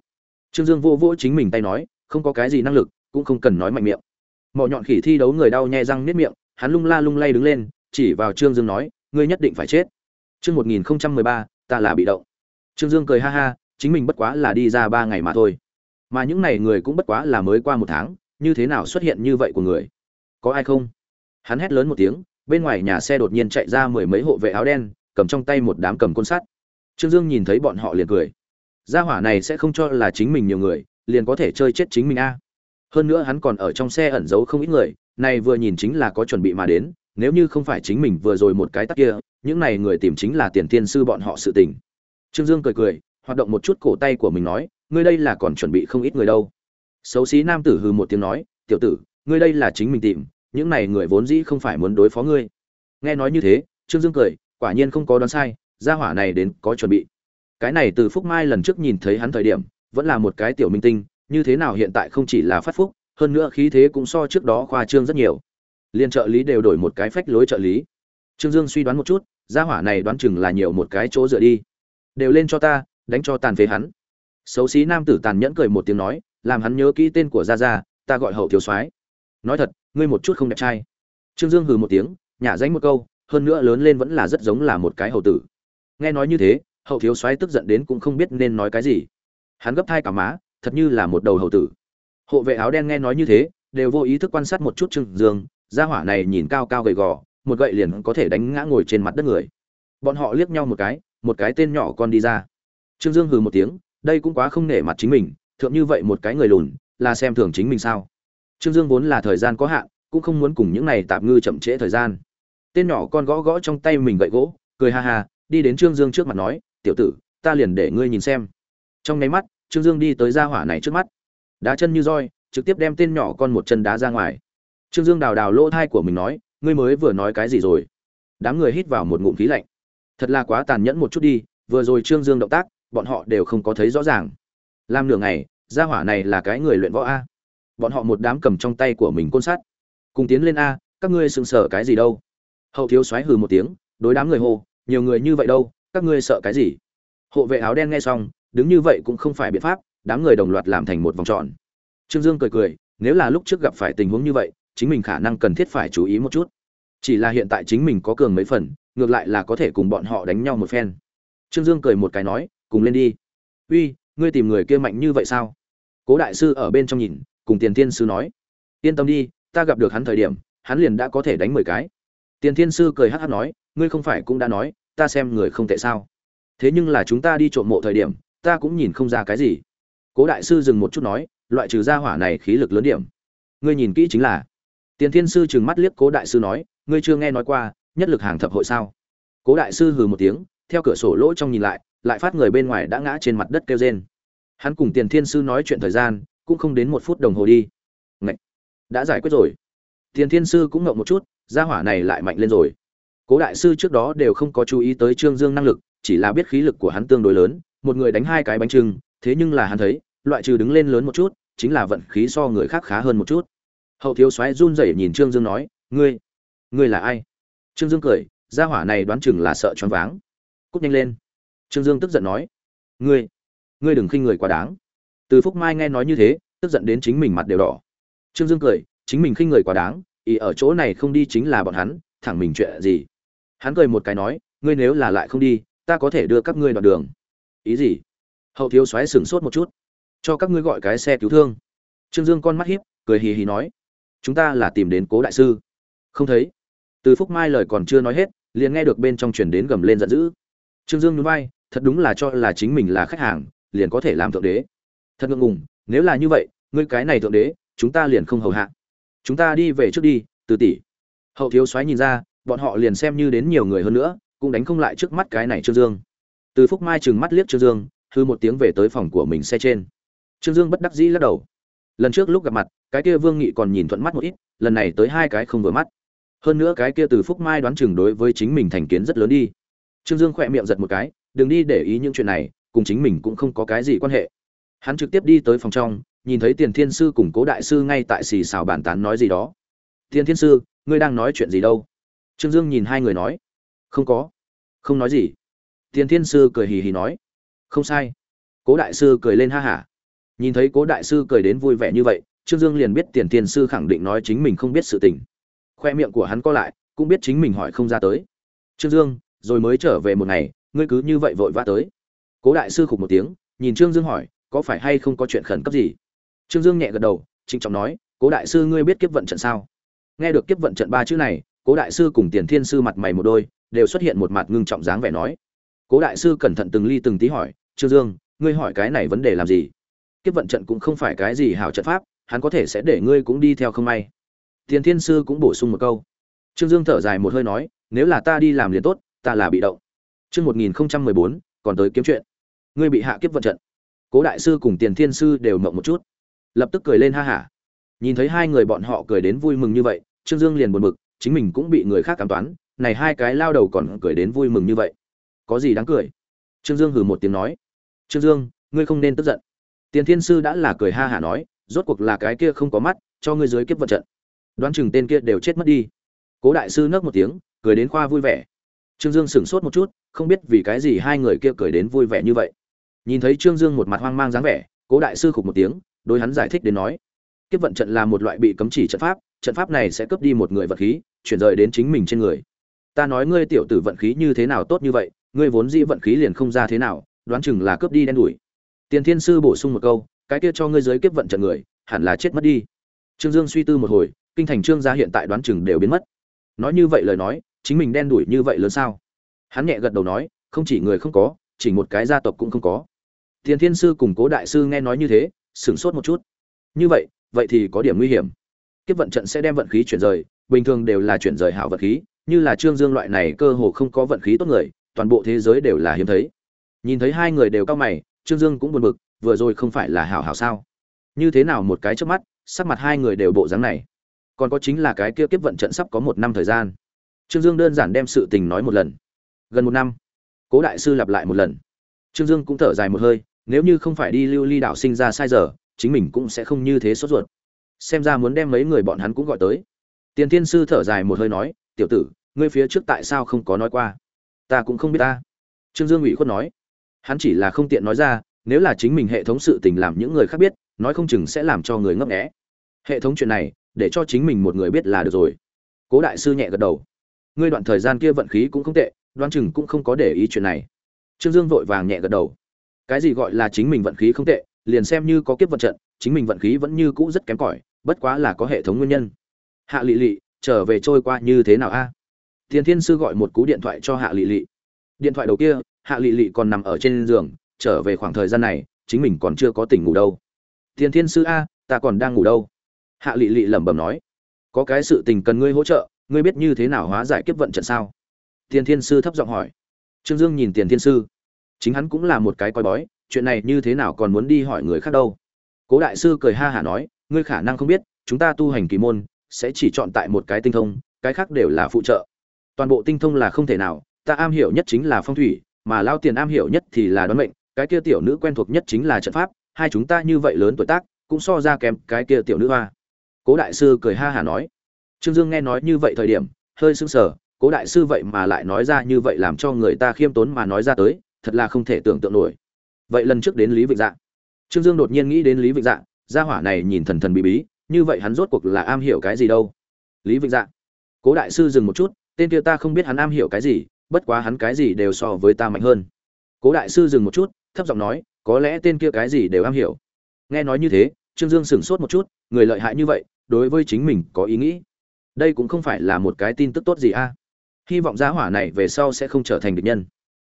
trương dương vô vỗ chính mình tay nói không có cái gì năng lực cũng không cần nói mạnh miệng mỏ nhọn khỉ thi đấu người đau nhè răng nếp miệng hắn lung la lung lay đứng lên chỉ vào trương dương nói ngươi nhất định phải chết Chương 1013, ta là bị động. Trương Dương cười ha ha, chính mình bất quá là đi ra ba ngày mà thôi. Mà những này người cũng bất quá là mới qua một tháng, như thế nào xuất hiện như vậy của người? Có ai không? Hắn hét lớn một tiếng, bên ngoài nhà xe đột nhiên chạy ra mười mấy hộ vệ áo đen, cầm trong tay một đám cầm côn sắt. Trương Dương nhìn thấy bọn họ liền cười. Gia hỏa này sẽ không cho là chính mình nhiều người, liền có thể chơi chết chính mình a. Hơn nữa hắn còn ở trong xe ẩn giấu không ít người, này vừa nhìn chính là có chuẩn bị mà đến, nếu như không phải chính mình vừa rồi một cái tắt kia, những này người tìm chính là tiền tiên sư bọn họ sự tình. Trương Dương cười cười, hoạt động một chút cổ tay của mình nói, ngươi đây là còn chuẩn bị không ít người đâu. Xấu xí nam tử hừ một tiếng nói, tiểu tử, ngươi đây là chính mình tìm, những này người vốn dĩ không phải muốn đối phó ngươi. Nghe nói như thế, Trương Dương cười, quả nhiên không có đoán sai, gia hỏa này đến có chuẩn bị. Cái này từ Phúc Mai lần trước nhìn thấy hắn thời điểm, vẫn là một cái tiểu minh tinh, như thế nào hiện tại không chỉ là phát phúc, hơn nữa khí thế cũng so trước đó khoa trương rất nhiều. Liên trợ lý đều đổi một cái phách lối trợ lý. Trương Dương suy đoán một chút, gia hỏa này đoán chừng là nhiều một cái chỗ dựa đi. Đều lên cho ta, đánh cho tàn phế hắn. Xấu xí nam tử tàn nhẫn cười một tiếng nói, làm hắn nhớ kỹ tên của gia gia, ta gọi hậu thiếu soái. Nói thật, ngươi một chút không đẹp trai. Trương Dương hừ một tiếng, nhả danh một câu, hơn nữa lớn lên vẫn là rất giống là một cái hậu tử. Nghe nói như thế, hậu thiếu soái tức giận đến cũng không biết nên nói cái gì. Hắn gấp thai cả má, thật như là một đầu hậu tử. Hộ vệ áo đen nghe nói như thế, đều vô ý thức quan sát một chút Trương Dương, gia hỏa này nhìn cao cao gầy gò, một gậy liền có thể đánh ngã ngồi trên mặt đất người bọn họ liếc nhau một cái một cái tên nhỏ con đi ra trương dương hừ một tiếng đây cũng quá không nể mặt chính mình thượng như vậy một cái người lùn là xem thường chính mình sao trương dương vốn là thời gian có hạn cũng không muốn cùng những này tạm ngư chậm trễ thời gian tên nhỏ con gõ gõ trong tay mình gậy gỗ, cười ha ha, đi đến trương dương trước mặt nói, tiểu tử, ta liền để ngươi nhìn xem. Trong nháy mắt, trương dương đi tới gia hỏa này trước mắt. Đá chân như roi, trực tiếp đem tên nhỏ con một chân đá ra ngoài. Trương dương đào đào lỗ thai của mình nói, ngươi mới vừa nói cái gì rồi? Đám người hít vào một ngụm khí lạnh. Thật là quá tàn nhẫn một chút đi, vừa rồi trương dương động tác, bọn họ đều không có thấy rõ ràng. Làm nửa ngày, gia hỏa này là cái người luyện võ a. Bọn họ một đám cầm trong tay của mình côn sát cùng tiến lên a, các ngươi sừng sờ cái gì đâu? Hậu thiếu xoáy hừ một tiếng, đối đám người hô, nhiều người như vậy đâu, các ngươi sợ cái gì? Hộ vệ áo đen nghe xong, đứng như vậy cũng không phải biện pháp, đám người đồng loạt làm thành một vòng tròn. Trương dương cười cười, nếu là lúc trước gặp phải tình huống như vậy, chính mình khả năng cần thiết phải chú ý một chút. Chỉ là hiện tại chính mình có cường mấy phần, ngược lại là có thể cùng bọn họ đánh nhau một phen. Trương dương cười một cái nói, cùng lên đi. Uy, ngươi tìm người kia mạnh như vậy sao? Cố đại sư ở bên trong nhìn, cùng tiền thiên sư nói, yên tâm đi, ta gặp được hắn thời điểm, hắn liền đã có thể đánh mười cái tiền thiên sư cười hắc hắc nói, ngươi không phải cũng đã nói, ta xem người không tệ sao? Thế nhưng là chúng ta đi trộm mộ thời điểm, ta cũng nhìn không ra cái gì. Cố đại sư dừng một chút nói, loại trừ ra hỏa này khí lực lớn điểm. Ngươi nhìn kỹ chính là. Tiền thiên sư trừng mắt liếc cố đại sư nói, ngươi chưa nghe nói qua, nhất lực hàng thập hội sao? Cố đại sư hừ một tiếng, theo cửa sổ lỗ trong nhìn lại lại phát người bên ngoài đã ngã trên mặt đất kêu rên. Hắn cùng tiền thiên sư nói chuyện thời gian, cũng không đến một phút đồng hồ đi. Ngậy! đã giải quyết rồi. Tiền thiên sư cũng ngậm một chút gia hỏa này lại mạnh lên rồi. Cố đại sư trước đó đều không có chú ý tới trương dương năng lực, chỉ là biết khí lực của hắn tương đối lớn, một người đánh hai cái bánh trưng, thế nhưng là hắn thấy, loại trừ đứng lên lớn một chút, chính là vận khí so người khác khá hơn một chút. Hậu thiếu soái run rẩy nhìn trương dương nói, ngươi ngươi là ai? Trương dương cười, gia hỏa này đoán chừng là sợ choáng váng. Cúp nhanh lên. Trương dương tức giận nói, ngươi ngươi đừng khinh người quá đáng. Từ phúc mai nghe nói như thế, tức giận đến chính mình mặt đều đỏ. Trương dương cười, chính mình khinh người quá đáng ý ở chỗ này không đi chính là bọn hắn, thẳng mình chuyện gì? Hắn cười một cái nói, ngươi nếu là lại không đi, ta có thể đưa các ngươi đoạn đường. Ý gì? Hậu thiếu xoáy sửng sốt một chút. Cho các ngươi gọi cái xe cứu thương. Trương dương con mắt hiếp cười hì hì nói, chúng ta là tìm đến cố đại sư. Không thấy. Từ phúc mai lời còn chưa nói hết, liền nghe được bên trong truyền đến gầm lên giận dữ. Trương dương nhún vai, thật đúng là cho là chính mình là khách hàng, liền có thể làm thượng đế. Thật ngượng ngùng, nếu là như vậy, ngươi cái này thượng đế, chúng ta liền không hầu hạ chúng ta đi về trước đi, từ tỷ. Hậu thiếu soái nhìn ra, bọn họ liền xem như đến nhiều người hơn nữa, cũng đánh không lại trước mắt cái này trương dương. Từ phúc mai trừng mắt liếc trương dương, hư một tiếng về tới phòng của mình xe trên. Trương dương bất đắc dĩ lắc đầu. Lần trước lúc gặp mặt, cái kia vương nghị còn nhìn thuận mắt một ít, lần này tới hai cái không vừa mắt. Hơn nữa cái kia từ phúc mai đoán chừng đối với chính mình thành kiến rất lớn đi. Trương dương khỏe miệng giật một cái, đừng đi để ý những chuyện này, cùng chính mình cũng không có cái gì quan hệ. Hắn trực tiếp đi tới phòng trong nhìn thấy tiền thiên sư cùng cố đại sư ngay tại xì xào bàn tán nói gì đó. Tiền thiên sư, ngươi đang nói chuyện gì đâu? Trương dương nhìn hai người nói. Không có. Không nói gì. Tiền thiên sư cười hì hì nói. Không sai. Cố đại sư cười lên ha hả. Nhìn thấy cố đại sư cười đến vui vẻ như vậy, trương dương liền biết tiền thiên sư khẳng định nói chính mình không biết sự tình. Khoe miệng của hắn co lại, cũng biết chính mình hỏi không ra tới. Trương dương, rồi mới trở về một ngày, ngươi cứ như vậy vội vã tới. Cố đại sư khục một tiếng, nhìn trương dương hỏi, có phải hay không có chuyện khẩn cấp gì? Trương dương nhẹ gật đầu trịnh trọng nói cố đại sư ngươi biết kiếp vận trận sao? Nghe được kiếp vận trận ba chữ này cố đại sư cùng tiền thiên sư mặt mày một đôi đều xuất hiện một mặt ngưng trọng dáng vẻ nói. Cố đại sư cẩn thận từng ly từng tí hỏi trương dương ngươi hỏi cái này vấn đề làm gì? Kiếp vận trận cũng không phải cái gì hảo trận pháp hắn có thể sẽ để ngươi cũng đi theo không may. Tiền thiên sư cũng bổ sung một câu. Trương dương thở dài một hơi nói nếu là ta đi làm liền tốt ta là bị động. Chương 1014, còn tới kiếm chuyện. Ngươi bị hạ kiếp vận trận. Cố đại sư cùng Tiền Thiên sư đều mộng một chút, lập tức cười lên ha hả. Nhìn thấy hai người bọn họ cười đến vui mừng như vậy, Trương Dương liền buồn bực, chính mình cũng bị người khác cảm toán, này hai cái lao đầu còn cười đến vui mừng như vậy. Có gì đáng cười? Trương Dương hừ một tiếng nói. Trương Dương, ngươi không nên tức giận. Tiền Thiên sư đã là cười ha hả nói, rốt cuộc là cái kia không có mắt, cho ngươi dưới kiếp vận trận. Đoán chừng tên kia đều chết mất đi. Cố đại sư nấc một tiếng, cười đến khoa vui vẻ. Trương Dương sững sốt một chút, không biết vì cái gì hai người kia cười đến vui vẻ như vậy. Nhìn thấy Trương Dương một mặt hoang mang dáng vẻ, Cố đại sư khục một tiếng, đối hắn giải thích đến nói: Kiếp vận trận là một loại bị cấm chỉ trận pháp, trận pháp này sẽ cướp đi một người vật khí, chuyển rời đến chính mình trên người. Ta nói ngươi tiểu tử vận khí như thế nào tốt như vậy, ngươi vốn dĩ vận khí liền không ra thế nào, đoán chừng là cướp đi đen đuổi. Tiền Thiên sư bổ sung một câu, cái kia cho ngươi giới kiếp vận trận người, hẳn là chết mất đi. Trương Dương suy tư một hồi, kinh thành Trương gia hiện tại đoán chừng đều biến mất. Nói như vậy lời nói, chính mình đen đuổi như vậy lớn sao? hắn nhẹ gật đầu nói không chỉ người không có chỉ một cái gia tộc cũng không có tiền thiên sư cùng cố đại sư nghe nói như thế sửng sốt một chút. Như vậy vậy thì có điểm nguy hiểm. Kiếp vận trận sẽ đem vận khí chuyển rời, bình thường đều là chuyển rời hảo vận khí, như là trương dương loại này cơ hồ không có vận khí tốt người, toàn bộ thế giới đều là hiếm thấy. Nhìn thấy hai người đều cao mày, trương dương cũng buồn bực, vừa rồi không phải là hảo hảo sao? Như thế nào một cái trước mắt, sắc mặt hai người đều bộ dáng này. Còn có chính là cái kia kiếp vận trận sắp có một năm thời gian. Trương dương đơn giản đem sự tình nói một lần. Gần một năm, cố đại sư lặp lại một lần. Trương dương cũng thở dài một hơi nếu như không phải đi lưu ly đảo sinh ra sai giờ, chính mình cũng sẽ không như thế sốt ruột. Xem ra muốn đem mấy người bọn hắn cũng gọi tới. Tiền thiên sư thở dài một hơi nói, tiểu tử, ngươi phía trước tại sao không có nói qua? Ta cũng không biết ta. Trương dương ủy khuất nói, hắn chỉ là không tiện nói ra, nếu là chính mình hệ thống sự tình làm những người khác biết, nói không chừng sẽ làm cho người ngấp nghẽ hệ thống chuyện này, để cho chính mình một người biết là được rồi. Cố đại sư nhẹ gật đầu, ngươi đoạn thời gian kia vận khí cũng không tệ, đoán chừng cũng không có để ý chuyện này. Trương dương vội vàng nhẹ gật đầu cái gì gọi là chính mình vận khí không tệ liền xem như có kiếp vận trận chính mình vận khí vẫn như cũ rất kém cỏi bất quá là có hệ thống nguyên nhân. Hạ lị lị trở về trôi qua như thế nào a? À? tiền thiên sư gọi một cú điện thoại cho hạ lị lị. Điện thoại đầu kia hạ lị lị còn nằm ở trên giường trở về khoảng thời gian này chính mình còn chưa có tỉnh ngủ đâu. Tiền thiên sư a ta còn đang ngủ đâu? Hạ lị lị lẩm bẩm nói. Có cái sự tình cần ngươi hỗ trợ ngươi biết như thế nào hóa giải kiếp vận trận sao? Tiền Thiên sư thấp giọng hỏi. Trương Dương nhìn Tiền Thiên sư, chính hắn cũng là một cái coi bói, chuyện này như thế nào còn muốn đi hỏi người khác đâu. Cố đại sư cười ha hả nói, ngươi khả năng không biết, chúng ta tu hành kỳ môn sẽ chỉ chọn tại một cái tinh thông, cái khác đều là phụ trợ. Toàn bộ tinh thông là không thể nào, ta am hiểu nhất chính là phong thủy, mà lao tiền am hiểu nhất thì là đoán mệnh, cái kia tiểu nữ quen thuộc nhất chính là trận pháp, hai chúng ta như vậy lớn tuổi tác, cũng so ra kém cái kia tiểu nữ hoa. Cố đại sư cười ha hả nói. Trương Dương nghe nói như vậy thời điểm, hơi sững sờ, cố đại sư vậy mà lại nói ra như vậy làm cho người ta khiêm tốn mà nói ra tới thật là không thể tưởng tượng nổi. Vậy lần trước đến lý vịnh dạ trương dương đột nhiên nghĩ đến lý vịnh dạ gia hỏa này nhìn thần thần bí bí, như vậy hắn rốt cuộc là am hiểu cái gì đâu? Lý vịnh dạ cố đại sư dừng một chút, tên kia ta không biết hắn am hiểu cái gì, bất quá hắn cái gì đều so với ta mạnh hơn. Cố đại sư dừng một chút, thấp giọng nói, có lẽ tên kia cái gì đều am hiểu. Nghe nói như thế, trương dương sửng sốt một chút, người lợi hại như vậy, đối với chính mình có ý nghĩ. Đây cũng không phải là một cái tin tức tốt gì a. Hy vọng gia hỏa này về sau sẽ không trở thành địch nhân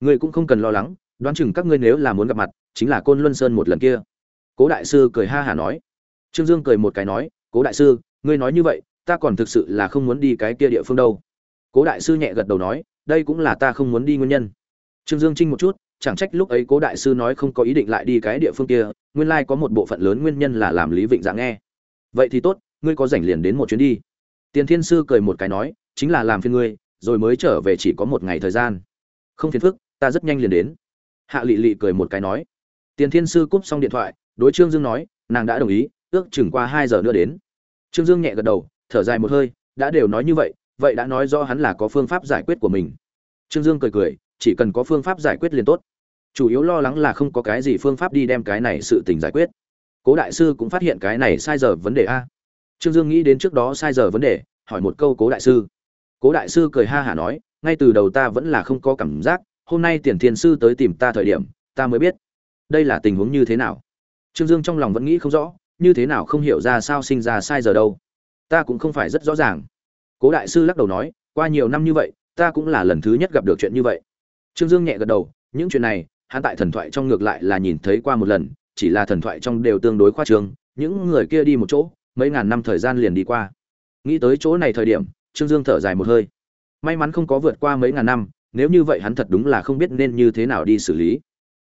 ngươi cũng không cần lo lắng, đoán chừng các ngươi nếu là muốn gặp mặt, chính là côn luân sơn một lần kia. Cố đại sư cười ha hả nói. Trương dương cười một cái nói, cố đại sư, ngươi nói như vậy, ta còn thực sự là không muốn đi cái kia địa phương đâu. Cố đại sư nhẹ gật đầu nói, đây cũng là ta không muốn đi nguyên nhân. Trương dương trinh một chút, chẳng trách lúc ấy cố đại sư nói không có ý định lại đi cái địa phương kia, nguyên lai có một bộ phận lớn nguyên nhân là làm lý vịnh dạng nghe. Vậy thì tốt, ngươi có rảnh liền đến một chuyến đi. Tiền thiên sư cười một cái nói, chính là làm phiên ngươi, rồi mới trở về chỉ có một ngày thời gian. Không phiền phức ta rất nhanh liền đến. Hạ lị lị cười một cái nói. Tiền thiên sư cúp xong điện thoại, đối trương dương nói, nàng đã đồng ý, ước chừng qua hai giờ nữa đến. Trương dương nhẹ gật đầu, thở dài một hơi, đã đều nói như vậy vậy đã nói rõ hắn là có phương pháp giải quyết của mình. Trương dương cười cười, chỉ cần có phương pháp giải quyết liền tốt. Chủ yếu lo lắng là không có cái gì phương pháp đi đem cái này sự tình giải quyết. Cố đại sư cũng phát hiện cái này sai giờ vấn đề a. Trương dương nghĩ đến trước đó sai giờ vấn đề, hỏi một câu cố đại sư. Cố đại sư cười ha hả nói, ngay từ đầu ta vẫn là không có cảm giác hôm nay tiền thiên sư tới tìm ta thời điểm, ta mới biết. Đây là tình huống như thế nào? Trương dương trong lòng vẫn nghĩ không rõ, như thế nào không hiểu ra sao sinh ra sai giờ đâu. Ta cũng không phải rất rõ ràng. Cố đại sư lắc đầu nói, qua nhiều năm như vậy, ta cũng là lần thứ nhất gặp được chuyện như vậy. Trương dương nhẹ gật đầu, những chuyện này, hắn tại thần thoại trong ngược lại là nhìn thấy qua một lần, chỉ là thần thoại trong đều tương đối khoa trương, những người kia đi một chỗ, mấy ngàn năm thời gian liền đi qua. Nghĩ tới chỗ này thời điểm, trương dương thở dài một hơi. May mắn không có vượt qua mấy ngàn năm nếu như vậy hắn thật đúng là không biết nên như thế nào đi xử lý.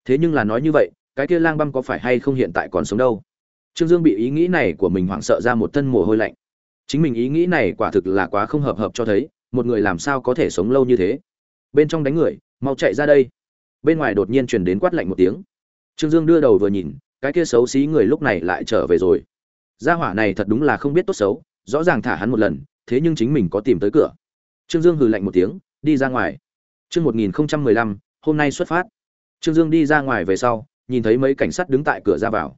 Thế nhưng là nói như vậy, cái kia lang băm có phải hay không hiện tại còn sống đâu? Trương dương bị ý nghĩ này của mình hoảng sợ ra một thân mồ hôi lạnh. Chính mình ý nghĩ này quả thực là quá không hợp hợp cho thấy, một người làm sao có thể sống lâu như thế? Bên trong đánh người, mau chạy ra đây. Bên ngoài đột nhiên truyền đến quát lạnh một tiếng. Trương dương đưa đầu vừa nhìn, cái kia xấu xí người lúc này lại trở về rồi. Gia hỏa này thật đúng là không biết tốt xấu, rõ ràng thả hắn một lần, thế nhưng chính mình có tìm tới cửa. Trương dương hừ lạnh một tiếng, đi ra ngoài chương một nghìn mười lăm, hôm nay xuất phát. Trương dương đi ra ngoài về sau, nhìn thấy mấy cảnh sát đứng tại cửa ra vào.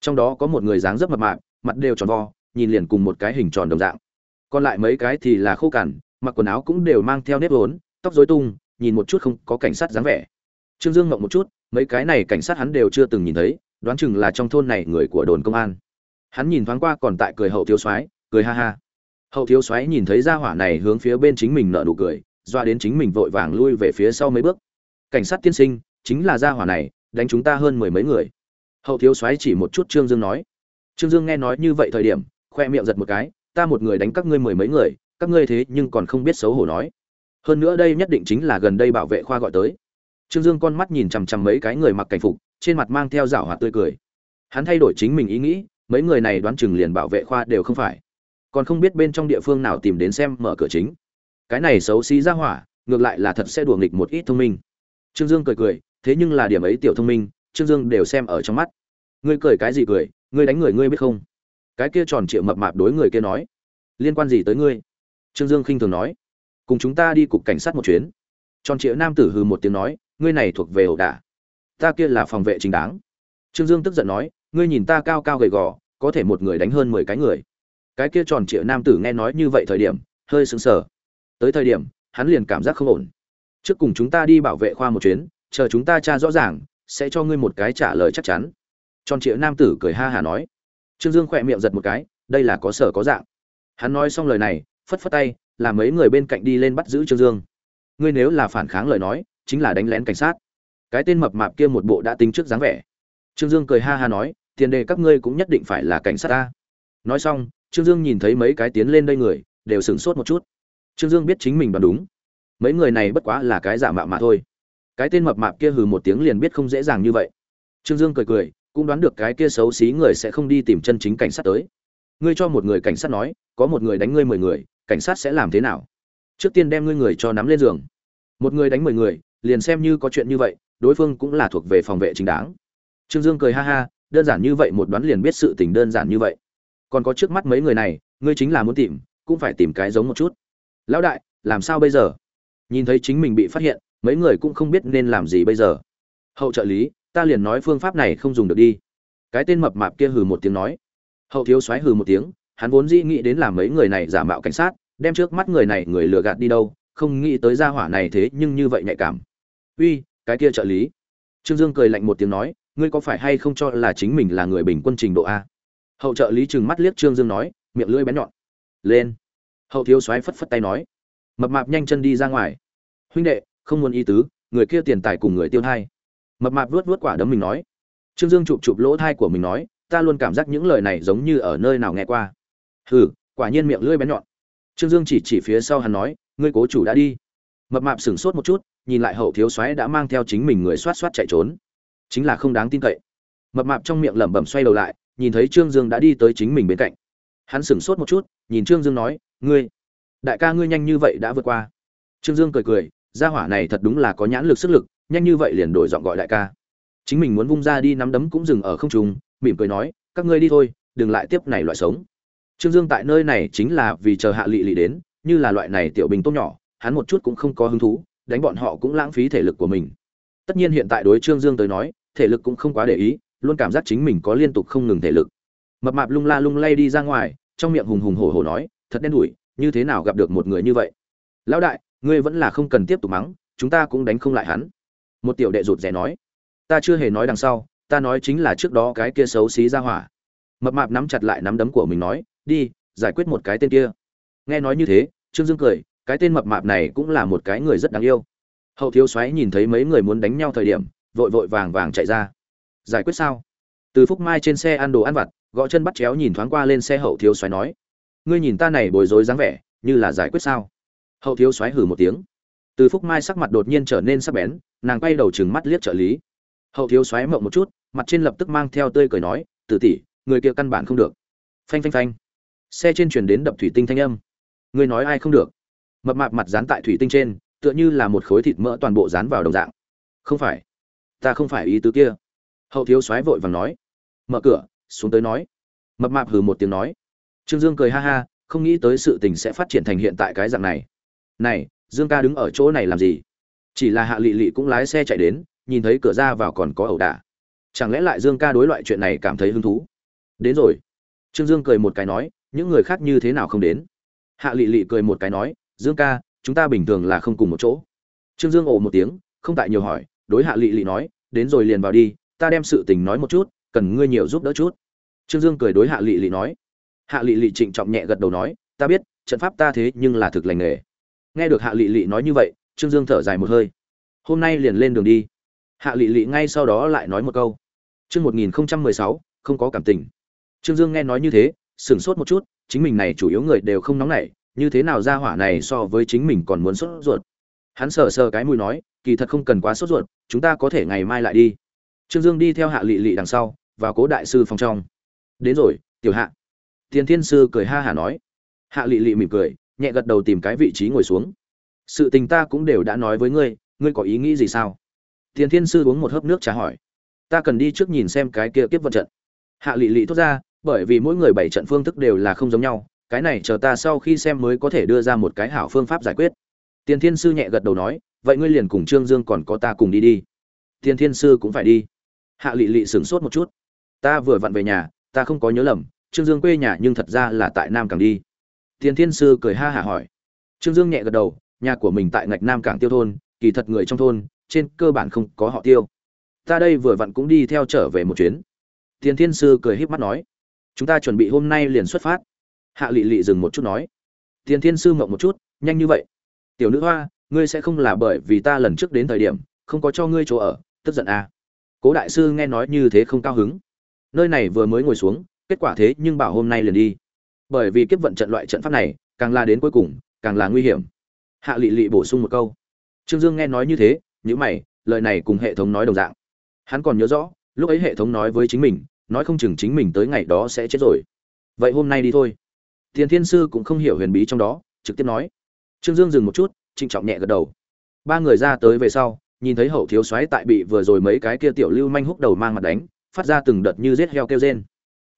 Trong đó có một người dáng rất mập mạp, mặt đều tròn vo, nhìn liền cùng một cái hình tròn đồng dạng. Còn lại mấy cái thì là khô cằn, mặc quần áo cũng đều mang theo nếp vốn, tóc rối tung, nhìn một chút không có cảnh sát dáng vẻ. Trương dương ngậm một chút, mấy cái này cảnh sát hắn đều chưa từng nhìn thấy, đoán chừng là trong thôn này người của đồn công an. Hắn nhìn thoáng qua còn tại cười hậu thiếu soái, cười ha ha. Hậu thiếu soái nhìn thấy gia hỏa này hướng phía bên chính mình nở nụ cười doa đến chính mình vội vàng lui về phía sau mấy bước. Cảnh sát tiên sinh, chính là gia hỏa này, đánh chúng ta hơn mười mấy người. Hậu thiếu soái chỉ một chút trương dương nói. Trương dương nghe nói như vậy thời điểm, khoe miệng giật một cái, ta một người đánh các ngươi mười mấy người, các ngươi thế nhưng còn không biết xấu hổ nói. Hơn nữa đây nhất định chính là gần đây bảo vệ khoa gọi tới. Trương dương con mắt nhìn chằm chằm mấy cái người mặc cảnh phục, trên mặt mang theo rảo hoạt tươi cười. Hắn thay đổi chính mình ý nghĩ, mấy người này đoán chừng liền bảo vệ khoa đều không phải. Còn không biết bên trong địa phương nào tìm đến xem mở cửa chính cái này xấu xí ra hỏa, ngược lại là thật sẽ đùa nghịch một ít thông minh. Trương dương cười cười, thế nhưng là điểm ấy tiểu thông minh, trương dương đều xem ở trong mắt. Ngươi cười cái gì cười, ngươi đánh người ngươi biết không? Cái kia tròn triệu mập mạp đối người kia nói. Liên quan gì tới ngươi? Trương dương khinh thường nói. Cùng chúng ta đi cục cảnh sát một chuyến. Tròn triệu nam tử hừ một tiếng nói, ngươi này thuộc về ẩu đả. Ta kia là phòng vệ chính đáng. Trương dương tức giận nói, ngươi nhìn ta cao cao gầy gò, có thể một người đánh hơn mười cái người. Cái kia tròn triệu nam tử nghe nói như vậy thời điểm, hơi sững sờ tới thời điểm, hắn liền cảm giác không ổn. Trước cùng chúng ta đi bảo vệ khoa một chuyến, chờ chúng ta tra rõ ràng, sẽ cho ngươi một cái trả lời chắc chắn. Tròn triệu nam tử cười ha hà nói. Trương dương khỏe miệng giật một cái, đây là có sở có dạng. Hắn nói xong lời này, phất phất tay làm mấy người bên cạnh đi lên bắt giữ trương dương. Ngươi nếu là phản kháng lời nói, chính là đánh lén cảnh sát. Cái tên mập mạp kia một bộ đã tính trước dáng vẻ. Trương dương cười ha ha nói, tiền đề các ngươi cũng nhất định phải là cảnh sát ta. Nói xong, trương dương nhìn thấy mấy cái tiến lên đây người, đều sửng sốt một chút trương dương biết chính mình đoán đúng. Mấy người này bất quá là cái giả mạo mà thôi. Cái tên mập mạp kia hừ một tiếng liền biết không dễ dàng như vậy. Trương dương cười cười, cũng đoán được cái kia xấu xí người sẽ không đi tìm chân chính cảnh sát tới. Ngươi cho một người cảnh sát nói, có một người đánh ngươi mười người, cảnh sát sẽ làm thế nào? Trước tiên đem ngươi người cho nắm lên giường. Một người đánh mười người, liền xem như có chuyện như vậy, đối phương cũng là thuộc về phòng vệ chính đáng. Trương dương cười ha ha, đơn giản như vậy một đoán liền biết sự tình đơn giản như vậy. Còn có trước mắt mấy người này, ngươi chính là muốn tìm, cũng phải tìm cái giống một chút lão đại, làm sao bây giờ? Nhìn thấy chính mình bị phát hiện, mấy người cũng không biết nên làm gì bây giờ. Hậu trợ lý, ta liền nói phương pháp này không dùng được đi. Cái tên mập mạp kia hừ một tiếng nói. Hậu thiếu soái hừ một tiếng, hắn vốn dĩ nghĩ đến làm mấy người này giả mạo cảnh sát, đem trước mắt người này người lừa gạt đi đâu, không nghĩ tới gia hỏa này thế nhưng như vậy nhạy cảm. Uy, cái kia trợ lý. Trương dương cười lạnh một tiếng nói, ngươi có phải hay không cho là chính mình là người bình quân trình độ a? Hậu trợ lý trừng mắt liếc trương dương nói, miệng lưỡi bén nhọn. Lên hậu thiếu soái phất phất tay nói, mập mạp nhanh chân đi ra ngoài. Huynh đệ, không muốn ý tứ, người kia tiền tài cùng người tiêu thai. Mập mạp vuốt vuốt quả đấm mình nói. Trương dương chụp chụp lỗ thai của mình nói, ta luôn cảm giác những lời này giống như ở nơi nào nghe qua. Hừ, quả nhiên miệng lưỡi bén nhọn. Trương dương chỉ chỉ phía sau hắn nói, ngươi cố chủ đã đi. Mập mạp sửng sốt một chút, nhìn lại hậu thiếu soái đã mang theo chính mình người xoát xoát chạy trốn. Chính là không đáng tin cậy. Mập mạp trong miệng lẩm bẩm xoay đầu lại, nhìn thấy trương dương đã đi tới chính mình bên cạnh. Hắn sửng sốt một chút, nhìn trương dương nói ngươi, đại ca ngươi nhanh như vậy đã vượt qua. Trương dương cười cười, gia hỏa này thật đúng là có nhãn lực sức lực, nhanh như vậy liền đổi giọng gọi đại ca. Chính mình muốn vung ra đi nắm đấm cũng dừng ở không trung, mỉm cười nói, các ngươi đi thôi, đừng lại tiếp này loại sống. Trương dương tại nơi này chính là vì chờ hạ lị lị đến, như là loại này tiểu bình tốt nhỏ, hắn một chút cũng không có hứng thú, đánh bọn họ cũng lãng phí thể lực của mình. Tất nhiên hiện tại đối trương dương tới nói, thể lực cũng không quá để ý, luôn cảm giác chính mình có liên tục không ngừng thể lực. Mập mạp lung la lung lay đi ra ngoài, trong miệng hùng hùng hổ hổ nói thật đen đủi, như thế nào gặp được một người như vậy? Lão đại, ngươi vẫn là không cần tiếp tục mắng, chúng ta cũng đánh không lại hắn. Một tiểu đệ rụt rè nói. Ta chưa hề nói đằng sau, ta nói chính là trước đó cái kia xấu xí ra hỏa. Mập mạp nắm chặt lại nắm đấm của mình nói, đi, giải quyết một cái tên kia. Nghe nói như thế, trương dương cười, cái tên mập mạp này cũng là một cái người rất đáng yêu. Hậu thiếu xoáy nhìn thấy mấy người muốn đánh nhau thời điểm, vội vội vàng vàng chạy ra. Giải quyết sao? Từ phúc mai trên xe ăn đồ ăn vặt, gõ chân bắt chéo nhìn thoáng qua lên xe hậu thiếu xoáy nói ngươi nhìn ta này bối rối dáng vẻ, như là giải quyết sao? Hậu thiếu xoáy hử một tiếng. Từ phúc mai sắc mặt đột nhiên trở nên sắc bén, nàng quay đầu chừng mắt liếc trợ lý. Hậu thiếu xoáy mộng một chút, mặt trên lập tức mang theo tươi cười nói từ tỷ, người kia căn bản không được. Phanh phanh phanh. Xe trên chuyển đến đập thủy tinh thanh âm. Ngươi nói ai không được? Mập mạp mặt dán tại thủy tinh trên, tựa như là một khối thịt mỡ toàn bộ dán vào đồng dạng. Không phải, ta không phải ý tứ kia. Hậu thiếu soái vội vàng nói. Mở cửa, xuống tới nói. Mập mạp hừ một tiếng nói trương dương cười ha ha, không nghĩ tới sự tình sẽ phát triển thành hiện tại cái dạng này. Này, dương ca đứng ở chỗ này làm gì? Chỉ là hạ Lệ Lệ cũng lái xe chạy đến, nhìn thấy cửa ra vào còn có ẩu đả. Chẳng lẽ lại dương ca đối loại chuyện này cảm thấy hứng thú? Đến rồi. Trương dương cười một cái nói, những người khác như thế nào không đến? Hạ Lệ Lệ cười một cái nói, dương ca, chúng ta bình thường là không cùng một chỗ. Trương dương ồ một tiếng, không tại nhiều hỏi, đối hạ Lệ Lệ nói, đến rồi liền vào đi, ta đem sự tình nói một chút, cần ngươi nhiều giúp đỡ chút. Trương dương cười đối hạ Lệ Lệ nói hạ lị lị trịnh trọng nhẹ gật đầu nói, ta biết, trận pháp ta thế nhưng là thực lành nghề. Nghe được hạ lị lị nói như vậy, trương dương thở dài một hơi. Hôm nay liền lên đường đi. Hạ lị lị ngay sau đó lại nói một câu. Chương một nghìn không trăm mười sáu, không có cảm tình. Trương dương nghe nói như thế, sửng sốt một chút, chính mình này chủ yếu người đều không nóng nảy, như thế nào ra hỏa này so với chính mình còn muốn sốt ruột. Hắn sờ sờ cái mùi nói, kỳ thật không cần quá sốt ruột, chúng ta có thể ngày mai lại đi. Trương dương đi theo hạ lị lị đằng sau và cố đại sư phòng trong. Đến rồi, tiểu hạ tiền thiên sư cười ha hả nói. Hạ Lệ Lệ mỉm cười, nhẹ gật đầu tìm cái vị trí ngồi xuống. Sự tình ta cũng đều đã nói với ngươi ngươi có ý nghĩ gì sao? Tiền thiên sư uống một hớp nước trà hỏi. Ta cần đi trước nhìn xem cái kia kiếp vận trận. Hạ Lệ Lệ thốt ra, bởi vì mỗi người bảy trận phương thức đều là không giống nhau, cái này chờ ta sau khi xem mới có thể đưa ra một cái hảo phương pháp giải quyết. Tiền thiên sư nhẹ gật đầu nói, vậy ngươi liền cùng trương dương còn có ta cùng đi đi. Tiền thiên sư cũng phải đi. Hạ Lệ Lệ sửng sốt một chút. Ta vừa vặn về nhà, ta không có nhớ lầm trương dương quê nhà nhưng thật ra là tại nam cảng đi. Tiền thiên sư cười ha hả hỏi. Trương dương nhẹ gật đầu, nhà của mình tại ngạch nam cảng tiêu thôn, kỳ thật người trong thôn, trên cơ bản không có họ tiêu. Ta đây vừa vặn cũng đi theo trở về một chuyến. Tiền thiên sư cười híp mắt nói. Chúng ta chuẩn bị hôm nay liền xuất phát. Hạ Lệ Lệ dừng một chút nói. Tiền thiên sư ngậm một chút, nhanh như vậy. Tiểu nữ hoa, ngươi sẽ không là bởi vì ta lần trước đến thời điểm, không có cho ngươi chỗ ở, tức giận à. cố đại sư nghe nói như thế không cao hứng. Nơi này vừa mới ngồi xuống kết quả thế nhưng bảo hôm nay liền đi. Bởi vì kiếp vận trận loại trận pháp này, càng là đến cuối cùng, càng là nguy hiểm. Hạ lị lị bổ sung một câu. Trương dương nghe nói như thế nhữ mày, lời này cùng hệ thống nói đồng dạng. Hắn còn nhớ rõ, lúc ấy hệ thống nói với chính mình, nói không chừng chính mình tới ngày đó sẽ chết rồi. Vậy hôm nay đi thôi. Tiền thiên sư cũng không hiểu huyền bí trong đó, trực tiếp nói. Trương dương dừng một chút, trịnh trọng nhẹ gật đầu. Ba người ra tới về sau, nhìn thấy hậu thiếu soái tại bị vừa rồi mấy cái kia tiểu lưu manh húc đầu mang mặt đánh, phát ra từng đợt như rết heo kêu rên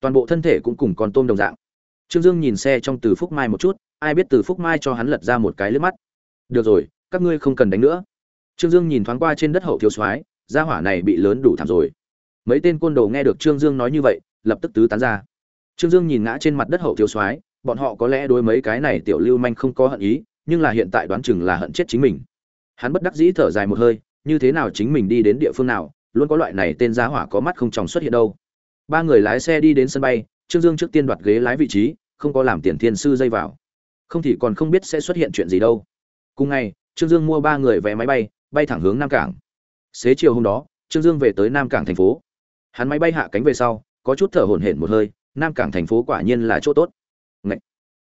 toàn bộ thân thể cũng cùng con tôm đồng dạng. Trương dương nhìn xe trong từ phúc mai một chút, ai biết từ phúc mai cho hắn lật ra một cái lướt mắt. Được rồi, các ngươi không cần đánh nữa. Trương dương nhìn thoáng qua trên đất hậu thiếu soái, gia hỏa này bị lớn đủ thảm rồi. Mấy tên côn đồ nghe được trương dương nói như vậy, lập tức tứ tán ra. Trương dương nhìn ngã trên mặt đất hậu thiếu soái, bọn họ có lẽ đối mấy cái này tiểu lưu manh không có hận ý, nhưng là hiện tại đoán chừng là hận chết chính mình. Hắn bất đắc dĩ thở dài một hơi, như thế nào chính mình đi đến địa phương nào, luôn có loại này tên gia hỏa có mắt không tròng xuất hiện đâu ba người lái xe đi đến sân bay, trương dương trước tiên đoạt ghế lái vị trí, không có làm tiền thiên sư dây vào. Không thì còn không biết sẽ xuất hiện chuyện gì đâu. Cùng ngày, trương dương mua ba người vé máy bay bay thẳng hướng nam cảng. Xế chiều hôm đó, trương dương về tới nam cảng thành phố. Hắn máy bay hạ cánh về sau, có chút thở hổn hển một hơi, nam cảng thành phố quả nhiên là chỗ tốt. Ngậy!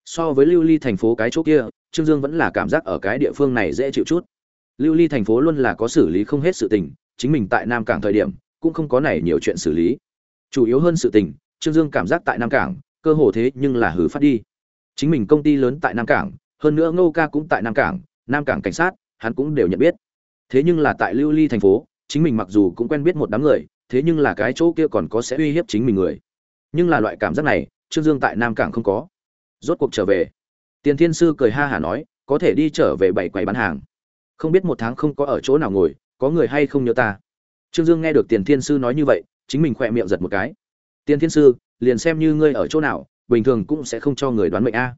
so với lưu ly thành phố cái chỗ kia, trương dương vẫn là cảm giác ở cái địa phương này dễ chịu chút. Lưu ly thành phố luôn là có xử lý không hết sự tình, chính mình tại nam cảng thời điểm, cũng không có này nhiều chuyện xử lý chủ yếu hơn sự tình, trương dương cảm giác tại nam cảng, cơ hồ thế nhưng là hử phát đi. Chính mình công ty lớn tại nam cảng, hơn nữa ngô ca cũng tại nam cảng nam cảng cảnh sát, hắn cũng đều nhận biết. Thế nhưng là tại lưu ly thành phố, chính mình mặc dù cũng quen biết một đám người, thế nhưng là cái chỗ kia còn có sẽ uy hiếp chính mình người. Nhưng là loại cảm giác này, trương dương tại nam cảng không có. Rốt cuộc trở về. Tiền thiên sư cười ha hả nói, có thể đi trở về bảy quầy bán hàng. Không biết một tháng không có ở chỗ nào ngồi, có người hay không nhớ ta? Trương dương nghe được tiền thiên sư nói như vậy chính mình khỏe miệng giật một cái. Tiền thiên sư, liền xem như ngươi ở chỗ nào, bình thường cũng sẽ không cho người đoán mệnh a.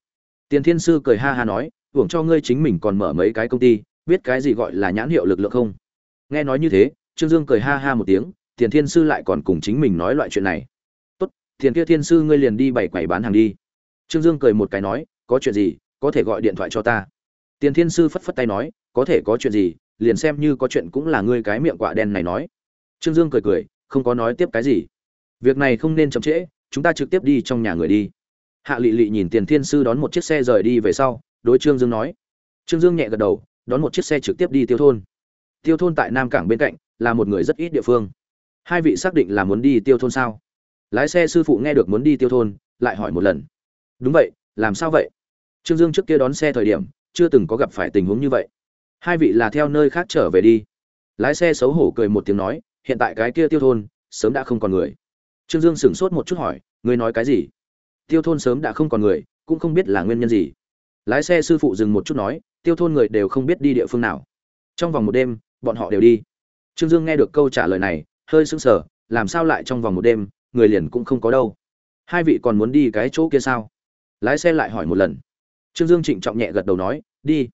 Tiền thiên sư cười ha ha nói, hưởng cho ngươi chính mình còn mở mấy cái công ty, biết cái gì gọi là nhãn hiệu lực lượng không? Nghe nói như thế, trương dương cười ha ha một tiếng tiền thiên sư lại còn cùng chính mình nói loại chuyện này. Tốt tiền kia thiên sư ngươi liền đi bảy quẩy bán hàng đi. Trương dương cười một cái nói, có chuyện gì, có thể gọi điện thoại cho ta. Tiền thiên sư phất phất tay nói, có thể có chuyện gì, liền xem như có chuyện cũng là ngươi cái miệng quạ đen này nói. Trương dương cười cười không có nói tiếp cái gì. Việc này không nên chậm trễ, chúng ta trực tiếp đi trong nhà người đi. Hạ lị lị nhìn tiền thiên sư đón một chiếc xe rời đi về sau, đối trương dương nói. Trương dương nhẹ gật đầu, đón một chiếc xe trực tiếp đi tiêu thôn. Tiêu thôn tại nam cảng bên cạnh, là một người rất ít địa phương. Hai vị xác định là muốn đi tiêu thôn sao? Lái xe sư phụ nghe được muốn đi tiêu thôn, lại hỏi một lần. Đúng vậy, làm sao vậy? Trương dương trước kia đón xe thời điểm, chưa từng có gặp phải tình huống như vậy. Hai vị là theo nơi khác trở về đi. Lái xe xấu hổ cười một tiếng nói hiện tại cái kia tiêu thôn sớm đã không còn người. Trương dương sửng sốt một chút hỏi, ngươi nói cái gì? Tiêu thôn sớm đã không còn người, cũng không biết là nguyên nhân gì. Lái xe sư phụ dừng một chút nói, tiêu thôn người đều không biết đi địa phương nào. Trong vòng một đêm, bọn họ đều đi. Trương dương nghe được câu trả lời này, hơi sững sờ, làm sao lại trong vòng một đêm, người liền cũng không có đâu? Hai vị còn muốn đi cái chỗ kia sao? Lái xe lại hỏi một lần. Trương dương trịnh trọng nhẹ gật đầu nói, đi.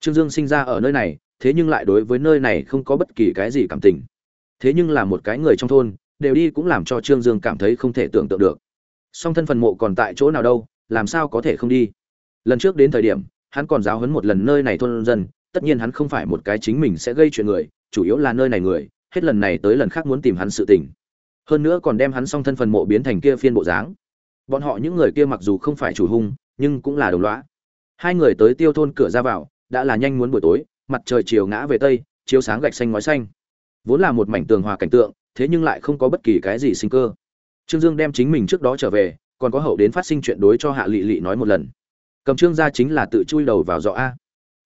Trương dương sinh ra ở nơi này, thế nhưng lại đối với nơi này không có bất kỳ cái gì cảm tình thế nhưng là một cái người trong thôn, đều đi cũng làm cho trương dương cảm thấy không thể tưởng tượng được. Song thân phần mộ còn tại chỗ nào đâu, làm sao có thể không đi? Lần trước đến thời điểm, hắn còn giáo huấn một lần nơi này thôn dân, tất nhiên hắn không phải một cái chính mình sẽ gây chuyện người, chủ yếu là nơi này người, hết lần này tới lần khác muốn tìm hắn sự tình. Hơn nữa còn đem hắn song thân phần mộ biến thành kia phiên bộ dáng. Bọn họ những người kia mặc dù không phải chủ hung, nhưng cũng là đồng loã hai người tới tiêu thôn cửa ra vào, đã là nhanh muốn buổi tối, mặt trời chiều ngã về tây, chiếu sáng gạch xanh ngói xanh vốn là một mảnh tường hòa cảnh tượng, thế nhưng lại không có bất kỳ cái gì sinh cơ. Trương dương đem chính mình trước đó trở về, còn có hậu đến phát sinh chuyện đối cho hạ lị lị nói một lần. Cầm trương ra chính là tự chui đầu vào dọ a.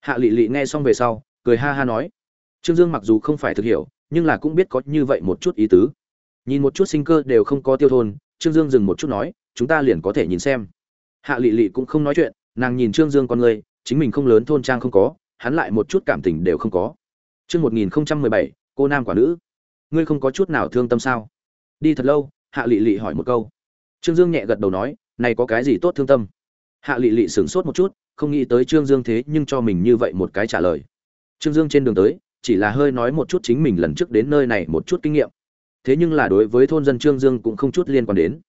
Hạ lị lị nghe xong về sau, cười ha ha nói. Trương dương mặc dù không phải thực hiểu, nhưng là cũng biết có như vậy một chút ý tứ. Nhìn một chút sinh cơ đều không có tiêu thôn, trương dương dừng một chút nói, chúng ta liền có thể nhìn xem. Hạ lị lị cũng không nói chuyện, nàng nhìn trương dương con người, chính mình không lớn thôn trang không có, hắn lại một chút cảm tình đều không có. Chương một nghìn không trăm mười bảy cô nam quả nữ. Ngươi không có chút nào thương tâm sao? Đi thật lâu, hạ lị lị hỏi một câu. Trương dương nhẹ gật đầu nói, này có cái gì tốt thương tâm? Hạ lị lị sửng sốt một chút, không nghĩ tới trương dương thế nhưng cho mình như vậy một cái trả lời. Trương dương trên đường tới, chỉ là hơi nói một chút chính mình lần trước đến nơi này một chút kinh nghiệm. Thế nhưng là đối với thôn dân trương dương cũng không chút liên quan đến.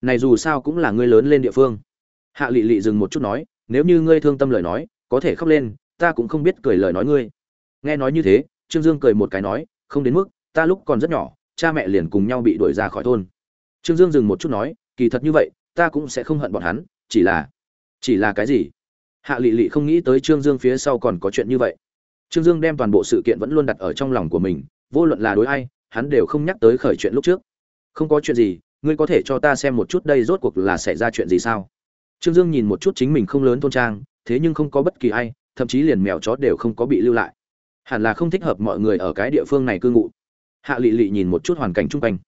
Này dù sao cũng là ngươi lớn lên địa phương. Hạ lị lị dừng một chút nói, nếu như ngươi thương tâm lời nói, có thể khóc lên, ta cũng không biết cười lời nói ngươi. Nghe nói như thế trương dương cười một cái nói, không đến mức, ta lúc còn rất nhỏ, cha mẹ liền cùng nhau bị đuổi ra khỏi thôn. Trương dương dừng một chút nói, kỳ thật như vậy, ta cũng sẽ không hận bọn hắn, chỉ là chỉ là cái gì? Hạ Lệ Lệ không nghĩ tới trương dương phía sau còn có chuyện như vậy. Trương dương đem toàn bộ sự kiện vẫn luôn đặt ở trong lòng của mình, vô luận là đối ai, hắn đều không nhắc tới khởi chuyện lúc trước. Không có chuyện gì, ngươi có thể cho ta xem một chút đây rốt cuộc là xảy ra chuyện gì sao? Trương dương nhìn một chút chính mình không lớn thôn trang, thế nhưng không có bất kỳ ai, thậm chí liền mèo chó đều không có bị lưu lại hẳn là không thích hợp mọi người ở cái địa phương này cư ngụ. Hạ lị lị nhìn một chút hoàn cảnh chung quanh.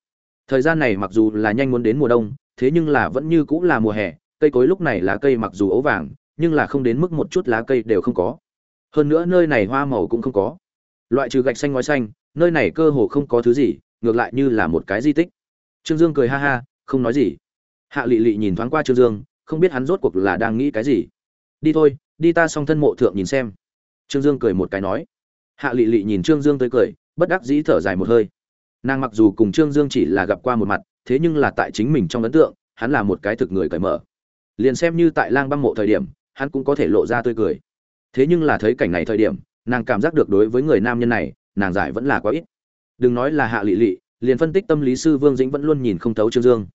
Thời gian này mặc dù là nhanh muốn đến mùa đông, thế nhưng là vẫn như cũng là mùa hè, cây cối lúc này lá cây mặc dù ấu vàng, nhưng là không đến mức một chút lá cây đều không có. Hơn nữa nơi này hoa màu cũng không có. Loại trừ gạch xanh ngói xanh, nơi này cơ hồ không có thứ gì, ngược lại như là một cái di tích. Trương dương cười ha ha, không nói gì. Hạ lị lị nhìn thoáng qua trương dương, không biết hắn rốt cuộc là đang nghĩ cái gì. Đi thôi, đi ta xong thân mộ thượng nhìn xem. Trương dương cười một cái nói hạ lị lị nhìn trương dương tới cười, bất đắc dĩ thở dài một hơi. Nàng mặc dù cùng trương dương chỉ là gặp qua một mặt, thế nhưng là tại chính mình trong ấn tượng, hắn là một cái thực người cởi mở. Liền xem như tại lang băng mộ thời điểm, hắn cũng có thể lộ ra tươi cười. Thế nhưng là thấy cảnh này thời điểm, nàng cảm giác được đối với người nam nhân này, nàng giải vẫn là quá ít. Đừng nói là hạ lị lị, liền phân tích tâm lý sư vương dĩnh vẫn luôn nhìn không thấu trương dương.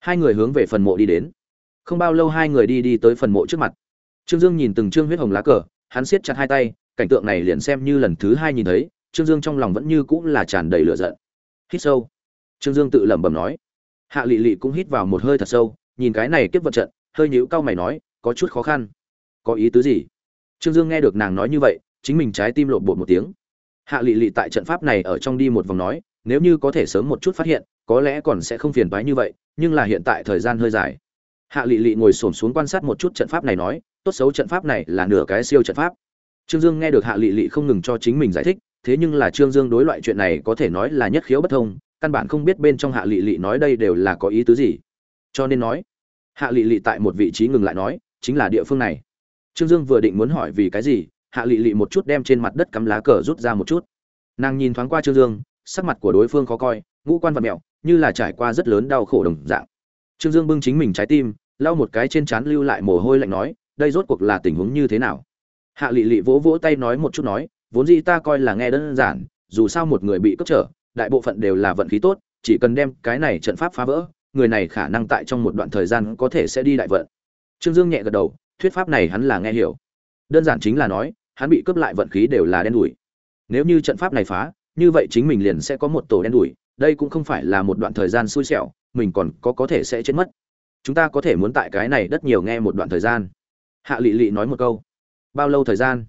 Hai người hướng về phần mộ đi đến. Không bao lâu hai người đi đi tới phần mộ trước mặt. Trương dương nhìn từng trương huyết hồng lá cờ, hắn siết chặt hai tay cảnh tượng này liền xem như lần thứ hai nhìn thấy, trương dương trong lòng vẫn như cũng là tràn đầy lửa giận. Hít sâu. Trương dương tự lẩm bẩm nói. Hạ lị lị cũng hít vào một hơi thật sâu, nhìn cái này kiếp vật trận, hơi nhíu cau mày nói, có chút khó khăn. Có ý tứ gì? Trương dương nghe được nàng nói như vậy, chính mình trái tim lộn bột một tiếng. Hạ lị lị tại trận pháp này ở trong đi một vòng nói, nếu như có thể sớm một chút phát hiện, có lẽ còn sẽ không phiền toái như vậy, nhưng là hiện tại thời gian hơi dài. Hạ lị lị ngồi xổm xuống quan sát một chút trận pháp này nói, tốt xấu trận pháp này là nửa cái siêu trận pháp trương dương nghe được hạ Lệ Lệ không ngừng cho chính mình giải thích, thế nhưng là trương dương đối loại chuyện này có thể nói là nhất khiếu bất thông, căn bản không biết bên trong hạ Lệ Lệ nói đây đều là có ý tứ gì. Cho nên nói, hạ Lệ Lệ tại một vị trí ngừng lại nói, chính là địa phương này. Trương dương vừa định muốn hỏi vì cái gì, hạ Lệ Lệ một chút đem trên mặt đất cắm lá cờ rút ra một chút. Nàng nhìn thoáng qua trương dương, sắc mặt của đối phương khó coi, ngũ quan vật mèo như là trải qua rất lớn đau khổ đồng dạng. Trương dương bưng chính mình trái tim, lau một cái trên trán lưu lại mồ hôi lạnh nói, đây rốt cuộc là tình huống như thế nào? Hạ lị lị vỗ vỗ tay nói một chút nói, vốn dĩ ta coi là nghe đơn giản, dù sao một người bị cướp trở, đại bộ phận đều là vận khí tốt, chỉ cần đem cái này trận pháp phá vỡ, người này khả năng tại trong một đoạn thời gian có thể sẽ đi đại vận. Trương dương nhẹ gật đầu, thuyết pháp này hắn là nghe hiểu. Đơn giản chính là nói, hắn bị cướp lại vận khí đều là đen đủi. Nếu như trận pháp này phá, như vậy chính mình liền sẽ có một tổ đen đủi, đây cũng không phải là một đoạn thời gian xui xẻo, mình còn có có thể sẽ chết mất. Chúng ta có thể muốn tại cái này đất nhiều nghe một đoạn thời gian. Hạ lị lị nói một câu bao lâu thời gian?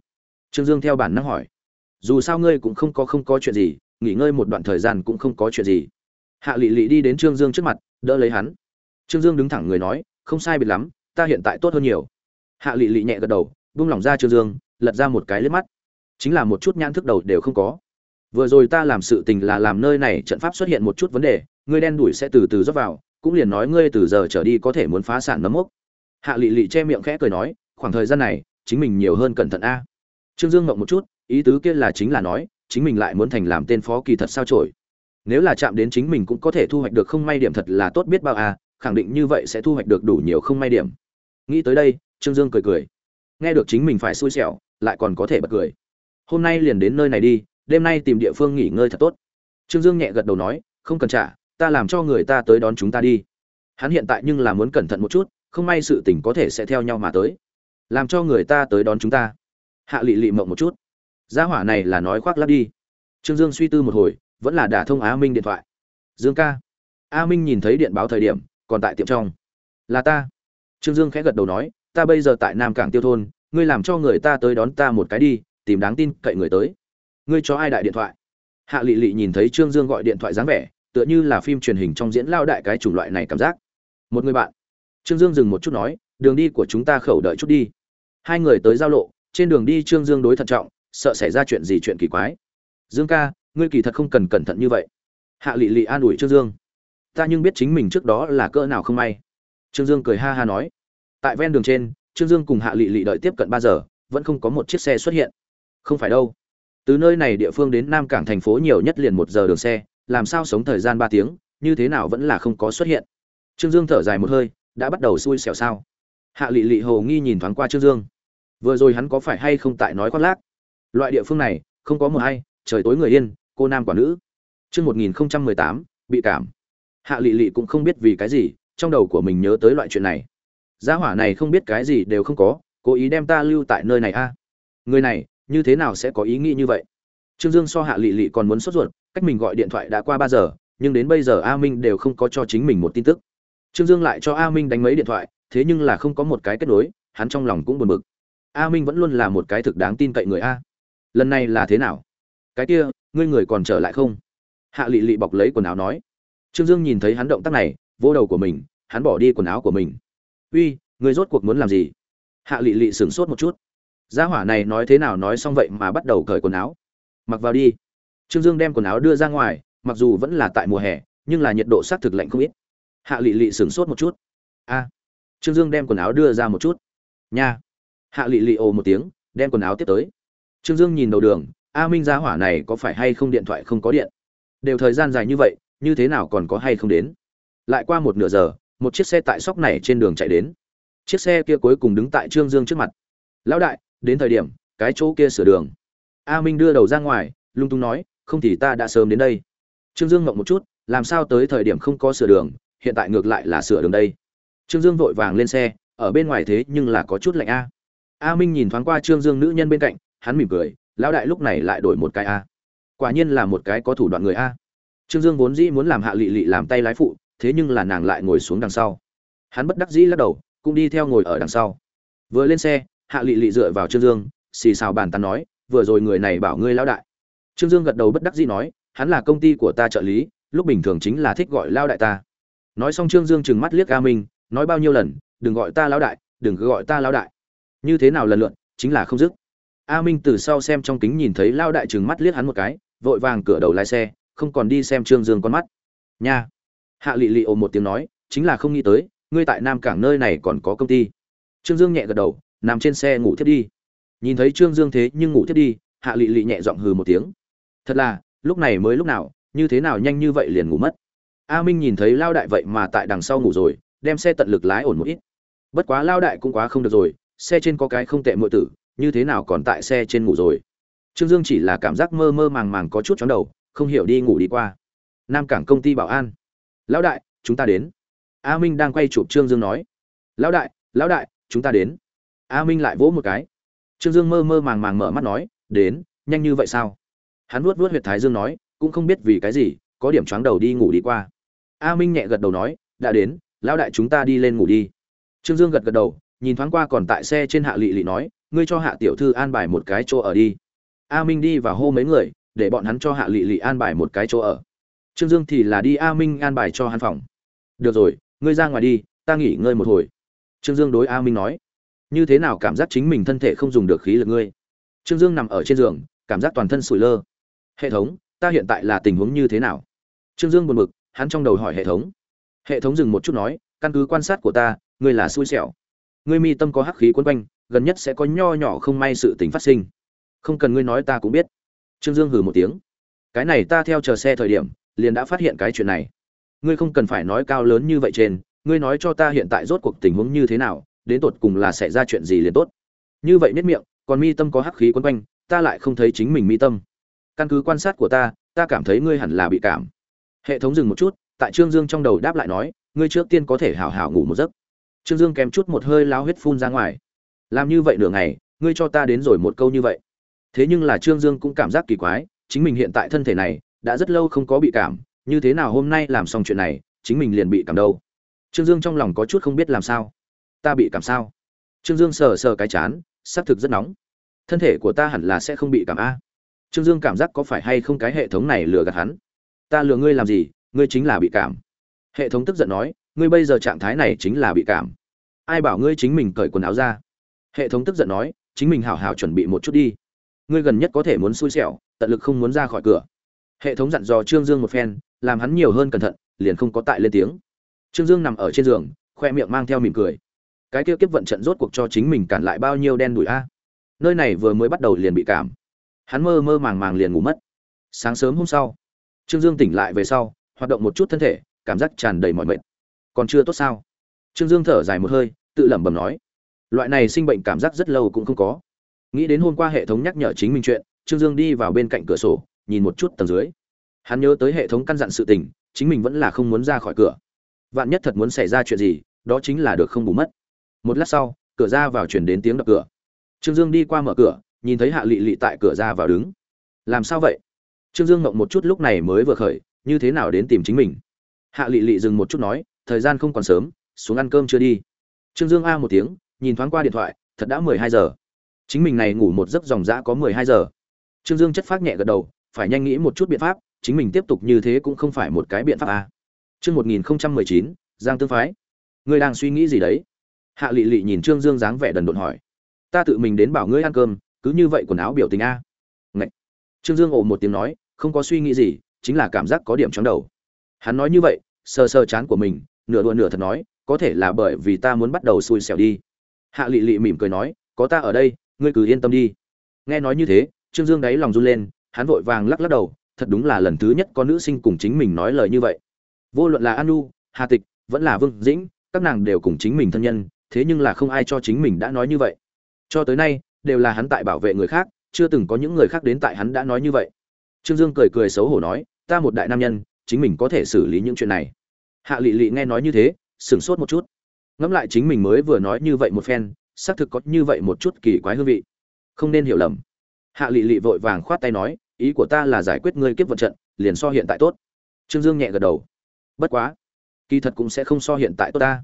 Trương dương theo bản năng hỏi. Dù sao ngươi cũng không có không có chuyện gì, nghỉ ngơi một đoạn thời gian cũng không có chuyện gì. Hạ lị lị đi đến trương dương trước mặt, đỡ lấy hắn. Trương dương đứng thẳng người nói, không sai biệt lắm, ta hiện tại tốt hơn nhiều. Hạ lị lị nhẹ gật đầu, buông lỏng ra trương dương, lật ra một cái liếc mắt. Chính là một chút nhãn thức đầu đều không có. Vừa rồi ta làm sự tình là làm nơi này trận pháp xuất hiện một chút vấn đề, ngươi đen đuổi sẽ từ từ dốc vào, cũng liền nói ngươi từ giờ trở đi có thể muốn phá sản nấm mốc. Hạ lị lị che miệng khẽ cười nói, khoảng thời gian này chính mình nhiều hơn cẩn thận a. Trương dương ngậm một chút, ý tứ kia là chính là nói, chính mình lại muốn thành làm tên phó kỳ thật sao trổi nếu là chạm đến chính mình cũng có thể thu hoạch được không may điểm thật là tốt biết bao a, khẳng định như vậy sẽ thu hoạch được đủ nhiều không may điểm. Nghĩ tới đây, trương dương cười cười. Nghe được chính mình phải xui xẻo, lại còn có thể bật cười. Hôm nay liền đến nơi này đi, đêm nay tìm địa phương nghỉ ngơi thật tốt. Trương dương nhẹ gật đầu nói, không cần trả, ta làm cho người ta tới đón chúng ta đi. Hắn hiện tại nhưng là muốn cẩn thận một chút, không may sự tình có thể sẽ theo nhau mà tới làm cho người ta tới đón chúng ta. Hạ lị lị mộng một chút. Gia hỏa này là nói khoác lắp đi. Trương dương suy tư một hồi, vẫn là đả thông á minh điện thoại. Dương ca. A minh nhìn thấy điện báo thời điểm, còn tại tiệm trong. Là ta. Trương dương khẽ gật đầu nói, ta bây giờ tại nam cảng tiêu thôn, ngươi làm cho người ta tới đón ta một cái đi, tìm đáng tin cậy người tới. Ngươi cho ai đại điện thoại? Hạ lị lị nhìn thấy trương dương gọi điện thoại dáng vẻ, tựa như là phim truyền hình trong diễn lao đại cái chủng loại này cảm giác. Một người bạn. Trương dương dừng một chút nói, đường đi của chúng ta khẩu đợi chút đi hai người tới giao lộ, trên đường đi trương dương đối thận trọng, sợ xảy ra chuyện gì chuyện kỳ quái. Dương ca, ngươi kỳ thật không cần cẩn thận như vậy. Hạ lị lị an ủi trương dương. Ta nhưng biết chính mình trước đó là cỡ nào không may. Trương dương cười ha ha nói. Tại ven đường trên, trương dương cùng hạ lị lị đợi tiếp cận ba giờ, vẫn không có một chiếc xe xuất hiện. Không phải đâu. Từ nơi này địa phương đến nam cảng thành phố nhiều nhất liền một giờ đường xe, làm sao sống thời gian ba tiếng, như thế nào vẫn là không có xuất hiện. Trương dương thở dài một hơi, đã bắt đầu xui xẻo sao? Hạ lị lị hồ nghi nhìn thoáng qua trương dương. Vừa rồi hắn có phải hay không tại nói khoác lác? Loại địa phương này, không có mùa hay, trời tối người yên, cô nam quả nữ. Chương một nghìn mười tám, bị cảm. Hạ lị lị cũng không biết vì cái gì, trong đầu của mình nhớ tới loại chuyện này. Gia hỏa này không biết cái gì đều không có, cố ý đem ta lưu tại nơi này a. Người này, như thế nào sẽ có ý nghĩ như vậy? Trương dương so hạ lị lị còn muốn sốt ruột, cách mình gọi điện thoại đã qua ba giờ, nhưng đến bây giờ a minh đều không có cho chính mình một tin tức. Trương dương lại cho a minh đánh mấy điện thoại thế nhưng là không có một cái kết nối, hắn trong lòng cũng buồn bực. A minh vẫn luôn là một cái thực đáng tin cậy người a. Lần này là thế nào? Cái kia, ngươi người còn trở lại không? Hạ lị lị bọc lấy quần áo nói. Trương dương nhìn thấy hắn động tác này vô đầu của mình, hắn bỏ đi quần áo của mình. Uy, ngươi rốt cuộc muốn làm gì? Hạ lị lị sửng sốt một chút. Gia hỏa này nói thế nào nói xong vậy mà bắt đầu cởi quần áo. Mặc vào đi. Trương dương đem quần áo đưa ra ngoài, mặc dù vẫn là tại mùa hè, nhưng là nhiệt độ xác thực lạnh không ít. Hạ lị lị sửng sốt một chút. A trương dương đem quần áo đưa ra một chút. Nha. Hạ lị lị ồ một tiếng, đem quần áo tiếp tới. Trương dương nhìn đầu đường, a minh gia hỏa này có phải hay không điện thoại không có điện? Đều thời gian dài như vậy, như thế nào còn có hay không đến? Lại qua một nửa giờ, một chiếc xe tại sóc này trên đường chạy đến. Chiếc xe kia cuối cùng đứng tại trương dương trước mặt. Lão đại, đến thời điểm, cái chỗ kia sửa đường. A minh đưa đầu ra ngoài, lung tung nói, không thì ta đã sớm đến đây. Trương dương ngộng một chút, làm sao tới thời điểm không có sửa đường, hiện tại ngược lại là sửa đường đây? Trương dương vội vàng lên xe, ở bên ngoài thế nhưng là có chút lạnh a. A minh nhìn thoáng qua trương dương nữ nhân bên cạnh, hắn mỉm cười, lão đại lúc này lại đổi một cái a. Quả nhiên là một cái có thủ đoạn người a. Trương dương vốn dĩ muốn làm hạ lị lị làm tay lái phụ, thế nhưng là nàng lại ngồi xuống đằng sau. Hắn bất đắc dĩ lắc đầu, cũng đi theo ngồi ở đằng sau. Vừa lên xe, hạ lị lị dựa vào trương dương, xì xào bàn tán nói, vừa rồi người này bảo ngươi lão đại. Trương dương gật đầu bất đắc dĩ nói, hắn là công ty của ta trợ lý, lúc bình thường chính là thích gọi lao đại ta. Nói xong trương dương trừng mắt liếc a minh nói bao nhiêu lần, đừng gọi ta lão đại, đừng cứ gọi ta lão đại. Như thế nào lần lượn chính là không dứt. A minh từ sau xem trong kính nhìn thấy lao đại trừng mắt liếc hắn một cái, vội vàng cửa đầu lái xe, không còn đi xem trương dương con mắt. Nha. Hạ lị lị ồ một tiếng nói, chính là không nghĩ tới, ngươi tại nam cảng nơi này còn có công ty. Trương dương nhẹ gật đầu, nằm trên xe ngủ thiết đi. Nhìn thấy trương dương thế nhưng ngủ thiết đi, hạ lị lị nhẹ giọng hừ một tiếng. Thật là, lúc này mới lúc nào, như thế nào nhanh như vậy liền ngủ mất. A minh nhìn thấy lao đại vậy mà tại đằng sau ngủ rồi đem xe tận lực lái ổn một ít. Bất quá lao đại cũng quá không được rồi, xe trên có cái không tệ muội tử, như thế nào còn tại xe trên ngủ rồi? Trương dương chỉ là cảm giác mơ mơ màng màng có chút chóng đầu, không hiểu đi ngủ đi qua. Nam cảng công ty bảo an. Lão đại, chúng ta đến. A minh đang quay chụp trương dương nói. Lão đại lão đại, chúng ta đến. A minh lại vỗ một cái. Trương dương mơ mơ màng màng mở mắt nói, đến, nhanh như vậy sao? Hắn vuốt vuốt huyệt thái dương nói, cũng không biết vì cái gì, có điểm chóng đầu đi ngủ đi qua. A minh nhẹ gật đầu nói, đã đến lão đại chúng ta đi lên ngủ đi. Trương dương gật gật đầu, nhìn thoáng qua còn tại xe trên hạ lị lị nói, ngươi cho hạ tiểu thư an bài một cái chỗ ở đi. A minh đi và hô mấy người, để bọn hắn cho hạ lị lị an bài một cái chỗ ở. Trương dương thì là đi a minh an bài cho hắn phòng. Được rồi, ngươi ra ngoài đi, ta nghỉ ngơi một hồi. Trương dương đối a minh nói. Như thế nào cảm giác chính mình thân thể không dùng được khí lực ngươi? Trương dương nằm ở trên giường, cảm giác toàn thân sủi lơ. Hệ thống, ta hiện tại là tình huống như thế nào? Trương dương buồn bực, hắn trong đầu hỏi hệ thống hệ thống dừng một chút nói, căn cứ quan sát của ta, ngươi là xui xẻo. Ngươi mi tâm có hắc khí quấn quanh, gần nhất sẽ có nho nhỏ không may sự tình phát sinh. Không cần ngươi nói ta cũng biết. Trương dương hừ một tiếng. Cái này ta theo chờ xe thời điểm, liền đã phát hiện cái chuyện này. Ngươi không cần phải nói cao lớn như vậy trên, ngươi nói cho ta hiện tại rốt cuộc tình huống như thế nào, đến tột cùng là xảy ra chuyện gì liền tốt. Như vậy nết miệng, còn mi tâm có hắc khí quấn quanh, ta lại không thấy chính mình mi tâm. Căn cứ quan sát của ta ta cảm thấy ngươi hẳn là bị cảm. Hệ thống dừng một chút tại trương dương trong đầu đáp lại nói, ngươi trước tiên có thể hảo hảo ngủ một giấc. Trương dương kèm chút một hơi lao huyết phun ra ngoài. Làm như vậy nửa ngày, ngươi cho ta đến rồi một câu như vậy. Thế nhưng là trương dương cũng cảm giác kỳ quái, chính mình hiện tại thân thể này, đã rất lâu không có bị cảm, như thế nào hôm nay làm xong chuyện này, chính mình liền bị cảm đâu? Trương dương trong lòng có chút không biết làm sao. Ta bị cảm sao? Trương dương sờ sờ cái chán xác thực rất nóng. Thân thể của ta hẳn là sẽ không bị cảm a. Trương dương cảm giác có phải hay không cái hệ thống này lừa gạt hắn? Ta lừa ngươi làm gì? Ngươi chính là bị cảm. Hệ thống tức giận nói, ngươi bây giờ trạng thái này chính là bị cảm. Ai bảo ngươi chính mình cởi quần áo ra? Hệ thống tức giận nói, chính mình hảo hảo chuẩn bị một chút đi. Ngươi gần nhất có thể muốn xui xẻo, tận lực không muốn ra khỏi cửa. Hệ thống dặn dò trương dương một phen, làm hắn nhiều hơn cẩn thận, liền không có tại lên tiếng. Trương dương nằm ở trên giường, khoe miệng mang theo mỉm cười. Cái kia kiếp vận trận rốt cuộc cho chính mình cản lại bao nhiêu đen đủi a? Nơi này vừa mới bắt đầu liền bị cảm. Hắn mơ mơ màng màng liền ngủ mất. Sáng sớm hôm sau, trương dương tỉnh lại về sau hoạt động một chút thân thể, cảm giác tràn đầy mọi mệt. Còn chưa tốt sao? Trương dương thở dài một hơi, tự lẩm bẩm nói. Loại này sinh bệnh cảm giác rất lâu cũng không có. Nghĩ đến hôm qua hệ thống nhắc nhở chính mình chuyện, trương dương đi vào bên cạnh cửa sổ, nhìn một chút tầng dưới. Hắn nhớ tới hệ thống căn dặn sự tình, chính mình vẫn là không muốn ra khỏi cửa. Vạn nhất thật muốn xảy ra chuyện gì, đó chính là được không bù mất. Một lát sau, cửa ra vào chuyển đến tiếng đập cửa. Trương dương đi qua mở cửa, nhìn thấy hạ lị lị tại cửa ra vào đứng. Làm sao vậy? Trương dương ngộng một chút lúc này mới vừa khởi như thế nào đến tìm chính mình? Hạ lị lị dừng một chút nói, thời gian không còn sớm, xuống ăn cơm chưa đi. Trương dương a một tiếng, nhìn thoáng qua điện thoại, thật đã mười hai giờ. Chính mình này ngủ một giấc dòng dã có mười hai giờ. Trương dương chất phát nhẹ gật đầu, phải nhanh nghĩ một chút biện pháp, chính mình tiếp tục như thế cũng không phải một cái biện pháp a. Chương một nghìn mười chín, giang tương phái. Ngươi đang suy nghĩ gì đấy? Hạ lị lị nhìn trương dương dáng vẻ đần độn hỏi. Ta tự mình đến bảo ngươi ăn cơm, cứ như vậy quần áo biểu tình a. Ngậy. trương dương ồ một tiếng nói, không có suy nghĩ gì chính là cảm giác có điểm chóng đầu. Hắn nói như vậy, sờ sờ chán của mình, nửa đùa nửa thật nói, có thể là bởi vì ta muốn bắt đầu xui xẻo đi. Hạ lị lị mỉm cười nói, có ta ở đây, ngươi cứ yên tâm đi. Nghe nói như thế, trương dương đáy lòng run lên, hắn vội vàng lắc lắc đầu, thật đúng là lần thứ nhất có nữ sinh cùng chính mình nói lời như vậy. Vô luận là anu, hà tịch, vẫn là vương dĩnh, các nàng đều cùng chính mình thân nhân, thế nhưng là không ai cho chính mình đã nói như vậy. Cho tới nay, đều là hắn tại bảo vệ người khác, chưa từng có những người khác đến tại hắn đã nói như vậy trương dương cười cười xấu hổ nói, ta một đại nam nhân, chính mình có thể xử lý những chuyện này. Hạ lị lị nghe nói như thế, sửng sốt một chút. Ngẫm lại chính mình mới vừa nói như vậy một phen, xác thực có như vậy một chút kỳ quái hương vị. Không nên hiểu lầm. Hạ lị lị vội vàng khoát tay nói, ý của ta là giải quyết ngươi kiếp vận trận, liền so hiện tại tốt. Trương dương nhẹ gật đầu. Bất quá, kỳ thật cũng sẽ không so hiện tại tốt ta.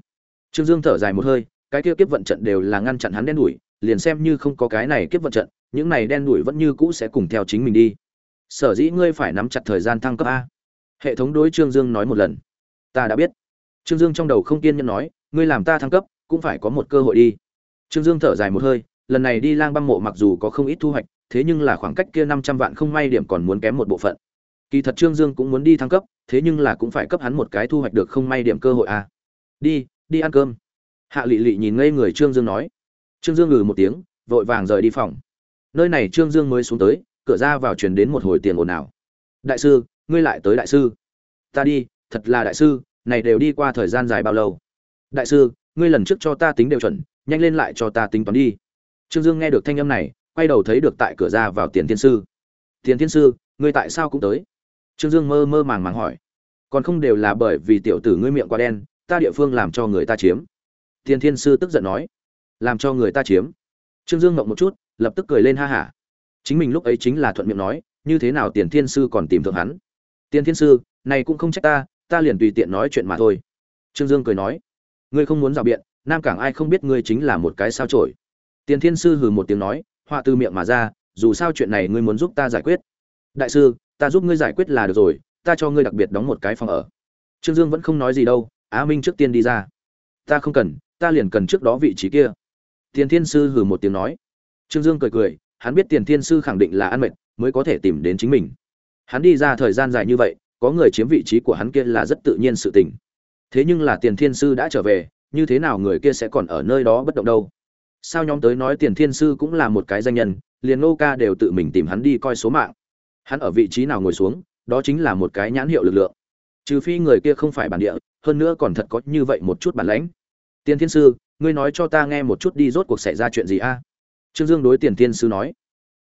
Trương dương thở dài một hơi, cái kia kiếp vận trận đều là ngăn chặn hắn đen đuổi, liền xem như không có cái này kiếp vận trận, những này đen đuổi vẫn như cũ sẽ cùng theo chính mình đi sở dĩ ngươi phải nắm chặt thời gian thăng cấp a. Hệ thống đối trương dương nói một lần. Ta đã biết. Trương dương trong đầu không kiên nhẫn nói, ngươi làm ta thăng cấp, cũng phải có một cơ hội đi. Trương dương thở dài một hơi, lần này đi lang băng mộ mặc dù có không ít thu hoạch, thế nhưng là khoảng cách kia năm trăm vạn không may điểm còn muốn kém một bộ phận. Kỳ thật trương dương cũng muốn đi thăng cấp, thế nhưng là cũng phải cấp hắn một cái thu hoạch được không may điểm cơ hội a. Đi đi ăn cơm. Hạ lị lị nhìn ngây người trương dương nói. Trương dương ngừ một tiếng, vội vàng rời đi phòng. Nơi này trương dương mới xuống tới cửa ra vào truyền đến một hồi tiền ồn ào. Đại sư, ngươi lại tới đại sư. Ta đi, thật là đại sư, này đều đi qua thời gian dài bao lâu? Đại sư, ngươi lần trước cho ta tính đều chuẩn, nhanh lên lại cho ta tính toán đi. Trương dương nghe được thanh âm này, quay đầu thấy được tại cửa ra vào tiền thiên sư. Tiền thiên sư, ngươi tại sao cũng tới? Trương dương mơ mơ màng màng hỏi. Còn không đều là bởi vì tiểu tử ngươi miệng quá đen, ta địa phương làm cho người ta chiếm. Tiền thiên sư tức giận nói. Làm cho người ta chiếm? Trương dương ngộng một chút, lập tức cười lên ha hả chính mình lúc ấy chính là thuận miệng nói, như thế nào tiền thiên sư còn tìm thượng hắn? Tiền thiên sư, này cũng không trách ta ta liền tùy tiện nói chuyện mà thôi. Trương dương cười nói, ngươi không muốn rào biện, nam cảng ai không biết ngươi chính là một cái sao trổi tiền thiên sư hừ một tiếng nói, họa từ miệng mà ra, dù sao chuyện này ngươi muốn giúp ta giải quyết. Đại sư, ta giúp ngươi giải quyết là được rồi, ta cho ngươi đặc biệt đóng một cái phòng ở. Trương dương vẫn không nói gì đâu, á minh trước tiên đi ra. Ta không cần, ta liền cần trước đó vị trí kia. Tiền thiên sư hừ một tiếng nói. Trương dương cười cười hắn biết tiền thiên sư khẳng định là ăn mệt, mới có thể tìm đến chính mình. Hắn đi ra thời gian dài như vậy, có người chiếm vị trí của hắn kia là rất tự nhiên sự tình. Thế nhưng là tiền thiên sư đã trở về, như thế nào người kia sẽ còn ở nơi đó bất động đâu? Sao nhóm tới nói tiền thiên sư cũng là một cái danh nhân, liền nô ca đều tự mình tìm hắn đi coi số mạng. Hắn ở vị trí nào ngồi xuống, đó chính là một cái nhãn hiệu lực lượng. Trừ phi người kia không phải bản địa, hơn nữa còn thật có như vậy một chút bản lãnh. Tiền thiên sư, ngươi nói cho ta nghe một chút đi rốt cuộc xảy ra chuyện gì a? Trương dương đối tiền thiên sư nói.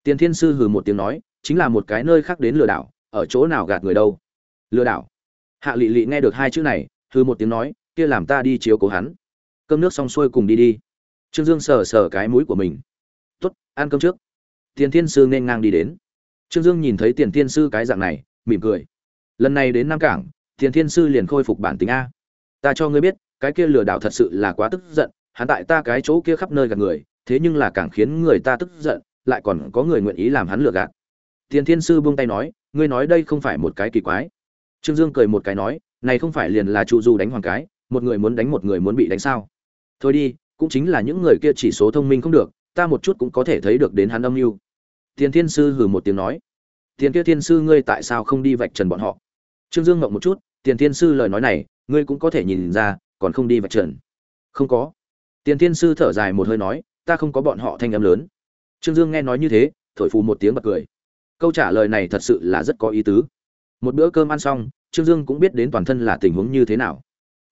Tiền thiên sư hừ một tiếng nói, chính là một cái nơi khác đến lừa đảo, ở chỗ nào gạt người đâu? Lừa đảo? Hạ lị lị nghe được hai chữ này, hừ một tiếng nói, kia làm ta đi chiếu cố hắn. Cơm nước xong xuôi cùng đi đi. Trương dương sờ sờ cái mũi của mình. Tuất ăn cơm trước. Tiền thiên sư nên ngang đi đến. Trương dương nhìn thấy tiền thiên sư cái dạng này, mỉm cười. Lần này đến nam cảng, tiền thiên sư liền khôi phục bản tính a. Ta cho ngươi biết, cái kia lừa đảo thật sự là quá tức giận, hắn tại ta cái chỗ kia khắp nơi gạt người thế nhưng là càng khiến người ta tức giận, lại còn có người nguyện ý làm hắn lừa gạt. Tiền thiên sư buông tay nói, ngươi nói đây không phải một cái kỳ quái. Trương dương cười một cái nói, này không phải liền là trụ du đánh hoàng cái, một người muốn đánh một người muốn bị đánh sao? Thôi đi, cũng chính là những người kia chỉ số thông minh không được, ta một chút cũng có thể thấy được đến hắn âm mưu. Tiền thiên sư hừ một tiếng nói, tiền kia thiên sư ngươi tại sao không đi vạch trần bọn họ? Trương dương ngậm một chút, tiền thiên sư lời nói này, ngươi cũng có thể nhìn ra, còn không đi vạch trần. Không có. Tiền thiên sư thở dài một hơi nói ta không có bọn họ thanh âm lớn. Trương dương nghe nói như thế, thổi phù một tiếng bật cười. Câu trả lời này thật sự là rất có ý tứ. Một bữa cơm ăn xong, trương dương cũng biết đến toàn thân là tình huống như thế nào.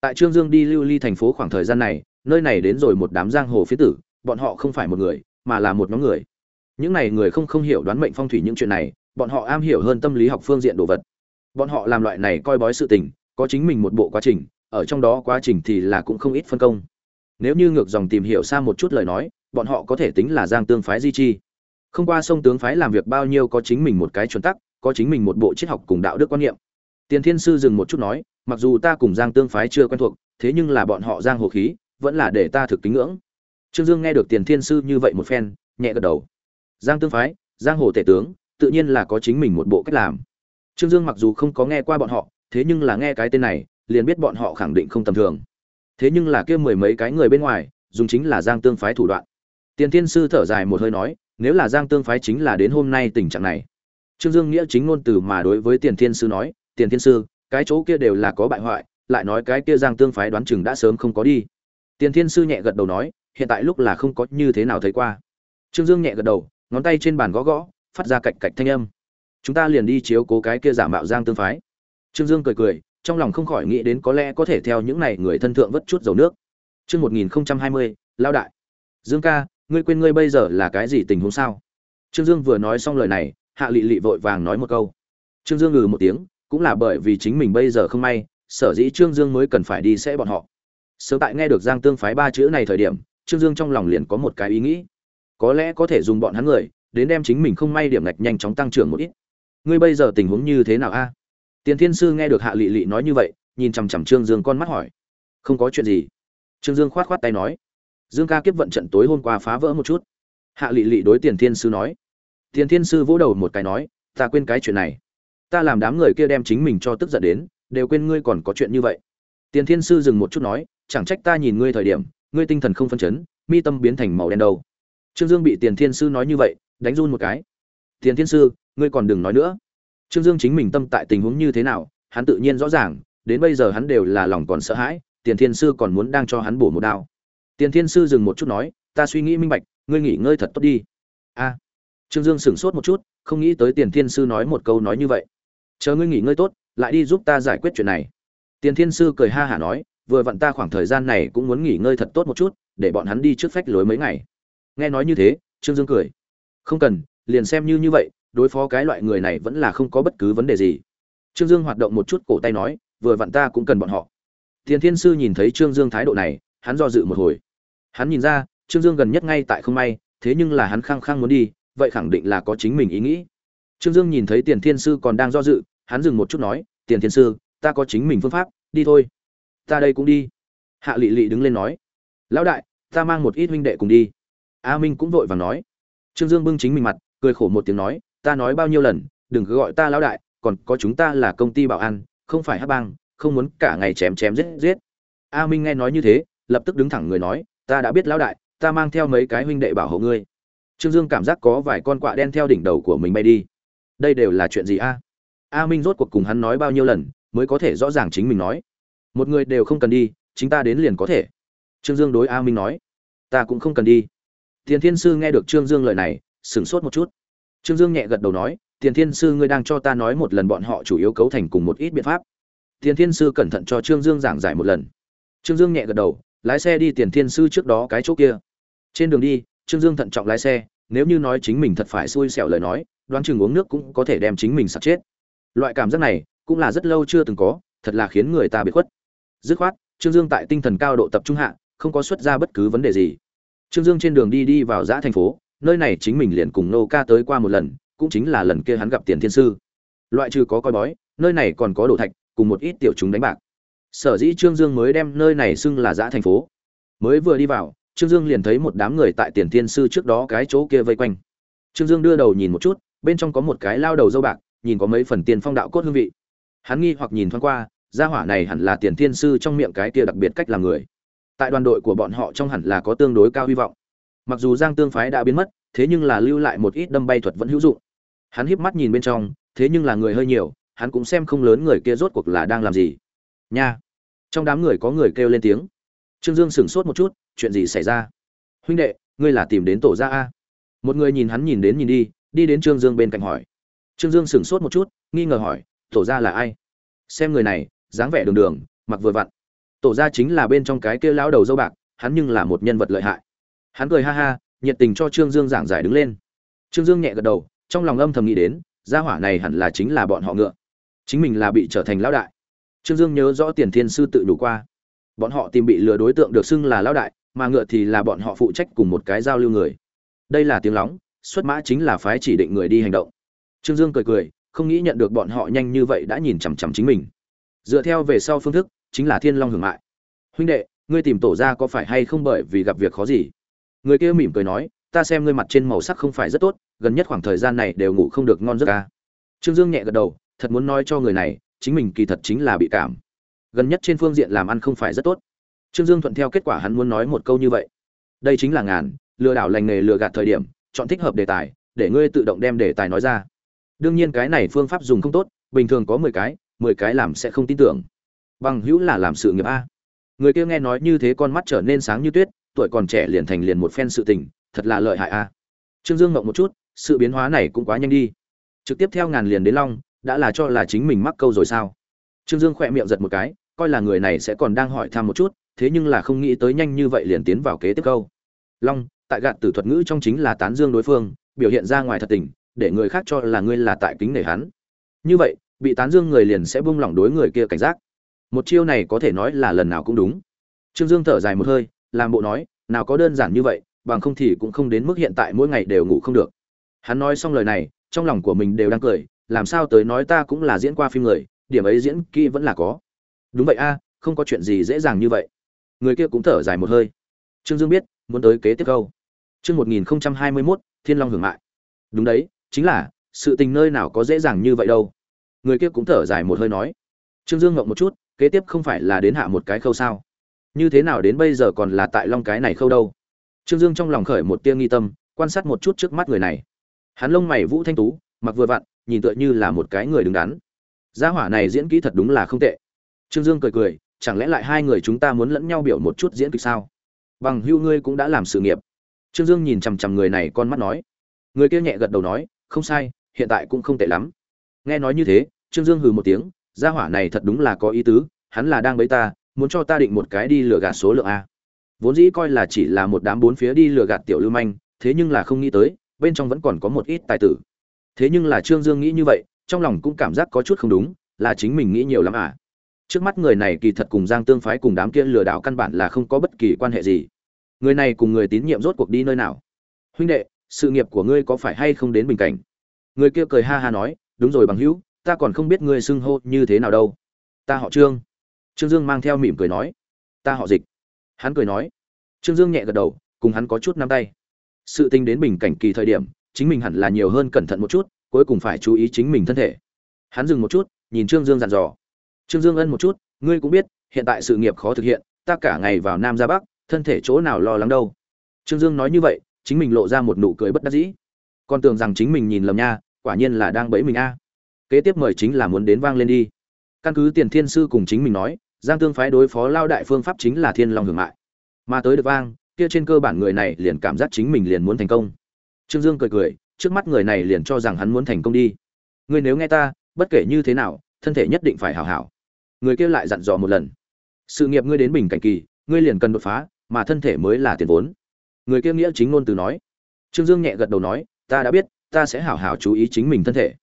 Tại trương dương đi lưu ly thành phố khoảng thời gian này, nơi này đến rồi một đám giang hồ phía tử, bọn họ không phải một người, mà là một nhóm người. Những này người không không hiểu đoán mệnh phong thủy những chuyện này, bọn họ am hiểu hơn tâm lý học phương diện đồ vật. Bọn họ làm loại này coi bói sự tình, có chính mình một bộ quá trình, ở trong đó quá trình thì là cũng không ít phân công. Nếu như ngược dòng tìm hiểu xa một chút lời nói bọn họ có thể tính là giang tương phái di chi. Không qua sông tướng phái làm việc bao nhiêu có chính mình một cái chuẩn tắc, có chính mình một bộ triết học cùng đạo đức quan niệm. Tiền thiên sư dừng một chút nói, mặc dù ta cùng giang tương phái chưa quen thuộc, thế nhưng là bọn họ giang hồ khí, vẫn là để ta thực kính ngưỡng. Trương dương nghe được tiền thiên sư như vậy một phen, nhẹ gật đầu. Giang tương phái, giang hồ tể tướng, tự nhiên là có chính mình một bộ cách làm. Trương dương mặc dù không có nghe qua bọn họ, thế nhưng là nghe cái tên này, liền biết bọn họ khẳng định không tầm thường. Thế nhưng là kia mười mấy cái người bên ngoài, dùng chính là giang tương phái thủ đoạn tiền thiên sư thở dài một hơi nói nếu là giang tương phái chính là đến hôm nay tình trạng này. Trương dương nghĩa chính ngôn từ mà đối với tiền thiên sư nói tiền thiên sư cái chỗ kia đều là có bại hoại lại nói cái kia giang tương phái đoán chừng đã sớm không có đi. Tiền thiên sư nhẹ gật đầu nói hiện tại lúc là không có như thế nào thấy qua. Trương dương nhẹ gật đầu ngón tay trên bàn gõ gõ phát ra cạch cạch thanh âm. Chúng ta liền đi chiếu cố cái kia giả mạo giang tương phái. Trương dương cười cười trong lòng không khỏi nghĩ đến có lẽ có thể theo những này người thân thượng vất chút dầu nước. Chương 1020, lao đại. Dương ca, ngươi quên ngươi bây giờ là cái gì tình huống sao? Trương Dương vừa nói xong lời này, Hạ Lệ Lệ vội vàng nói một câu. Trương Dương ngừ một tiếng, cũng là bởi vì chính mình bây giờ không may, sở dĩ Trương Dương mới cần phải đi sẽ bọn họ. Sớm tại nghe được Giang Tương phái ba chữ này thời điểm, Trương Dương trong lòng liền có một cái ý nghĩ. Có lẽ có thể dùng bọn hắn người, đến đem chính mình không may điểm ngạch nhanh chóng tăng trưởng một ít. Ngươi bây giờ tình huống như thế nào a? Tiền Thiên sư nghe được Hạ Lệ Lệ nói như vậy, nhìn chằm chằm Trương Dương con mắt hỏi. Không có chuyện gì. Trương Dương khoát khoát tay nói. Dương ca kiếp vận trận tối hôm qua phá vỡ một chút. Hạ Lệ Lệ đối Tiền Thiên sư nói. Tiền Thiên sư vỗ đầu một cái nói, ta quên cái chuyện này. Ta làm đám người kia đem chính mình cho tức giận đến đều quên ngươi còn có chuyện như vậy. Tiền thiên sư dừng một chút nói chẳng trách ta nhìn ngươi thời điểm ngươi tinh thần không phân chấn mi tâm biến thành màu đen đâu. Trương dương bị tiền thiên sư nói như vậy đánh run một cái. Tiền thiên sư ngươi còn đừng nói nữa. Trương dương chính mình tâm tại tình huống như thế nào hắn tự nhiên rõ ràng đến bây giờ hắn đều là lòng còn sợ hãi tiền thiên sư còn muốn đang cho hắn bổ một đao tiền thiên sư dừng một chút nói, ta suy nghĩ minh bạch, ngươi nghỉ ngơi thật tốt đi. A. Trương dương sửng sốt một chút, không nghĩ tới tiền thiên sư nói một câu nói như vậy. Chờ ngươi nghỉ ngơi tốt, lại đi giúp ta giải quyết chuyện này. Tiền thiên sư cười ha hả nói, vừa vặn ta khoảng thời gian này cũng muốn nghỉ ngơi thật tốt một chút, để bọn hắn đi trước phách lối mấy ngày. Nghe nói như thế, trương dương cười. Không cần, liền xem như như vậy, đối phó cái loại người này vẫn là không có bất cứ vấn đề gì. Trương dương hoạt động một chút cổ tay nói, vừa vặn ta cũng cần bọn họ. Tiền thiên sư nhìn thấy trương dương thái độ này hắn do dự một hồi. Hắn nhìn ra, trương dương gần nhất ngay tại không may, thế nhưng là hắn khăng khăng muốn đi, vậy khẳng định là có chính mình ý nghĩ. Trương dương nhìn thấy tiền thiên sư còn đang do dự, hắn dừng một chút nói, tiền thiên sư, ta có chính mình phương pháp, đi thôi. Ta đây cũng đi. Hạ lị lị đứng lên nói, lão đại, ta mang một ít huynh đệ cùng đi. A minh cũng vội vàng nói. Trương dương bưng chính mình mặt, cười khổ một tiếng nói, ta nói bao nhiêu lần, đừng cứ gọi ta lão đại, còn có chúng ta là công ty bảo an, không phải hát bang, không muốn cả ngày chém chém giết giết. A minh nghe nói như thế lập tức đứng thẳng người nói, ta đã biết lão đại, ta mang theo mấy cái huynh đệ bảo hộ ngươi. Trương dương cảm giác có vài con quạ đen theo đỉnh đầu của mình bay đi. Đây đều là chuyện gì a? A minh rốt cuộc cùng hắn nói bao nhiêu lần, mới có thể rõ ràng chính mình nói. Một người đều không cần đi, chính ta đến liền có thể. Trương dương đối a minh nói. Ta cũng không cần đi. Tiền thiên sư nghe được trương dương lời này, sửng sốt một chút. Trương dương nhẹ gật đầu nói, tiền thiên sư ngươi đang cho ta nói một lần bọn họ chủ yếu cấu thành cùng một ít biện pháp. Tiền thiên sư cẩn thận cho trương dương giảng giải một lần. Trương dương nhẹ gật đầu lái xe đi tiền thiên sư trước đó cái chỗ kia. Trên đường đi, trương dương thận trọng lái xe, nếu như nói chính mình thật phải xui xẻo lời nói, đoán chừng uống nước cũng có thể đem chính mình sặc chết. Loại cảm giác này cũng là rất lâu chưa từng có, thật là khiến người ta bị khuất. Dứt khoát, trương dương tại tinh thần cao độ tập trung hạ, không có xuất ra bất cứ vấn đề gì. Trương dương trên đường đi đi vào giã thành phố, nơi này chính mình liền cùng nô ca tới qua một lần, cũng chính là lần kia hắn gặp tiền thiên sư. Loại trừ có coi bói, nơi này còn có đồ thạch, cùng một ít tiểu chúng đánh bạc sở dĩ trương dương mới đem nơi này xưng là giã thành phố. Mới vừa đi vào, trương dương liền thấy một đám người tại tiền thiên sư trước đó cái chỗ kia vây quanh. Trương dương đưa đầu nhìn một chút, bên trong có một cái lao đầu dâu bạc, nhìn có mấy phần tiền phong đạo cốt hương vị. Hắn nghi hoặc nhìn thoáng qua, gia hỏa này hẳn là tiền thiên sư trong miệng cái kia đặc biệt cách làm người. Tại đoàn đội của bọn họ trong hẳn là có tương đối cao hy vọng. Mặc dù giang tương phái đã biến mất, thế nhưng là lưu lại một ít đâm bay thuật vẫn hữu dụng. Hắn híp mắt nhìn bên trong, thế nhưng là người hơi nhiều, hắn cũng xem không lớn người kia rốt cuộc là đang làm gì. Nha! Trong đám người có người kêu lên tiếng. Trương dương sửng sốt một chút, chuyện gì xảy ra? Huynh đệ, ngươi là tìm đến tổ gia a. Một người nhìn hắn nhìn đến nhìn đi đi đến trương dương bên cạnh hỏi. Trương dương sửng sốt một chút, nghi ngờ hỏi, tổ gia là ai? Xem người này, dáng vẻ đường đường, mặc vừa vặn. Tổ gia chính là bên trong cái kia lão đầu dâu bạc, hắn nhưng là một nhân vật lợi hại. Hắn cười ha ha, nhiệt tình cho trương dương giảng giải đứng lên. Trương dương nhẹ gật đầu, trong lòng âm thầm nghĩ đến, gia hỏa này hẳn là chính là bọn họ ngựa. Chính mình là bị trở thành lão đại trương dương nhớ rõ tiền thiên sư tự đủ qua. Bọn họ tìm bị lừa đối tượng được xưng là lão đại, mà ngựa thì là bọn họ phụ trách cùng một cái giao lưu người. Đây là tiếng lóng, xuất mã chính là phái chỉ định người đi hành động. Trương dương cười cười, không nghĩ nhận được bọn họ nhanh như vậy đã nhìn chằm chằm chính mình. Dựa theo về sau phương thức, chính là thiên long hưởng mại huynh đệ, ngươi tìm tổ ra có phải hay không bởi vì gặp việc khó gì? Người kia mỉm cười nói, ta xem ngươi mặt trên màu sắc không phải rất tốt, gần nhất khoảng thời gian này đều ngủ không được ngon giấc a. trương dương nhẹ gật đầu, thật muốn nói cho người này chính mình kỳ thật chính là bị cảm. Gần nhất trên phương diện làm ăn không phải rất tốt. Trương dương thuận theo kết quả hắn muốn nói một câu như vậy. Đây chính là ngàn, lừa đảo lành nghề lừa gạt thời điểm, chọn thích hợp đề tài, để ngươi tự động đem đề tài nói ra. Đương nhiên cái này phương pháp dùng không tốt, bình thường có mười cái mười cái làm sẽ không tin tưởng. Bằng hữu là làm sự nghiệp a. Người kia nghe nói như thế con mắt trở nên sáng như tuyết, tuổi còn trẻ liền thành liền một phen sự tình, thật là lợi hại a. Trương dương ngộng một chút, sự biến hóa này cũng quá nhanh đi. Trực tiếp theo ngàn liền đến long đã là cho là chính mình mắc câu rồi sao? Trương dương khỏe miệng giật một cái, coi là người này sẽ còn đang hỏi thăm một chút, thế nhưng là không nghĩ tới nhanh như vậy liền tiến vào kế tiếp câu. Long, tại gạt tử thuật ngữ trong chính là tán dương đối phương, biểu hiện ra ngoài thật tình, để người khác cho là ngươi là tại kính nể hắn. Như vậy, bị tán dương người liền sẽ buông lỏng đối người kia cảnh giác. Một chiêu này có thể nói là lần nào cũng đúng. Trương dương thở dài một hơi, làm bộ nói, nào có đơn giản như vậy, bằng không thì cũng không đến mức hiện tại mỗi ngày đều ngủ không được. Hắn nói xong lời này, trong lòng của mình đều đang cười làm sao tới nói ta cũng là diễn qua phim người, điểm ấy diễn kỹ vẫn là có. Đúng vậy a, không có chuyện gì dễ dàng như vậy. Người kia cũng thở dài một hơi. Trương dương biết, muốn tới kế tiếp câu. Chương một nghìn hai mươi mốt, thiên long hưởng mại. Đúng đấy, chính là, sự tình nơi nào có dễ dàng như vậy đâu. Người kia cũng thở dài một hơi nói. Trương dương ngậm một chút, kế tiếp không phải là đến hạ một cái khâu sao? Như thế nào đến bây giờ còn là tại long cái này khâu đâu? Trương dương trong lòng khởi một tia nghi tâm, quan sát một chút trước mắt người này. Hắn lông mày vũ thanh tú, mặc vừa vặn nhìn tựa như là một cái người đứng đắn. Gia hỏa này diễn kỹ thật đúng là không tệ. Trương dương cười cười, chẳng lẽ lại hai người chúng ta muốn lẫn nhau biểu một chút diễn kịch sao? Bằng hưu ngươi cũng đã làm sự nghiệp. Trương dương nhìn chằm chằm người này con mắt nói. Người kia nhẹ gật đầu nói, không sai, hiện tại cũng không tệ lắm. Nghe nói như thế, trương dương hừ một tiếng, gia hỏa này thật đúng là có ý tứ, hắn là đang bấy ta, muốn cho ta định một cái đi lừa gạt số lượng a. Vốn dĩ coi là chỉ là một đám bốn phía đi lừa gạt tiểu lưu manh, thế nhưng là không nghĩ tới, bên trong vẫn còn có một ít tài tử thế nhưng là trương dương nghĩ như vậy, trong lòng cũng cảm giác có chút không đúng, là chính mình nghĩ nhiều lắm à. Trước mắt người này kỳ thật cùng giang tương phái cùng đám kia lừa đảo căn bản là không có bất kỳ quan hệ gì. Người này cùng người tín nhiệm rốt cuộc đi nơi nào? Huynh đệ, sự nghiệp của ngươi có phải hay không đến bình cảnh? Người kia cười ha ha nói, đúng rồi bằng hữu, ta còn không biết ngươi xưng hô như thế nào đâu. Ta họ trương. Trương dương mang theo mỉm cười nói, ta họ dịch. Hắn cười nói. Trương dương nhẹ gật đầu, cùng hắn có chút nắm tay. Sự tình đến bình cảnh kỳ thời điểm chính mình hẳn là nhiều hơn cẩn thận một chút, cuối cùng phải chú ý chính mình thân thể. Hắn dừng một chút, nhìn trương dương dặn dò. Trương dương ân một chút, ngươi cũng biết, hiện tại sự nghiệp khó thực hiện, ta cả ngày vào nam ra bắc, thân thể chỗ nào lo lắng đâu. Trương dương nói như vậy, chính mình lộ ra một nụ cười bất đắc dĩ. Còn tưởng rằng chính mình nhìn lầm nha, quả nhiên là đang bẫy mình a. Kế tiếp mời chính là muốn đến vang lên đi. Căn cứ tiền thiên sư cùng chính mình nói, giang tương phái đối phó lao đại phương pháp chính là thiên long hưởng mại. Mà tới được vang, kia trên cơ bản người này liền cảm giác chính mình liền muốn thành công trương dương cười cười, trước mắt người này liền cho rằng hắn muốn thành công đi. Ngươi nếu nghe ta, bất kể như thế nào, thân thể nhất định phải hảo hảo. Người kia lại dặn dò một lần. Sự nghiệp ngươi đến bình cảnh kỳ, ngươi liền cần đột phá, mà thân thể mới là tiền vốn. Người kia nghĩa chính ngôn từ nói. Trương dương nhẹ gật đầu nói, ta đã biết, ta sẽ hảo hảo chú ý chính mình thân thể.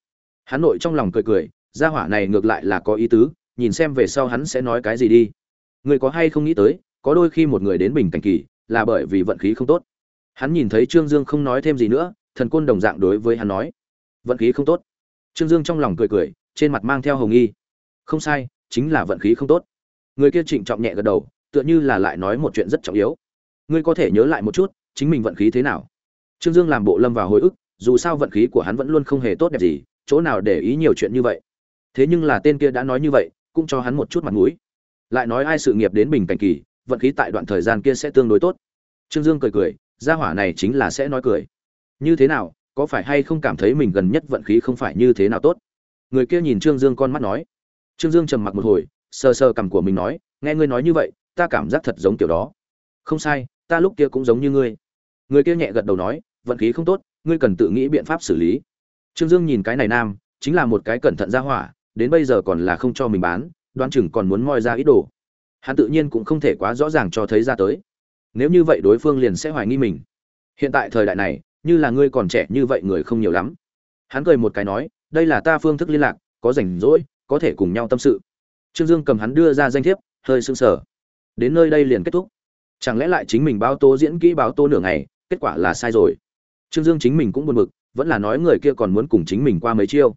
Hắn nội trong lòng cười cười, gia hỏa này ngược lại là có ý tứ, nhìn xem về sau hắn sẽ nói cái gì đi. Người có hay không nghĩ tới, có đôi khi một người đến bình cảnh kỳ, là bởi vì vận khí không tốt hắn nhìn thấy trương dương không nói thêm gì nữa, thần côn đồng dạng đối với hắn nói, vận khí không tốt. Trương dương trong lòng cười cười, trên mặt mang theo hồng nghi. Không sai, chính là vận khí không tốt. Người kia trịnh trọng nhẹ gật đầu, tựa như là lại nói một chuyện rất trọng yếu. Ngươi có thể nhớ lại một chút, chính mình vận khí thế nào? Trương dương làm bộ lâm vào hồi ức, dù sao vận khí của hắn vẫn luôn không hề tốt đẹp gì, chỗ nào để ý nhiều chuyện như vậy. Thế nhưng là tên kia đã nói như vậy, cũng cho hắn một chút mặt mũi. Lại nói ai sự nghiệp đến bình cảnh kỳ, vận khí tại đoạn thời gian kia sẽ tương đối tốt. Trương dương cười cười gia hỏa này chính là sẽ nói cười. Như thế nào, có phải hay không cảm thấy mình gần nhất vận khí không phải như thế nào tốt? Người kia nhìn trương dương con mắt nói. Trương dương trầm mặc một hồi, sờ sờ cằm của mình nói, nghe ngươi nói như vậy, ta cảm giác thật giống kiểu đó. Không sai, ta lúc kia cũng giống như ngươi. Người kia nhẹ gật đầu nói, vận khí không tốt, ngươi cần tự nghĩ biện pháp xử lý. Trương dương nhìn cái này nam, chính là một cái cẩn thận ra hỏa, đến bây giờ còn là không cho mình bán, đoán chừng còn muốn moi ra ít đồ. Hắn tự nhiên cũng không thể quá rõ ràng cho thấy ra tới nếu như vậy đối phương liền sẽ hoài nghi mình. Hiện tại thời đại này, như là ngươi còn trẻ như vậy người không nhiều lắm. Hắn cười một cái nói, đây là ta phương thức liên lạc, có rảnh rỗi, có thể cùng nhau tâm sự. Trương dương cầm hắn đưa ra danh thiếp, hơi sưng sở đến nơi đây liền kết thúc. Chẳng lẽ lại chính mình báo tố diễn kỹ báo tố nửa ngày, kết quả là sai rồi? Trương dương chính mình cũng buồn bực, vẫn là nói người kia còn muốn cùng chính mình qua mấy chiêu.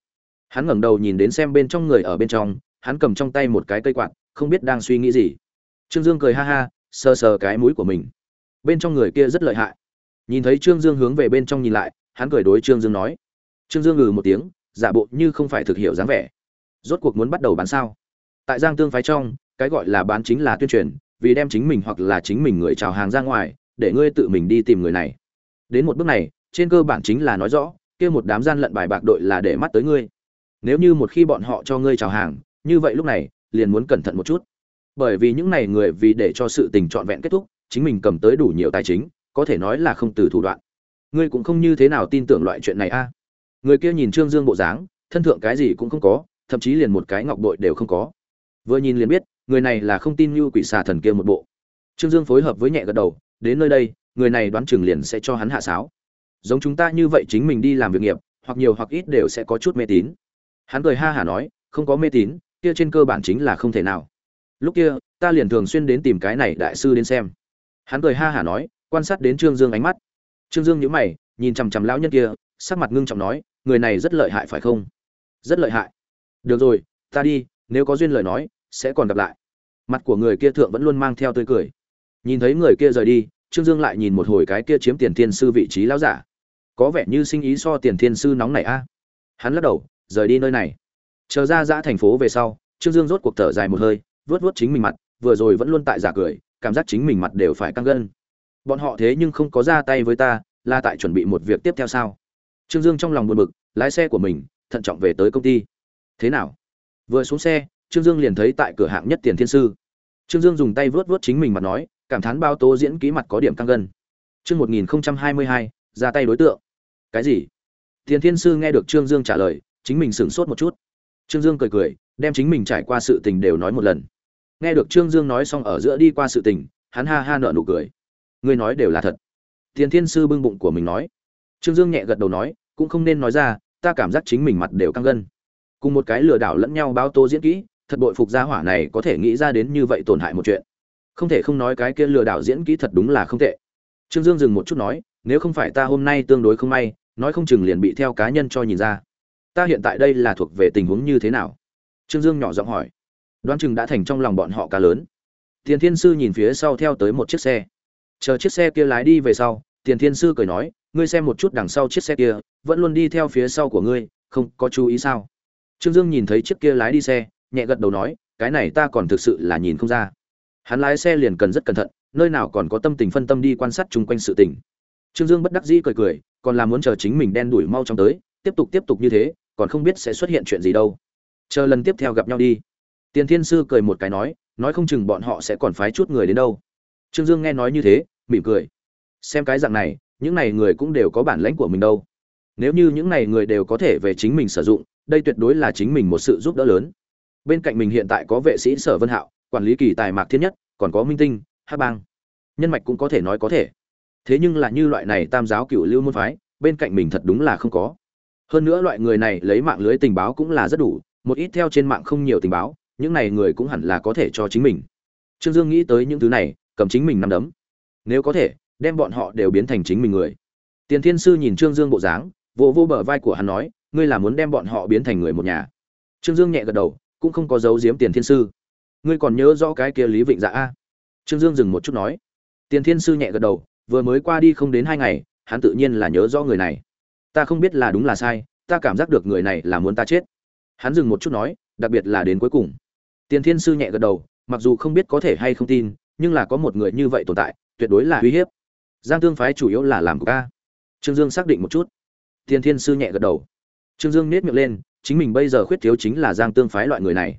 Hắn ngẩng đầu nhìn đến xem bên trong người ở bên trong, hắn cầm trong tay một cái cây quạt, không biết đang suy nghĩ gì. Trương dương cười ha ha sờ sờ cái mũi của mình. Bên trong người kia rất lợi hại. Nhìn thấy trương dương hướng về bên trong nhìn lại, hắn cười đối trương dương nói. Trương dương ngừ một tiếng, giả bộ như không phải thực hiểu dáng vẻ. Rốt cuộc muốn bắt đầu bán sao? Tại giang tương phái trong, cái gọi là bán chính là tuyên truyền, vì đem chính mình hoặc là chính mình người chào hàng ra ngoài, để ngươi tự mình đi tìm người này. Đến một bước này, trên cơ bản chính là nói rõ, kia một đám gian lận bài bạc đội là để mắt tới ngươi. Nếu như một khi bọn họ cho ngươi chào hàng, như vậy lúc này, liền muốn cẩn thận một chút bởi vì những này người vì để cho sự tình trọn vẹn kết thúc, chính mình cầm tới đủ nhiều tài chính, có thể nói là không từ thủ đoạn. Ngươi cũng không như thế nào tin tưởng loại chuyện này a. Người kia nhìn trương dương bộ dáng, thân thượng cái gì cũng không có, thậm chí liền một cái ngọc bội đều không có. Vừa nhìn liền biết, người này là không tin như quỷ xà thần kia một bộ. Trương dương phối hợp với nhẹ gật đầu, đến nơi đây, người này đoán chừng liền sẽ cho hắn hạ sáo. Giống chúng ta như vậy chính mình đi làm việc nghiệp, hoặc nhiều hoặc ít đều sẽ có chút mê tín. Hắn cười ha hả nói, không có mê tín, kia trên cơ bản chính là không thể nào lúc kia, ta liền thường xuyên đến tìm cái này đại sư đến xem. Hắn cười ha hả nói, quan sát đến trương dương ánh mắt. Trương dương nhíu mày, nhìn chằm chằm lão nhân kia, sắc mặt ngưng trọng nói, người này rất lợi hại phải không? Rất lợi hại. Được rồi, ta đi, nếu có duyên lời nói, sẽ còn gặp lại. Mặt của người kia thượng vẫn luôn mang theo tươi cười. Nhìn thấy người kia rời đi, trương dương lại nhìn một hồi cái kia chiếm tiền thiên sư vị trí lão giả. Có vẻ như sinh ý so tiền thiên sư nóng này a. Hắn lắc đầu, rời đi nơi này. Chờ ra giã thành phố về sau, trương dương rốt cuộc thở dài một hơi vớt vớt chính mình mặt, vừa rồi vẫn luôn tại giả cười, cảm giác chính mình mặt đều phải căng gân. Bọn họ thế nhưng không có ra tay với ta, là tại chuẩn bị một việc tiếp theo sao? Trương dương trong lòng buồn bực, lái xe của mình, thận trọng về tới công ty. Thế nào? Vừa xuống xe, trương dương liền thấy tại cửa hạng nhất tiền thiên sư. Trương dương dùng tay vớt vớt chính mình mặt nói, cảm thán bao tố diễn ký mặt có điểm căng gân. Chương một nghìn hai mươi hai, ra tay đối tượng. Cái gì? Tiền thiên sư nghe được trương dương trả lời, chính mình sửng sốt một chút. Trương dương cười cười, đem chính mình trải qua sự tình đều nói một lần nghe được trương dương nói xong ở giữa đi qua sự tình, hắn ha ha nợ nụ cười. Ngươi nói đều là thật. Tiền thiên sư bưng bụng của mình nói. Trương dương nhẹ gật đầu nói, cũng không nên nói ra, ta cảm giác chính mình mặt đều căng gân. Cùng một cái lừa đảo lẫn nhau báo tố diễn kỹ, thật bội phục gia hỏa này có thể nghĩ ra đến như vậy tổn hại một chuyện. Không thể không nói cái kia lừa đảo diễn kỹ thật đúng là không tệ. Trương dương dừng một chút nói, nếu không phải ta hôm nay tương đối không may, nói không chừng liền bị theo cá nhân cho nhìn ra. Ta hiện tại đây là thuộc về tình huống như thế nào? Trương dương nhỏ giọng hỏi đoán chừng đã thành trong lòng bọn họ cá lớn. Tiền thiên sư nhìn phía sau theo tới một chiếc xe. Chờ chiếc xe kia lái đi về sau, tiền thiên sư cười nói, ngươi xem một chút đằng sau chiếc xe kia, vẫn luôn đi theo phía sau của ngươi, không có chú ý sao? Trương dương nhìn thấy chiếc kia lái đi xe, nhẹ gật đầu nói, cái này ta còn thực sự là nhìn không ra. Hắn lái xe liền cần rất cẩn thận, nơi nào còn có tâm tình phân tâm đi quan sát chung quanh sự tình. Trương dương bất đắc dĩ cười cười, còn là muốn chờ chính mình đen đuổi mau trong tới, tiếp tục tiếp tục như thế, còn không biết sẽ xuất hiện chuyện gì đâu. Chờ lần tiếp theo gặp nhau đi tiền thiên sư cười một cái nói nói không chừng bọn họ sẽ còn phái chút người đến đâu. Trương dương nghe nói như thế, mỉm cười. Xem cái dạng này, những này người cũng đều có bản lãnh của mình đâu. Nếu như những này người đều có thể về chính mình sử dụng, đây tuyệt đối là chính mình một sự giúp đỡ lớn. Bên cạnh mình hiện tại có vệ sĩ sở vân hạo, quản lý kỳ tài mạc thiên nhất, còn có minh tinh Hà bang. Nhân mạch cũng có thể nói có thể. Thế nhưng là như loại này tam giáo cựu lưu môn phái, bên cạnh mình thật đúng là không có. Hơn nữa loại người này lấy mạng lưới tình báo cũng là rất đủ, một ít theo trên mạng không nhiều tình báo những này người cũng hẳn là có thể cho chính mình. Trương dương nghĩ tới những thứ này, cầm chính mình nắm đấm. Nếu có thể, đem bọn họ đều biến thành chính mình người. Tiền thiên sư nhìn trương dương bộ dáng, vỗ vô bờ vai của hắn nói, ngươi là muốn đem bọn họ biến thành người một nhà? Trương dương nhẹ gật đầu, cũng không có giấu giếm tiền thiên sư. Ngươi còn nhớ rõ cái kia lý vịnh dạ a? Trương dương dừng một chút nói. Tiền thiên sư nhẹ gật đầu, vừa mới qua đi không đến hai ngày, hắn tự nhiên là nhớ rõ người này. Ta không biết là đúng là sai, ta cảm giác được người này là muốn ta chết. Hắn dừng một chút nói, đặc biệt là đến cuối cùng tiền thiên sư nhẹ gật đầu, mặc dù không biết có thể hay không tin, nhưng là có một người như vậy tồn tại, tuyệt đối là uy hiếp. Giang tương phái chủ yếu là làm của ca. Trương dương xác định một chút. Tiền thiên sư nhẹ gật đầu. Trương dương nhếch miệng lên, chính mình bây giờ khuyết thiếu chính là giang tương phái loại người này.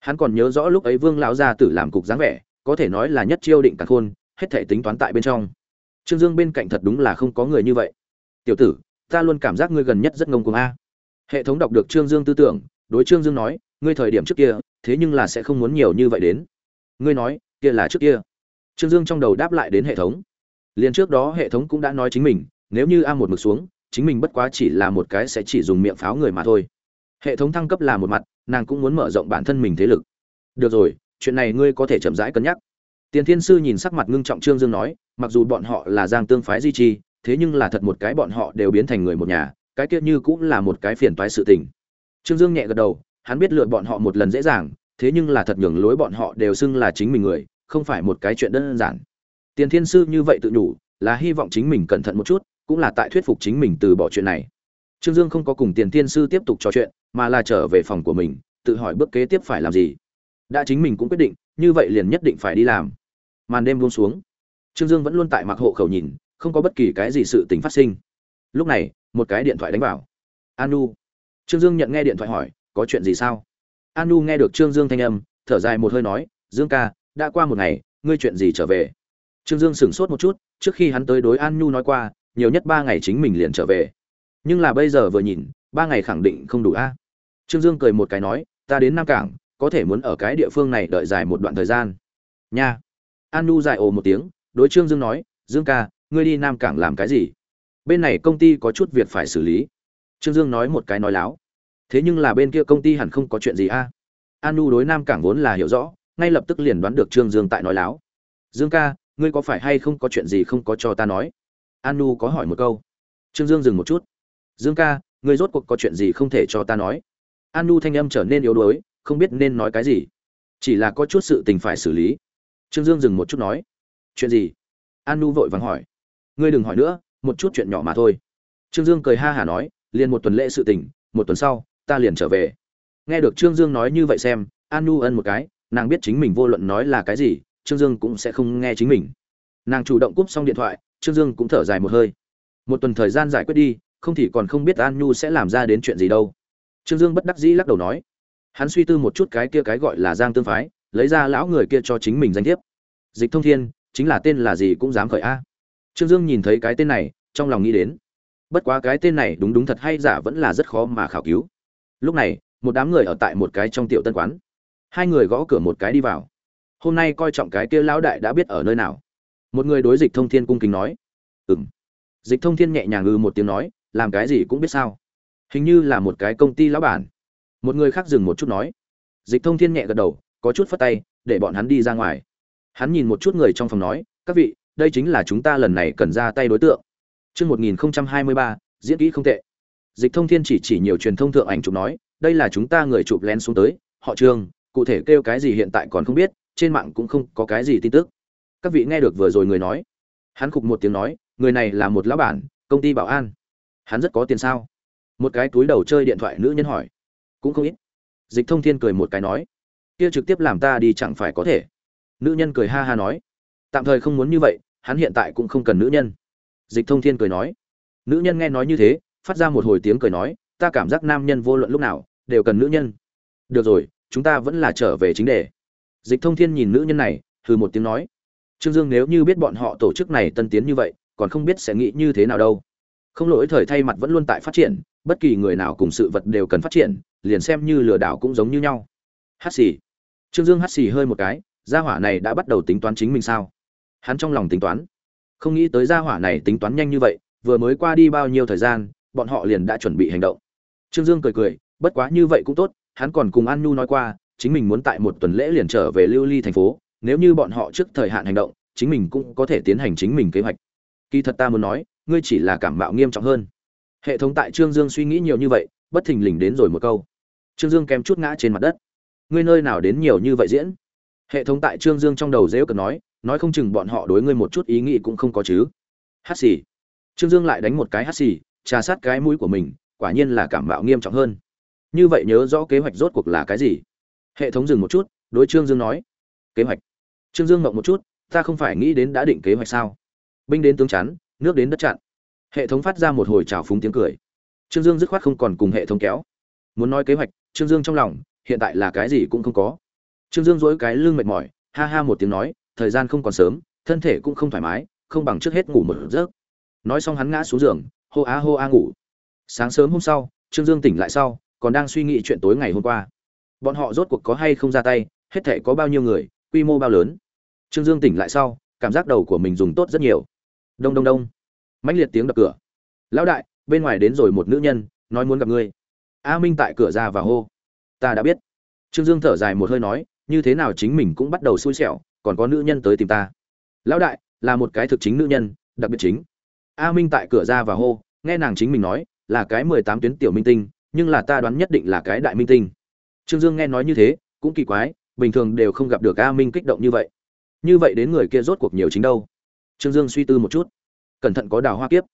Hắn còn nhớ rõ lúc ấy vương lão gia tử làm cục dáng vẻ, có thể nói là nhất chiêu định cả khôn, hết thể tính toán tại bên trong. Trương dương bên cạnh thật đúng là không có người như vậy. Tiểu tử, ta luôn cảm giác ngươi gần nhất rất ngông cuồng a. Hệ thống đọc được trương dương tư tưởng, đối trương dương nói ngươi thời điểm trước kia, thế nhưng là sẽ không muốn nhiều như vậy đến. Ngươi nói, kia là trước kia. Trương dương trong đầu đáp lại đến hệ thống. Liền trước đó hệ thống cũng đã nói chính mình, nếu như a một mực xuống, chính mình bất quá chỉ là một cái sẽ chỉ dùng miệng pháo người mà thôi. Hệ thống thăng cấp là một mặt, nàng cũng muốn mở rộng bản thân mình thế lực. Được rồi, chuyện này ngươi có thể chậm rãi cân nhắc. Tiền thiên sư nhìn sắc mặt ngưng trọng trương dương nói, mặc dù bọn họ là giang tương phái di chi thế nhưng là thật một cái bọn họ đều biến thành người một nhà, cái kia như cũng là một cái phiền toái sự tình. Trương dương nhẹ gật đầu hắn biết lựa bọn họ một lần dễ dàng, thế nhưng là thật nhường lối bọn họ đều xưng là chính mình người, không phải một cái chuyện đơn giản. Tiền thiên sư như vậy tự nhủ, là hy vọng chính mình cẩn thận một chút, cũng là tại thuyết phục chính mình từ bỏ chuyện này. Trương dương không có cùng tiền thiên sư tiếp tục trò chuyện, mà là trở về phòng của mình, tự hỏi bước kế tiếp phải làm gì. Đã chính mình cũng quyết định, như vậy liền nhất định phải đi làm. Màn đêm buông xuống. Trương dương vẫn luôn tại mặc hộ khẩu nhìn, không có bất kỳ cái gì sự tình phát sinh. Lúc này, một cái điện thoại đánh vào. Anu. Trương dương nhận nghe điện thoại hỏi có chuyện gì sao? Anu nghe được trương dương thanh âm, thở dài một hơi nói, dương ca, đã qua một ngày, ngươi chuyện gì trở về? Trương dương sửng sốt một chút, trước khi hắn tới đối an nhu nói qua, nhiều nhất ba ngày chính mình liền trở về. Nhưng là bây giờ vừa nhìn, ba ngày khẳng định không đủ a. Trương dương cười một cái nói, ta đến nam cảng, có thể muốn ở cái địa phương này đợi dài một đoạn thời gian. Nha. An nhu dài ồ một tiếng, đối trương dương nói, dương ca, ngươi đi nam cảng làm cái gì? Bên này công ty có chút việc phải xử lý. Trương dương nói một cái nói láo thế nhưng là bên kia công ty hẳn không có chuyện gì a. Anu đối nam cảng vốn là hiểu rõ, ngay lập tức liền đoán được trương dương tại nói láo. Dương ca, ngươi có phải hay không có chuyện gì không có cho ta nói? Anu có hỏi một câu. Trương dương dừng một chút. Dương ca, ngươi rốt cuộc có chuyện gì không thể cho ta nói? Anu thanh âm trở nên yếu đuối, không biết nên nói cái gì. Chỉ là có chút sự tình phải xử lý. Trương dương dừng một chút nói. Chuyện gì? Anu vội vàng hỏi. Ngươi đừng hỏi nữa, một chút chuyện nhỏ mà thôi. Trương dương cười ha hả nói, liền một tuần lễ sự tình, một tuần sau ta liền trở về. Nghe được trương dương nói như vậy xem an nhu ân một cái, nàng biết chính mình vô luận nói là cái gì, trương dương cũng sẽ không nghe chính mình. Nàng chủ động cúp xong điện thoại, trương dương cũng thở dài một hơi. Một tuần thời gian giải quyết đi, không thì còn không biết an nhu sẽ làm ra đến chuyện gì đâu. Trương dương bất đắc dĩ lắc đầu nói. Hắn suy tư một chút cái kia cái gọi là giang tương phái, lấy ra lão người kia cho chính mình danh thiếp. Dịch thông thiên, chính là tên là gì cũng dám khởi a. Trương dương nhìn thấy cái tên này, trong lòng nghĩ đến. Bất quá cái tên này đúng đúng thật hay giả vẫn là rất khó mà khảo cứu lúc này một đám người ở tại một cái trong tiểu tân quán. Hai người gõ cửa một cái đi vào. Hôm nay coi trọng cái kia lão đại đã biết ở nơi nào. Một người đối dịch thông thiên cung kính nói. Ừng dịch thông thiên nhẹ nhàng ngư một tiếng nói làm cái gì cũng biết sao. Hình như là một cái công ty lão bản. Một người khác dừng một chút nói. Dịch thông thiên nhẹ gật đầu có chút phất tay để bọn hắn đi ra ngoài. Hắn nhìn một chút người trong phòng nói các vị đây chính là chúng ta lần này cần ra tay đối tượng. Chương 1023, diễn kỹ không tệ. Dịch Thông Thiên chỉ chỉ nhiều truyền thông thượng ảnh chụp nói, đây là chúng ta người chụp lén xuống tới, họ Trương, cụ thể kêu cái gì hiện tại còn không biết, trên mạng cũng không có cái gì tin tức. Các vị nghe được vừa rồi người nói, hắn khục một tiếng nói, người này là một lão bản, công ty bảo an. Hắn rất có tiền sao? Một cái túi đầu chơi điện thoại nữ nhân hỏi. Cũng không ít. Dịch Thông Thiên cười một cái nói, kia trực tiếp làm ta đi chẳng phải có thể. Nữ nhân cười ha ha nói, tạm thời không muốn như vậy, hắn hiện tại cũng không cần nữ nhân dịch thông thiên cười nói nữ nhân nghe nói như thế phát ra một hồi tiếng cười nói, ta cảm giác nam nhân vô luận lúc nào đều cần nữ nhân. Được rồi, chúng ta vẫn là trở về chính đề. Dịch thông thiên nhìn nữ nhân này, hừ một tiếng nói, trương dương nếu như biết bọn họ tổ chức này tân tiến như vậy, còn không biết sẽ nghĩ như thế nào đâu. Không lỗi thời thay mặt vẫn luôn tại phát triển, bất kỳ người nào cùng sự vật đều cần phát triển, liền xem như lừa đảo cũng giống như nhau. Hát xì. Trương dương hát xì hơi một cái, gia hỏa này đã bắt đầu tính toán chính mình sao? Hắn trong lòng tính toán. Không nghĩ tới gia hỏa này tính toán nhanh như vậy, vừa mới qua đi bao nhiêu thời gian bọn họ liền đã chuẩn bị hành động. Trương dương cười cười, bất quá như vậy cũng tốt, hắn còn cùng an nhu nói qua, chính mình muốn tại một tuần lễ liền trở về lưu ly thành phố, nếu như bọn họ trước thời hạn hành động, chính mình cũng có thể tiến hành chính mình kế hoạch. Kỳ thật ta muốn nói, ngươi chỉ là cảm mạo nghiêm trọng hơn. Hệ thống tại trương dương suy nghĩ nhiều như vậy, bất thình lình đến rồi một câu. Trương dương kém chút ngã trên mặt đất. Ngươi nơi nào đến nhiều như vậy diễn? Hệ thống tại trương dương trong đầu dễ cần nói nói không chừng bọn họ đối ngươi một chút ý nghĩ cũng không có chứ. Hát xì. Trương dương lại đánh một cái hát xì trà sát cái mũi của mình, quả nhiên là cảm mạo nghiêm trọng hơn. Như vậy nhớ rõ kế hoạch rốt cuộc là cái gì? Hệ thống dừng một chút, đối trương dương nói. Kế hoạch. Trương dương ngộng một chút, ta không phải nghĩ đến đã định kế hoạch sao? Binh đến tướng chắn, nước đến đất chặn. Hệ thống phát ra một hồi trào phúng tiếng cười. Trương dương dứt khoát không còn cùng hệ thống kéo. Muốn nói kế hoạch, trương dương trong lòng, hiện tại là cái gì cũng không có. Trương dương dỗi cái lưng mệt mỏi, ha ha một tiếng nói, thời gian không còn sớm, thân thể cũng không thoải mái, không bằng trước hết ngủ một giấc. Nói xong hắn ngã xuống giường hô á hô á ngủ. Sáng sớm hôm sau, trương dương tỉnh lại sau, còn đang suy nghĩ chuyện tối ngày hôm qua. Bọn họ rốt cuộc có hay không ra tay, hết thể có bao nhiêu người, quy mô bao lớn. Trương dương tỉnh lại sau, cảm giác đầu của mình dùng tốt rất nhiều. Đông đông đông. Mãnh liệt tiếng đập cửa. Lão đại, bên ngoài đến rồi một nữ nhân, nói muốn gặp ngươi. A minh tại cửa ra và hô. Ta đã biết. Trương dương thở dài một hơi nói, như thế nào chính mình cũng bắt đầu xui xẻo, còn có nữ nhân tới tìm ta. Lão đại, là một cái thực chính nữ nhân, đặc biệt chính. A minh tại cửa ra và hô nghe nàng chính mình nói, là cái mười tám tuyến tiểu minh tinh, nhưng là ta đoán nhất định là cái đại minh tinh. Trương dương nghe nói như thế, cũng kỳ quái, bình thường đều không gặp được a minh kích động như vậy. Như vậy đến người kia rốt cuộc nhiều chính đâu? Trương dương suy tư một chút. Cẩn thận có đào hoa kiếp.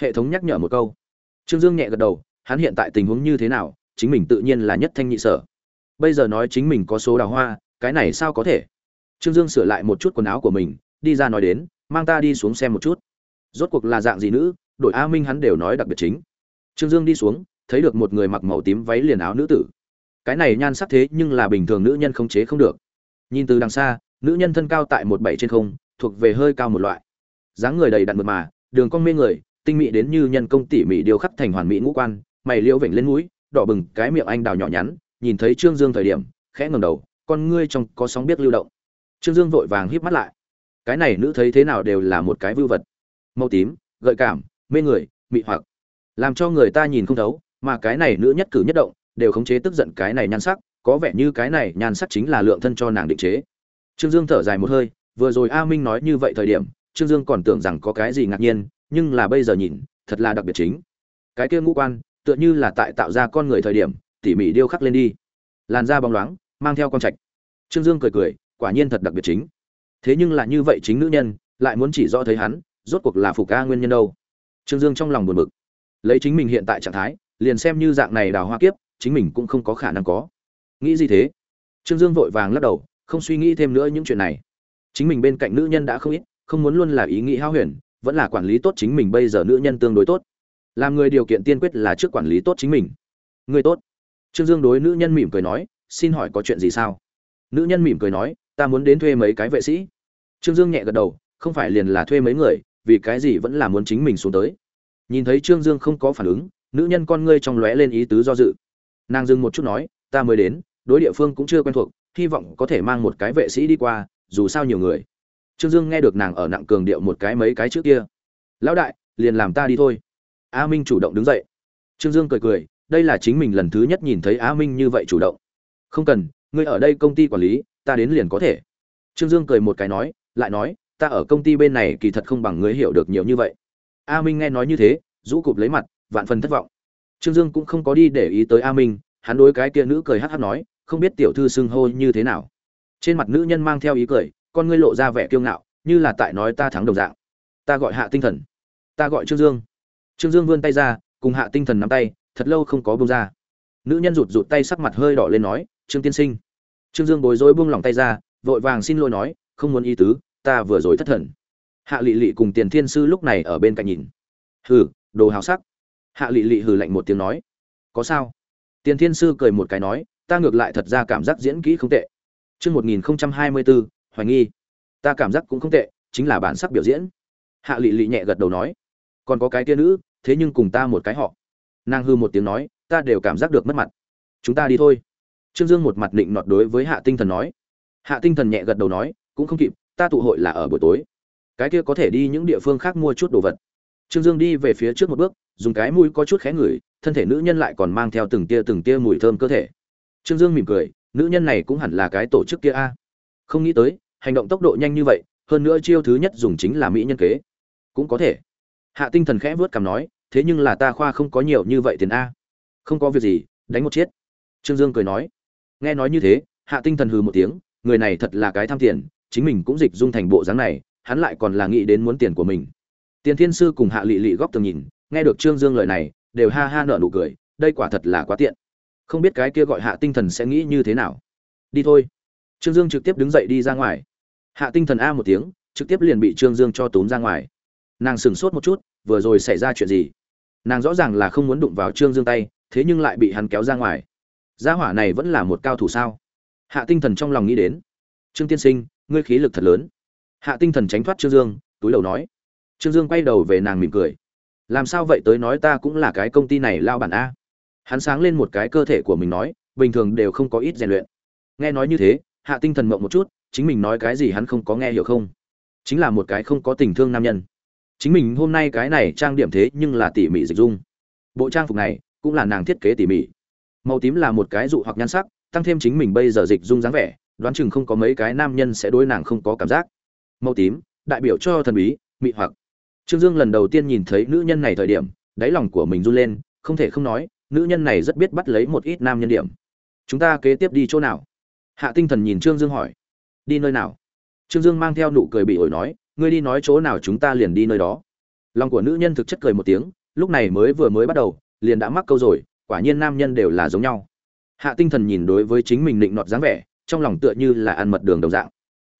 Hệ thống nhắc nhở một câu. Trương dương nhẹ gật đầu, hắn hiện tại tình huống như thế nào, chính mình tự nhiên là nhất thanh nhị sở. Bây giờ nói chính mình có số đào hoa, cái này sao có thể? Trương dương sửa lại một chút quần áo của mình, đi ra nói đến, mang ta đi xuống xem một chút. Rốt cuộc là dạng gì nữ đội a minh hắn đều nói đặc biệt chính. Trương dương đi xuống, thấy được một người mặc màu tím váy liền áo nữ tử. Cái này nhan sắc thế nhưng là bình thường nữ nhân không chế không được. Nhìn từ đằng xa, nữ nhân thân cao tại một bảy trên không, thuộc về hơi cao một loại. Dáng người đầy đặn mượt mà, đường cong mê người, tinh mỹ đến như nhân công tỉ mỉ điều khắc thành hoàn mỹ ngũ quan, mày liễu vểnh lên mũi, đỏ bừng cái miệng anh đào nhỏ nhắn, nhìn thấy trương dương thời điểm, khẽ ngẩng đầu, con ngươi trong có sóng biết lưu động. Trương dương vội vàng híp mắt lại. Cái này nữ thấy thế nào đều là một cái vưu vật. Màu tím, gợi cảm mê người, mị hoặc. Làm cho người ta nhìn không thấu, mà cái này nữ nhất cử nhất động, đều khống chế tức giận cái này nhan sắc, có vẻ như cái này nhan sắc chính là lượng thân cho nàng định chế. Trương dương thở dài một hơi, vừa rồi a minh nói như vậy thời điểm, trương dương còn tưởng rằng có cái gì ngạc nhiên, nhưng là bây giờ nhìn, thật là đặc biệt chính. Cái kia ngũ quan, tựa như là tại tạo ra con người thời điểm, tỉ mỉ điêu khắc lên đi. Làn da bóng loáng, mang theo con trạch. Trương dương cười cười, quả nhiên thật đặc biệt chính. Thế nhưng là như vậy chính nữ nhân, lại muốn chỉ rõ thấy hắn, rốt cuộc là phục ca nguyên nhân đâu? Trương dương trong lòng buồn bực. Lấy chính mình hiện tại trạng thái, liền xem như dạng này đào hoa kiếp, chính mình cũng không có khả năng có. Nghĩ gì thế? Trương dương vội vàng lắc đầu, không suy nghĩ thêm nữa những chuyện này. Chính mình bên cạnh nữ nhân đã không ít, không muốn luôn là ý nghĩ hao huyền, vẫn là quản lý tốt chính mình bây giờ nữ nhân tương đối tốt. Làm người điều kiện tiên quyết là trước quản lý tốt chính mình. Người tốt. Trương dương đối nữ nhân mỉm cười nói, xin hỏi có chuyện gì sao? Nữ nhân mỉm cười nói, ta muốn đến thuê mấy cái vệ sĩ. Trương dương nhẹ gật đầu, không phải liền là thuê mấy người vì cái gì vẫn là muốn chính mình xuống tới. Nhìn thấy trương dương không có phản ứng, nữ nhân con ngươi trong lóe lên ý tứ do dự. Nàng dừng một chút nói, ta mới đến, đối địa phương cũng chưa quen thuộc, hy vọng có thể mang một cái vệ sĩ đi qua, dù sao nhiều người. Trương dương nghe được nàng ở nặng cường điệu một cái mấy cái trước kia. Lão đại, liền làm ta đi thôi. A minh chủ động đứng dậy. Trương dương cười cười, đây là chính mình lần thứ nhất nhìn thấy a minh như vậy chủ động. Không cần, ngươi ở đây công ty quản lý, ta đến liền có thể. Trương dương cười một cái nói, lại nói ta ở công ty bên này kỳ thật không bằng ngươi hiểu được nhiều như vậy. A minh nghe nói như thế, rũ cụp lấy mặt, vạn phần thất vọng. Trương dương cũng không có đi để ý tới a minh, hắn đối cái kia nữ cười hắc hắc nói, không biết tiểu thư xưng hô như thế nào. Trên mặt nữ nhân mang theo ý cười, con ngươi lộ ra vẻ kiêu ngạo, như là tại nói ta thắng đồng dạng. Ta gọi hạ tinh thần. Ta gọi trương dương. Trương dương vươn tay ra, cùng hạ tinh thần nắm tay, thật lâu không có bông ra. Nữ nhân rụt rụt tay sắc mặt hơi đỏ lên nói, trương tiên sinh. Trương dương bối rối buông lỏng tay ra, vội vàng xin lỗi nói, không muốn ý tứ ta vừa rồi thất thần. Hạ lị lị cùng tiền thiên sư lúc này ở bên cạnh nhìn. Hừ, đồ hào sắc. Hạ lị lị hừ lạnh một tiếng nói. Có sao? Tiền thiên sư cười một cái nói, ta ngược lại thật ra cảm giác diễn kỹ không tệ. Chương một nghìn hai mươi bốn hoài nghi. Ta cảm giác cũng không tệ, chính là bản sắc biểu diễn. Hạ lị lị nhẹ gật đầu nói. Còn có cái kia nữ, thế nhưng cùng ta một cái họ. Nàng hư một tiếng nói, ta đều cảm giác được mất mặt. Chúng ta đi thôi. Trương dương một mặt định nọt đối với hạ tinh thần nói. Hạ tinh thần nhẹ gật đầu nói, cũng không kịp ta tụ hội là ở buổi tối. Cái kia có thể đi những địa phương khác mua chút đồ vật. Trương dương đi về phía trước một bước, dùng cái mũi có chút khẽ ngửi, thân thể nữ nhân lại còn mang theo từng tia từng tia mùi thơm cơ thể. Trương dương mỉm cười, nữ nhân này cũng hẳn là cái tổ chức kia a. Không nghĩ tới, hành động tốc độ nhanh như vậy, hơn nữa chiêu thứ nhất dùng chính là mỹ nhân kế. Cũng có thể. Hạ tinh thần khẽ vớt cảm nói, thế nhưng là ta khoa không có nhiều như vậy tiền a. Không có việc gì, đánh một chiết trương dương cười nói. Nghe nói như thế, hạ tinh thần hừ một tiếng, người này thật là cái tham tiền chính mình cũng dịch dung thành bộ dáng này, hắn lại còn là nghĩ đến muốn tiền của mình. Tiền thiên sư cùng hạ lị lị góc tường nhìn, nghe được trương dương lời này, đều ha ha nở nụ cười, đây quả thật là quá tiện. Không biết cái kia gọi hạ tinh thần sẽ nghĩ như thế nào. Đi thôi. Trương dương trực tiếp đứng dậy đi ra ngoài. Hạ tinh thần a một tiếng, trực tiếp liền bị trương dương cho tốn ra ngoài. Nàng sửng sốt một chút, vừa rồi xảy ra chuyện gì? Nàng rõ ràng là không muốn đụng vào trương dương tay, thế nhưng lại bị hắn kéo ra ngoài. Gia hỏa này vẫn là một cao thủ sao? Hạ tinh thần trong lòng nghĩ đến. Trương tiên sinh ngươi khí lực thật lớn. Hạ tinh thần tránh thoát trương dương, túi đầu nói. Trương dương quay đầu về nàng mỉm cười. Làm sao vậy tới nói ta cũng là cái công ty này lao bản a? Hắn sáng lên một cái cơ thể của mình nói, bình thường đều không có ít rèn luyện. Nghe nói như thế, hạ tinh thần mộng một chút, chính mình nói cái gì hắn không có nghe hiểu không? Chính là một cái không có tình thương nam nhân. Chính mình hôm nay cái này trang điểm thế nhưng là tỉ mỉ dịch dung. Bộ trang phục này cũng là nàng thiết kế tỉ mỉ. Màu tím là một cái dụ hoặc nhan sắc, tăng thêm chính mình bây giờ dịch dung dáng vẻ đoán chừng không có mấy cái nam nhân sẽ đối nàng không có cảm giác. Màu tím, đại biểu cho thần bí, mị hoặc. Trương dương lần đầu tiên nhìn thấy nữ nhân này thời điểm, đáy lòng của mình run lên, không thể không nói, nữ nhân này rất biết bắt lấy một ít nam nhân điểm. Chúng ta kế tiếp đi chỗ nào? Hạ tinh thần nhìn trương dương hỏi. Đi nơi nào? Trương dương mang theo nụ cười bị ổi nói, ngươi đi nói chỗ nào chúng ta liền đi nơi đó. Lòng của nữ nhân thực chất cười một tiếng, lúc này mới vừa mới bắt đầu, liền đã mắc câu rồi, quả nhiên nam nhân đều là giống nhau. Hạ tinh thần nhìn đối với chính mình định nọt dáng vẻ trong lòng tựa như là ăn mật đường đồng dạng.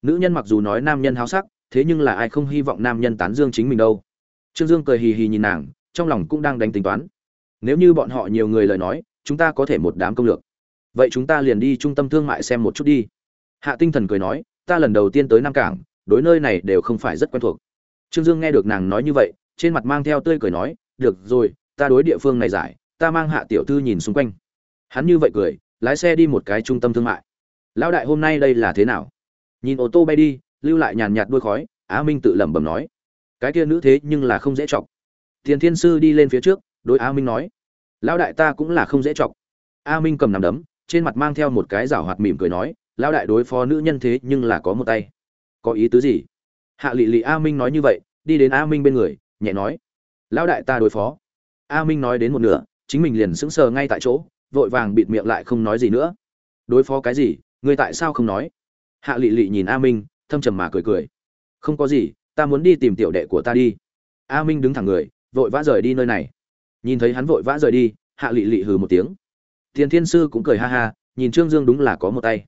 Nữ nhân mặc dù nói nam nhân háo sắc, thế nhưng là ai không hy vọng nam nhân tán dương chính mình đâu. Trương dương cười hì hì nhìn nàng, trong lòng cũng đang đánh tính toán. Nếu như bọn họ nhiều người lời nói, chúng ta có thể một đám công lược. Vậy chúng ta liền đi trung tâm thương mại xem một chút đi. Hạ tinh thần cười nói, ta lần đầu tiên tới nam cảng, đối nơi này đều không phải rất quen thuộc. Trương dương nghe được nàng nói như vậy, trên mặt mang theo tươi cười nói, được rồi, ta đối địa phương này giải, ta mang hạ tiểu thư nhìn xung quanh. Hắn như vậy cười, lái xe đi một cái trung tâm thương mại lão đại hôm nay đây là thế nào? Nhìn ô tô bay đi, lưu lại nhàn nhạt đuôi khói, á minh tự lẩm bẩm nói. Cái kia nữ thế nhưng là không dễ chọc. Tiền thiên sư đi lên phía trước, đối á minh nói. Lão đại ta cũng là không dễ chọc. A minh cầm nằm đấm, trên mặt mang theo một cái rảo hoạt mỉm cười nói, lão đại đối phó nữ nhân thế nhưng là có một tay. Có ý tứ gì? Hạ lị lị a minh nói như vậy, đi đến a minh bên người, nhẹ nói, lão đại ta đối phó. A minh nói đến một nửa, chính mình liền sững sờ ngay tại chỗ, vội vàng bịt miệng lại không nói gì nữa. Đối phó cái gì? Ngươi tại sao không nói? Hạ lị lị nhìn a minh, thâm trầm mà cười cười. Không có gì, ta muốn đi tìm tiểu đệ của ta đi. A minh đứng thẳng người, vội vã rời đi nơi này. Nhìn thấy hắn vội vã rời đi, hạ lị lị hừ một tiếng. Tiền thiên sư cũng cười ha ha, nhìn trương dương đúng là có một tay.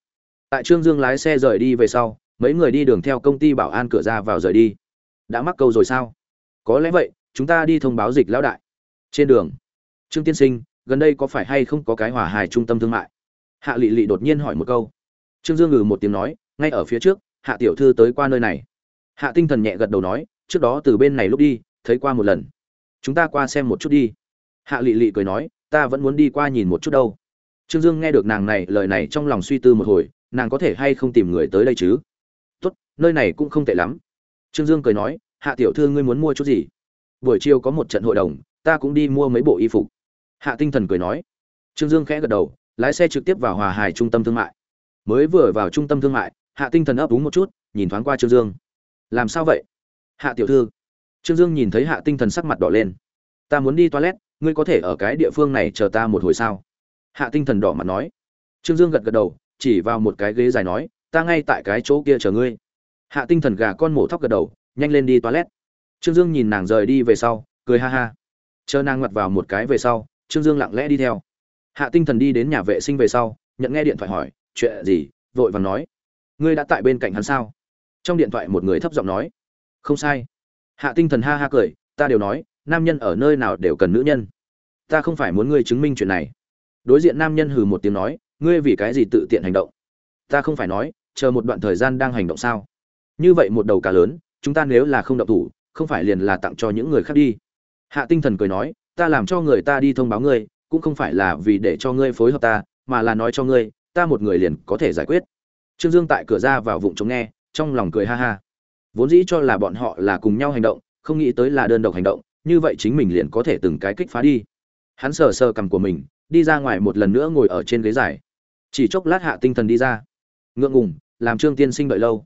Tại trương dương lái xe rời đi về sau, mấy người đi đường theo công ty bảo an cửa ra vào rời đi. Đã mắc câu rồi sao? Có lẽ vậy, chúng ta đi thông báo dịch lão đại. Trên đường, trương tiên sinh, gần đây có phải hay không có cái hỏa hài trung tâm thương mại? Hạ lị lị đột nhiên hỏi một câu trương dương ngừ một tiếng nói, ngay ở phía trước, hạ tiểu thư tới qua nơi này. Hạ tinh thần nhẹ gật đầu nói, trước đó từ bên này lúc đi, thấy qua một lần. Chúng ta qua xem một chút đi. Hạ lị lị cười nói, ta vẫn muốn đi qua nhìn một chút đâu. Trương dương nghe được nàng này, lời này trong lòng suy tư một hồi, nàng có thể hay không tìm người tới đây chứ? Tốt, nơi này cũng không tệ lắm. Trương dương cười nói, hạ tiểu thư ngươi muốn mua chút gì? Buổi chiều có một trận hội đồng, ta cũng đi mua mấy bộ y phục. Hạ tinh thần cười nói. Trương dương khẽ gật đầu, lái xe trực tiếp vào hòa hải trung tâm thương mại mới vừa vào trung tâm thương mại, hạ tinh thần ấp úng một chút, nhìn thoáng qua trương dương. Làm sao vậy? Hạ tiểu thư. Trương dương nhìn thấy hạ tinh thần sắc mặt đỏ lên. Ta muốn đi toilet, ngươi có thể ở cái địa phương này chờ ta một hồi sao? Hạ tinh thần đỏ mặt nói. Trương dương gật gật đầu, chỉ vào một cái ghế dài nói, ta ngay tại cái chỗ kia chờ ngươi. Hạ tinh thần gà con mổ thóc gật đầu, nhanh lên đi toilet. Trương dương nhìn nàng rời đi về sau, cười ha ha. Chờ nàng ngoặt vào một cái về sau, trương dương lặng lẽ đi theo. Hạ tinh thần đi đến nhà vệ sinh về sau, nhận nghe điện thoại hỏi chuyện gì? vội vàng nói. Ngươi đã tại bên cạnh hắn sao? Trong điện thoại một người thấp giọng nói. Không sai. Hạ tinh thần ha ha cười, ta đều nói, nam nhân ở nơi nào đều cần nữ nhân. Ta không phải muốn ngươi chứng minh chuyện này. Đối diện nam nhân hừ một tiếng nói, ngươi vì cái gì tự tiện hành động? Ta không phải nói, chờ một đoạn thời gian đang hành động sao? Như vậy một đầu cá lớn, chúng ta nếu là không động thủ, không phải liền là tặng cho những người khác đi. Hạ tinh thần cười nói, ta làm cho người ta đi thông báo ngươi, cũng không phải là vì để cho ngươi phối hợp ta, mà là nói cho ngươi ta một người liền có thể giải quyết. Trương dương tại cửa ra vào vụng chống nghe, trong lòng cười ha ha. Vốn dĩ cho là bọn họ là cùng nhau hành động, không nghĩ tới là đơn độc hành động, như vậy chính mình liền có thể từng cái kích phá đi. Hắn sờ sờ cằm của mình, đi ra ngoài một lần nữa ngồi ở trên ghế dài. Chỉ chốc lát hạ tinh thần đi ra. Ngượng ngùng, làm trương tiên sinh đợi lâu.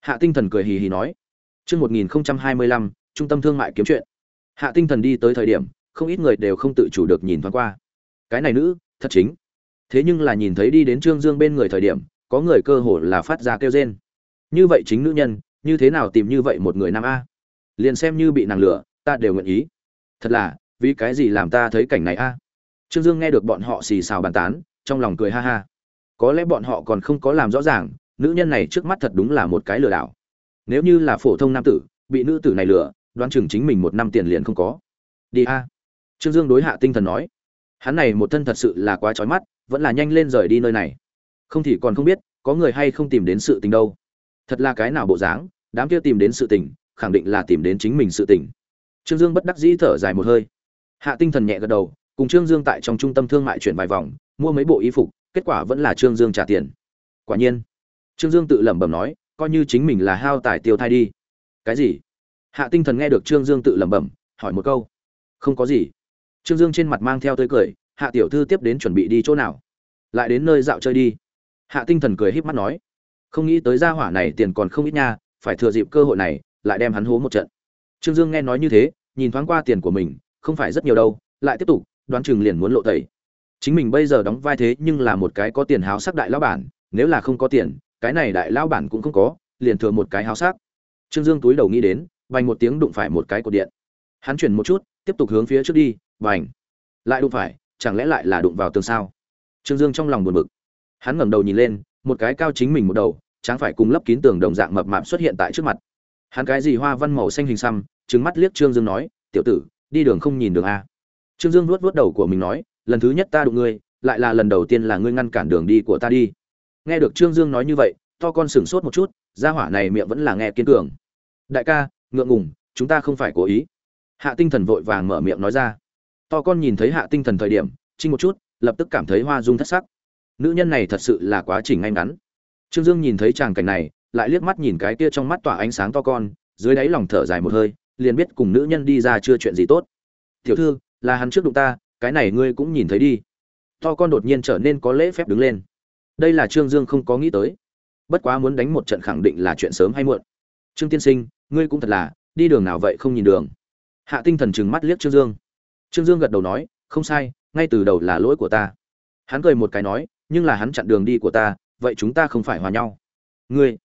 Hạ tinh thần cười hì hì nói. Chương một nghìn hai mươi lăm, trung tâm thương mại kiếm chuyện. Hạ tinh thần đi tới thời điểm, không ít người đều không tự chủ được nhìn thoáng qua. Cái này nữ, thật chính thế nhưng là nhìn thấy đi đến trương dương bên người thời điểm, có người cơ hồ là phát ra kêu rên. Như vậy chính nữ nhân, như thế nào tìm như vậy một người nam a? Liền xem như bị nàng lửa ta đều nguyện ý. Thật là, vì cái gì làm ta thấy cảnh này a? Trương dương nghe được bọn họ xì xào bàn tán, trong lòng cười ha ha. Có lẽ bọn họ còn không có làm rõ ràng, nữ nhân này trước mắt thật đúng là một cái lừa đảo. Nếu như là phổ thông nam tử, bị nữ tử này lừa, đoán chừng chính mình một năm tiền liền không có. Đi a. Trương dương đối hạ tinh thần nói. Hắn này một thân thật sự là quá trói mắt vẫn là nhanh lên rời đi nơi này. Không thì còn không biết, có người hay không tìm đến sự tình đâu. Thật là cái nào bộ dáng, đám kia tìm đến sự tình, khẳng định là tìm đến chính mình sự tình. Trương dương bất đắc dĩ thở dài một hơi. Hạ tinh thần nhẹ gật đầu, cùng trương dương tại trong trung tâm thương mại chuyển vài vòng, mua mấy bộ y phục, kết quả vẫn là trương dương trả tiền. Quả nhiên, trương dương tự lẩm bẩm nói, coi như chính mình là hao tài tiêu thai đi. Cái gì? Hạ tinh thần nghe được trương dương tự lẩm bẩm, hỏi một câu. Không có gì. Trương dương trên mặt mang theo tươi cười hạ tiểu thư tiếp đến chuẩn bị đi chỗ nào? Lại đến nơi dạo chơi đi. Hạ tinh thần cười híp mắt nói, không nghĩ tới gia hỏa này tiền còn không ít nha, phải thừa dịp cơ hội này, lại đem hắn hố một trận. Trương dương nghe nói như thế, nhìn thoáng qua tiền của mình, không phải rất nhiều đâu, lại tiếp tục, đoán chừng liền muốn lộ tẩy. Chính mình bây giờ đóng vai thế nhưng là một cái có tiền háo sắc đại lão bản, nếu là không có tiền, cái này đại lão bản cũng không có, liền thừa một cái háo sắc. Trương dương túi đầu nghĩ đến, vành một tiếng đụng phải một cái cột điện. Hắn chuyển một chút, tiếp tục hướng phía trước đi, vành. Lại đụng phải chẳng lẽ lại là đụng vào tường sao? Trương dương trong lòng buồn bực. Hắn ngẩng đầu nhìn lên, một cái cao chính mình một đầu chẳng phải cùng lấp kín tường đồng dạng mập mạp xuất hiện tại trước mặt. Hắn cái gì hoa văn màu xanh hình xăm trứng mắt liếc trương dương nói, tiểu tử, đi đường không nhìn đường a. Trương dương vuốt vuốt đầu của mình nói, lần thứ nhất ta đụng ngươi, lại là lần đầu tiên là ngươi ngăn cản đường đi của ta đi. Nghe được trương dương nói như vậy, to con sửng sốt một chút, gia hỏa này miệng vẫn là nghe kiên cường. Đại ca, ngượng ngùng, chúng ta không phải cố ý. Hạ tinh thần vội vàng mở miệng nói ra to con nhìn thấy hạ tinh thần thời điểm trinh một chút, lập tức cảm thấy hoa dung thất sắc. Nữ nhân này thật sự là quá trình ngay ngắn. Trương dương nhìn thấy tràng cảnh này, lại liếc mắt nhìn cái kia trong mắt tỏa ánh sáng to con, dưới đáy lòng thở dài một hơi, liền biết cùng nữ nhân đi ra chưa chuyện gì tốt. Tiểu thư, là hắn trước đụng ta, cái này ngươi cũng nhìn thấy đi. To con đột nhiên trở nên có lễ phép đứng lên. Đây là trương dương không có nghĩ tới. Bất quá muốn đánh một trận khẳng định là chuyện sớm hay muộn. Trương tiên sinh, ngươi cũng thật là, đi đường nào vậy không nhìn đường? Hạ tinh thần chừng mắt liếc trương dương trương dương gật đầu nói, không sai, ngay từ đầu là lỗi của ta. Hắn cười một cái nói, nhưng là hắn chặn đường đi của ta, vậy chúng ta không phải hòa nhau. Ngươi?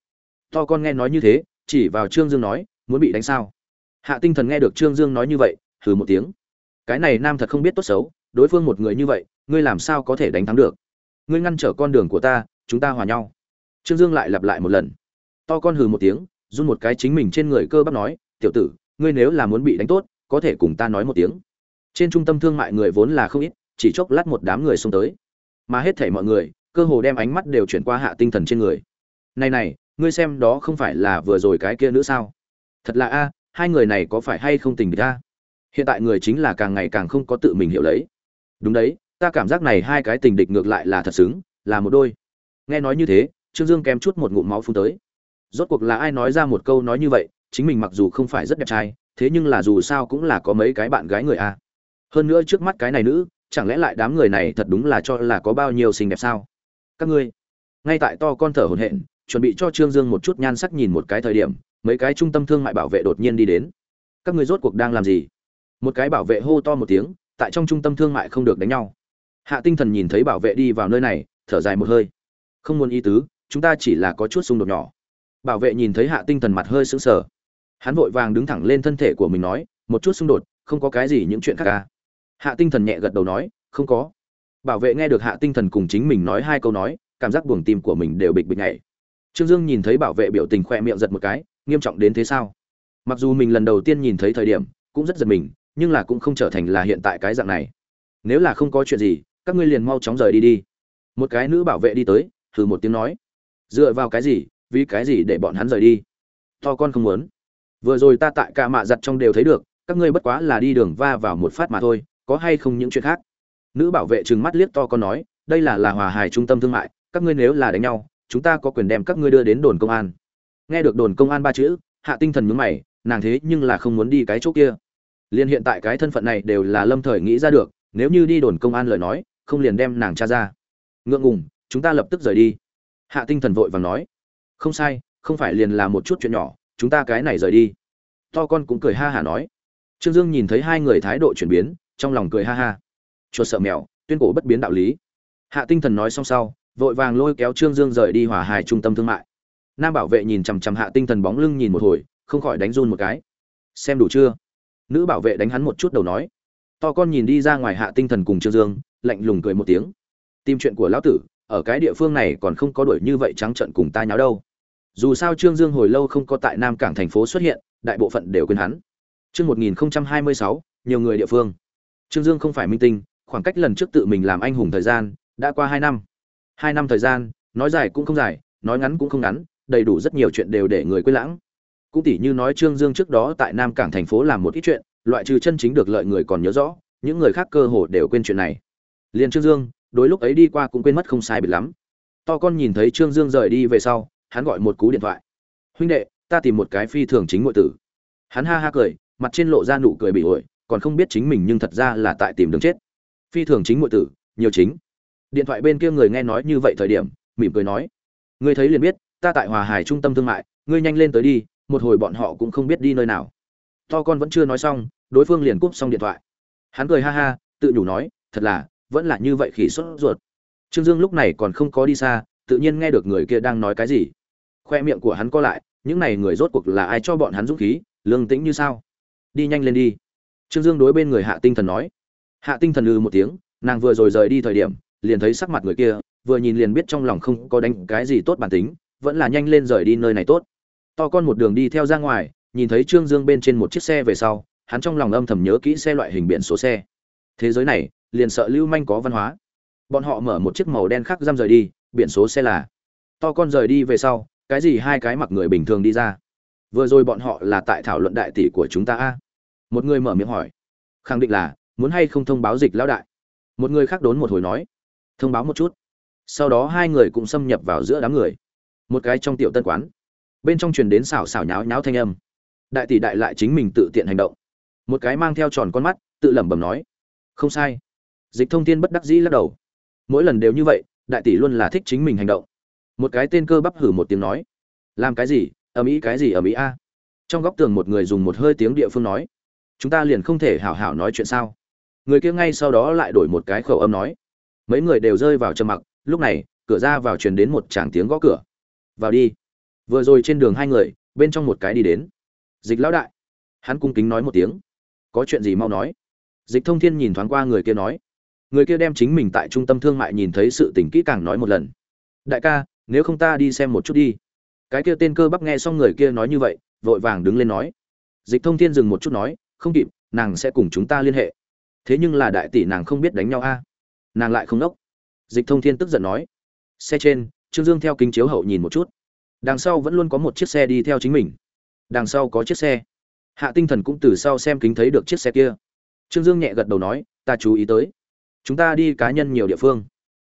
To con nghe nói như thế, chỉ vào trương dương nói, muốn bị đánh sao? Hạ tinh thần nghe được trương dương nói như vậy, hừ một tiếng. Cái này nam thật không biết tốt xấu, đối phương một người như vậy, ngươi làm sao có thể đánh thắng được? Ngươi ngăn trở con đường của ta, chúng ta hòa nhau. Trương dương lại lặp lại một lần. To con hừ một tiếng, run một cái chính mình trên người cơ bắp nói, tiểu tử, ngươi nếu là muốn bị đánh tốt, có thể cùng ta nói một tiếng trên trung tâm thương mại người vốn là không ít, chỉ chốc lát một đám người xông tới. Mà hết thảy mọi người, cơ hồ đem ánh mắt đều chuyển qua hạ tinh thần trên người. Này này, ngươi xem đó không phải là vừa rồi cái kia nữa sao? Thật là a, hai người này có phải hay không tình địch a? Hiện tại người chính là càng ngày càng không có tự mình hiểu lấy. Đúng đấy, ta cảm giác này hai cái tình địch ngược lại là thật xứng, là một đôi. Nghe nói như thế, trương dương kém chút một ngụm máu phun tới. Rốt cuộc là ai nói ra một câu nói như vậy, chính mình mặc dù không phải rất đẹp trai, thế nhưng là dù sao cũng là có mấy cái bạn gái người a hơn nữa trước mắt cái này nữ, chẳng lẽ lại đám người này thật đúng là cho là có bao nhiêu xinh đẹp sao? Các ngươi, ngay tại to con thở hổn hển, chuẩn bị cho trương dương một chút nhan sắc nhìn một cái thời điểm, mấy cái trung tâm thương mại bảo vệ đột nhiên đi đến. Các ngươi rốt cuộc đang làm gì? Một cái bảo vệ hô to một tiếng, tại trong trung tâm thương mại không được đánh nhau. Hạ tinh thần nhìn thấy bảo vệ đi vào nơi này, thở dài một hơi. Không muốn ý tứ, chúng ta chỉ là có chút xung đột nhỏ. Bảo vệ nhìn thấy hạ tinh thần mặt hơi sững sờ. Hắn vội vàng đứng thẳng lên thân thể của mình nói, một chút xung đột, không có cái gì những chuyện khác ca hạ tinh thần nhẹ gật đầu nói, không có. Bảo vệ nghe được hạ tinh thần cùng chính mình nói hai câu nói, cảm giác buồng tim của mình đều bịch bịch nhảy. Trương dương nhìn thấy bảo vệ biểu tình khoe miệng giật một cái, nghiêm trọng đến thế sao? Mặc dù mình lần đầu tiên nhìn thấy thời điểm, cũng rất giật mình, nhưng là cũng không trở thành là hiện tại cái dạng này. Nếu là không có chuyện gì, các ngươi liền mau chóng rời đi đi. Một cái nữ bảo vệ đi tới thử một tiếng nói, dựa vào cái gì, vì cái gì để bọn hắn rời đi? To con không muốn. Vừa rồi ta tại cả mạ giặt trong đều thấy được, các ngươi bất quá là đi đường va vào một phát mà thôi có hay không những chuyện khác? Nữ bảo vệ trừng mắt liếc to con nói, đây là là hòa hài trung tâm thương mại, các ngươi nếu là đánh nhau, chúng ta có quyền đem các ngươi đưa đến đồn công an. Nghe được đồn công an ba chữ, hạ tinh thần nhướng mày, nàng thế nhưng là không muốn đi cái chỗ kia. Liền hiện tại cái thân phận này đều là lâm thời nghĩ ra được, nếu như đi đồn công an lời nói, không liền đem nàng cha ra. Ngượng ngùng, chúng ta lập tức rời đi. Hạ tinh thần vội vàng nói, không sai, không phải liền là một chút chuyện nhỏ, chúng ta cái này rời đi. To con cũng cười ha hả nói. Trương dương nhìn thấy hai người thái độ chuyển biến trong lòng cười ha ha. Chuột sợ mèo, tuyên cổ bất biến đạo lý. Hạ tinh thần nói xong sau, vội vàng lôi kéo trương dương rời đi hòa hài trung tâm thương mại. Nam bảo vệ nhìn chằm chằm hạ tinh thần bóng lưng nhìn một hồi, không khỏi đánh run một cái. Xem đủ chưa? Nữ bảo vệ đánh hắn một chút đầu nói. To con nhìn đi ra ngoài hạ tinh thần cùng trương dương, lạnh lùng cười một tiếng. Tìm chuyện của lão tử, ở cái địa phương này còn không có đuổi như vậy trắng trận cùng ta nháo đâu. Dù sao trương dương hồi lâu không có tại nam cảng thành phố xuất hiện, đại bộ phận đều quên hắn. Chương một nghìn hai mươi sáu, nhiều người địa phương trương dương không phải minh tinh, khoảng cách lần trước tự mình làm anh hùng thời gian đã qua hai năm. Hai năm thời gian, nói dài cũng không dài, nói ngắn cũng không ngắn, đầy đủ rất nhiều chuyện đều để người quên lãng. Cũng tỉ như nói trương dương trước đó tại nam cảng thành phố làm một ít chuyện, loại trừ chân chính được lợi người còn nhớ rõ, những người khác cơ hồ đều quên chuyện này. Liên trương dương đối lúc ấy đi qua cũng quên mất không sai biệt lắm. To con nhìn thấy trương dương rời đi về sau, hắn gọi một cú điện thoại. Huynh đệ, ta tìm một cái phi thường chính ngụy tử. Hắn ha ha cười, mặt trên lộ ra nụ cười bị ổi còn không biết chính mình nhưng thật ra là tại tìm đường chết. Phi thường chính ngụy tử, nhiều chính. Điện thoại bên kia người nghe nói như vậy thời điểm, mỉm cười nói, ngươi thấy liền biết, ta tại hòa hải trung tâm thương mại, ngươi nhanh lên tới đi, một hồi bọn họ cũng không biết đi nơi nào. To con vẫn chưa nói xong, đối phương liền cúp xong điện thoại. Hắn cười ha ha, tự nhủ nói, thật là, vẫn là như vậy khỉ sốt ruột. Trương dương lúc này còn không có đi xa, tự nhiên nghe được người kia đang nói cái gì. Khoe miệng của hắn co lại, những này người rốt cuộc là ai cho bọn hắn dũng khí, lương tĩnh như sao? Đi nhanh lên đi trương dương đối bên người hạ tinh thần nói. Hạ tinh thần ư một tiếng, nàng vừa rồi rời đi thời điểm, liền thấy sắc mặt người kia, vừa nhìn liền biết trong lòng không có đánh cái gì tốt bản tính, vẫn là nhanh lên rời đi nơi này tốt. To con một đường đi theo ra ngoài, nhìn thấy trương dương bên trên một chiếc xe về sau, hắn trong lòng âm thầm nhớ kỹ xe loại hình biển số xe. Thế giới này, liền sợ lưu manh có văn hóa. Bọn họ mở một chiếc màu đen khác giam rời đi, biển số xe là. To con rời đi về sau, cái gì hai cái mặc người bình thường đi ra. Vừa rồi bọn họ là tại thảo luận đại tỷ của chúng ta a một người mở miệng hỏi. Khẳng định là, muốn hay không thông báo dịch lão đại? Một người khác đốn một hồi nói. Thông báo một chút. Sau đó hai người cũng xâm nhập vào giữa đám người. Một cái trong tiểu tân quán. Bên trong truyền đến xào xào nháo nháo thanh âm. Đại tỷ đại lại chính mình tự tiện hành động. Một cái mang theo tròn con mắt, tự lẩm bẩm nói. Không sai. Dịch thông tin bất đắc dĩ lắc đầu. Mỗi lần đều như vậy, đại tỷ luôn là thích chính mình hành động. Một cái tên cơ bắp hử một tiếng nói. Làm cái gì? Ở mỹ cái gì ở mỹ a? Trong góc tường một người dùng một hơi tiếng địa phương nói chúng ta liền không thể hảo hảo nói chuyện sao? Người kia ngay sau đó lại đổi một cái khẩu âm nói. Mấy người đều rơi vào trầm mặc, lúc này, cửa ra vào truyền đến một tràng tiếng gõ cửa. Vào đi. Vừa rồi trên đường hai người, bên trong một cái đi đến. Dịch lão đại. Hắn cung kính nói một tiếng. Có chuyện gì mau nói. Dịch thông thiên nhìn thoáng qua người kia nói. Người kia đem chính mình tại trung tâm thương mại nhìn thấy sự tình kỹ càng nói một lần. Đại ca, nếu không ta đi xem một chút đi. Cái kia tên cơ bắp nghe xong người kia nói như vậy, vội vàng đứng lên nói. Dịch thông thiên dừng một chút nói không kịp, nàng sẽ cùng chúng ta liên hệ. Thế nhưng là đại tỷ nàng không biết đánh nhau a. Nàng lại không đốc. Dịch thông thiên tức giận nói. Xe trên, trương dương theo kính chiếu hậu nhìn một chút. Đằng sau vẫn luôn có một chiếc xe đi theo chính mình. Đằng sau có chiếc xe. Hạ tinh thần cũng từ sau xem kính thấy được chiếc xe kia. Trương dương nhẹ gật đầu nói, ta chú ý tới. Chúng ta đi cá nhân nhiều địa phương.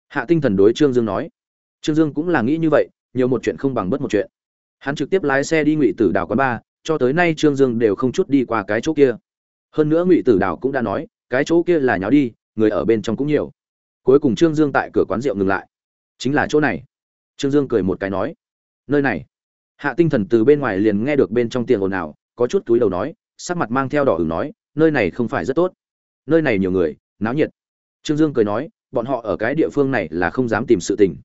Hạ tinh thần đối trương dương nói. Trương dương cũng là nghĩ như vậy, nhiều một chuyện không bằng bất một chuyện. Hắn trực tiếp lái xe đi ngụy tử đảo quán ba cho tới nay trương dương đều không chút đi qua cái chỗ kia. Hơn nữa ngụy tử đảo cũng đã nói, cái chỗ kia là nháo đi, người ở bên trong cũng nhiều. Cuối cùng trương dương tại cửa quán rượu ngừng lại. Chính là chỗ này. Trương dương cười một cái nói, nơi này. Hạ tinh thần từ bên ngoài liền nghe được bên trong tiền ồn ào, có chút túi đầu nói, sắc mặt mang theo đỏ ửng nói, nơi này không phải rất tốt. Nơi này nhiều người, náo nhiệt. Trương dương cười nói, bọn họ ở cái địa phương này là không dám tìm sự tình.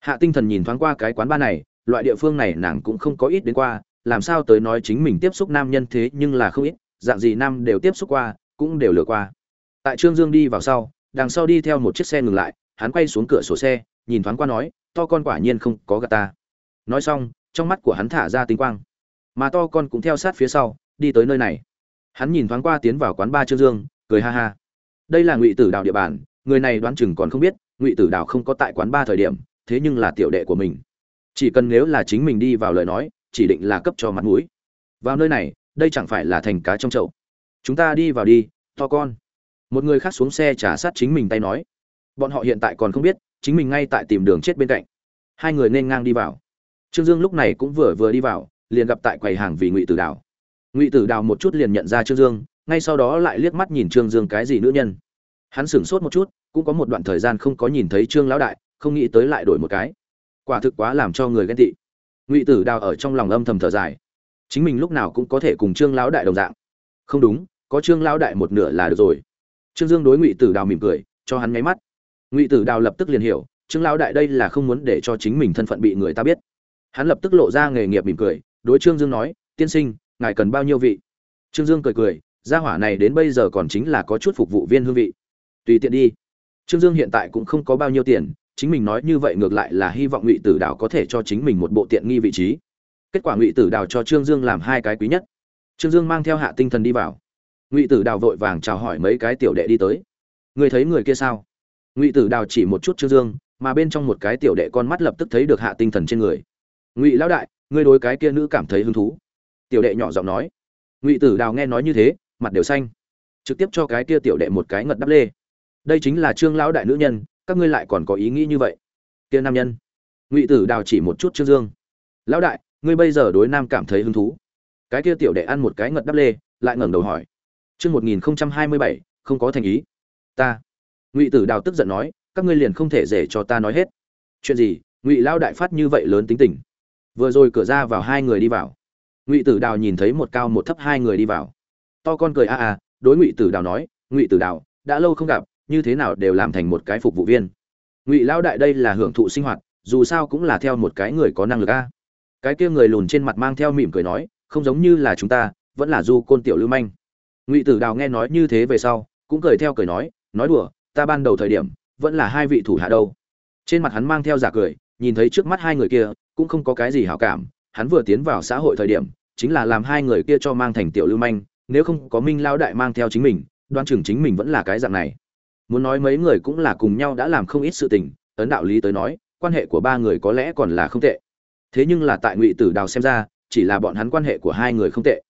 Hạ tinh thần nhìn thoáng qua cái quán ba này, loại địa phương này nàng cũng không có ít đến qua làm sao tới nói chính mình tiếp xúc nam nhân thế nhưng là không ít, dạng gì nam đều tiếp xúc qua, cũng đều lừa qua. Tại trương dương đi vào sau, đằng sau đi theo một chiếc xe ngừng lại, hắn quay xuống cửa sổ xe, nhìn thoáng qua nói, to con quả nhiên không có gà ta. Nói xong, trong mắt của hắn thả ra tinh quang. Mà to con cũng theo sát phía sau, đi tới nơi này. Hắn nhìn thoáng qua tiến vào quán ba trương dương, cười ha ha. Đây là ngụy tử đào địa bàn, người này đoán chừng còn không biết, ngụy tử đào không có tại quán ba thời điểm, thế nhưng là tiểu đệ của mình. Chỉ cần nếu là chính mình đi vào lời nói chỉ định là cấp cho mặt mũi. Vào nơi này, đây chẳng phải là thành cá trong chậu. Chúng ta đi vào đi, to con. Một người khác xuống xe trả sát chính mình tay nói. Bọn họ hiện tại còn không biết, chính mình ngay tại tìm đường chết bên cạnh. Hai người nên ngang đi vào. Trương dương lúc này cũng vừa vừa đi vào, liền gặp tại quầy hàng vì ngụy tử đào. Ngụy tử đào một chút liền nhận ra trương dương, ngay sau đó lại liếc mắt nhìn trương dương cái gì nữ nhân. Hắn sửng sốt một chút, cũng có một đoạn thời gian không có nhìn thấy trương lão đại, không nghĩ tới lại đổi một cái. Quả thực quá làm cho người ghen tị ngụy tử đào ở trong lòng âm thầm thở dài. Chính mình lúc nào cũng có thể cùng trương lão đại đồng dạng. Không đúng, có trương lão đại một nửa là được rồi. Trương dương đối ngụy tử đào mỉm cười, cho hắn nháy mắt. Ngụy tử đào lập tức liền hiểu, trương lão đại đây là không muốn để cho chính mình thân phận bị người ta biết. Hắn lập tức lộ ra nghề nghiệp mỉm cười, đối trương dương nói, tiên sinh, ngài cần bao nhiêu vị? Trương dương cười cười, gia hỏa này đến bây giờ còn chính là có chút phục vụ viên hương vị. Tùy tiện đi. Trương dương hiện tại cũng không có bao nhiêu tiền chính mình nói như vậy ngược lại là hy vọng ngụy tử đào có thể cho chính mình một bộ tiện nghi vị trí. Kết quả ngụy tử đào cho trương dương làm hai cái quý nhất. Trương dương mang theo hạ tinh thần đi vào. Ngụy tử đào vội vàng chào hỏi mấy cái tiểu đệ đi tới. Người thấy người kia sao? Ngụy tử đào chỉ một chút trương dương, mà bên trong một cái tiểu đệ con mắt lập tức thấy được hạ tinh thần trên người. Ngụy lão đại, ngươi đối cái kia nữ cảm thấy hứng thú. Tiểu đệ nhỏ giọng nói. Ngụy tử đào nghe nói như thế, mặt đều xanh. Trực tiếp cho cái kia tiểu đệ một cái ngật đắp lê. Đây chính là trương lão đại nữ nhân các ngươi lại còn có ý nghĩ như vậy? Kia nam nhân. Ngụy tử đào chỉ một chút trương dương. Lão đại, ngươi bây giờ đối nam cảm thấy hứng thú. Cái kia tiểu đệ ăn một cái ngật đắp lê, lại ngẩng đầu hỏi. Chương một nghìn hai mươi bảy, không có thành ý. Ta. Ngụy tử đào tức giận nói, các ngươi liền không thể dễ cho ta nói hết. Chuyện gì? Ngụy lão đại phát như vậy lớn tính tình. Vừa rồi cửa ra vào hai người đi vào. Ngụy tử đào nhìn thấy một cao một thấp hai người đi vào. To con cười a a, đối ngụy tử đào nói, ngụy tử đào, đã lâu không gặp như thế nào đều làm thành một cái phục vụ viên. Ngụy lão đại đây là hưởng thụ sinh hoạt, dù sao cũng là theo một cái người có năng lực a. Cái kia người lùn trên mặt mang theo mỉm cười nói, không giống như là chúng ta, vẫn là du côn tiểu lưu manh. Ngụy tử đào nghe nói như thế về sau, cũng cười theo cười nói nói đùa, ta ban đầu thời điểm, vẫn là hai vị thủ hạ đâu. Trên mặt hắn mang theo giả cười, nhìn thấy trước mắt hai người kia, cũng không có cái gì hảo cảm, hắn vừa tiến vào xã hội thời điểm, chính là làm hai người kia cho mang thành tiểu lưu manh, nếu không có minh lao đại mang theo chính mình, đoan chừng chính mình vẫn là cái dạng này muốn nói mấy người cũng là cùng nhau đã làm không ít sự tình, ấn đạo lý tới nói, quan hệ của ba người có lẽ còn là không tệ. Thế nhưng là tại ngụy tử đào xem ra, chỉ là bọn hắn quan hệ của hai người không tệ.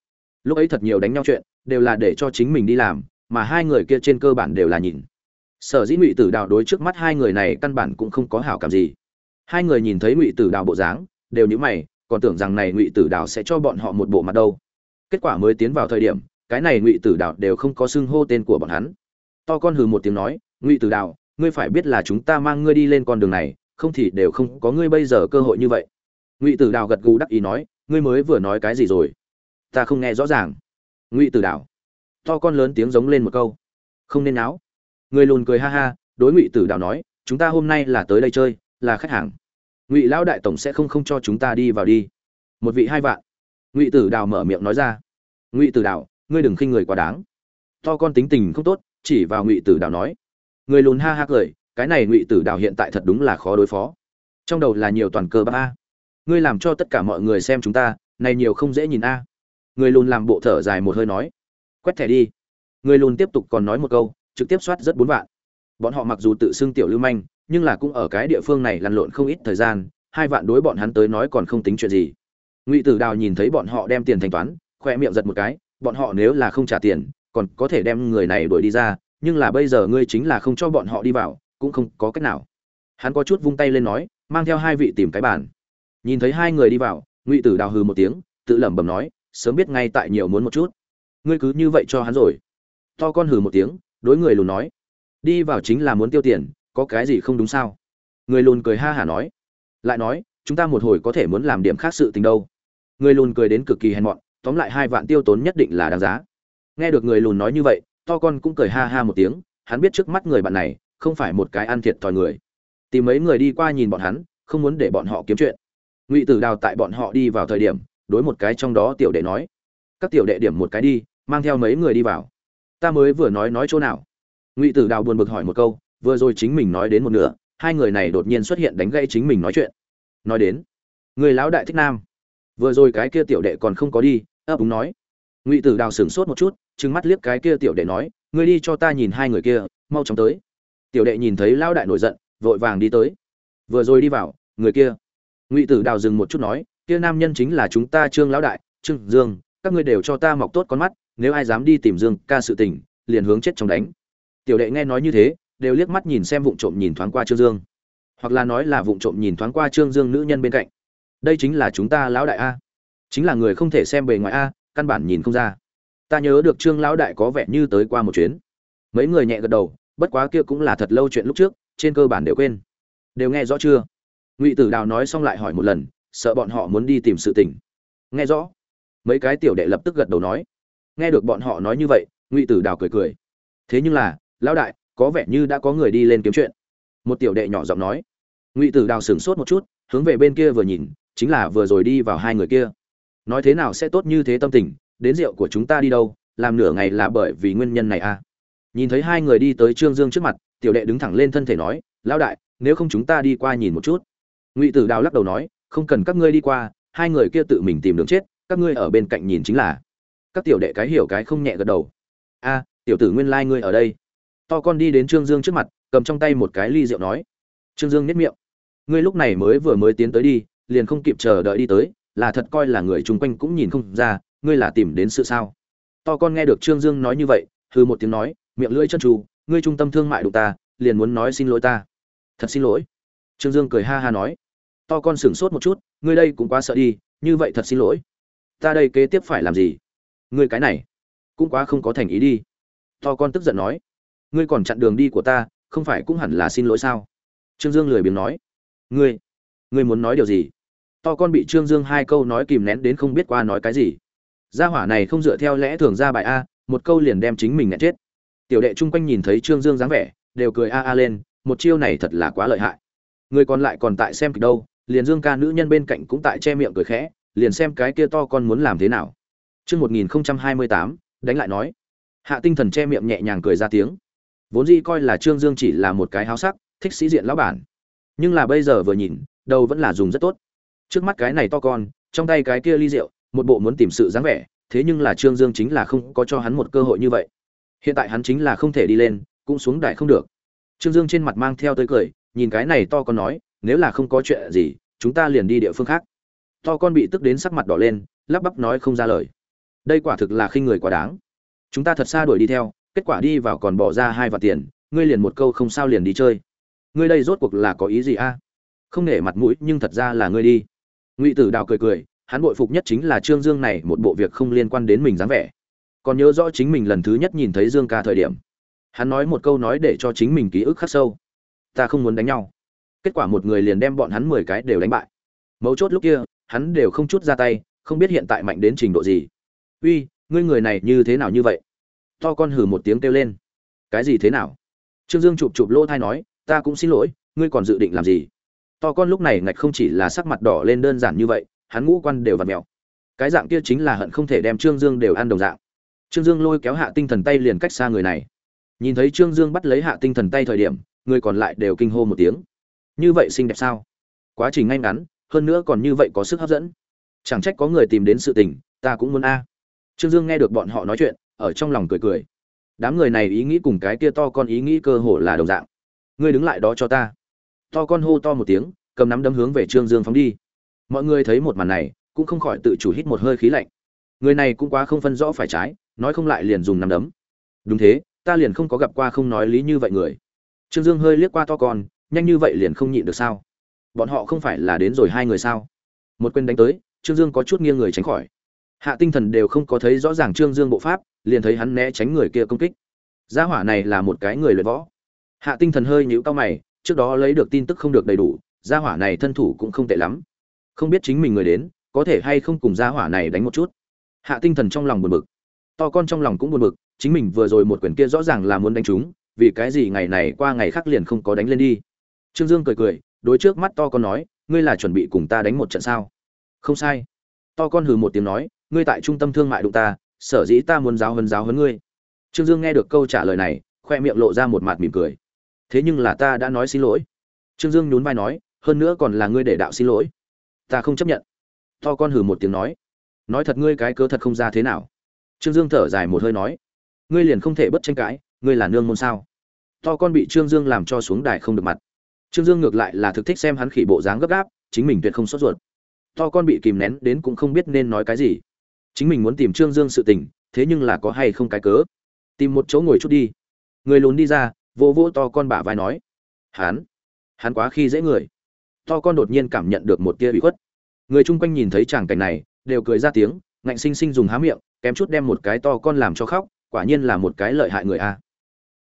Lúc ấy thật nhiều đánh nhau chuyện, đều là để cho chính mình đi làm, mà hai người kia trên cơ bản đều là nhìn. Sở dĩ ngụy tử đào đối trước mắt hai người này căn bản cũng không có hảo cảm gì. Hai người nhìn thấy ngụy tử đào bộ dáng, đều nhữ mày, còn tưởng rằng này ngụy tử đào sẽ cho bọn họ một bộ mặt đâu. Kết quả mới tiến vào thời điểm, cái này ngụy tử đào đều không có xưng hô tên của bọn hắn to con hừ một tiếng nói, ngụy tử đào, ngươi phải biết là chúng ta mang ngươi đi lên con đường này, không thì đều không có ngươi bây giờ cơ hội như vậy. Ngụy tử đào gật gù đắc ý nói, ngươi mới vừa nói cái gì rồi? Ta không nghe rõ ràng. Ngụy tử đào, to con lớn tiếng giống lên một câu, không nên náo. Người lùn cười ha ha, đối ngụy tử đào nói, chúng ta hôm nay là tới đây chơi, là khách hàng. Ngụy lão đại tổng sẽ không không cho chúng ta đi vào đi. Một vị hai vạn. Ngụy tử đào mở miệng nói ra, ngụy tử đào, ngươi đừng khinh người quá đáng. To con tính tình không tốt chỉ vào ngụy tử đào nói. Người lùn ha ha cười cái này ngụy tử đào hiện tại thật đúng là khó đối phó. Trong đầu là nhiều toàn cơ ba, a. Ngươi làm cho tất cả mọi người xem chúng ta này nhiều không dễ nhìn a. Người lùn làm bộ thở dài một hơi nói. Quét thẻ đi. Người lùn tiếp tục còn nói một câu trực tiếp soát rất bốn vạn. Bọn họ mặc dù tự xưng tiểu lưu manh nhưng là cũng ở cái địa phương này lăn lộn không ít thời gian hai vạn đối bọn hắn tới nói còn không tính chuyện gì. Ngụy tử đào nhìn thấy bọn họ đem tiền thanh toán khoe miệng giật một cái bọn họ nếu là không trả tiền còn có thể đem người này đuổi đi ra, nhưng là bây giờ ngươi chính là không cho bọn họ đi vào, cũng không có cách nào. Hắn có chút vung tay lên nói, mang theo hai vị tìm cái bàn. Nhìn thấy hai người đi vào, ngụy tử đào hừ một tiếng, tự lẩm bẩm nói, sớm biết ngay tại nhiều muốn một chút. Ngươi cứ như vậy cho hắn rồi. To con hừ một tiếng, đối người lùn nói, đi vào chính là muốn tiêu tiền, có cái gì không đúng sao? Người lùn cười ha hả nói, lại nói, chúng ta một hồi có thể muốn làm điểm khác sự tình đâu. Người lùn cười đến cực kỳ hèn mọn, tóm lại hai vạn tiêu tốn nhất định là đáng giá nghe được người lùn nói như vậy, to con cũng cười ha ha một tiếng, hắn biết trước mắt người bạn này không phải một cái ăn thiệt thòi người. Tìm mấy người đi qua nhìn bọn hắn, không muốn để bọn họ kiếm chuyện. Ngụy tử đào tại bọn họ đi vào thời điểm, đối một cái trong đó tiểu đệ nói, các tiểu đệ điểm một cái đi, mang theo mấy người đi vào. Ta mới vừa nói nói chỗ nào? Ngụy tử đào buồn bực hỏi một câu, vừa rồi chính mình nói đến một nửa, hai người này đột nhiên xuất hiện đánh gây chính mình nói chuyện. Nói đến, người lão đại thích nam. Vừa rồi cái kia tiểu đệ còn không có đi, ấp úng nói ngụy tử đào sửng sốt một chút trừng mắt liếc cái kia tiểu đệ nói ngươi đi cho ta nhìn hai người kia mau chóng tới tiểu đệ nhìn thấy lão đại nổi giận vội vàng đi tới vừa rồi đi vào người kia ngụy tử đào dừng một chút nói kia nam nhân chính là chúng ta trương lão đại trương dương các ngươi đều cho ta mọc tốt con mắt nếu ai dám đi tìm dương ca sự tình liền hướng chết trong đánh tiểu đệ nghe nói như thế đều liếc mắt nhìn xem vụng trộm nhìn thoáng qua trương dương hoặc là nói là vụng trộm nhìn thoáng qua trương dương nữ nhân bên cạnh đây chính là chúng ta lão đại a chính là người không thể xem bề ngoài a căn bản nhìn không ra. Ta nhớ được trương lão đại có vẻ như tới qua một chuyến. Mấy người nhẹ gật đầu, bất quá kia cũng là thật lâu chuyện lúc trước, trên cơ bản đều quên. Đều nghe rõ chưa? Ngụy tử đào nói xong lại hỏi một lần, sợ bọn họ muốn đi tìm sự tình. Nghe rõ. Mấy cái tiểu đệ lập tức gật đầu nói. Nghe được bọn họ nói như vậy, ngụy tử đào cười cười. Thế nhưng là, lão đại, có vẻ như đã có người đi lên kiếm chuyện. Một tiểu đệ nhỏ giọng nói. Ngụy tử đào sửng sốt một chút, hướng về bên kia vừa nhìn, chính là vừa rồi đi vào hai người kia nói thế nào sẽ tốt như thế tâm tình, đến rượu của chúng ta đi đâu, làm nửa ngày là bởi vì nguyên nhân này à? Nhìn thấy hai người đi tới trương dương trước mặt, tiểu đệ đứng thẳng lên thân thể nói, lão đại, nếu không chúng ta đi qua nhìn một chút. Ngụy tử đào lắc đầu nói, không cần các ngươi đi qua, hai người kia tự mình tìm đường chết, các ngươi ở bên cạnh nhìn chính là. Các tiểu đệ cái hiểu cái không nhẹ gật đầu. A, tiểu tử nguyên lai、like、ngươi ở đây. To con đi đến trương dương trước mặt, cầm trong tay một cái ly rượu nói. Trương dương nếp miệng. Ngươi lúc này mới vừa mới tiến tới đi, liền không kịp chờ đợi đi tới là thật coi là người chung quanh cũng nhìn không ra, ngươi là tìm đến sự sao? To con nghe được trương dương nói như vậy hư một tiếng nói, miệng lưỡi chân trù ngươi trung tâm thương mại đụng ta, liền muốn nói xin lỗi ta. Thật xin lỗi. Trương dương cười ha ha nói. To con sửng sốt một chút, ngươi đây cũng quá sợ đi, như vậy thật xin lỗi. Ta đây kế tiếp phải làm gì? Ngươi cái này, cũng quá không có thành ý đi. To con tức giận nói. Ngươi còn chặn đường đi của ta, không phải cũng hẳn là xin lỗi sao? Trương dương lười biếng nói. Ngươi ngươi muốn nói điều gì? To con bị trương dương hai câu nói kìm nén đến không biết qua nói cái gì gia hỏa này không dựa theo lẽ thường ra bài a một câu liền đem chính mình nhặt chết tiểu đệ chung quanh nhìn thấy trương dương dáng vẻ đều cười a a lên một chiêu này thật là quá lợi hại người còn lại còn tại xem kịch đâu liền dương ca nữ nhân bên cạnh cũng tại che miệng cười khẽ liền xem cái kia to con muốn làm thế nào Trước 1028, đánh lại nói. Hạ tinh thần che miệng nhẹ nhàng cười ra tiếng. Vốn dĩ coi là Trương Dương chỉ là một cái háo sắc, thích sĩ diện lão bản. Nhưng là bây giờ vừa nhìn, đầu vẫn là dùng rất tốt. Trước mắt cái này to con, trong tay cái kia ly rượu, một bộ muốn tìm sự dáng vẻ, thế nhưng là Trương Dương chính là không có cho hắn một cơ hội như vậy. Hiện tại hắn chính là không thể đi lên, cũng xuống đại không được. Trương Dương trên mặt mang theo tới cười, nhìn cái này to con nói, nếu là không có chuyện gì, chúng ta liền đi địa phương khác. To con bị tức đến sắc mặt đỏ lên, lắp bắp nói không ra lời. Đây quả thực là khinh người quá đáng. Chúng ta thật xa đuổi đi theo, kết quả đi vào còn bỏ ra hai vạt tiền, ngươi liền một câu không sao liền đi chơi. Ngươi đây rốt cuộc là có ý gì a? Không nể mặt mũi, nhưng thật ra là ngươi đi. Ngụy Tử Đào cười cười, hắn bội phục nhất chính là Trương Dương này một bộ việc không liên quan đến mình dáng vẻ. Còn nhớ rõ chính mình lần thứ nhất nhìn thấy Dương Ca thời điểm, hắn nói một câu nói để cho chính mình ký ức khắc sâu. Ta không muốn đánh nhau. Kết quả một người liền đem bọn hắn mười cái đều đánh bại. Mấu chốt lúc kia, hắn đều không chút ra tay, không biết hiện tại mạnh đến trình độ gì. Uy, ngươi người này như thế nào như vậy? To con hừ một tiếng kêu lên. Cái gì thế nào? Trương Dương chụp chụp lỗ thai nói, ta cũng xin lỗi, ngươi còn dự định làm gì? To con lúc này ngạch không chỉ là sắc mặt đỏ lên đơn giản như vậy, hắn ngũ quan đều vặn mèo. Cái dạng kia chính là hận không thể đem Trương Dương đều ăn đồng dạng. Trương Dương lôi kéo hạ tinh thần tay liền cách xa người này. nhìn thấy trương dương bắt lấy hạ tinh thần tay thời điểm người còn lại đều kinh hô một tiếng. Như vậy xinh đẹp sao? Quá trình ngay ngắn hơn nữa còn như vậy có sức hấp dẫn. Chẳng trách có người tìm đến sự tình ta cũng muốn a. Trương dương nghe được bọn họ nói chuyện ở trong lòng cười cười. Đám người này ý nghĩ cùng cái kia to con ý nghĩ cơ hồ là đồng dạng. Ngươi đứng lại đó cho ta to con hô to một tiếng, cầm nắm đấm hướng về trương dương phóng đi. Mọi người thấy một màn này, cũng không khỏi tự chủ hít một hơi khí lạnh. Người này cũng quá không phân rõ phải trái, nói không lại liền dùng nắm đấm. Đúng thế, ta liền không có gặp qua không nói lý như vậy người. Trương dương hơi liếc qua to con, nhanh như vậy liền không nhịn được sao? Bọn họ không phải là đến rồi hai người sao? Một quên đánh tới, trương dương có chút nghiêng người tránh khỏi. Hạ tinh thần đều không có thấy rõ ràng trương dương bộ pháp, liền thấy hắn né tránh người kia công kích. Gia hỏa này là một cái người luyện võ. Hạ tinh thần hơi nhíu cao mày trước đó lấy được tin tức không được đầy đủ, gia hỏa này thân thủ cũng không tệ lắm. Không biết chính mình người đến, có thể hay không cùng gia hỏa này đánh một chút. Hạ tinh thần trong lòng buồn bực. To con trong lòng cũng buồn bực, chính mình vừa rồi một quyền kia rõ ràng là muốn đánh chúng vì cái gì ngày này qua ngày khác liền không có đánh lên đi. Trương dương cười cười, đối trước mắt to con nói, ngươi là chuẩn bị cùng ta đánh một trận sao? Không sai. To con hừ một tiếng nói, ngươi tại trung tâm thương mại đụng ta, sở dĩ ta muốn giáo hơn giáo hơn ngươi. Trương dương nghe được câu trả lời này, khoe miệng lộ ra một mặt mỉm cười thế nhưng là ta đã nói xin lỗi. Trương dương nhún vai nói, hơn nữa còn là ngươi để đạo xin lỗi. Ta không chấp nhận. To con hừ một tiếng nói. Nói thật ngươi cái cớ thật không ra thế nào. Trương dương thở dài một hơi nói. Ngươi liền không thể bất tranh cãi, ngươi là nương môn sao? To con bị trương dương làm cho xuống đài không được mặt. Trương dương ngược lại là thực thích xem hắn khỉ bộ dáng gấp gáp, chính mình tuyệt không sốt ruột. To con bị kìm nén đến cũng không biết nên nói cái gì. Chính mình muốn tìm trương dương sự tình, thế nhưng là có hay không cái cớ? Tìm một chỗ ngồi chút đi. Người lùn đi ra vỗ vỗ to con bả vai nói. Hắn hắn quá khi dễ người. To con đột nhiên cảm nhận được một tia bị khuất. Người chung quanh nhìn thấy chàng cảnh này, đều cười ra tiếng, ngạnh sinh sinh dùng há miệng, kém chút đem một cái to con làm cho khóc, quả nhiên là một cái lợi hại người a.